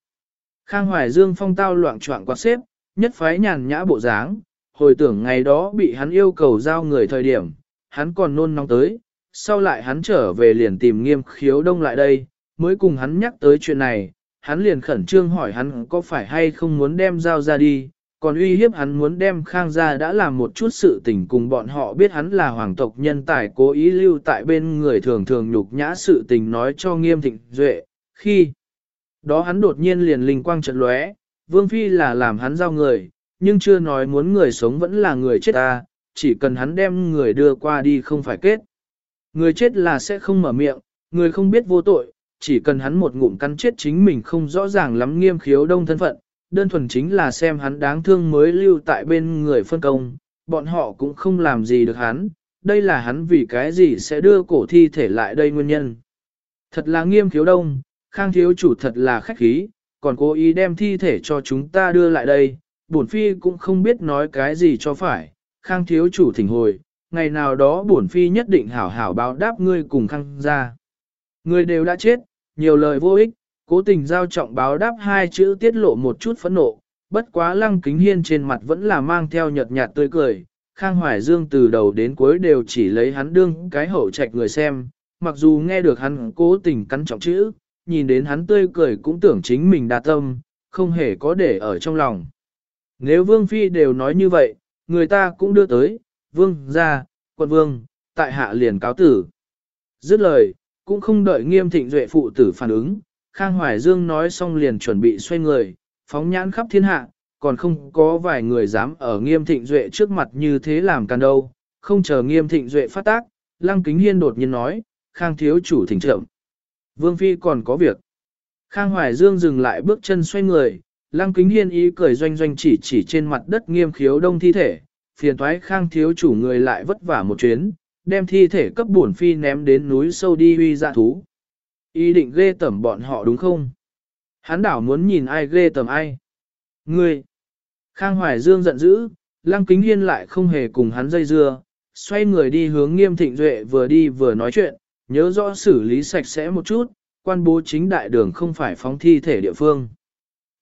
Khang Hoài Dương phong tao loạn trọng quạt xếp, nhất phái nhàn nhã bộ dáng, hồi tưởng ngày đó bị hắn yêu cầu giao người thời điểm, hắn còn nôn nóng tới, sau lại hắn trở về liền tìm nghiêm khiếu đông lại đây, mới cùng hắn nhắc tới chuyện này, hắn liền khẩn trương hỏi hắn có phải hay không muốn đem giao ra đi, còn uy hiếp hắn muốn đem khang ra đã làm một chút sự tình cùng bọn họ biết hắn là hoàng tộc nhân tài cố ý lưu tại bên người thường thường nhục nhã sự tình nói cho nghiêm thịnh duệ, khi đó hắn đột nhiên liền linh quang trận lóe, vương phi là làm hắn giao người, nhưng chưa nói muốn người sống vẫn là người chết ta, chỉ cần hắn đem người đưa qua đi không phải kết. Người chết là sẽ không mở miệng, người không biết vô tội, chỉ cần hắn một ngụm cắn chết chính mình không rõ ràng lắm nghiêm khiếu đông thân phận, đơn thuần chính là xem hắn đáng thương mới lưu tại bên người phân công, bọn họ cũng không làm gì được hắn, đây là hắn vì cái gì sẽ đưa cổ thi thể lại đây nguyên nhân. Thật là nghiêm khiếu đông, khang thiếu chủ thật là khách khí, còn cố ý đem thi thể cho chúng ta đưa lại đây, bổn phi cũng không biết nói cái gì cho phải, khang thiếu chủ thỉnh hồi, ngày nào đó bổn phi nhất định hảo hảo báo đáp ngươi cùng khang ra. Người đều đã chết, nhiều lời vô ích, cố tình giao trọng báo đáp hai chữ tiết lộ một chút phẫn nộ, bất quá lăng kính hiên trên mặt vẫn là mang theo nhợt nhạt tươi cười. Khang Hoài Dương từ đầu đến cuối đều chỉ lấy hắn đương cái hậu trạch người xem, mặc dù nghe được hắn cố tình cắn trọng chữ, nhìn đến hắn tươi cười cũng tưởng chính mình đa tâm, không hề có để ở trong lòng. Nếu Vương Phi đều nói như vậy, người ta cũng đưa tới, Vương ra, quận Vương, tại hạ liền cáo tử. Dứt lời, cũng không đợi nghiêm thịnh duệ phụ tử phản ứng, Khang Hoài Dương nói xong liền chuẩn bị xoay người, phóng nhãn khắp thiên hạ, còn không có vài người dám ở nghiêm thịnh duệ trước mặt như thế làm can đâu, không chờ nghiêm thịnh duệ phát tác, Lăng Kính Hiên đột nhiên nói, Khang thiếu chủ thỉnh trưởng. Vương Phi còn có việc. Khang Hoài Dương dừng lại bước chân xoay người, Lăng Kính Hiên ý cười doanh doanh chỉ chỉ trên mặt đất nghiêm khiếu đông thi thể, phiền thoái Khang thiếu chủ người lại vất vả một chuyến, đem thi thể cấp bổn Phi ném đến núi sâu đi huy dạ thú. Ý định ghê tẩm bọn họ đúng không? Hắn đảo muốn nhìn ai ghê tẩm ai. Ngươi! Khang Hoài Dương giận dữ, Lăng Kính Hiên lại không hề cùng hắn dây dưa, xoay người đi hướng nghiêm thịnh duệ vừa đi vừa nói chuyện, nhớ rõ xử lý sạch sẽ một chút, quan bố chính đại đường không phải phóng thi thể địa phương.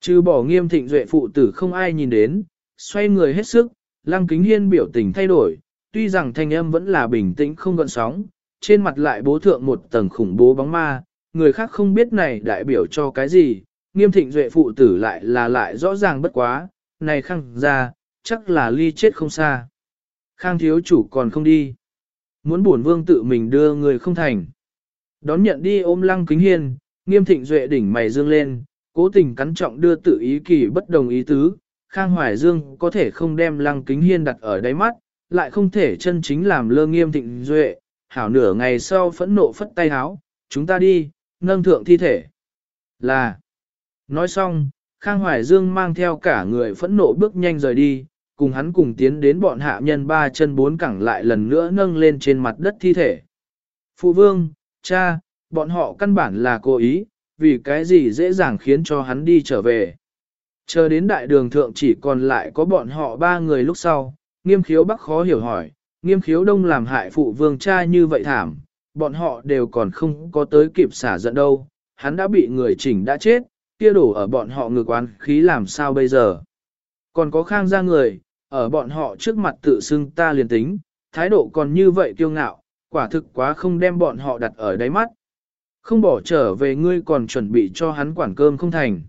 Trừ bỏ nghiêm thịnh duệ phụ tử không ai nhìn đến, xoay người hết sức, lăng kính hiên biểu tình thay đổi, tuy rằng thanh âm vẫn là bình tĩnh không gợn sóng, trên mặt lại bố thượng một tầng khủng bố bóng ma, người khác không biết này đại biểu cho cái gì, nghiêm thịnh duệ phụ tử lại là lại rõ ràng bất quá, này khăng ra, chắc là ly chết không xa. Khang thiếu chủ còn không đi. Muốn buồn vương tự mình đưa người không thành. Đón nhận đi ôm lăng kính hiên, nghiêm thịnh duệ đỉnh mày dương lên, cố tình cắn trọng đưa tự ý kỳ bất đồng ý tứ. Khang Hoài Dương có thể không đem lăng kính hiên đặt ở đáy mắt, lại không thể chân chính làm lơ nghiêm thịnh duệ. Hảo nửa ngày sau phẫn nộ phất tay háo, chúng ta đi, nâng thượng thi thể. Là. Nói xong, Khang Hoài Dương mang theo cả người phẫn nộ bước nhanh rời đi, cùng hắn cùng tiến đến bọn hạ nhân ba chân bốn cẳng lại lần nữa nâng lên trên mặt đất thi thể. Phụ vương, cha, bọn họ căn bản là cố ý, vì cái gì dễ dàng khiến cho hắn đi trở về. Chờ đến đại đường thượng chỉ còn lại có bọn họ ba người lúc sau, nghiêm khiếu bắc khó hiểu hỏi, nghiêm khiếu đông làm hại phụ vương cha như vậy thảm, bọn họ đều còn không có tới kịp xả giận đâu, hắn đã bị người chỉnh đã chết, kia đổ ở bọn họ ngược oán khí làm sao bây giờ. Còn có khang ra người, ở bọn họ trước mặt tự xưng ta liền tính, thái độ còn như vậy kiêu ngạo, quả thực quá không đem bọn họ đặt ở đáy mắt. Không bỏ trở về ngươi còn chuẩn bị cho hắn quản cơm không thành.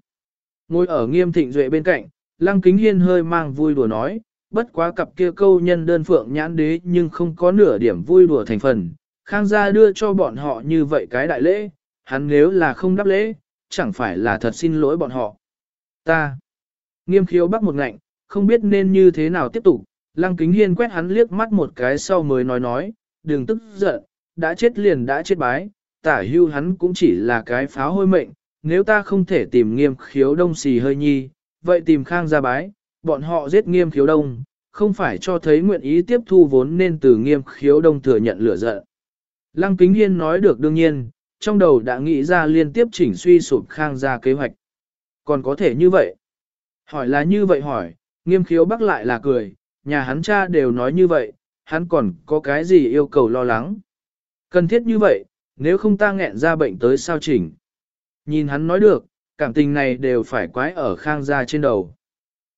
Ngồi ở nghiêm thịnh duệ bên cạnh, lăng kính hiên hơi mang vui đùa nói, bất quá cặp kia câu nhân đơn phượng nhãn đế nhưng không có nửa điểm vui đùa thành phần. Khang gia đưa cho bọn họ như vậy cái đại lễ, hắn nếu là không đáp lễ, chẳng phải là thật xin lỗi bọn họ. Ta, nghiêm khiếu bắc một ngạnh, không biết nên như thế nào tiếp tục, lăng kính hiên quét hắn liếc mắt một cái sau mới nói nói, đừng tức giận, đã chết liền đã chết bái, tả hưu hắn cũng chỉ là cái pháo hôi mệnh, nếu ta không thể tìm nghiêm khiếu đông xì hơi nhi, vậy tìm khang ra bái, bọn họ giết nghiêm khiếu đông, không phải cho thấy nguyện ý tiếp thu vốn nên từ nghiêm khiếu đông thừa nhận lửa giận. Lăng kính hiên nói được đương nhiên, trong đầu đã nghĩ ra liên tiếp chỉnh suy sụp khang ra kế hoạch. Còn có thể như vậy? Hỏi là như vậy hỏi, Nghiêm khiếu bắc lại là cười, nhà hắn cha đều nói như vậy, hắn còn có cái gì yêu cầu lo lắng. Cần thiết như vậy, nếu không ta nghẹn ra bệnh tới sao chỉnh. Nhìn hắn nói được, cảm tình này đều phải quái ở khang gia trên đầu.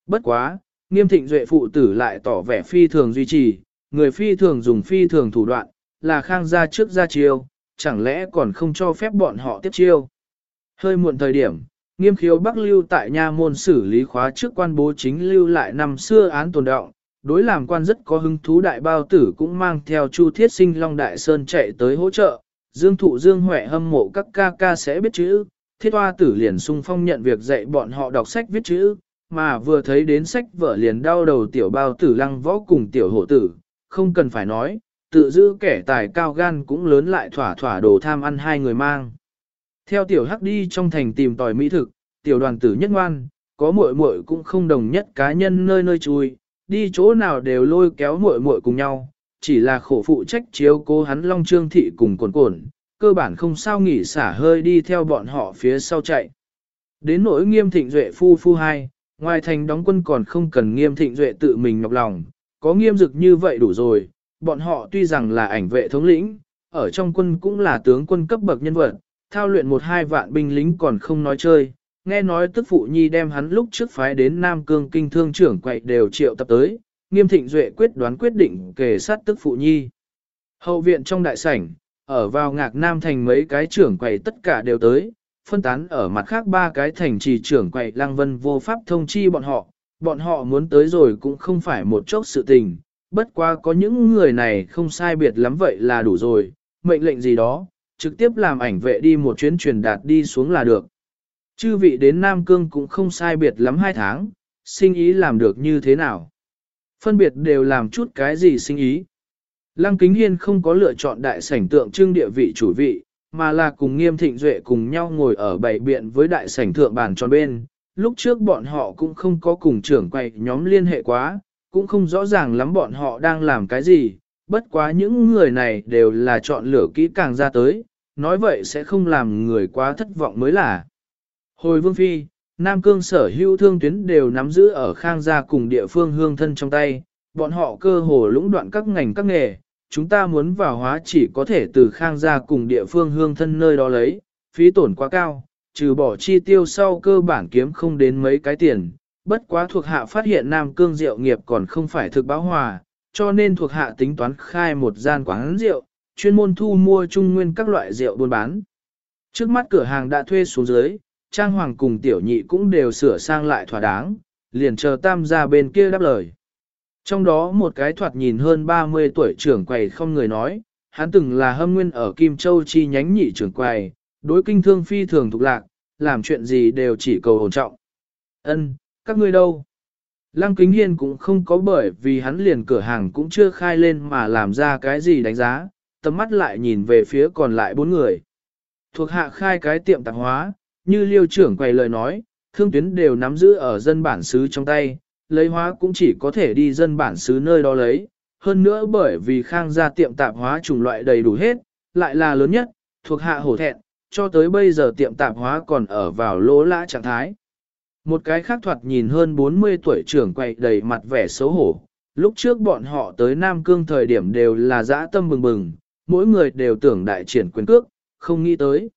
Bất quá, nghiêm thịnh duệ phụ tử lại tỏ vẻ phi thường duy trì, người phi thường dùng phi thường thủ đoạn, là khang gia trước ra chiêu, chẳng lẽ còn không cho phép bọn họ tiếp chiêu. Hơi muộn thời điểm, Nghiêm khiếu Bắc lưu tại nha môn xử lý khóa trước quan bố chính lưu lại năm xưa án tồn động, đối làm quan rất có hứng thú đại bao tử cũng mang theo Chu Thiết Sinh Long Đại Sơn chạy tới hỗ trợ, Dương Thụ Dương Huệ hâm mộ các ca ca sẽ biết chữ, thiết hoa tử liền sung phong nhận việc dạy bọn họ đọc sách viết chữ, mà vừa thấy đến sách vở liền đau đầu tiểu bao tử lăng võ cùng tiểu hộ tử, không cần phải nói, tự giữ kẻ tài cao gan cũng lớn lại thỏa thỏa đồ tham ăn hai người mang. Theo tiểu hắc đi trong thành tìm tòi mỹ thực, tiểu đoàn tử nhất ngoan, có muội muội cũng không đồng nhất cá nhân nơi nơi chui, đi chỗ nào đều lôi kéo muội muội cùng nhau, chỉ là khổ phụ trách chiếu cố hắn Long Trương thị cùng cồn cồn, cơ bản không sao nghỉ xả hơi đi theo bọn họ phía sau chạy. Đến nỗi nghiêm thịnh duệ phu phu hai, ngoài thành đóng quân còn không cần nghiêm thịnh duệ tự mình nhọc lòng, có nghiêm dực như vậy đủ rồi, bọn họ tuy rằng là ảnh vệ thống lĩnh, ở trong quân cũng là tướng quân cấp bậc nhân vật, thao luyện một hai vạn binh lính còn không nói chơi, nghe nói tức phụ nhi đem hắn lúc trước phái đến Nam Cương kinh thương trưởng quậy đều triệu tập tới, nghiêm thịnh duệ quyết đoán quyết định kề sát tức phụ nhi. Hậu viện trong đại sảnh, ở vào ngạc Nam thành mấy cái trưởng quầy tất cả đều tới, phân tán ở mặt khác ba cái thành trì trưởng quầy lang Vân vô pháp thông chi bọn họ, bọn họ muốn tới rồi cũng không phải một chốc sự tình, bất quá có những người này không sai biệt lắm vậy là đủ rồi, mệnh lệnh gì đó, trực tiếp làm ảnh vệ đi một chuyến truyền đạt đi xuống là được. Chư vị đến Nam Cương cũng không sai biệt lắm hai tháng, sinh ý làm được như thế nào. Phân biệt đều làm chút cái gì sinh ý. Lăng Kính Hiên không có lựa chọn đại sảnh tượng trưng địa vị chủ vị, mà là cùng nghiêm thịnh duệ cùng nhau ngồi ở bảy biện với đại sảnh thượng bàn tròn bên. Lúc trước bọn họ cũng không có cùng trưởng quay nhóm liên hệ quá, cũng không rõ ràng lắm bọn họ đang làm cái gì, bất quá những người này đều là chọn lựa kỹ càng ra tới, nói vậy sẽ không làm người quá thất vọng mới là. Hồi Vương Phi, Nam Cương sở hữu thương tuyến đều nắm giữ ở khang gia cùng địa phương hương thân trong tay, bọn họ cơ hồ lũng đoạn các ngành các nghề, chúng ta muốn vào hóa chỉ có thể từ khang gia cùng địa phương hương thân nơi đó lấy, phí tổn quá cao, trừ bỏ chi tiêu sau cơ bản kiếm không đến mấy cái tiền, bất quá thuộc hạ phát hiện Nam Cương rượu nghiệp còn không phải thực báo hòa, cho nên thuộc hạ tính toán khai một gian quán rượu, chuyên môn thu mua trung nguyên các loại rượu buôn bán. Trước mắt cửa hàng đã thuê xuống dưới, Trang Hoàng cùng tiểu nhị cũng đều sửa sang lại thỏa đáng, liền chờ tam gia bên kia đáp lời. Trong đó một cái thoạt nhìn hơn 30 tuổi trưởng quầy không người nói, hắn từng là hâm nguyên ở Kim Châu chi nhánh nhị trưởng quầy, đối kinh thương phi thường thuộc lạc, làm chuyện gì đều chỉ cầu hồn trọng. Ân, các ngươi đâu? Lăng Kính Hiên cũng không có bởi vì hắn liền cửa hàng cũng chưa khai lên mà làm ra cái gì đánh giá, tầm mắt lại nhìn về phía còn lại bốn người. Thuộc hạ khai cái tiệm tạp hóa, như liêu trưởng quầy lời nói, thương tuyến đều nắm giữ ở dân bản xứ trong tay, lấy hóa cũng chỉ có thể đi dân bản xứ nơi đó lấy. Hơn nữa bởi vì khang gia tiệm tạp hóa chủng loại đầy đủ hết, lại là lớn nhất, thuộc hạ hổ thẹn, cho tới bây giờ tiệm tạp hóa còn ở vào lỗ lã trạng thái. Một cái khác thoạt nhìn hơn 40 tuổi trưởng quậy đầy mặt vẻ xấu hổ. Lúc trước bọn họ tới Nam Cương thời điểm đều là dã tâm bừng bừng, mỗi người đều tưởng đại triển quyền cước, không nghĩ tới.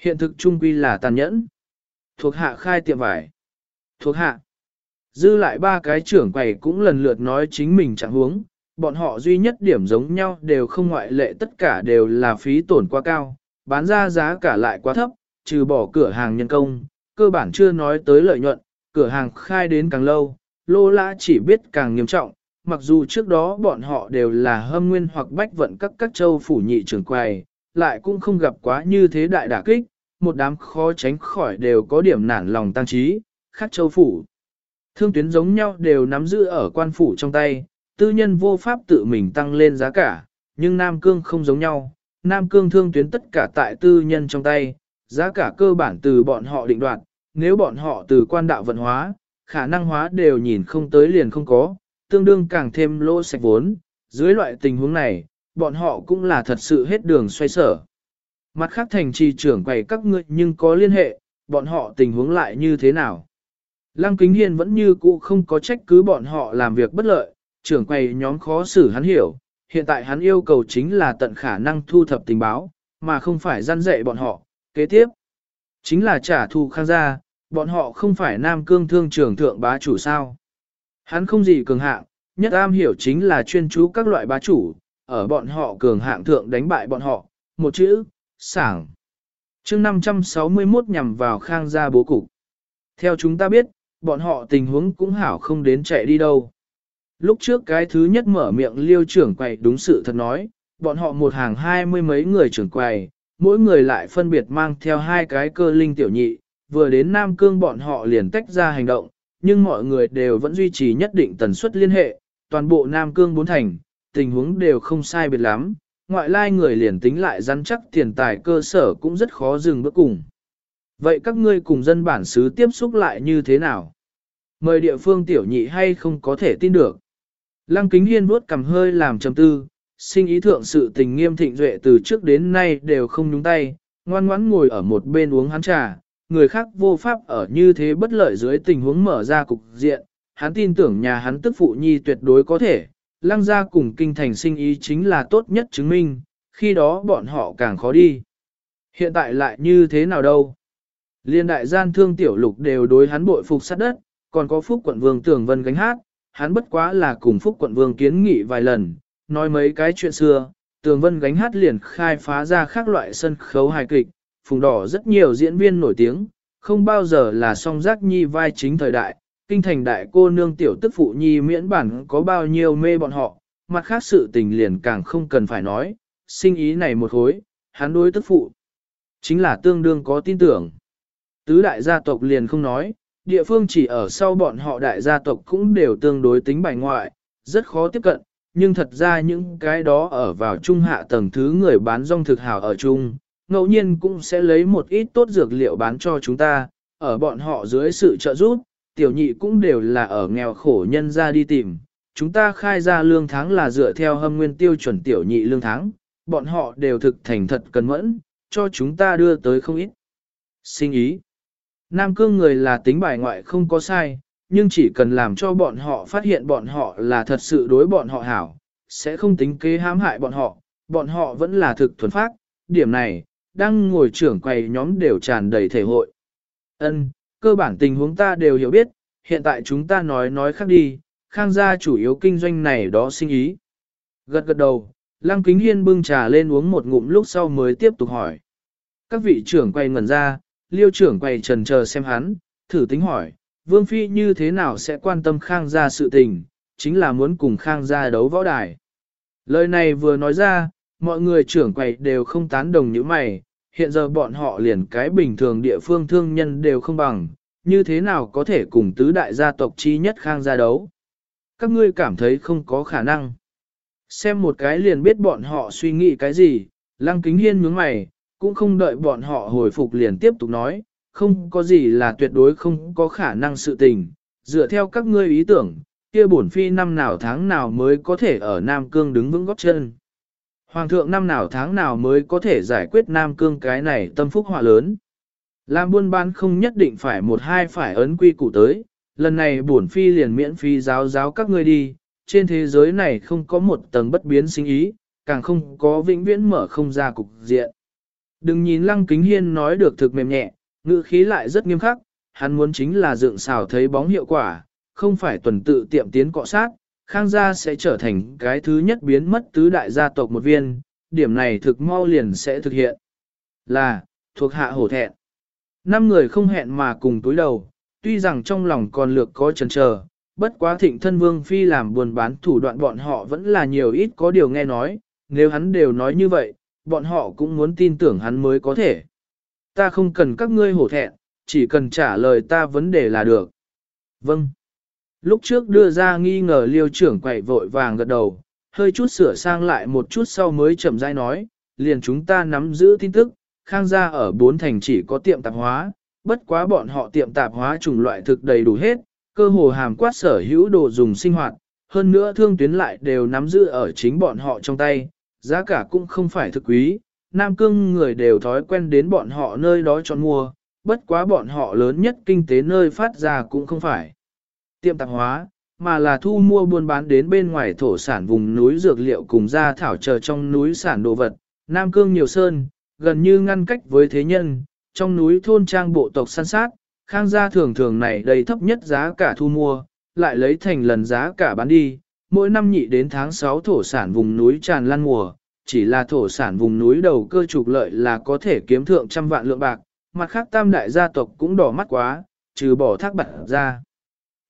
Hiện thực trung quy là tàn nhẫn. Thuộc hạ khai tiệm vải. Thuộc hạ. Dư lại ba cái trưởng quầy cũng lần lượt nói chính mình chẳng huống, bọn họ duy nhất điểm giống nhau đều không ngoại lệ tất cả đều là phí tổn quá cao, bán ra giá cả lại quá thấp, trừ bỏ cửa hàng nhân công, cơ bản chưa nói tới lợi nhuận, cửa hàng khai đến càng lâu, lô lã chỉ biết càng nghiêm trọng, mặc dù trước đó bọn họ đều là hâm nguyên hoặc bách vận các các châu phủ nhị trưởng quầy, lại cũng không gặp quá như thế đại đả kích, một đám khó tránh khỏi đều có điểm nản lòng tăng trí, khác châu phủ. Thương tuyến giống nhau đều nắm giữ ở quan phủ trong tay, tư nhân vô pháp tự mình tăng lên giá cả, nhưng Nam Cương không giống nhau, Nam Cương thương tuyến tất cả tại tư nhân trong tay, giá cả cơ bản từ bọn họ định đoạt, nếu bọn họ từ quan đạo vận hóa, khả năng hóa đều nhìn không tới liền không có, tương đương càng thêm lỗ sạch vốn, dưới loại tình huống này, bọn họ cũng là thật sự hết đường xoay sở. Mặt khác thành trì trưởng quầy các ngươi nhưng có liên hệ, bọn họ tình huống lại như thế nào? Lăng Kính Hiên vẫn như cũ không có trách cứ bọn họ làm việc bất lợi, trưởng quầy nhóm khó xử hắn hiểu, hiện tại hắn yêu cầu chính là tận khả năng thu thập tình báo, mà không phải gian dạy bọn họ, kế tiếp. Chính là trả thù khang gia, bọn họ không phải nam cương thương trưởng thượng bá chủ sao. Hắn không gì cường hạng, nhất am hiểu chính là chuyên chú các loại bá chủ, ở bọn họ cường hạng thượng đánh bại bọn họ, một chữ, sảng. chương 561 nhằm vào khang gia bố cục. Theo chúng ta biết, bọn họ tình huống cũng hảo không đến chạy đi đâu. Lúc trước cái thứ nhất mở miệng liêu trưởng quầy đúng sự thật nói, bọn họ một hàng hai mươi mấy người trưởng quầy, mỗi người lại phân biệt mang theo hai cái cơ linh tiểu nhị, vừa đến Nam Cương bọn họ liền tách ra hành động, nhưng mọi người đều vẫn duy trì nhất định tần suất liên hệ, toàn bộ Nam Cương bốn thành, tình huống đều không sai biệt lắm, ngoại lai người liền tính lại rắn chắc tiền tài cơ sở cũng rất khó dừng bước cùng. Vậy các ngươi cùng dân bản xứ tiếp xúc lại như thế nào? Mời địa phương tiểu nhị hay không có thể tin được? Lăng kính hiên vuốt cầm hơi làm trầm tư, sinh ý thượng sự tình nghiêm thịnh duệ từ trước đến nay đều không nhúng tay, ngoan ngoãn ngồi ở một bên uống hắn trà, người khác vô pháp ở như thế bất lợi dưới tình huống mở ra cục diện, hắn tin tưởng nhà hắn tức phụ nhi tuyệt đối có thể, lăng ra cùng kinh thành sinh ý chính là tốt nhất chứng minh, khi đó bọn họ càng khó đi. Hiện tại lại như thế nào đâu? Liên đại gian thương tiểu lục đều đối hắn bội phục sát đất, còn có phúc quận vương tưởng vân gánh hát, hắn bất quá là cùng phúc quận vương kiến nghị vài lần, nói mấy cái chuyện xưa, tường vân gánh hát liền khai phá ra các loại sân khấu hài kịch, phùng đỏ rất nhiều diễn viên nổi tiếng, không bao giờ là song giác nhi vai chính thời đại, kinh thành đại cô nương tiểu tức phụ nhi miễn bản có bao nhiêu mê bọn họ, mặt khác sự tình liền càng không cần phải nói, sinh ý này một hối, hắn đối tức phụ, chính là tương đương có tin tưởng. Tứ đại gia tộc liền không nói, địa phương chỉ ở sau bọn họ đại gia tộc cũng đều tương đối tính bài ngoại, rất khó tiếp cận, nhưng thật ra những cái đó ở vào trung hạ tầng thứ người bán rong thực hảo ở chung, ngẫu nhiên cũng sẽ lấy một ít tốt dược liệu bán cho chúng ta, ở bọn họ dưới sự trợ giúp, tiểu nhị cũng đều là ở nghèo khổ nhân ra đi tìm. Chúng ta khai ra lương tháng là dựa theo hâm nguyên tiêu chuẩn tiểu nhị lương tháng, bọn họ đều thực thành thật cần mẫn, cho chúng ta đưa tới không ít. Xin ý. Nam cương người là tính bài ngoại không có sai, nhưng chỉ cần làm cho bọn họ phát hiện bọn họ là thật sự đối bọn họ hảo, sẽ không tính kế hãm hại bọn họ, bọn họ vẫn là thực thuần phát, điểm này, đang ngồi trưởng quầy nhóm đều tràn đầy thể hội. Ân, cơ bản tình huống ta đều hiểu biết, hiện tại chúng ta nói nói khác đi, khang gia chủ yếu kinh doanh này đó sinh ý. Gật gật đầu, Lăng Kính Hiên bưng trà lên uống một ngụm lúc sau mới tiếp tục hỏi. Các vị trưởng quay ngẩn ra, liêu trưởng quay trần chờ xem hắn, thử tính hỏi, Vương Phi như thế nào sẽ quan tâm Khang gia sự tình, chính là muốn cùng Khang gia đấu võ đài. Lời này vừa nói ra, mọi người trưởng quầy đều không tán đồng như mày, hiện giờ bọn họ liền cái bình thường địa phương thương nhân đều không bằng, như thế nào có thể cùng tứ đại gia tộc chi nhất Khang ra đấu. Các ngươi cảm thấy không có khả năng. Xem một cái liền biết bọn họ suy nghĩ cái gì, lăng kính hiên nhướng mày, cũng không đợi bọn họ hồi phục liền tiếp tục nói, không có gì là tuyệt đối không có khả năng sự tình, dựa theo các ngươi ý tưởng, kia bổn phi năm nào tháng nào mới có thể ở Nam Cương đứng vững góp chân. Hoàng thượng năm nào tháng nào mới có thể giải quyết Nam Cương cái này tâm phúc họa lớn. Làm buôn bán không nhất định phải một hai phải ấn quy củ tới, lần này bổn phi liền miễn phí giáo giáo các ngươi đi, trên thế giới này không có một tầng bất biến sinh ý, càng không có vĩnh viễn mở không ra cục diện. Đừng nhìn lăng kính hiên nói được thực mềm nhẹ, ngữ khí lại rất nghiêm khắc, hắn muốn chính là dựng xào thấy bóng hiệu quả, không phải tuần tự tiệm tiến cọ sát, khang gia sẽ trở thành cái thứ nhất biến mất tứ đại gia tộc một viên, điểm này thực mau liền sẽ thực hiện. Là, thuộc hạ hổ thẹn. Năm người không hẹn mà cùng túi đầu, tuy rằng trong lòng còn lược có chần chờ, bất quá thịnh thân vương phi làm buồn bán thủ đoạn bọn họ vẫn là nhiều ít có điều nghe nói, nếu hắn đều nói như vậy, bọn họ cũng muốn tin tưởng hắn mới có thể. Ta không cần các ngươi hổ thẹn, chỉ cần trả lời ta vấn đề là được. Vâng. Lúc trước đưa ra nghi ngờ liêu trưởng quậy vội vàng gật đầu, hơi chút sửa sang lại một chút sau mới chậm rãi nói, liền chúng ta nắm giữ tin tức, khang gia ở bốn thành chỉ có tiệm tạp hóa, bất quá bọn họ tiệm tạp hóa chủng loại thực đầy đủ hết, cơ hồ hàm quát sở hữu đồ dùng sinh hoạt, hơn nữa thương tuyến lại đều nắm giữ ở chính bọn họ trong tay, giá cả cũng không phải thực quý, Nam Cương người đều thói quen đến bọn họ nơi đó chọn mua, bất quá bọn họ lớn nhất kinh tế nơi phát ra cũng không phải tiệm tạp hóa, mà là thu mua buôn bán đến bên ngoài thổ sản vùng núi dược liệu cùng gia thảo chờ trong núi sản đồ vật, Nam Cương nhiều sơn, gần như ngăn cách với thế nhân, trong núi thôn trang bộ tộc săn sát, khang gia thường thường này đầy thấp nhất giá cả thu mua, lại lấy thành lần giá cả bán đi, mỗi năm nhị đến tháng 6 thổ sản vùng núi tràn lan mùa, chỉ là thổ sản vùng núi đầu cơ trục lợi là có thể kiếm thượng trăm vạn lượng bạc, mặt khác tam đại gia tộc cũng đỏ mắt quá, trừ bỏ thác bạc ra.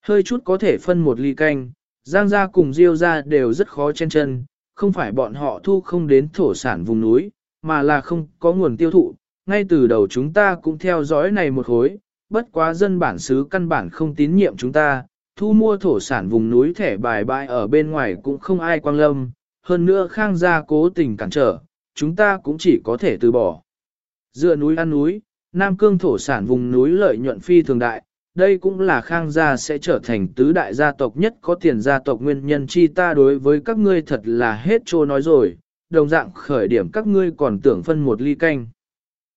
Hơi chút có thể phân một ly canh, Giang gia cùng Diêu gia đều rất khó chen chân, không phải bọn họ thu không đến thổ sản vùng núi, mà là không có nguồn tiêu thụ. Ngay từ đầu chúng ta cũng theo dõi này một hồi, bất quá dân bản xứ căn bản không tín nhiệm chúng ta, thu mua thổ sản vùng núi thẻ bài bài ở bên ngoài cũng không ai quang lâm, hơn nữa khang gia cố tình cản trở, chúng ta cũng chỉ có thể từ bỏ. Dựa núi ăn núi, Nam Cương thổ sản vùng núi lợi nhuận phi thường đại, đây cũng là khang gia sẽ trở thành tứ đại gia tộc nhất có tiền gia tộc nguyên nhân chi ta đối với các ngươi thật là hết trô nói rồi, đồng dạng khởi điểm các ngươi còn tưởng phân một ly canh.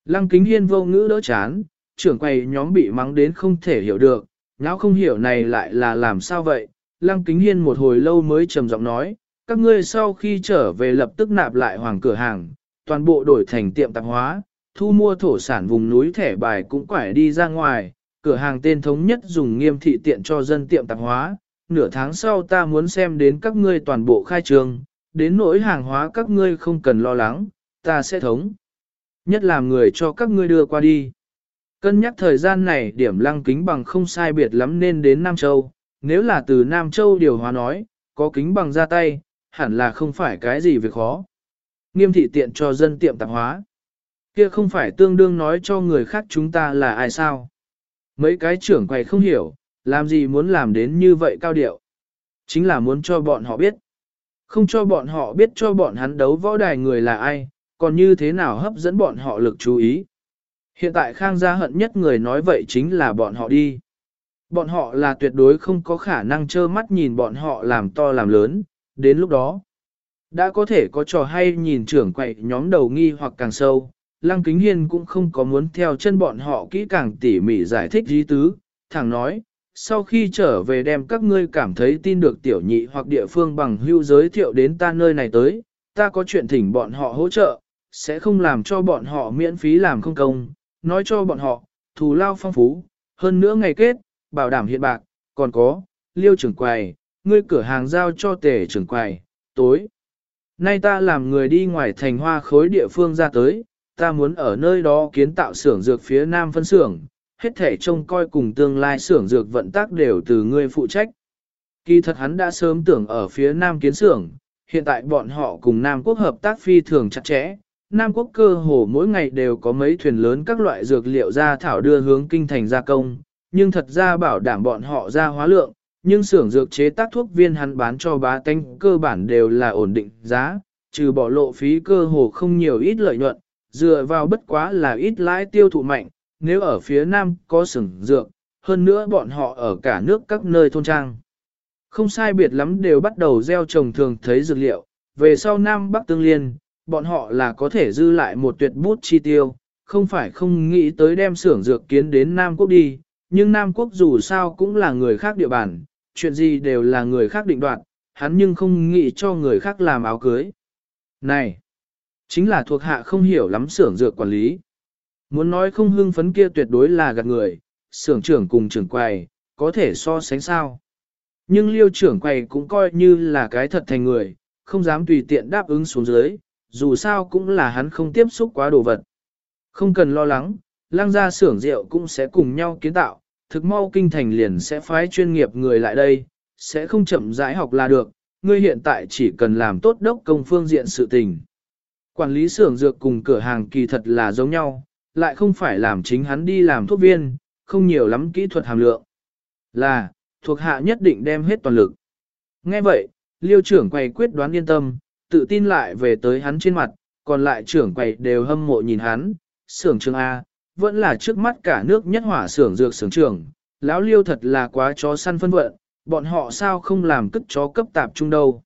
Lăng kính hiên vô ngữ đỡ chán, trưởng quầy nhóm bị mắng đến không thể hiểu được, nháo không hiểu này lại là làm sao vậy. Lăng Kính Hiên một hồi lâu mới trầm giọng nói, các ngươi sau khi trở về lập tức nạp lại hoàng cửa hàng, toàn bộ đổi thành tiệm tạp hóa, thu mua thổ sản vùng núi thẻ bài cũng quải đi ra ngoài, cửa hàng tên thống nhất dùng nghiêm thị tiện cho dân tiệm tạp hóa, nửa tháng sau ta muốn xem đến các ngươi toàn bộ khai trường, đến nỗi hàng hóa các ngươi không cần lo lắng, ta sẽ thống. Nhất làm người cho các ngươi đưa qua đi. Cân nhắc thời gian này điểm lăng kính bằng không sai biệt lắm nên đến Nam Châu, nếu là từ Nam Châu điều hóa nói, có kính bằng ra tay, hẳn là không phải cái gì việc khó. Nghiêm thị tiện cho dân tiệm tạp hóa. Kia không phải tương đương nói cho người khác chúng ta là ai sao. Mấy cái trưởng quầy không hiểu, làm gì muốn làm đến như vậy cao điệu. Chính là muốn cho bọn họ biết. Không cho bọn họ biết cho bọn hắn đấu võ đài người là ai, còn như thế nào hấp dẫn bọn họ lực chú ý. Hiện tại Khang gia hận nhất người nói vậy chính là bọn họ đi. Bọn họ là tuyệt đối không có khả năng trơ mắt nhìn bọn họ làm to làm lớn, đến lúc đó. Đã có thể có trò hay nhìn trưởng quậy nhóm đầu nghi hoặc càng sâu, Lăng Kính Hiên cũng không có muốn theo chân bọn họ kỹ càng tỉ mỉ giải thích dí tứ, thẳng nói, sau khi trở về đem các ngươi cảm thấy tin được tiểu nhị hoặc địa phương bằng hưu giới thiệu đến ta nơi này tới, ta có chuyện thỉnh bọn họ hỗ trợ, sẽ không làm cho bọn họ miễn phí làm không công, nói cho bọn họ, thù lao phong phú, hơn nữa ngày kết, bảo đảm hiện bạc, còn có, liêu trưởng quầy, ngươi cửa hàng giao cho tể trưởng quầy, tối. Nay ta làm người đi ngoài thành hoa khối địa phương ra tới, ta muốn ở nơi đó kiến tạo xưởng dược phía nam phân xưởng, hết thể trông coi cùng tương lai xưởng dược vận tác đều từ ngươi phụ trách. Kỳ thật hắn đã sớm tưởng ở phía nam kiến xưởng, hiện tại bọn họ cùng Nam Quốc hợp tác phi thường chặt chẽ. Nam Quốc cơ hồ mỗi ngày đều có mấy thuyền lớn các loại dược liệu ra thảo đưa hướng kinh thành gia công, nhưng thật ra bảo đảm bọn họ ra hóa lượng, nhưng xưởng dược chế tác thuốc viên hắn bán cho bá tánh cơ bản đều là ổn định giá, trừ bỏ lộ phí cơ hồ không nhiều ít lợi nhuận, dựa vào bất quá là ít lãi tiêu thụ mạnh, nếu ở phía nam có xưởng dược, hơn nữa bọn họ ở cả nước các nơi thôn trang. Không sai biệt lắm đều bắt đầu gieo trồng thường thấy dược liệu, về sau Nam Bắc tương liên, bọn họ là có thể dư lại một tuyệt bút chi tiêu, không phải không nghĩ tới đem xưởng dược kiến đến Nam Quốc đi, nhưng Nam Quốc dù sao cũng là người khác địa bàn, chuyện gì đều là người khác định đoạt, hắn nhưng không nghĩ cho người khác làm áo cưới. Này, chính là thuộc hạ không hiểu lắm xưởng dược quản lý. Muốn nói không hưng phấn kia tuyệt đối là gạt người, xưởng trưởng cùng trưởng quầy, có thể so sánh sao. Nhưng liêu trưởng quầy cũng coi như là cái thật thành người, không dám tùy tiện đáp ứng xuống dưới, dù sao cũng là hắn không tiếp xúc quá đồ vật. Không cần lo lắng, lang gia xưởng rượu cũng sẽ cùng nhau kiến tạo, thực mau kinh thành liền sẽ phái chuyên nghiệp người lại đây, sẽ không chậm rãi học là được, ngươi hiện tại chỉ cần làm tốt đốc công phương diện sự tình. Quản lý xưởng dược cùng cửa hàng kỳ thật là giống nhau, lại không phải làm chính hắn đi làm thuốc viên, không nhiều lắm kỹ thuật hàm lượng. Là, thuộc hạ nhất định đem hết toàn lực. Nghe vậy, liêu trưởng quầy quyết đoán yên tâm, tự tin lại về tới hắn trên mặt, còn lại trưởng quầy đều hâm mộ nhìn hắn, xưởng trường A, vẫn là trước mắt cả nước nhất hỏa xưởng dược xưởng trưởng, lão liêu thật là quá chó săn phân vận, bọn họ sao không làm cất chó cấp tạp trung đâu.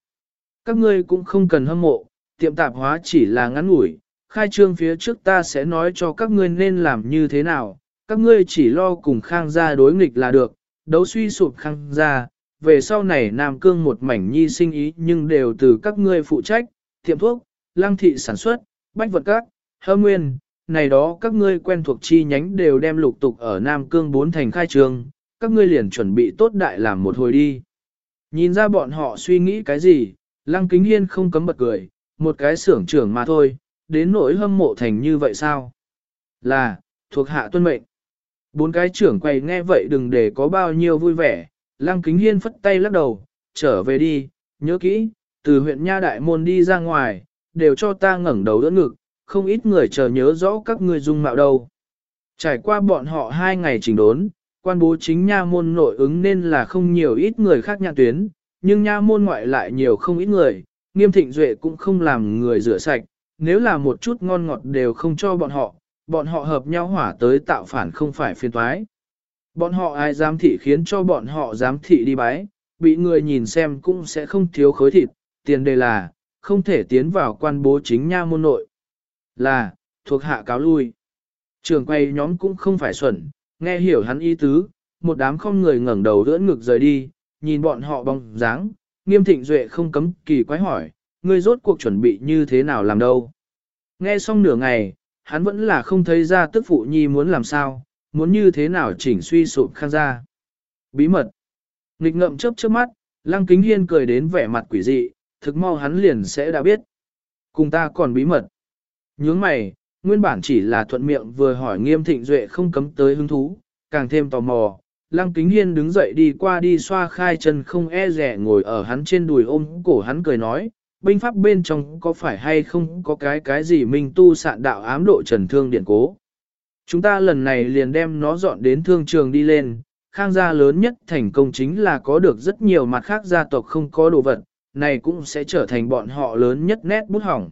Các ngươi cũng không cần hâm mộ, tiệm tạp hóa chỉ là ngắn ngủi, khai trương phía trước ta sẽ nói cho các ngươi nên làm như thế nào, các ngươi chỉ lo cùng khang gia đối nghịch là được, đấu suy sụp khang gia, về sau này Nam Cương một mảnh nhi sinh ý nhưng đều từ các ngươi phụ trách, tiệm thuốc, lăng thị sản xuất, bách vật các, hơ nguyên, này đó các ngươi quen thuộc chi nhánh đều đem lục tục ở Nam Cương bốn thành khai trương, các ngươi liền chuẩn bị tốt đại làm một hồi đi. Nhìn ra bọn họ suy nghĩ cái gì, lăng kính hiên không cấm bật cười, một cái xưởng trưởng mà thôi, đến nỗi hâm mộ thành như vậy sao? Là, thuộc hạ tuân mệnh. Bốn cái trưởng quay nghe vậy đừng để có bao nhiêu vui vẻ, lăng kính hiên phất tay lắc đầu, trở về đi, nhớ kỹ, từ huyện Nha Đại Môn đi ra ngoài, đều cho ta ngẩng đầu đỡ ngực, không ít người chờ nhớ rõ các ngươi dung mạo đâu. Trải qua bọn họ hai ngày trình đốn, quan bố chính Nha Môn nội ứng nên là không nhiều ít người khác nhạc tuyến, nhưng Nha Môn ngoại lại nhiều không ít người, nghiêm thịnh duệ cũng không làm người rửa sạch, nếu là một chút ngon ngọt đều không cho bọn họ, bọn họ hợp nhau hỏa tới tạo phản không phải phiền toái. Bọn họ ai dám thị khiến cho bọn họ dám thị đi bái, bị người nhìn xem cũng sẽ không thiếu khối thịt, tiền đề là, không thể tiến vào quan bố chính nha môn nội. Là, thuộc hạ cáo lui. Trường quay nhóm cũng không phải xuẩn, nghe hiểu hắn ý tứ, một đám không người ngẩng đầu đỡ ngực rời đi, nhìn bọn họ bóng dáng, nghiêm thịnh duệ không cấm kỳ quái hỏi, ngươi rốt cuộc chuẩn bị như thế nào làm đâu. Nghe xong nửa ngày, hắn vẫn là không thấy ra tức phụ nhi muốn làm sao, muốn như thế nào chỉnh suy sụp khang ra. Bí mật. Nghịch ngậm chớp chớp mắt, lăng kính hiên cười đến vẻ mặt quỷ dị, thực mau hắn liền sẽ đã biết. Cùng ta còn bí mật. Nhướng mày, nguyên bản chỉ là thuận miệng vừa hỏi nghiêm thịnh duệ không cấm tới hứng thú, càng thêm tò mò. Lăng kính hiên đứng dậy đi qua đi xoa khai chân không e rẻ ngồi ở hắn trên đùi ôm cổ hắn cười nói, binh pháp bên trong có phải hay không có cái cái gì minh tu sạn đạo ám độ trần thương điện cố. Chúng ta lần này liền đem nó dọn đến thương trường đi lên, khang gia lớn nhất thành công chính là có được rất nhiều mặt khác gia tộc không có đồ vật, này cũng sẽ trở thành bọn họ lớn nhất nét bút hỏng.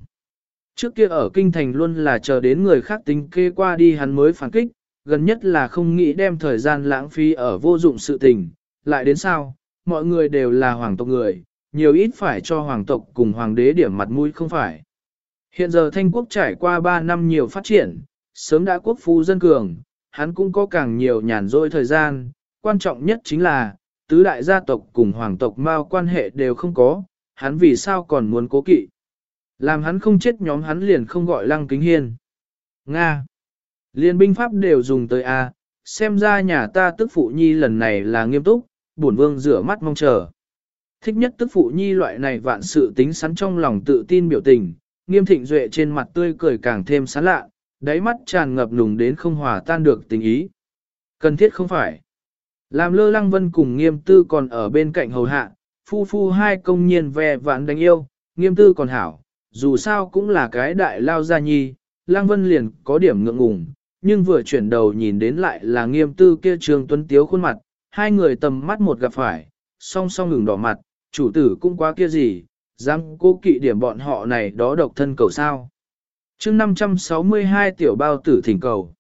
Trước kia ở kinh thành luôn là chờ đến người khác tính kê qua đi hắn mới phản kích, gần nhất là không nghĩ đem thời gian lãng phí ở vô dụng sự tình, lại đến sao, mọi người đều là hoàng tộc người, nhiều ít phải cho hoàng tộc cùng hoàng đế điểm mặt mũi không phải. Hiện giờ thanh quốc trải qua 3 năm nhiều phát triển, sớm đã quốc phu dân cường, hắn cũng có càng nhiều nhàn rỗi thời gian, quan trọng nhất chính là, tứ đại gia tộc cùng hoàng tộc mao quan hệ đều không có, hắn vì sao còn muốn cố kỵ. Làm hắn không chết nhóm hắn liền không gọi lăng kính hiên. Nga. Liên binh pháp đều dùng tới A, xem ra nhà ta tức phụ nhi lần này là nghiêm túc, bổn vương rửa mắt mong chờ. Thích nhất tức phụ nhi loại này vạn sự tính sắn trong lòng tự tin biểu tình, nghiêm thịnh duệ trên mặt tươi cười càng thêm sán lạ, đáy mắt tràn ngập nùng đến không hòa tan được tình ý. Cần thiết không phải. Làm lơ lăng vân cùng nghiêm tư còn ở bên cạnh hầu hạ, phu phu hai công nhiên ve vãn đánh yêu, nghiêm tư còn hảo, dù sao cũng là cái đại lao gia nhi, lăng vân liền có điểm ngượng ngùng, nhưng vừa chuyển đầu nhìn đến lại là nghiêm tư kia trường tuấn tiếu khuôn mặt, hai người tầm mắt một gặp phải, song song ngừng đỏ mặt, chủ tử cũng quá kia gì, dám cố kỵ điểm bọn họ này đó độc thân cầu sao. chương 562 tiểu bao tử thỉnh cầu.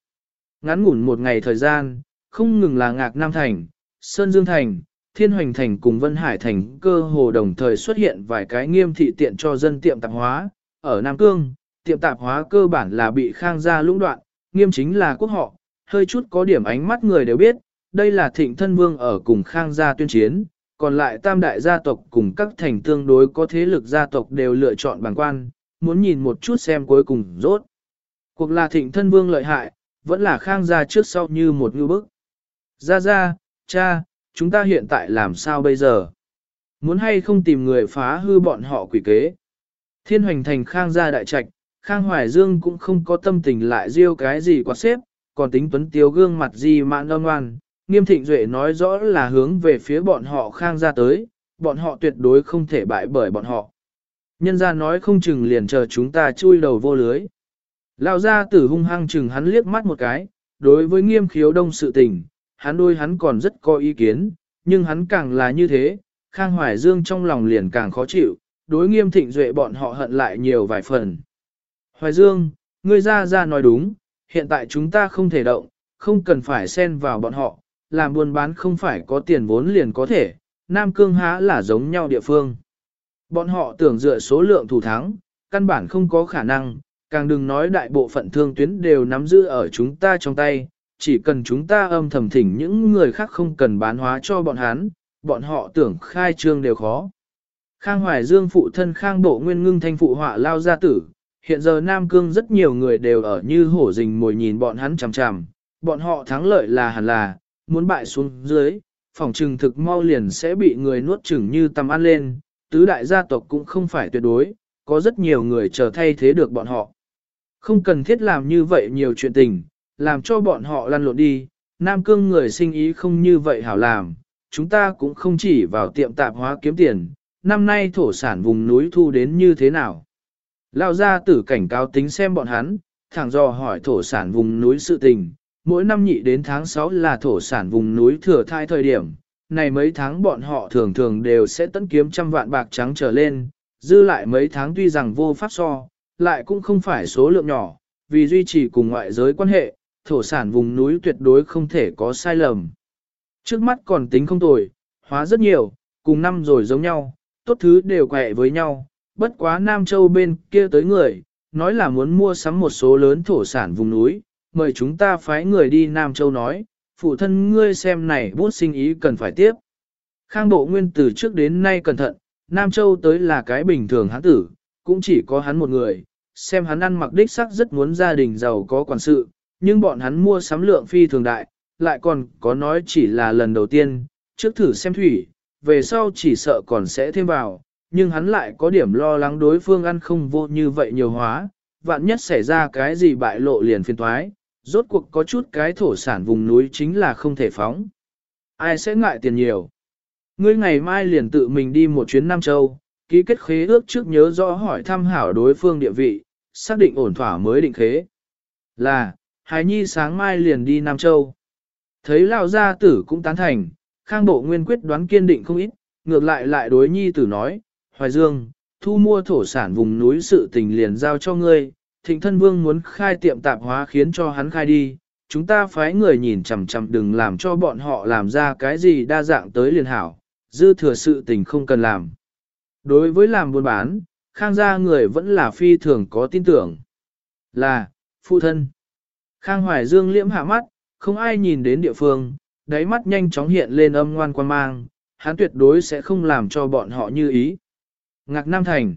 Ngắn ngủn một ngày thời gian, không ngừng là Ngạc Nam Thành, Sơn Dương Thành, Thiên Hoành Thành cùng Vân Hải Thành cơ hồ đồng thời xuất hiện vài cái nghiêm thị tiện cho dân tiệm tạp hóa. Ở Nam Cương, tiệm tạp hóa cơ bản là bị khang gia lũng đoạn, nghiêm chính là quốc họ, hơi chút có điểm ánh mắt người đều biết, đây là thịnh thân vương ở cùng khang gia tuyên chiến, còn lại tam đại gia tộc cùng các thành tương đối có thế lực gia tộc đều lựa chọn bằng quan, muốn nhìn một chút xem cuối cùng rốt. Cuộc là thịnh thân vương lợi hại, vẫn là khang gia trước sau như một ngư bức. Gia gia, cha, chúng ta hiện tại làm sao bây giờ? Muốn hay không tìm người phá hư bọn họ quỷ kế? Thiên hoành thành khang gia đại trạch, khang hoài dương cũng không có tâm tình lại riêu cái gì quá xếp, còn tính tuấn tiêu gương mặt gì mạn đoan ngoan, Nghiêm Thịnh Duệ nói rõ là hướng về phía bọn họ khang ra tới, bọn họ tuyệt đối không thể bại bởi bọn họ. Nhân ra nói không chừng liền chờ chúng ta chui đầu vô lưới. Lão gia tử hung hăng chừng hắn liếc mắt một cái, đối với nghiêm khiếu đông sự tình, hắn đôi hắn còn rất có ý kiến, nhưng hắn càng là như thế, Khang Hoài Dương trong lòng liền càng khó chịu, đối nghiêm thịnh duệ bọn họ hận lại nhiều vài phần. Hoài Dương, ngươi ra ra nói đúng, hiện tại chúng ta không thể động, không cần phải xen vào bọn họ, làm buôn bán không phải có tiền vốn liền có thể, Nam Cương há là giống nhau địa phương. Bọn họ tưởng dựa số lượng thủ thắng, căn bản không có khả năng, càng đừng nói đại bộ phận thương tuyến đều nắm giữ ở chúng ta trong tay, chỉ cần chúng ta âm thầm thỉnh những người khác không cần bán hóa cho bọn hắn, bọn họ tưởng khai trương đều khó. Khang Hoài Dương phụ thân Khang Bộ Nguyên ngưng thanh phụ họa lao gia tử, hiện giờ Nam Cương rất nhiều người đều ở như hổ rình mồi nhìn bọn hắn chằm chằm, bọn họ thắng lợi là hẳn là, muốn bại xuống dưới, phòng trừng thực mau liền sẽ bị người nuốt chừng như tầm ăn lên, tứ đại gia tộc cũng không phải tuyệt đối, có rất nhiều người chờ thay thế được bọn họ. Không cần thiết làm như vậy nhiều chuyện tình, làm cho bọn họ lăn lộn đi, Nam Cương người sinh ý không như vậy hảo làm, chúng ta cũng không chỉ vào tiệm tạp hóa kiếm tiền, năm nay thổ sản vùng núi thu đến như thế nào. Lao ra tử cảnh cáo tính xem bọn hắn, thẳng dò hỏi thổ sản vùng núi sự tình, mỗi năm nhị đến tháng 6 là thổ sản vùng núi thừa thai thời điểm, này mấy tháng bọn họ thường thường đều sẽ tấn kiếm trăm vạn bạc trắng trở lên, dư lại mấy tháng tuy rằng vô pháp so, lại cũng không phải số lượng nhỏ, vì duy trì cùng ngoại giới quan hệ, thổ sản vùng núi tuyệt đối không thể có sai lầm. Trước mắt còn tính không tồi, hóa rất nhiều, cùng năm rồi giống nhau, tốt thứ đều quẹ với nhau, bất quá Nam Châu bên kia tới người, nói là muốn mua sắm một số lớn thổ sản vùng núi, mời chúng ta phái người đi Nam Châu nói, phụ thân ngươi xem này bút sinh ý cần phải tiếp. Khang bộ nguyên từ trước đến nay cẩn thận, Nam Châu tới là cái bình thường hắn tử, cũng chỉ có hắn một người, xem hắn ăn mặc đích sắc rất muốn gia đình giàu có quản sự, nhưng bọn hắn mua sắm lượng phi thường đại, lại còn có nói chỉ là lần đầu tiên, trước thử xem thủy, về sau chỉ sợ còn sẽ thêm vào, nhưng hắn lại có điểm lo lắng đối phương ăn không vô như vậy nhiều hóa, vạn nhất xảy ra cái gì bại lộ liền phiền thoái, rốt cuộc có chút cái thổ sản vùng núi chính là không thể phóng. Ai sẽ ngại tiền nhiều? Ngươi ngày mai liền tự mình đi một chuyến Nam Châu, ký kết khế ước trước nhớ rõ hỏi thăm hảo đối phương địa vị, xác định ổn thỏa mới định khế. Là, Hải Nhi sáng mai liền đi Nam Châu. Thấy Lão gia tử cũng tán thành, Khang Bộ Nguyên quyết đoán kiên định không ít, ngược lại lại đối Nhi tử nói, Hoài Dương, thu mua thổ sản vùng núi sự tình liền giao cho ngươi, thịnh thân vương muốn khai tiệm tạp hóa khiến cho hắn khai đi, chúng ta phái người nhìn chằm chằm đừng làm cho bọn họ làm ra cái gì đa dạng tới liền hảo, dư thừa sự tình không cần làm. Đối với làm buôn bán, khang gia người vẫn là phi thường có tin tưởng. Là, phụ thân. Khang Hoài Dương liễm hạ mắt, không ai nhìn đến địa phương, đáy mắt nhanh chóng hiện lên âm ngoan quan mang, hắn tuyệt đối sẽ không làm cho bọn họ như ý. Ngạc Nam Thành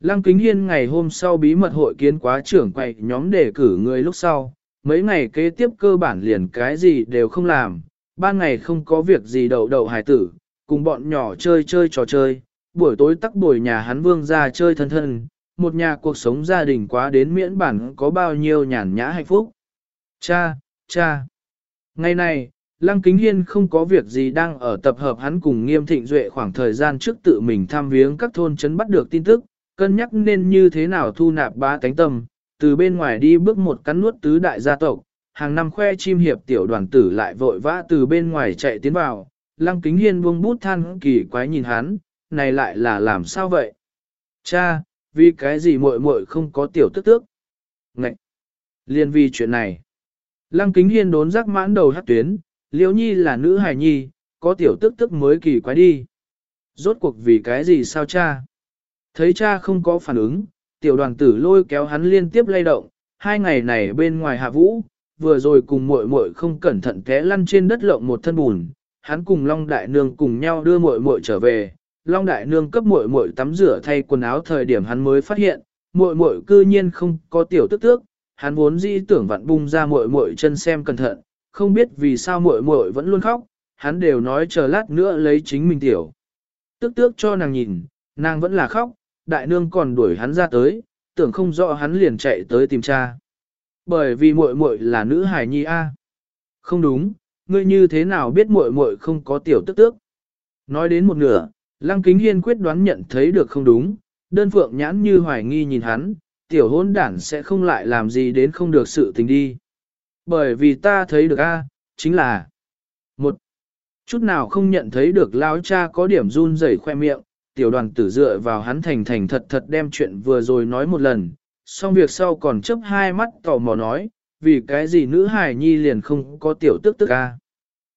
Lăng Kính Hiên ngày hôm sau bí mật hội kiến quá trưởng quậy nhóm đề cử người lúc sau, mấy ngày kế tiếp cơ bản liền cái gì đều không làm, ba ngày không có việc gì đậu đậu hài tử, cùng bọn nhỏ chơi chơi trò chơi, buổi tối tắc buổi nhà hắn vương ra chơi thân thân, một nhà cuộc sống gia đình quá đến miễn bản có bao nhiêu nhàn nhã hạnh phúc. Cha, cha. Ngày này, Lăng Kính Hiên không có việc gì đang ở tập hợp hắn cùng nghiêm thịnh duệ khoảng thời gian trước tự mình tham viếng các thôn chấn bắt được tin tức, cân nhắc nên như thế nào thu nạp ba cánh tâm, từ bên ngoài đi bước một cắn nuốt tứ đại gia tộc, hàng năm khoe chim hiệp tiểu đoàn tử lại vội vã từ bên ngoài chạy tiến vào, Lăng Kính Hiên buông bút than kỳ quái nhìn hắn, này lại là làm sao vậy? Cha, vì cái gì muội muội không có tiểu tức tước? Ngậy! Liên vì chuyện này. Lăng kính hiên đốn rắc mãn đầu hát tuyến, liễu nhi là nữ hài nhi, có tiểu tức tức mới kỳ quái đi. Rốt cuộc vì cái gì sao cha? Thấy cha không có phản ứng, tiểu đoàn tử lôi kéo hắn liên tiếp lay động, hai ngày này bên ngoài hạ vũ, vừa rồi cùng muội muội không cẩn thận té lăn trên đất lộng một thân bùn, hắn cùng Long Đại Nương cùng nhau đưa muội muội trở về, Long Đại Nương cấp muội muội tắm rửa thay quần áo thời điểm hắn mới phát hiện, muội muội cư nhiên không có tiểu tức tước, hắn vốn dĩ tưởng vặn bung ra muội muội chân xem cẩn thận, không biết vì sao muội muội vẫn luôn khóc, hắn đều nói chờ lát nữa lấy chính mình tiểu. Tức tước cho nàng nhìn, nàng vẫn là khóc, đại nương còn đuổi hắn ra tới, tưởng không rõ hắn liền chạy tới tìm cha. Bởi vì muội muội là nữ hài nhi a. Không đúng, ngươi như thế nào biết muội muội không có tiểu tức tước? Nói đến một nửa, Lăng Kính Hiên quyết đoán nhận thấy được không đúng, đơn phượng nhãn như hoài nghi nhìn hắn, tiểu hôn đản sẽ không lại làm gì đến không được sự tình đi. Bởi vì ta thấy được a, chính là một chút nào không nhận thấy được lão cha có điểm run rẩy khoe miệng, tiểu đoàn tử dựa vào hắn thành thành thật thật đem chuyện vừa rồi nói một lần, xong việc sau còn chấp hai mắt tò mò nói, vì cái gì nữ hài nhi liền không có tiểu tức tức a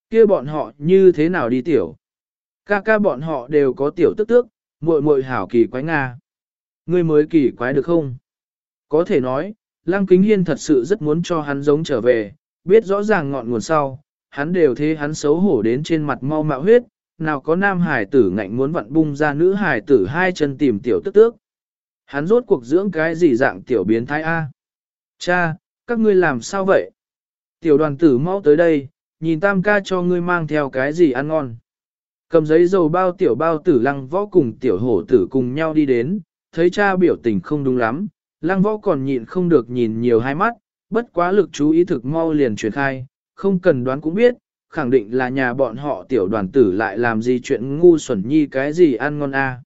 kia bọn họ như thế nào đi tiểu? Ca ca bọn họ đều có tiểu tức tước, muội muội hảo kỳ quái Nga. Ngươi mới kỳ quái được không? Có thể nói, Lăng Kính Hiên thật sự rất muốn cho hắn giống trở về, biết rõ ràng ngọn nguồn sau, hắn đều thế hắn xấu hổ đến trên mặt mau mạo huyết, nào có nam hải tử ngạnh muốn vặn bung ra nữ hải tử hai chân tìm tiểu tức tước. Hắn rốt cuộc dưỡng cái gì dạng tiểu biến thái A? Cha, các ngươi làm sao vậy? Tiểu đoàn tử mau tới đây, nhìn tam ca cho ngươi mang theo cái gì ăn ngon. Cầm giấy dầu bao tiểu bao tử lăng võ cùng tiểu hổ tử cùng nhau đi đến, thấy cha biểu tình không đúng lắm, lăng võ còn nhịn không được nhìn nhiều hai mắt, bất quá lực chú ý thực mau liền truyền khai, không cần đoán cũng biết, khẳng định là nhà bọn họ tiểu đoàn tử lại làm gì chuyện ngu xuẩn nhi cái gì ăn ngon a.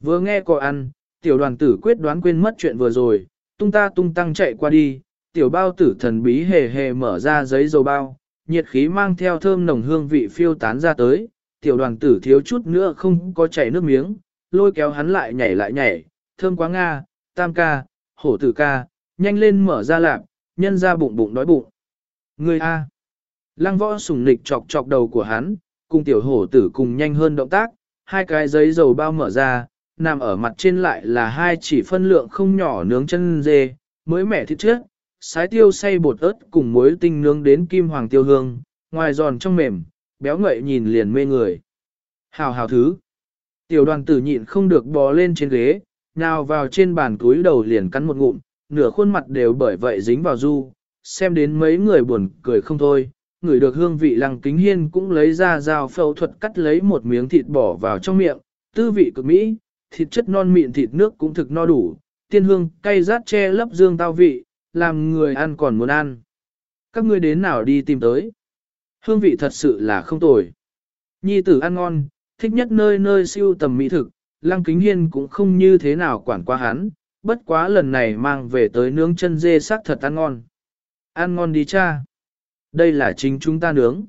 Vừa nghe có ăn, tiểu đoàn tử quyết đoán quên mất chuyện vừa rồi, tung ta tung tăng chạy qua đi, tiểu bao tử thần bí hề hề mở ra giấy dầu bao, nhiệt khí mang theo thơm nồng hương vị phiêu tán ra tới, tiểu đoàn tử thiếu chút nữa không có chảy nước miếng, lôi kéo hắn lại nhảy lại nhảy, thơm quá Nga, tam ca, hổ tử ca, nhanh lên mở ra lạp, nhân ra bụng bụng đói bụng. Người A. Lăng võ sùng nịch chọc chọc đầu của hắn, cùng tiểu hổ tử cùng nhanh hơn động tác, hai cái giấy dầu bao mở ra, nằm ở mặt trên lại là hai chỉ phân lượng không nhỏ nướng chân dê, mới mẻ thịt trước, sái tiêu xay bột ớt cùng muối tinh nướng đến kim hoàng tiêu hương, ngoài giòn trong mềm, béo ngậy nhìn liền mê người. Hào hào thứ. Tiểu đoàn tử nhịn không được bò lên trên ghế, nào vào trên bàn túi đầu liền cắn một ngụm, nửa khuôn mặt đều bởi vậy dính vào du, xem đến mấy người buồn cười không thôi. Người được hương vị lăng kính hiên cũng lấy ra dao phẫu thuật cắt lấy một miếng thịt bỏ vào trong miệng, tư vị cực mỹ, thịt chất non mịn thịt nước cũng thực no đủ, tiên hương cay rát che lấp dương tao vị, làm người ăn còn muốn ăn. Các ngươi đến nào đi tìm tới? Hương vị thật sự là không tồi. Nhi tử ăn ngon, thích nhất nơi nơi siêu tầm mỹ thực, Lăng Kính Hiên cũng không như thế nào quản qua hắn, bất quá lần này mang về tới nướng chân dê sắc thật ăn ngon. Ăn ngon đi cha. Đây là chính chúng ta nướng.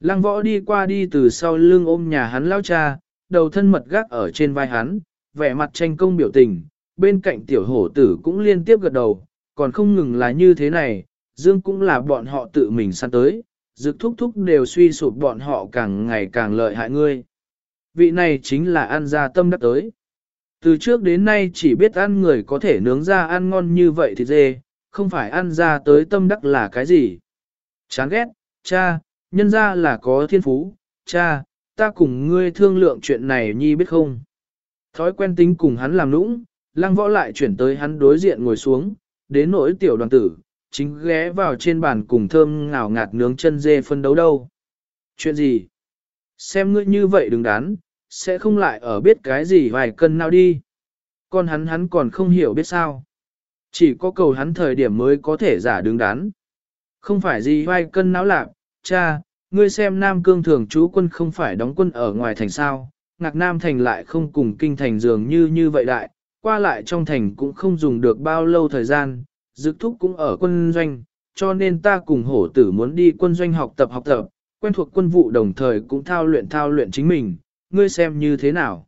Lăng võ đi qua đi từ sau lưng ôm nhà hắn lao cha, đầu thân mật gác ở trên vai hắn, vẻ mặt tranh công biểu tình, bên cạnh tiểu hổ tử cũng liên tiếp gật đầu, còn không ngừng là như thế này, dương cũng là bọn họ tự mình săn tới, dực thúc thúc đều suy sụp bọn họ càng ngày càng lợi hại ngươi. Vị này chính là ăn ra tâm đắc tới. Từ trước đến nay chỉ biết ăn người có thể nướng ra ăn ngon như vậy thì dê, không phải ăn ra tới tâm đắc là cái gì. Chán ghét, cha, nhân ra là có thiên phú, cha, ta cùng ngươi thương lượng chuyện này nhi biết không. Thói quen tính cùng hắn làm nũng, lăng võ lại chuyển tới hắn đối diện ngồi xuống, đến nỗi tiểu đoàn tử, chính ghé vào trên bàn cùng thơm ngào ngạt nướng chân dê phân đấu đâu. Chuyện gì? Xem ngươi như vậy đừng đán, sẽ không lại ở biết cái gì vài cân nào đi. Còn hắn hắn còn không hiểu biết sao. Chỉ có cầu hắn thời điểm mới có thể giả đứng đắn. Không phải gì vài cân não lạc, cha, ngươi xem Nam Cương thường chú quân không phải đóng quân ở ngoài thành sao, ngạc Nam thành lại không cùng kinh thành dường như như vậy đại, qua lại trong thành cũng không dùng được bao lâu thời gian, dực thúc cũng ở quân doanh, cho nên ta cùng hổ tử muốn đi quân doanh học tập học tập, quen thuộc quân vụ đồng thời cũng thao luyện thao luyện chính mình, ngươi xem như thế nào.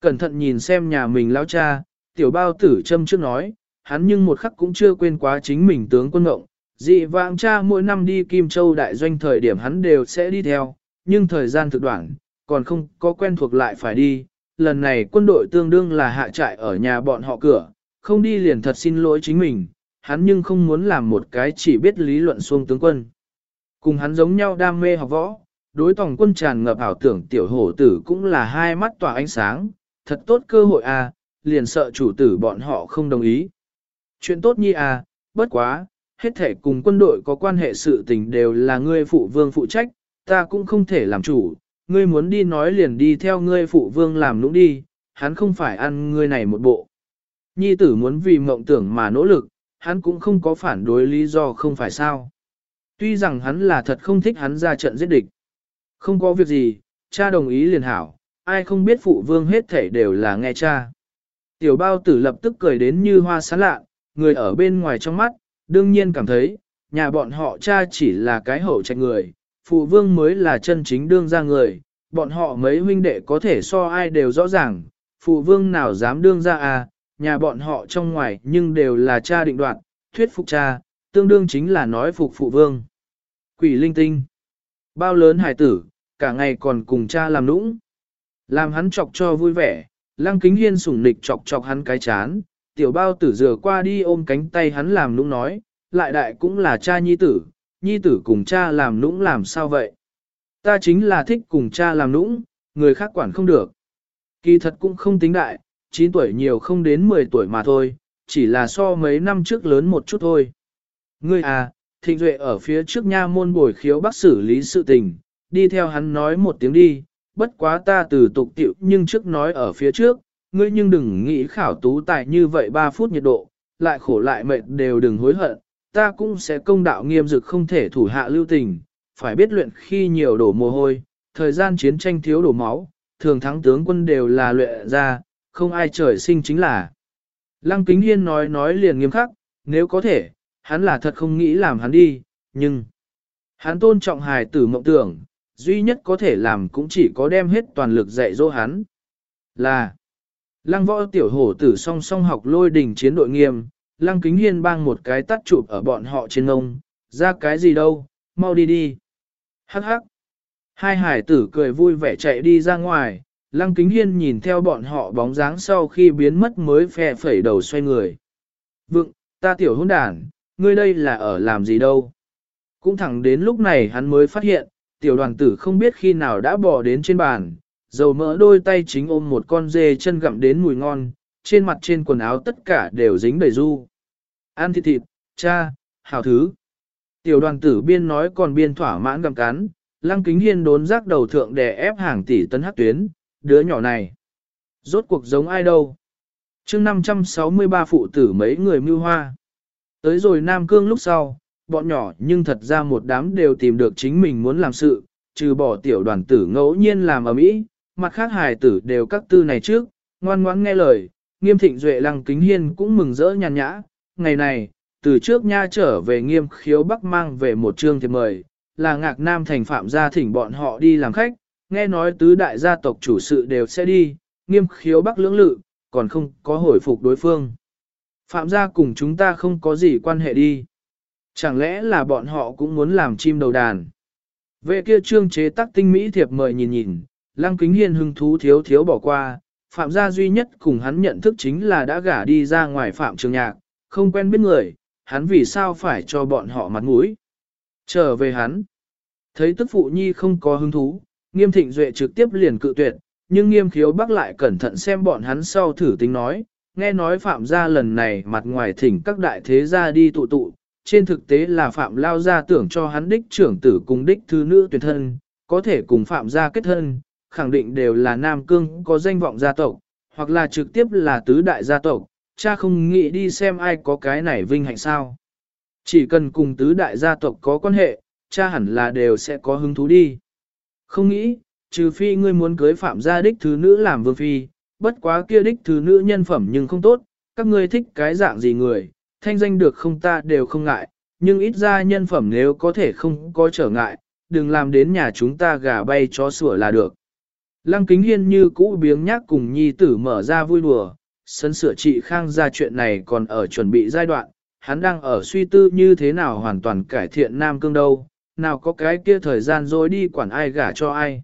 Cẩn thận nhìn xem nhà mình lão cha, tiểu bao tử châm trước nói, hắn nhưng một khắc cũng chưa quên quá chính mình tướng quân ngộng, dị vãng cha mỗi năm đi Kim Châu đại doanh thời điểm hắn đều sẽ đi theo, nhưng thời gian thực đoạn, còn không có quen thuộc lại phải đi, lần này quân đội tương đương là hạ trại ở nhà bọn họ cửa, không đi liền thật xin lỗi chính mình, hắn nhưng không muốn làm một cái chỉ biết lý luận xuông tướng quân. Cùng hắn giống nhau đam mê học võ, đối tòng quân tràn ngập ảo tưởng tiểu hổ tử cũng là hai mắt tỏa ánh sáng, thật tốt cơ hội à, liền sợ chủ tử bọn họ không đồng ý. Chuyện tốt nhi à, bất quá, hết thể cùng quân đội có quan hệ sự tình đều là ngươi phụ vương phụ trách, ta cũng không thể làm chủ, ngươi muốn đi nói liền đi theo ngươi phụ vương làm nũng đi, hắn không phải ăn ngươi này một bộ. Nhi tử muốn vì mộng tưởng mà nỗ lực, hắn cũng không có phản đối lý do không phải sao. Tuy rằng hắn là thật không thích hắn ra trận giết địch. Không có việc gì, cha đồng ý liền hảo, ai không biết phụ vương hết thể đều là nghe cha. Tiểu bao tử lập tức cười đến như hoa sán lạ, người ở bên ngoài trong mắt, đương nhiên cảm thấy, nhà bọn họ cha chỉ là cái hậu trạch người, phụ vương mới là chân chính đương ra người, bọn họ mấy huynh đệ có thể so ai đều rõ ràng, phụ vương nào dám đương ra à, nhà bọn họ trong ngoài nhưng đều là cha định đoạt, thuyết phục cha, tương đương chính là nói phục phụ vương. Quỷ linh tinh, bao lớn hải tử, cả ngày còn cùng cha làm nũng. Làm hắn chọc cho vui vẻ, lăng kính hiên sủng nịch chọc chọc hắn cái chán, tiểu bao tử dừa qua đi ôm cánh tay hắn làm nũng nói, lại đại cũng là cha nhi tử, nhi tử cùng cha làm nũng làm sao vậy? Ta chính là thích cùng cha làm nũng, người khác quản không được. Kỳ thật cũng không tính đại, 9 tuổi nhiều không đến 10 tuổi mà thôi, chỉ là so mấy năm trước lớn một chút thôi. Ngươi à, thịnh duệ ở phía trước nha môn bồi khiếu bác xử lý sự tình, đi theo hắn nói một tiếng đi, bất quá ta từ tục tiệu nhưng trước nói ở phía trước, ngươi nhưng đừng nghĩ khảo tú tài như vậy 3 phút nhiệt độ, lại khổ lại mệt đều đừng hối hận, ta cũng sẽ công đạo nghiêm dực không thể thủ hạ lưu tình, phải biết luyện khi nhiều đổ mồ hôi, thời gian chiến tranh thiếu đổ máu, thường thắng tướng quân đều là luyện ra, không ai trời sinh chính là. Lăng Kính Hiên nói nói liền nghiêm khắc, nếu có thể, hắn là thật không nghĩ làm hắn đi, nhưng hắn tôn trọng hài tử mộng tưởng, duy nhất có thể làm cũng chỉ có đem hết toàn lực dạy dỗ hắn. Là, lăng võ tiểu hổ tử song song học lôi đình chiến đội nghiêm, lăng kính hiên bang một cái tắt chụp ở bọn họ trên ngông, ra cái gì đâu, mau đi đi. Hắc hắc. Hai hải tử cười vui vẻ chạy đi ra ngoài, lăng kính hiên nhìn theo bọn họ bóng dáng sau khi biến mất mới phe phẩy đầu xoay người. Vựng, ta tiểu hôn đàn, ngươi đây là ở làm gì đâu. Cũng thẳng đến lúc này hắn mới phát hiện, tiểu đoàn tử không biết khi nào đã bỏ đến trên bàn, dầu mỡ đôi tay chính ôm một con dê chân gặm đến mùi ngon, trên mặt trên quần áo tất cả đều dính đầy du. Ăn thịt thịt, cha, hào thứ. Tiểu đoàn tử biên nói còn biên thỏa mãn gặm cắn, lăng kính hiên đốn rác đầu thượng đè ép hàng tỷ tấn hắc tuyến, đứa nhỏ này. Rốt cuộc giống ai đâu. chương 563 phụ tử mấy người mưu hoa. Tới rồi Nam Cương lúc sau, bọn nhỏ nhưng thật ra một đám đều tìm được chính mình muốn làm sự, trừ bỏ tiểu đoàn tử ngẫu nhiên làm ở mỹ, mặt khác hài tử đều các tư này trước, ngoan ngoãn nghe lời, nghiêm thịnh duệ lăng kính hiên cũng mừng rỡ nhàn nhã, ngày này, từ trước nha trở về nghiêm khiếu bắc mang về một chương thiệp mời, là ngạc nam thành phạm gia thỉnh bọn họ đi làm khách, nghe nói tứ đại gia tộc chủ sự đều sẽ đi, nghiêm khiếu bắc lưỡng lự, còn không có hồi phục đối phương. Phạm gia cùng chúng ta không có gì quan hệ đi. Chẳng lẽ là bọn họ cũng muốn làm chim đầu đàn? Về kia trương chế tác tinh mỹ thiệp mời nhìn nhìn, lăng kính hiên hưng thú thiếu thiếu bỏ qua, phạm gia duy nhất cùng hắn nhận thức chính là đã gả đi ra ngoài phạm trường nhạc, không quen biết người, hắn vì sao phải cho bọn họ mặt mũi. Trở về hắn, thấy tức phụ nhi không có hứng thú, nghiêm thịnh duệ trực tiếp liền cự tuyệt, nhưng nghiêm khiếu bắc lại cẩn thận xem bọn hắn sau thử tính nói, nghe nói phạm gia lần này mặt ngoài thỉnh các đại thế gia đi tụ tụ, trên thực tế là phạm lao gia tưởng cho hắn đích trưởng tử cùng đích thứ nữ tuyển thân, có thể cùng phạm gia kết thân, khẳng định đều là Nam Cương có danh vọng gia tộc, hoặc là trực tiếp là tứ đại gia tộc, cha không nghĩ đi xem ai có cái này vinh hạnh sao. Chỉ cần cùng tứ đại gia tộc có quan hệ, cha hẳn là đều sẽ có hứng thú đi. Không nghĩ, trừ phi ngươi muốn cưới phạm gia đích thứ nữ làm vương phi, bất quá kia đích thứ nữ nhân phẩm nhưng không tốt, các ngươi thích cái dạng gì người, thanh danh được không ta đều không ngại, nhưng ít ra nhân phẩm nếu có thể không có trở ngại, đừng làm đến nhà chúng ta gà bay chó sủa là được. Lăng kính hiên như cũ biếng nhác cùng nhi tử mở ra vui đùa, sân sửa trị khang ra chuyện này còn ở chuẩn bị giai đoạn, hắn đang ở suy tư như thế nào hoàn toàn cải thiện nam cương đâu, nào có cái kia thời gian rồi đi quản ai gả cho ai.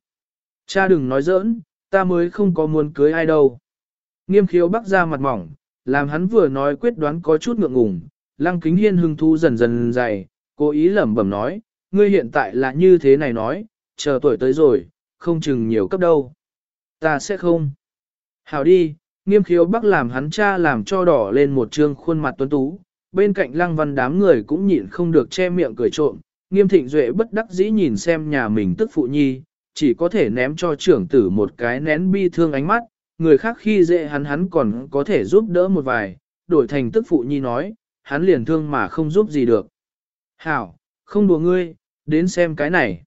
Cha đừng nói giỡn, ta mới không có muốn cưới ai đâu. Nghiêm khiếu bắc ra mặt mỏng, làm hắn vừa nói quyết đoán có chút ngượng ngùng, lăng kính hiên hưng thu dần dần dày, cố ý lẩm bẩm nói, ngươi hiện tại là như thế này nói, chờ tuổi tới rồi, không chừng nhiều cấp đâu. Ta sẽ không. Hảo đi, nghiêm khiếu bắc làm hắn cha làm cho đỏ lên một trương khuôn mặt tuấn tú, bên cạnh lăng văn đám người cũng nhịn không được che miệng cười trộm, nghiêm thịnh duệ bất đắc dĩ nhìn xem nhà mình tức phụ nhi, chỉ có thể ném cho trưởng tử một cái nén bi thương ánh mắt, người khác khi dễ hắn hắn còn có thể giúp đỡ một vài, đổi thành tức phụ nhi nói, hắn liền thương mà không giúp gì được. Hảo, không đùa ngươi, đến xem cái này.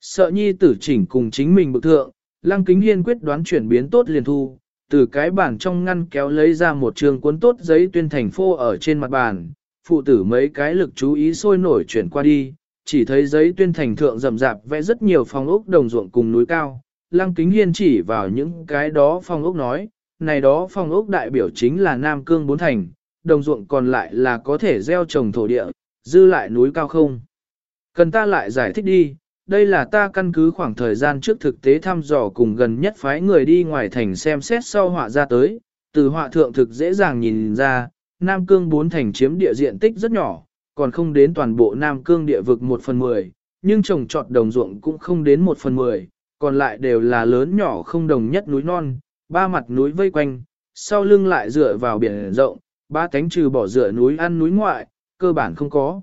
Sợ nhi tử chỉnh cùng chính mình bực thượng, lăng kính hiên quyết đoán chuyển biến tốt liền thu, từ cái bàn trong ngăn kéo lấy ra một trường cuốn tốt giấy tuyên thành phô ở trên mặt bàn, phụ tử mấy cái lực chú ý sôi nổi chuyển qua đi, chỉ thấy giấy tuyên thành thượng rầm rạp vẽ rất nhiều phòng ốc đồng ruộng cùng núi cao. Lăng Kính Hiên chỉ vào những cái đó phòng ốc nói, này đó phòng ốc đại biểu chính là Nam Cương bốn thành, đồng ruộng còn lại là có thể gieo trồng thổ địa, dư lại núi cao không. Cần ta lại giải thích đi, đây là ta căn cứ khoảng thời gian trước thực tế thăm dò cùng gần nhất phái người đi ngoài thành xem xét sau họa ra tới, từ họa thượng thực dễ dàng nhìn ra, Nam Cương bốn thành chiếm địa diện tích rất nhỏ, còn không đến toàn bộ Nam Cương địa vực 1 phần 10, nhưng trồng trọt đồng ruộng cũng không đến 1 phần 10, còn lại đều là lớn nhỏ không đồng nhất núi non, ba mặt núi vây quanh, sau lưng lại dựa vào biển rộng, ba cánh trừ bỏ dựa núi ăn núi ngoại, cơ bản không có.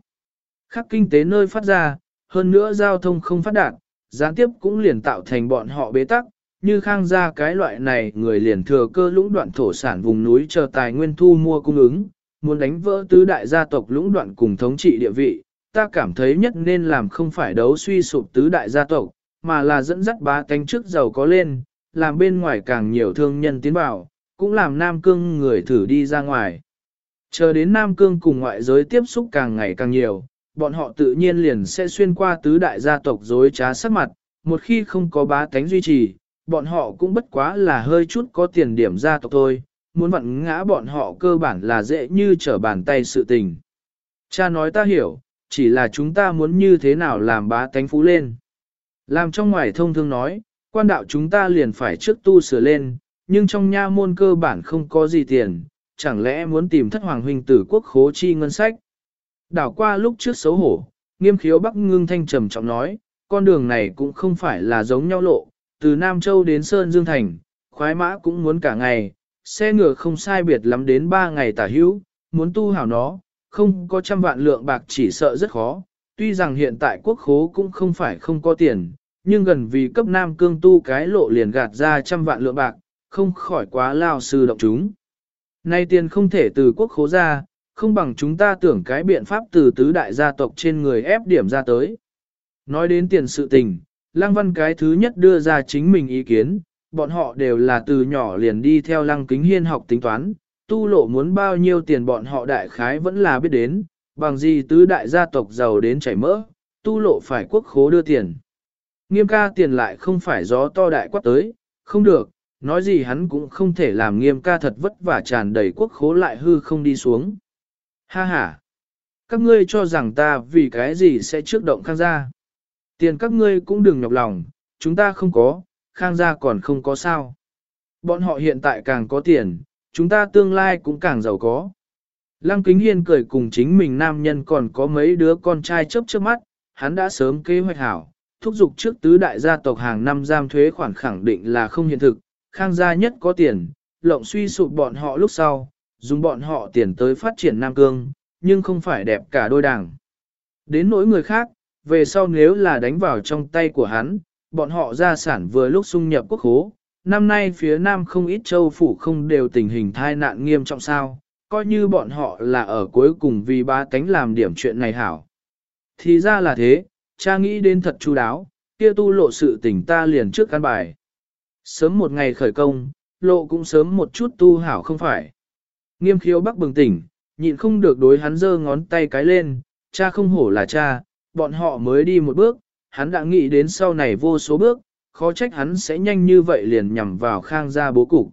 Khác kinh tế nơi phát ra, hơn nữa giao thông không phát đạt, gián tiếp cũng liền tạo thành bọn họ bế tắc, như khang gia cái loại này người liền thừa cơ lũng đoạn thổ sản vùng núi chờ tài nguyên thu mua cung ứng, muốn đánh vỡ tứ đại gia tộc lũng đoạn cùng thống trị địa vị, ta cảm thấy nhất nên làm không phải đấu suy sụp tứ đại gia tộc, mà là dẫn dắt bá tánh trước giàu có lên, làm bên ngoài càng nhiều thương nhân tiến vào, cũng làm Nam Cương người thử đi ra ngoài. Chờ đến Nam Cương cùng ngoại giới tiếp xúc càng ngày càng nhiều, bọn họ tự nhiên liền sẽ xuyên qua tứ đại gia tộc dối trá sắc mặt, một khi không có bá tánh duy trì, bọn họ cũng bất quá là hơi chút có tiền điểm gia tộc thôi, muốn vặn ngã bọn họ cơ bản là dễ như trở bàn tay sự tình. Cha nói ta hiểu, chỉ là chúng ta muốn như thế nào làm bá tánh phú lên. Làm trong ngoài thông thương nói, quan đạo chúng ta liền phải trước tu sửa lên, nhưng trong nha môn cơ bản không có gì tiền, chẳng lẽ muốn tìm thất hoàng huynh tử quốc khố chi ngân sách. Đảo qua lúc trước xấu hổ, nghiêm khiếu bắc ngưng thanh trầm trọng nói, con đường này cũng không phải là giống nhau lộ, từ Nam Châu đến Sơn Dương Thành, khoái mã cũng muốn cả ngày, xe ngựa không sai biệt lắm đến 3 ngày tả hữu, muốn tu hảo nó, không có trăm vạn lượng bạc chỉ sợ rất khó. Tuy rằng hiện tại quốc khố cũng không phải không có tiền, nhưng gần vì cấp Nam Cương tu cái lộ liền gạt ra trăm vạn lượng bạc, không khỏi quá lao sư động chúng. Nay tiền không thể từ quốc khố ra, không bằng chúng ta tưởng cái biện pháp từ tứ đại gia tộc trên người ép điểm ra tới. Nói đến tiền sự tình, Lăng Văn cái thứ nhất đưa ra chính mình ý kiến, bọn họ đều là từ nhỏ liền đi theo Lăng Kính Hiên học tính toán, tu lộ muốn bao nhiêu tiền bọn họ đại khái vẫn là biết đến, bằng gì tứ đại gia tộc giàu đến chảy mỡ, tu lộ phải quốc khố đưa tiền. Nghiêm ca tiền lại không phải gió to đại quát tới, không được, nói gì hắn cũng không thể làm nghiêm ca thật vất vả tràn đầy quốc khố lại hư không đi xuống. Ha ha! Các ngươi cho rằng ta vì cái gì sẽ trước động khang gia. Tiền các ngươi cũng đừng nhọc lòng, chúng ta không có, khang gia còn không có sao. Bọn họ hiện tại càng có tiền, chúng ta tương lai cũng càng giàu có. Lăng Kính Hiên cười cùng chính mình nam nhân còn có mấy đứa con trai chớp trước mắt, hắn đã sớm kế hoạch hảo, thúc giục trước tứ đại gia tộc hàng năm giam thuế khoản khẳng định là không hiện thực, khang gia nhất có tiền, lộng suy sụp bọn họ lúc sau, dùng bọn họ tiền tới phát triển Nam Cương, nhưng không phải đẹp cả đôi đảng. Đến nỗi người khác, về sau nếu là đánh vào trong tay của hắn, bọn họ gia sản vừa lúc xung nhập quốc hố, năm nay phía Nam không ít châu phủ không đều tình hình thai nạn nghiêm trọng sao, coi như bọn họ là ở cuối cùng vì ba cánh làm điểm chuyện này hảo. Thì ra là thế, cha nghĩ đến thật chu đáo, kia tu lộ sự tình ta liền trước căn bài. Sớm một ngày khởi công, lộ cũng sớm một chút tu hảo không phải. Nghiêm khiếu bắc bừng tỉnh, nhịn không được đối hắn giơ ngón tay cái lên, cha không hổ là cha, bọn họ mới đi một bước, hắn đã nghĩ đến sau này vô số bước, khó trách hắn sẽ nhanh như vậy liền nhằm vào khang gia bố cục.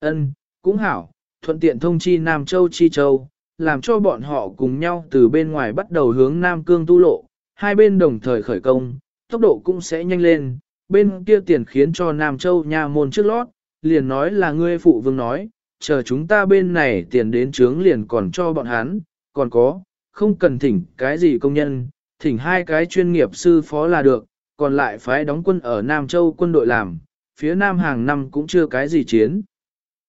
Ân, cũng hảo, thuận tiện thông chi Nam Châu Chi Châu, làm cho bọn họ cùng nhau từ bên ngoài bắt đầu hướng Nam Cương tu lộ, hai bên đồng thời khởi công, tốc độ cũng sẽ nhanh lên, bên kia tiền khiến cho Nam Châu nha môn trước lót, liền nói là ngươi phụ vương nói, chờ chúng ta bên này tiền đến trướng liền còn cho bọn hắn, còn có, không cần thỉnh cái gì công nhân, thỉnh hai cái chuyên nghiệp sư phó là được, còn lại phái đóng quân ở Nam Châu quân đội làm, phía Nam hàng năm cũng chưa cái gì chiến.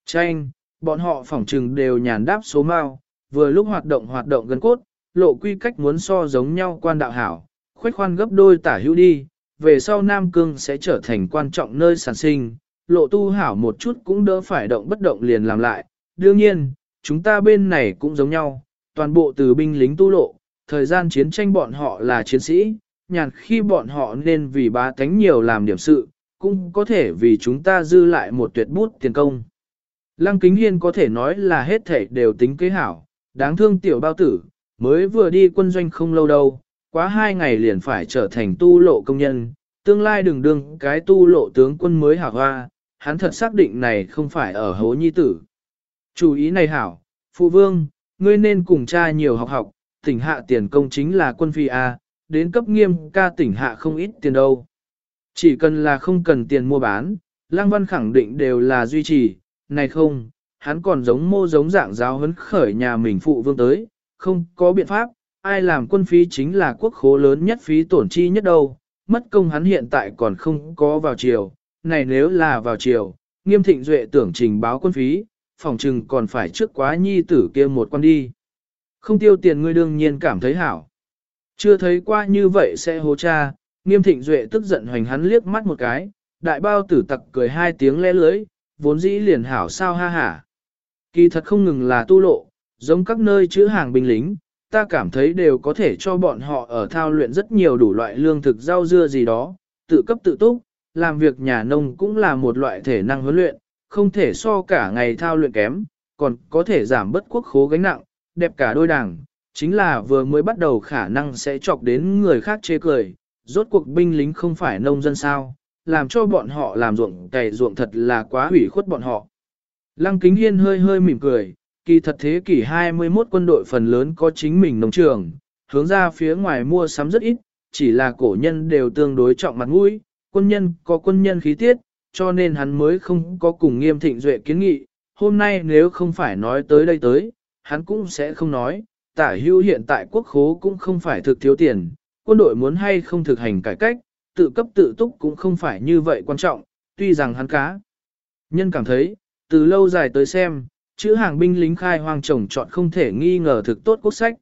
Tranh, bọn họ phỏng trừng đều nhàn đáp số mao, vừa lúc hoạt động hoạt động gần cốt, lộ quy cách muốn so giống nhau quan đạo hảo, khuếch khoan gấp đôi tả hữu đi, về sau Nam Cương sẽ trở thành quan trọng nơi sản sinh, lộ tu hảo một chút cũng đỡ phải động bất động liền làm lại. Đương nhiên, chúng ta bên này cũng giống nhau, toàn bộ từ binh lính tu lộ, thời gian chiến tranh bọn họ là chiến sĩ, nhàn khi bọn họ nên vì bá tánh nhiều làm điểm sự, cũng có thể vì chúng ta dư lại một tuyệt bút tiền công. Lăng Kính Hiên có thể nói là hết thể đều tính kế hảo, đáng thương tiểu bao tử, mới vừa đi quân doanh không lâu đâu, quá hai ngày liền phải trở thành tu lộ công nhân, tương lai đừng đương cái tu lộ tướng quân mới hảo hoa, hắn thật xác định này không phải ở hố nhi tử. Chủ ý này hảo, phụ vương, ngươi nên cùng cha nhiều học học, tỉnh hạ tiền công chính là quân phi A, đến cấp nghiêm ca tỉnh hạ không ít tiền đâu. Chỉ cần là không cần tiền mua bán, Lăng Văn khẳng định đều là duy trì, này không, hắn còn giống mô giống dạng giáo huấn khởi nhà mình phụ vương tới, không có biện pháp, ai làm quân phí chính là quốc khố lớn nhất phí tổn chi nhất đâu, mất công hắn hiện tại còn không có vào chiều, này nếu là vào chiều, nghiêm thịnh duệ tưởng trình báo quân phí, phòng trừng còn phải trước quá nhi tử kia một quan đi. Không tiêu tiền ngươi đương nhiên cảm thấy hảo. Chưa thấy qua như vậy sẽ hố cha, nghiêm thịnh duệ tức giận hoành hắn liếc mắt một cái, đại bao tử tặc cười hai tiếng lẽ lưới, vốn dĩ liền hảo sao ha hả. Kỳ thật không ngừng là tu lộ, giống các nơi chữ hàng binh lính, ta cảm thấy đều có thể cho bọn họ ở thao luyện rất nhiều đủ loại lương thực rau dưa gì đó, tự cấp tự túc, làm việc nhà nông cũng là một loại thể năng huấn luyện, không thể so cả ngày thao luyện kém, còn có thể giảm bất quốc khố gánh nặng, đẹp cả đôi đảng, chính là vừa mới bắt đầu khả năng sẽ chọc đến người khác chê cười, rốt cuộc binh lính không phải nông dân sao, làm cho bọn họ làm ruộng cày ruộng thật là quá hủy khuất bọn họ. Lăng Kính Hiên hơi hơi mỉm cười, kỳ thật thế kỷ 21 quân đội phần lớn có chính mình nông trường, hướng ra phía ngoài mua sắm rất ít, chỉ là cổ nhân đều tương đối trọng mặt mũi, quân nhân có quân nhân khí tiết, cho nên hắn mới không có cùng nghiêm thịnh duệ kiến nghị, hôm nay nếu không phải nói tới đây tới, hắn cũng sẽ không nói, tả hưu hiện tại quốc khố cũng không phải thực thiếu tiền, quân đội muốn hay không thực hành cải cách, tự cấp tự túc cũng không phải như vậy quan trọng, tuy rằng hắn cá. Nhân cảm thấy, từ lâu dài tới xem, chữ hàng binh lính khai hoang trồng chọn không thể nghi ngờ thực tốt quốc sách.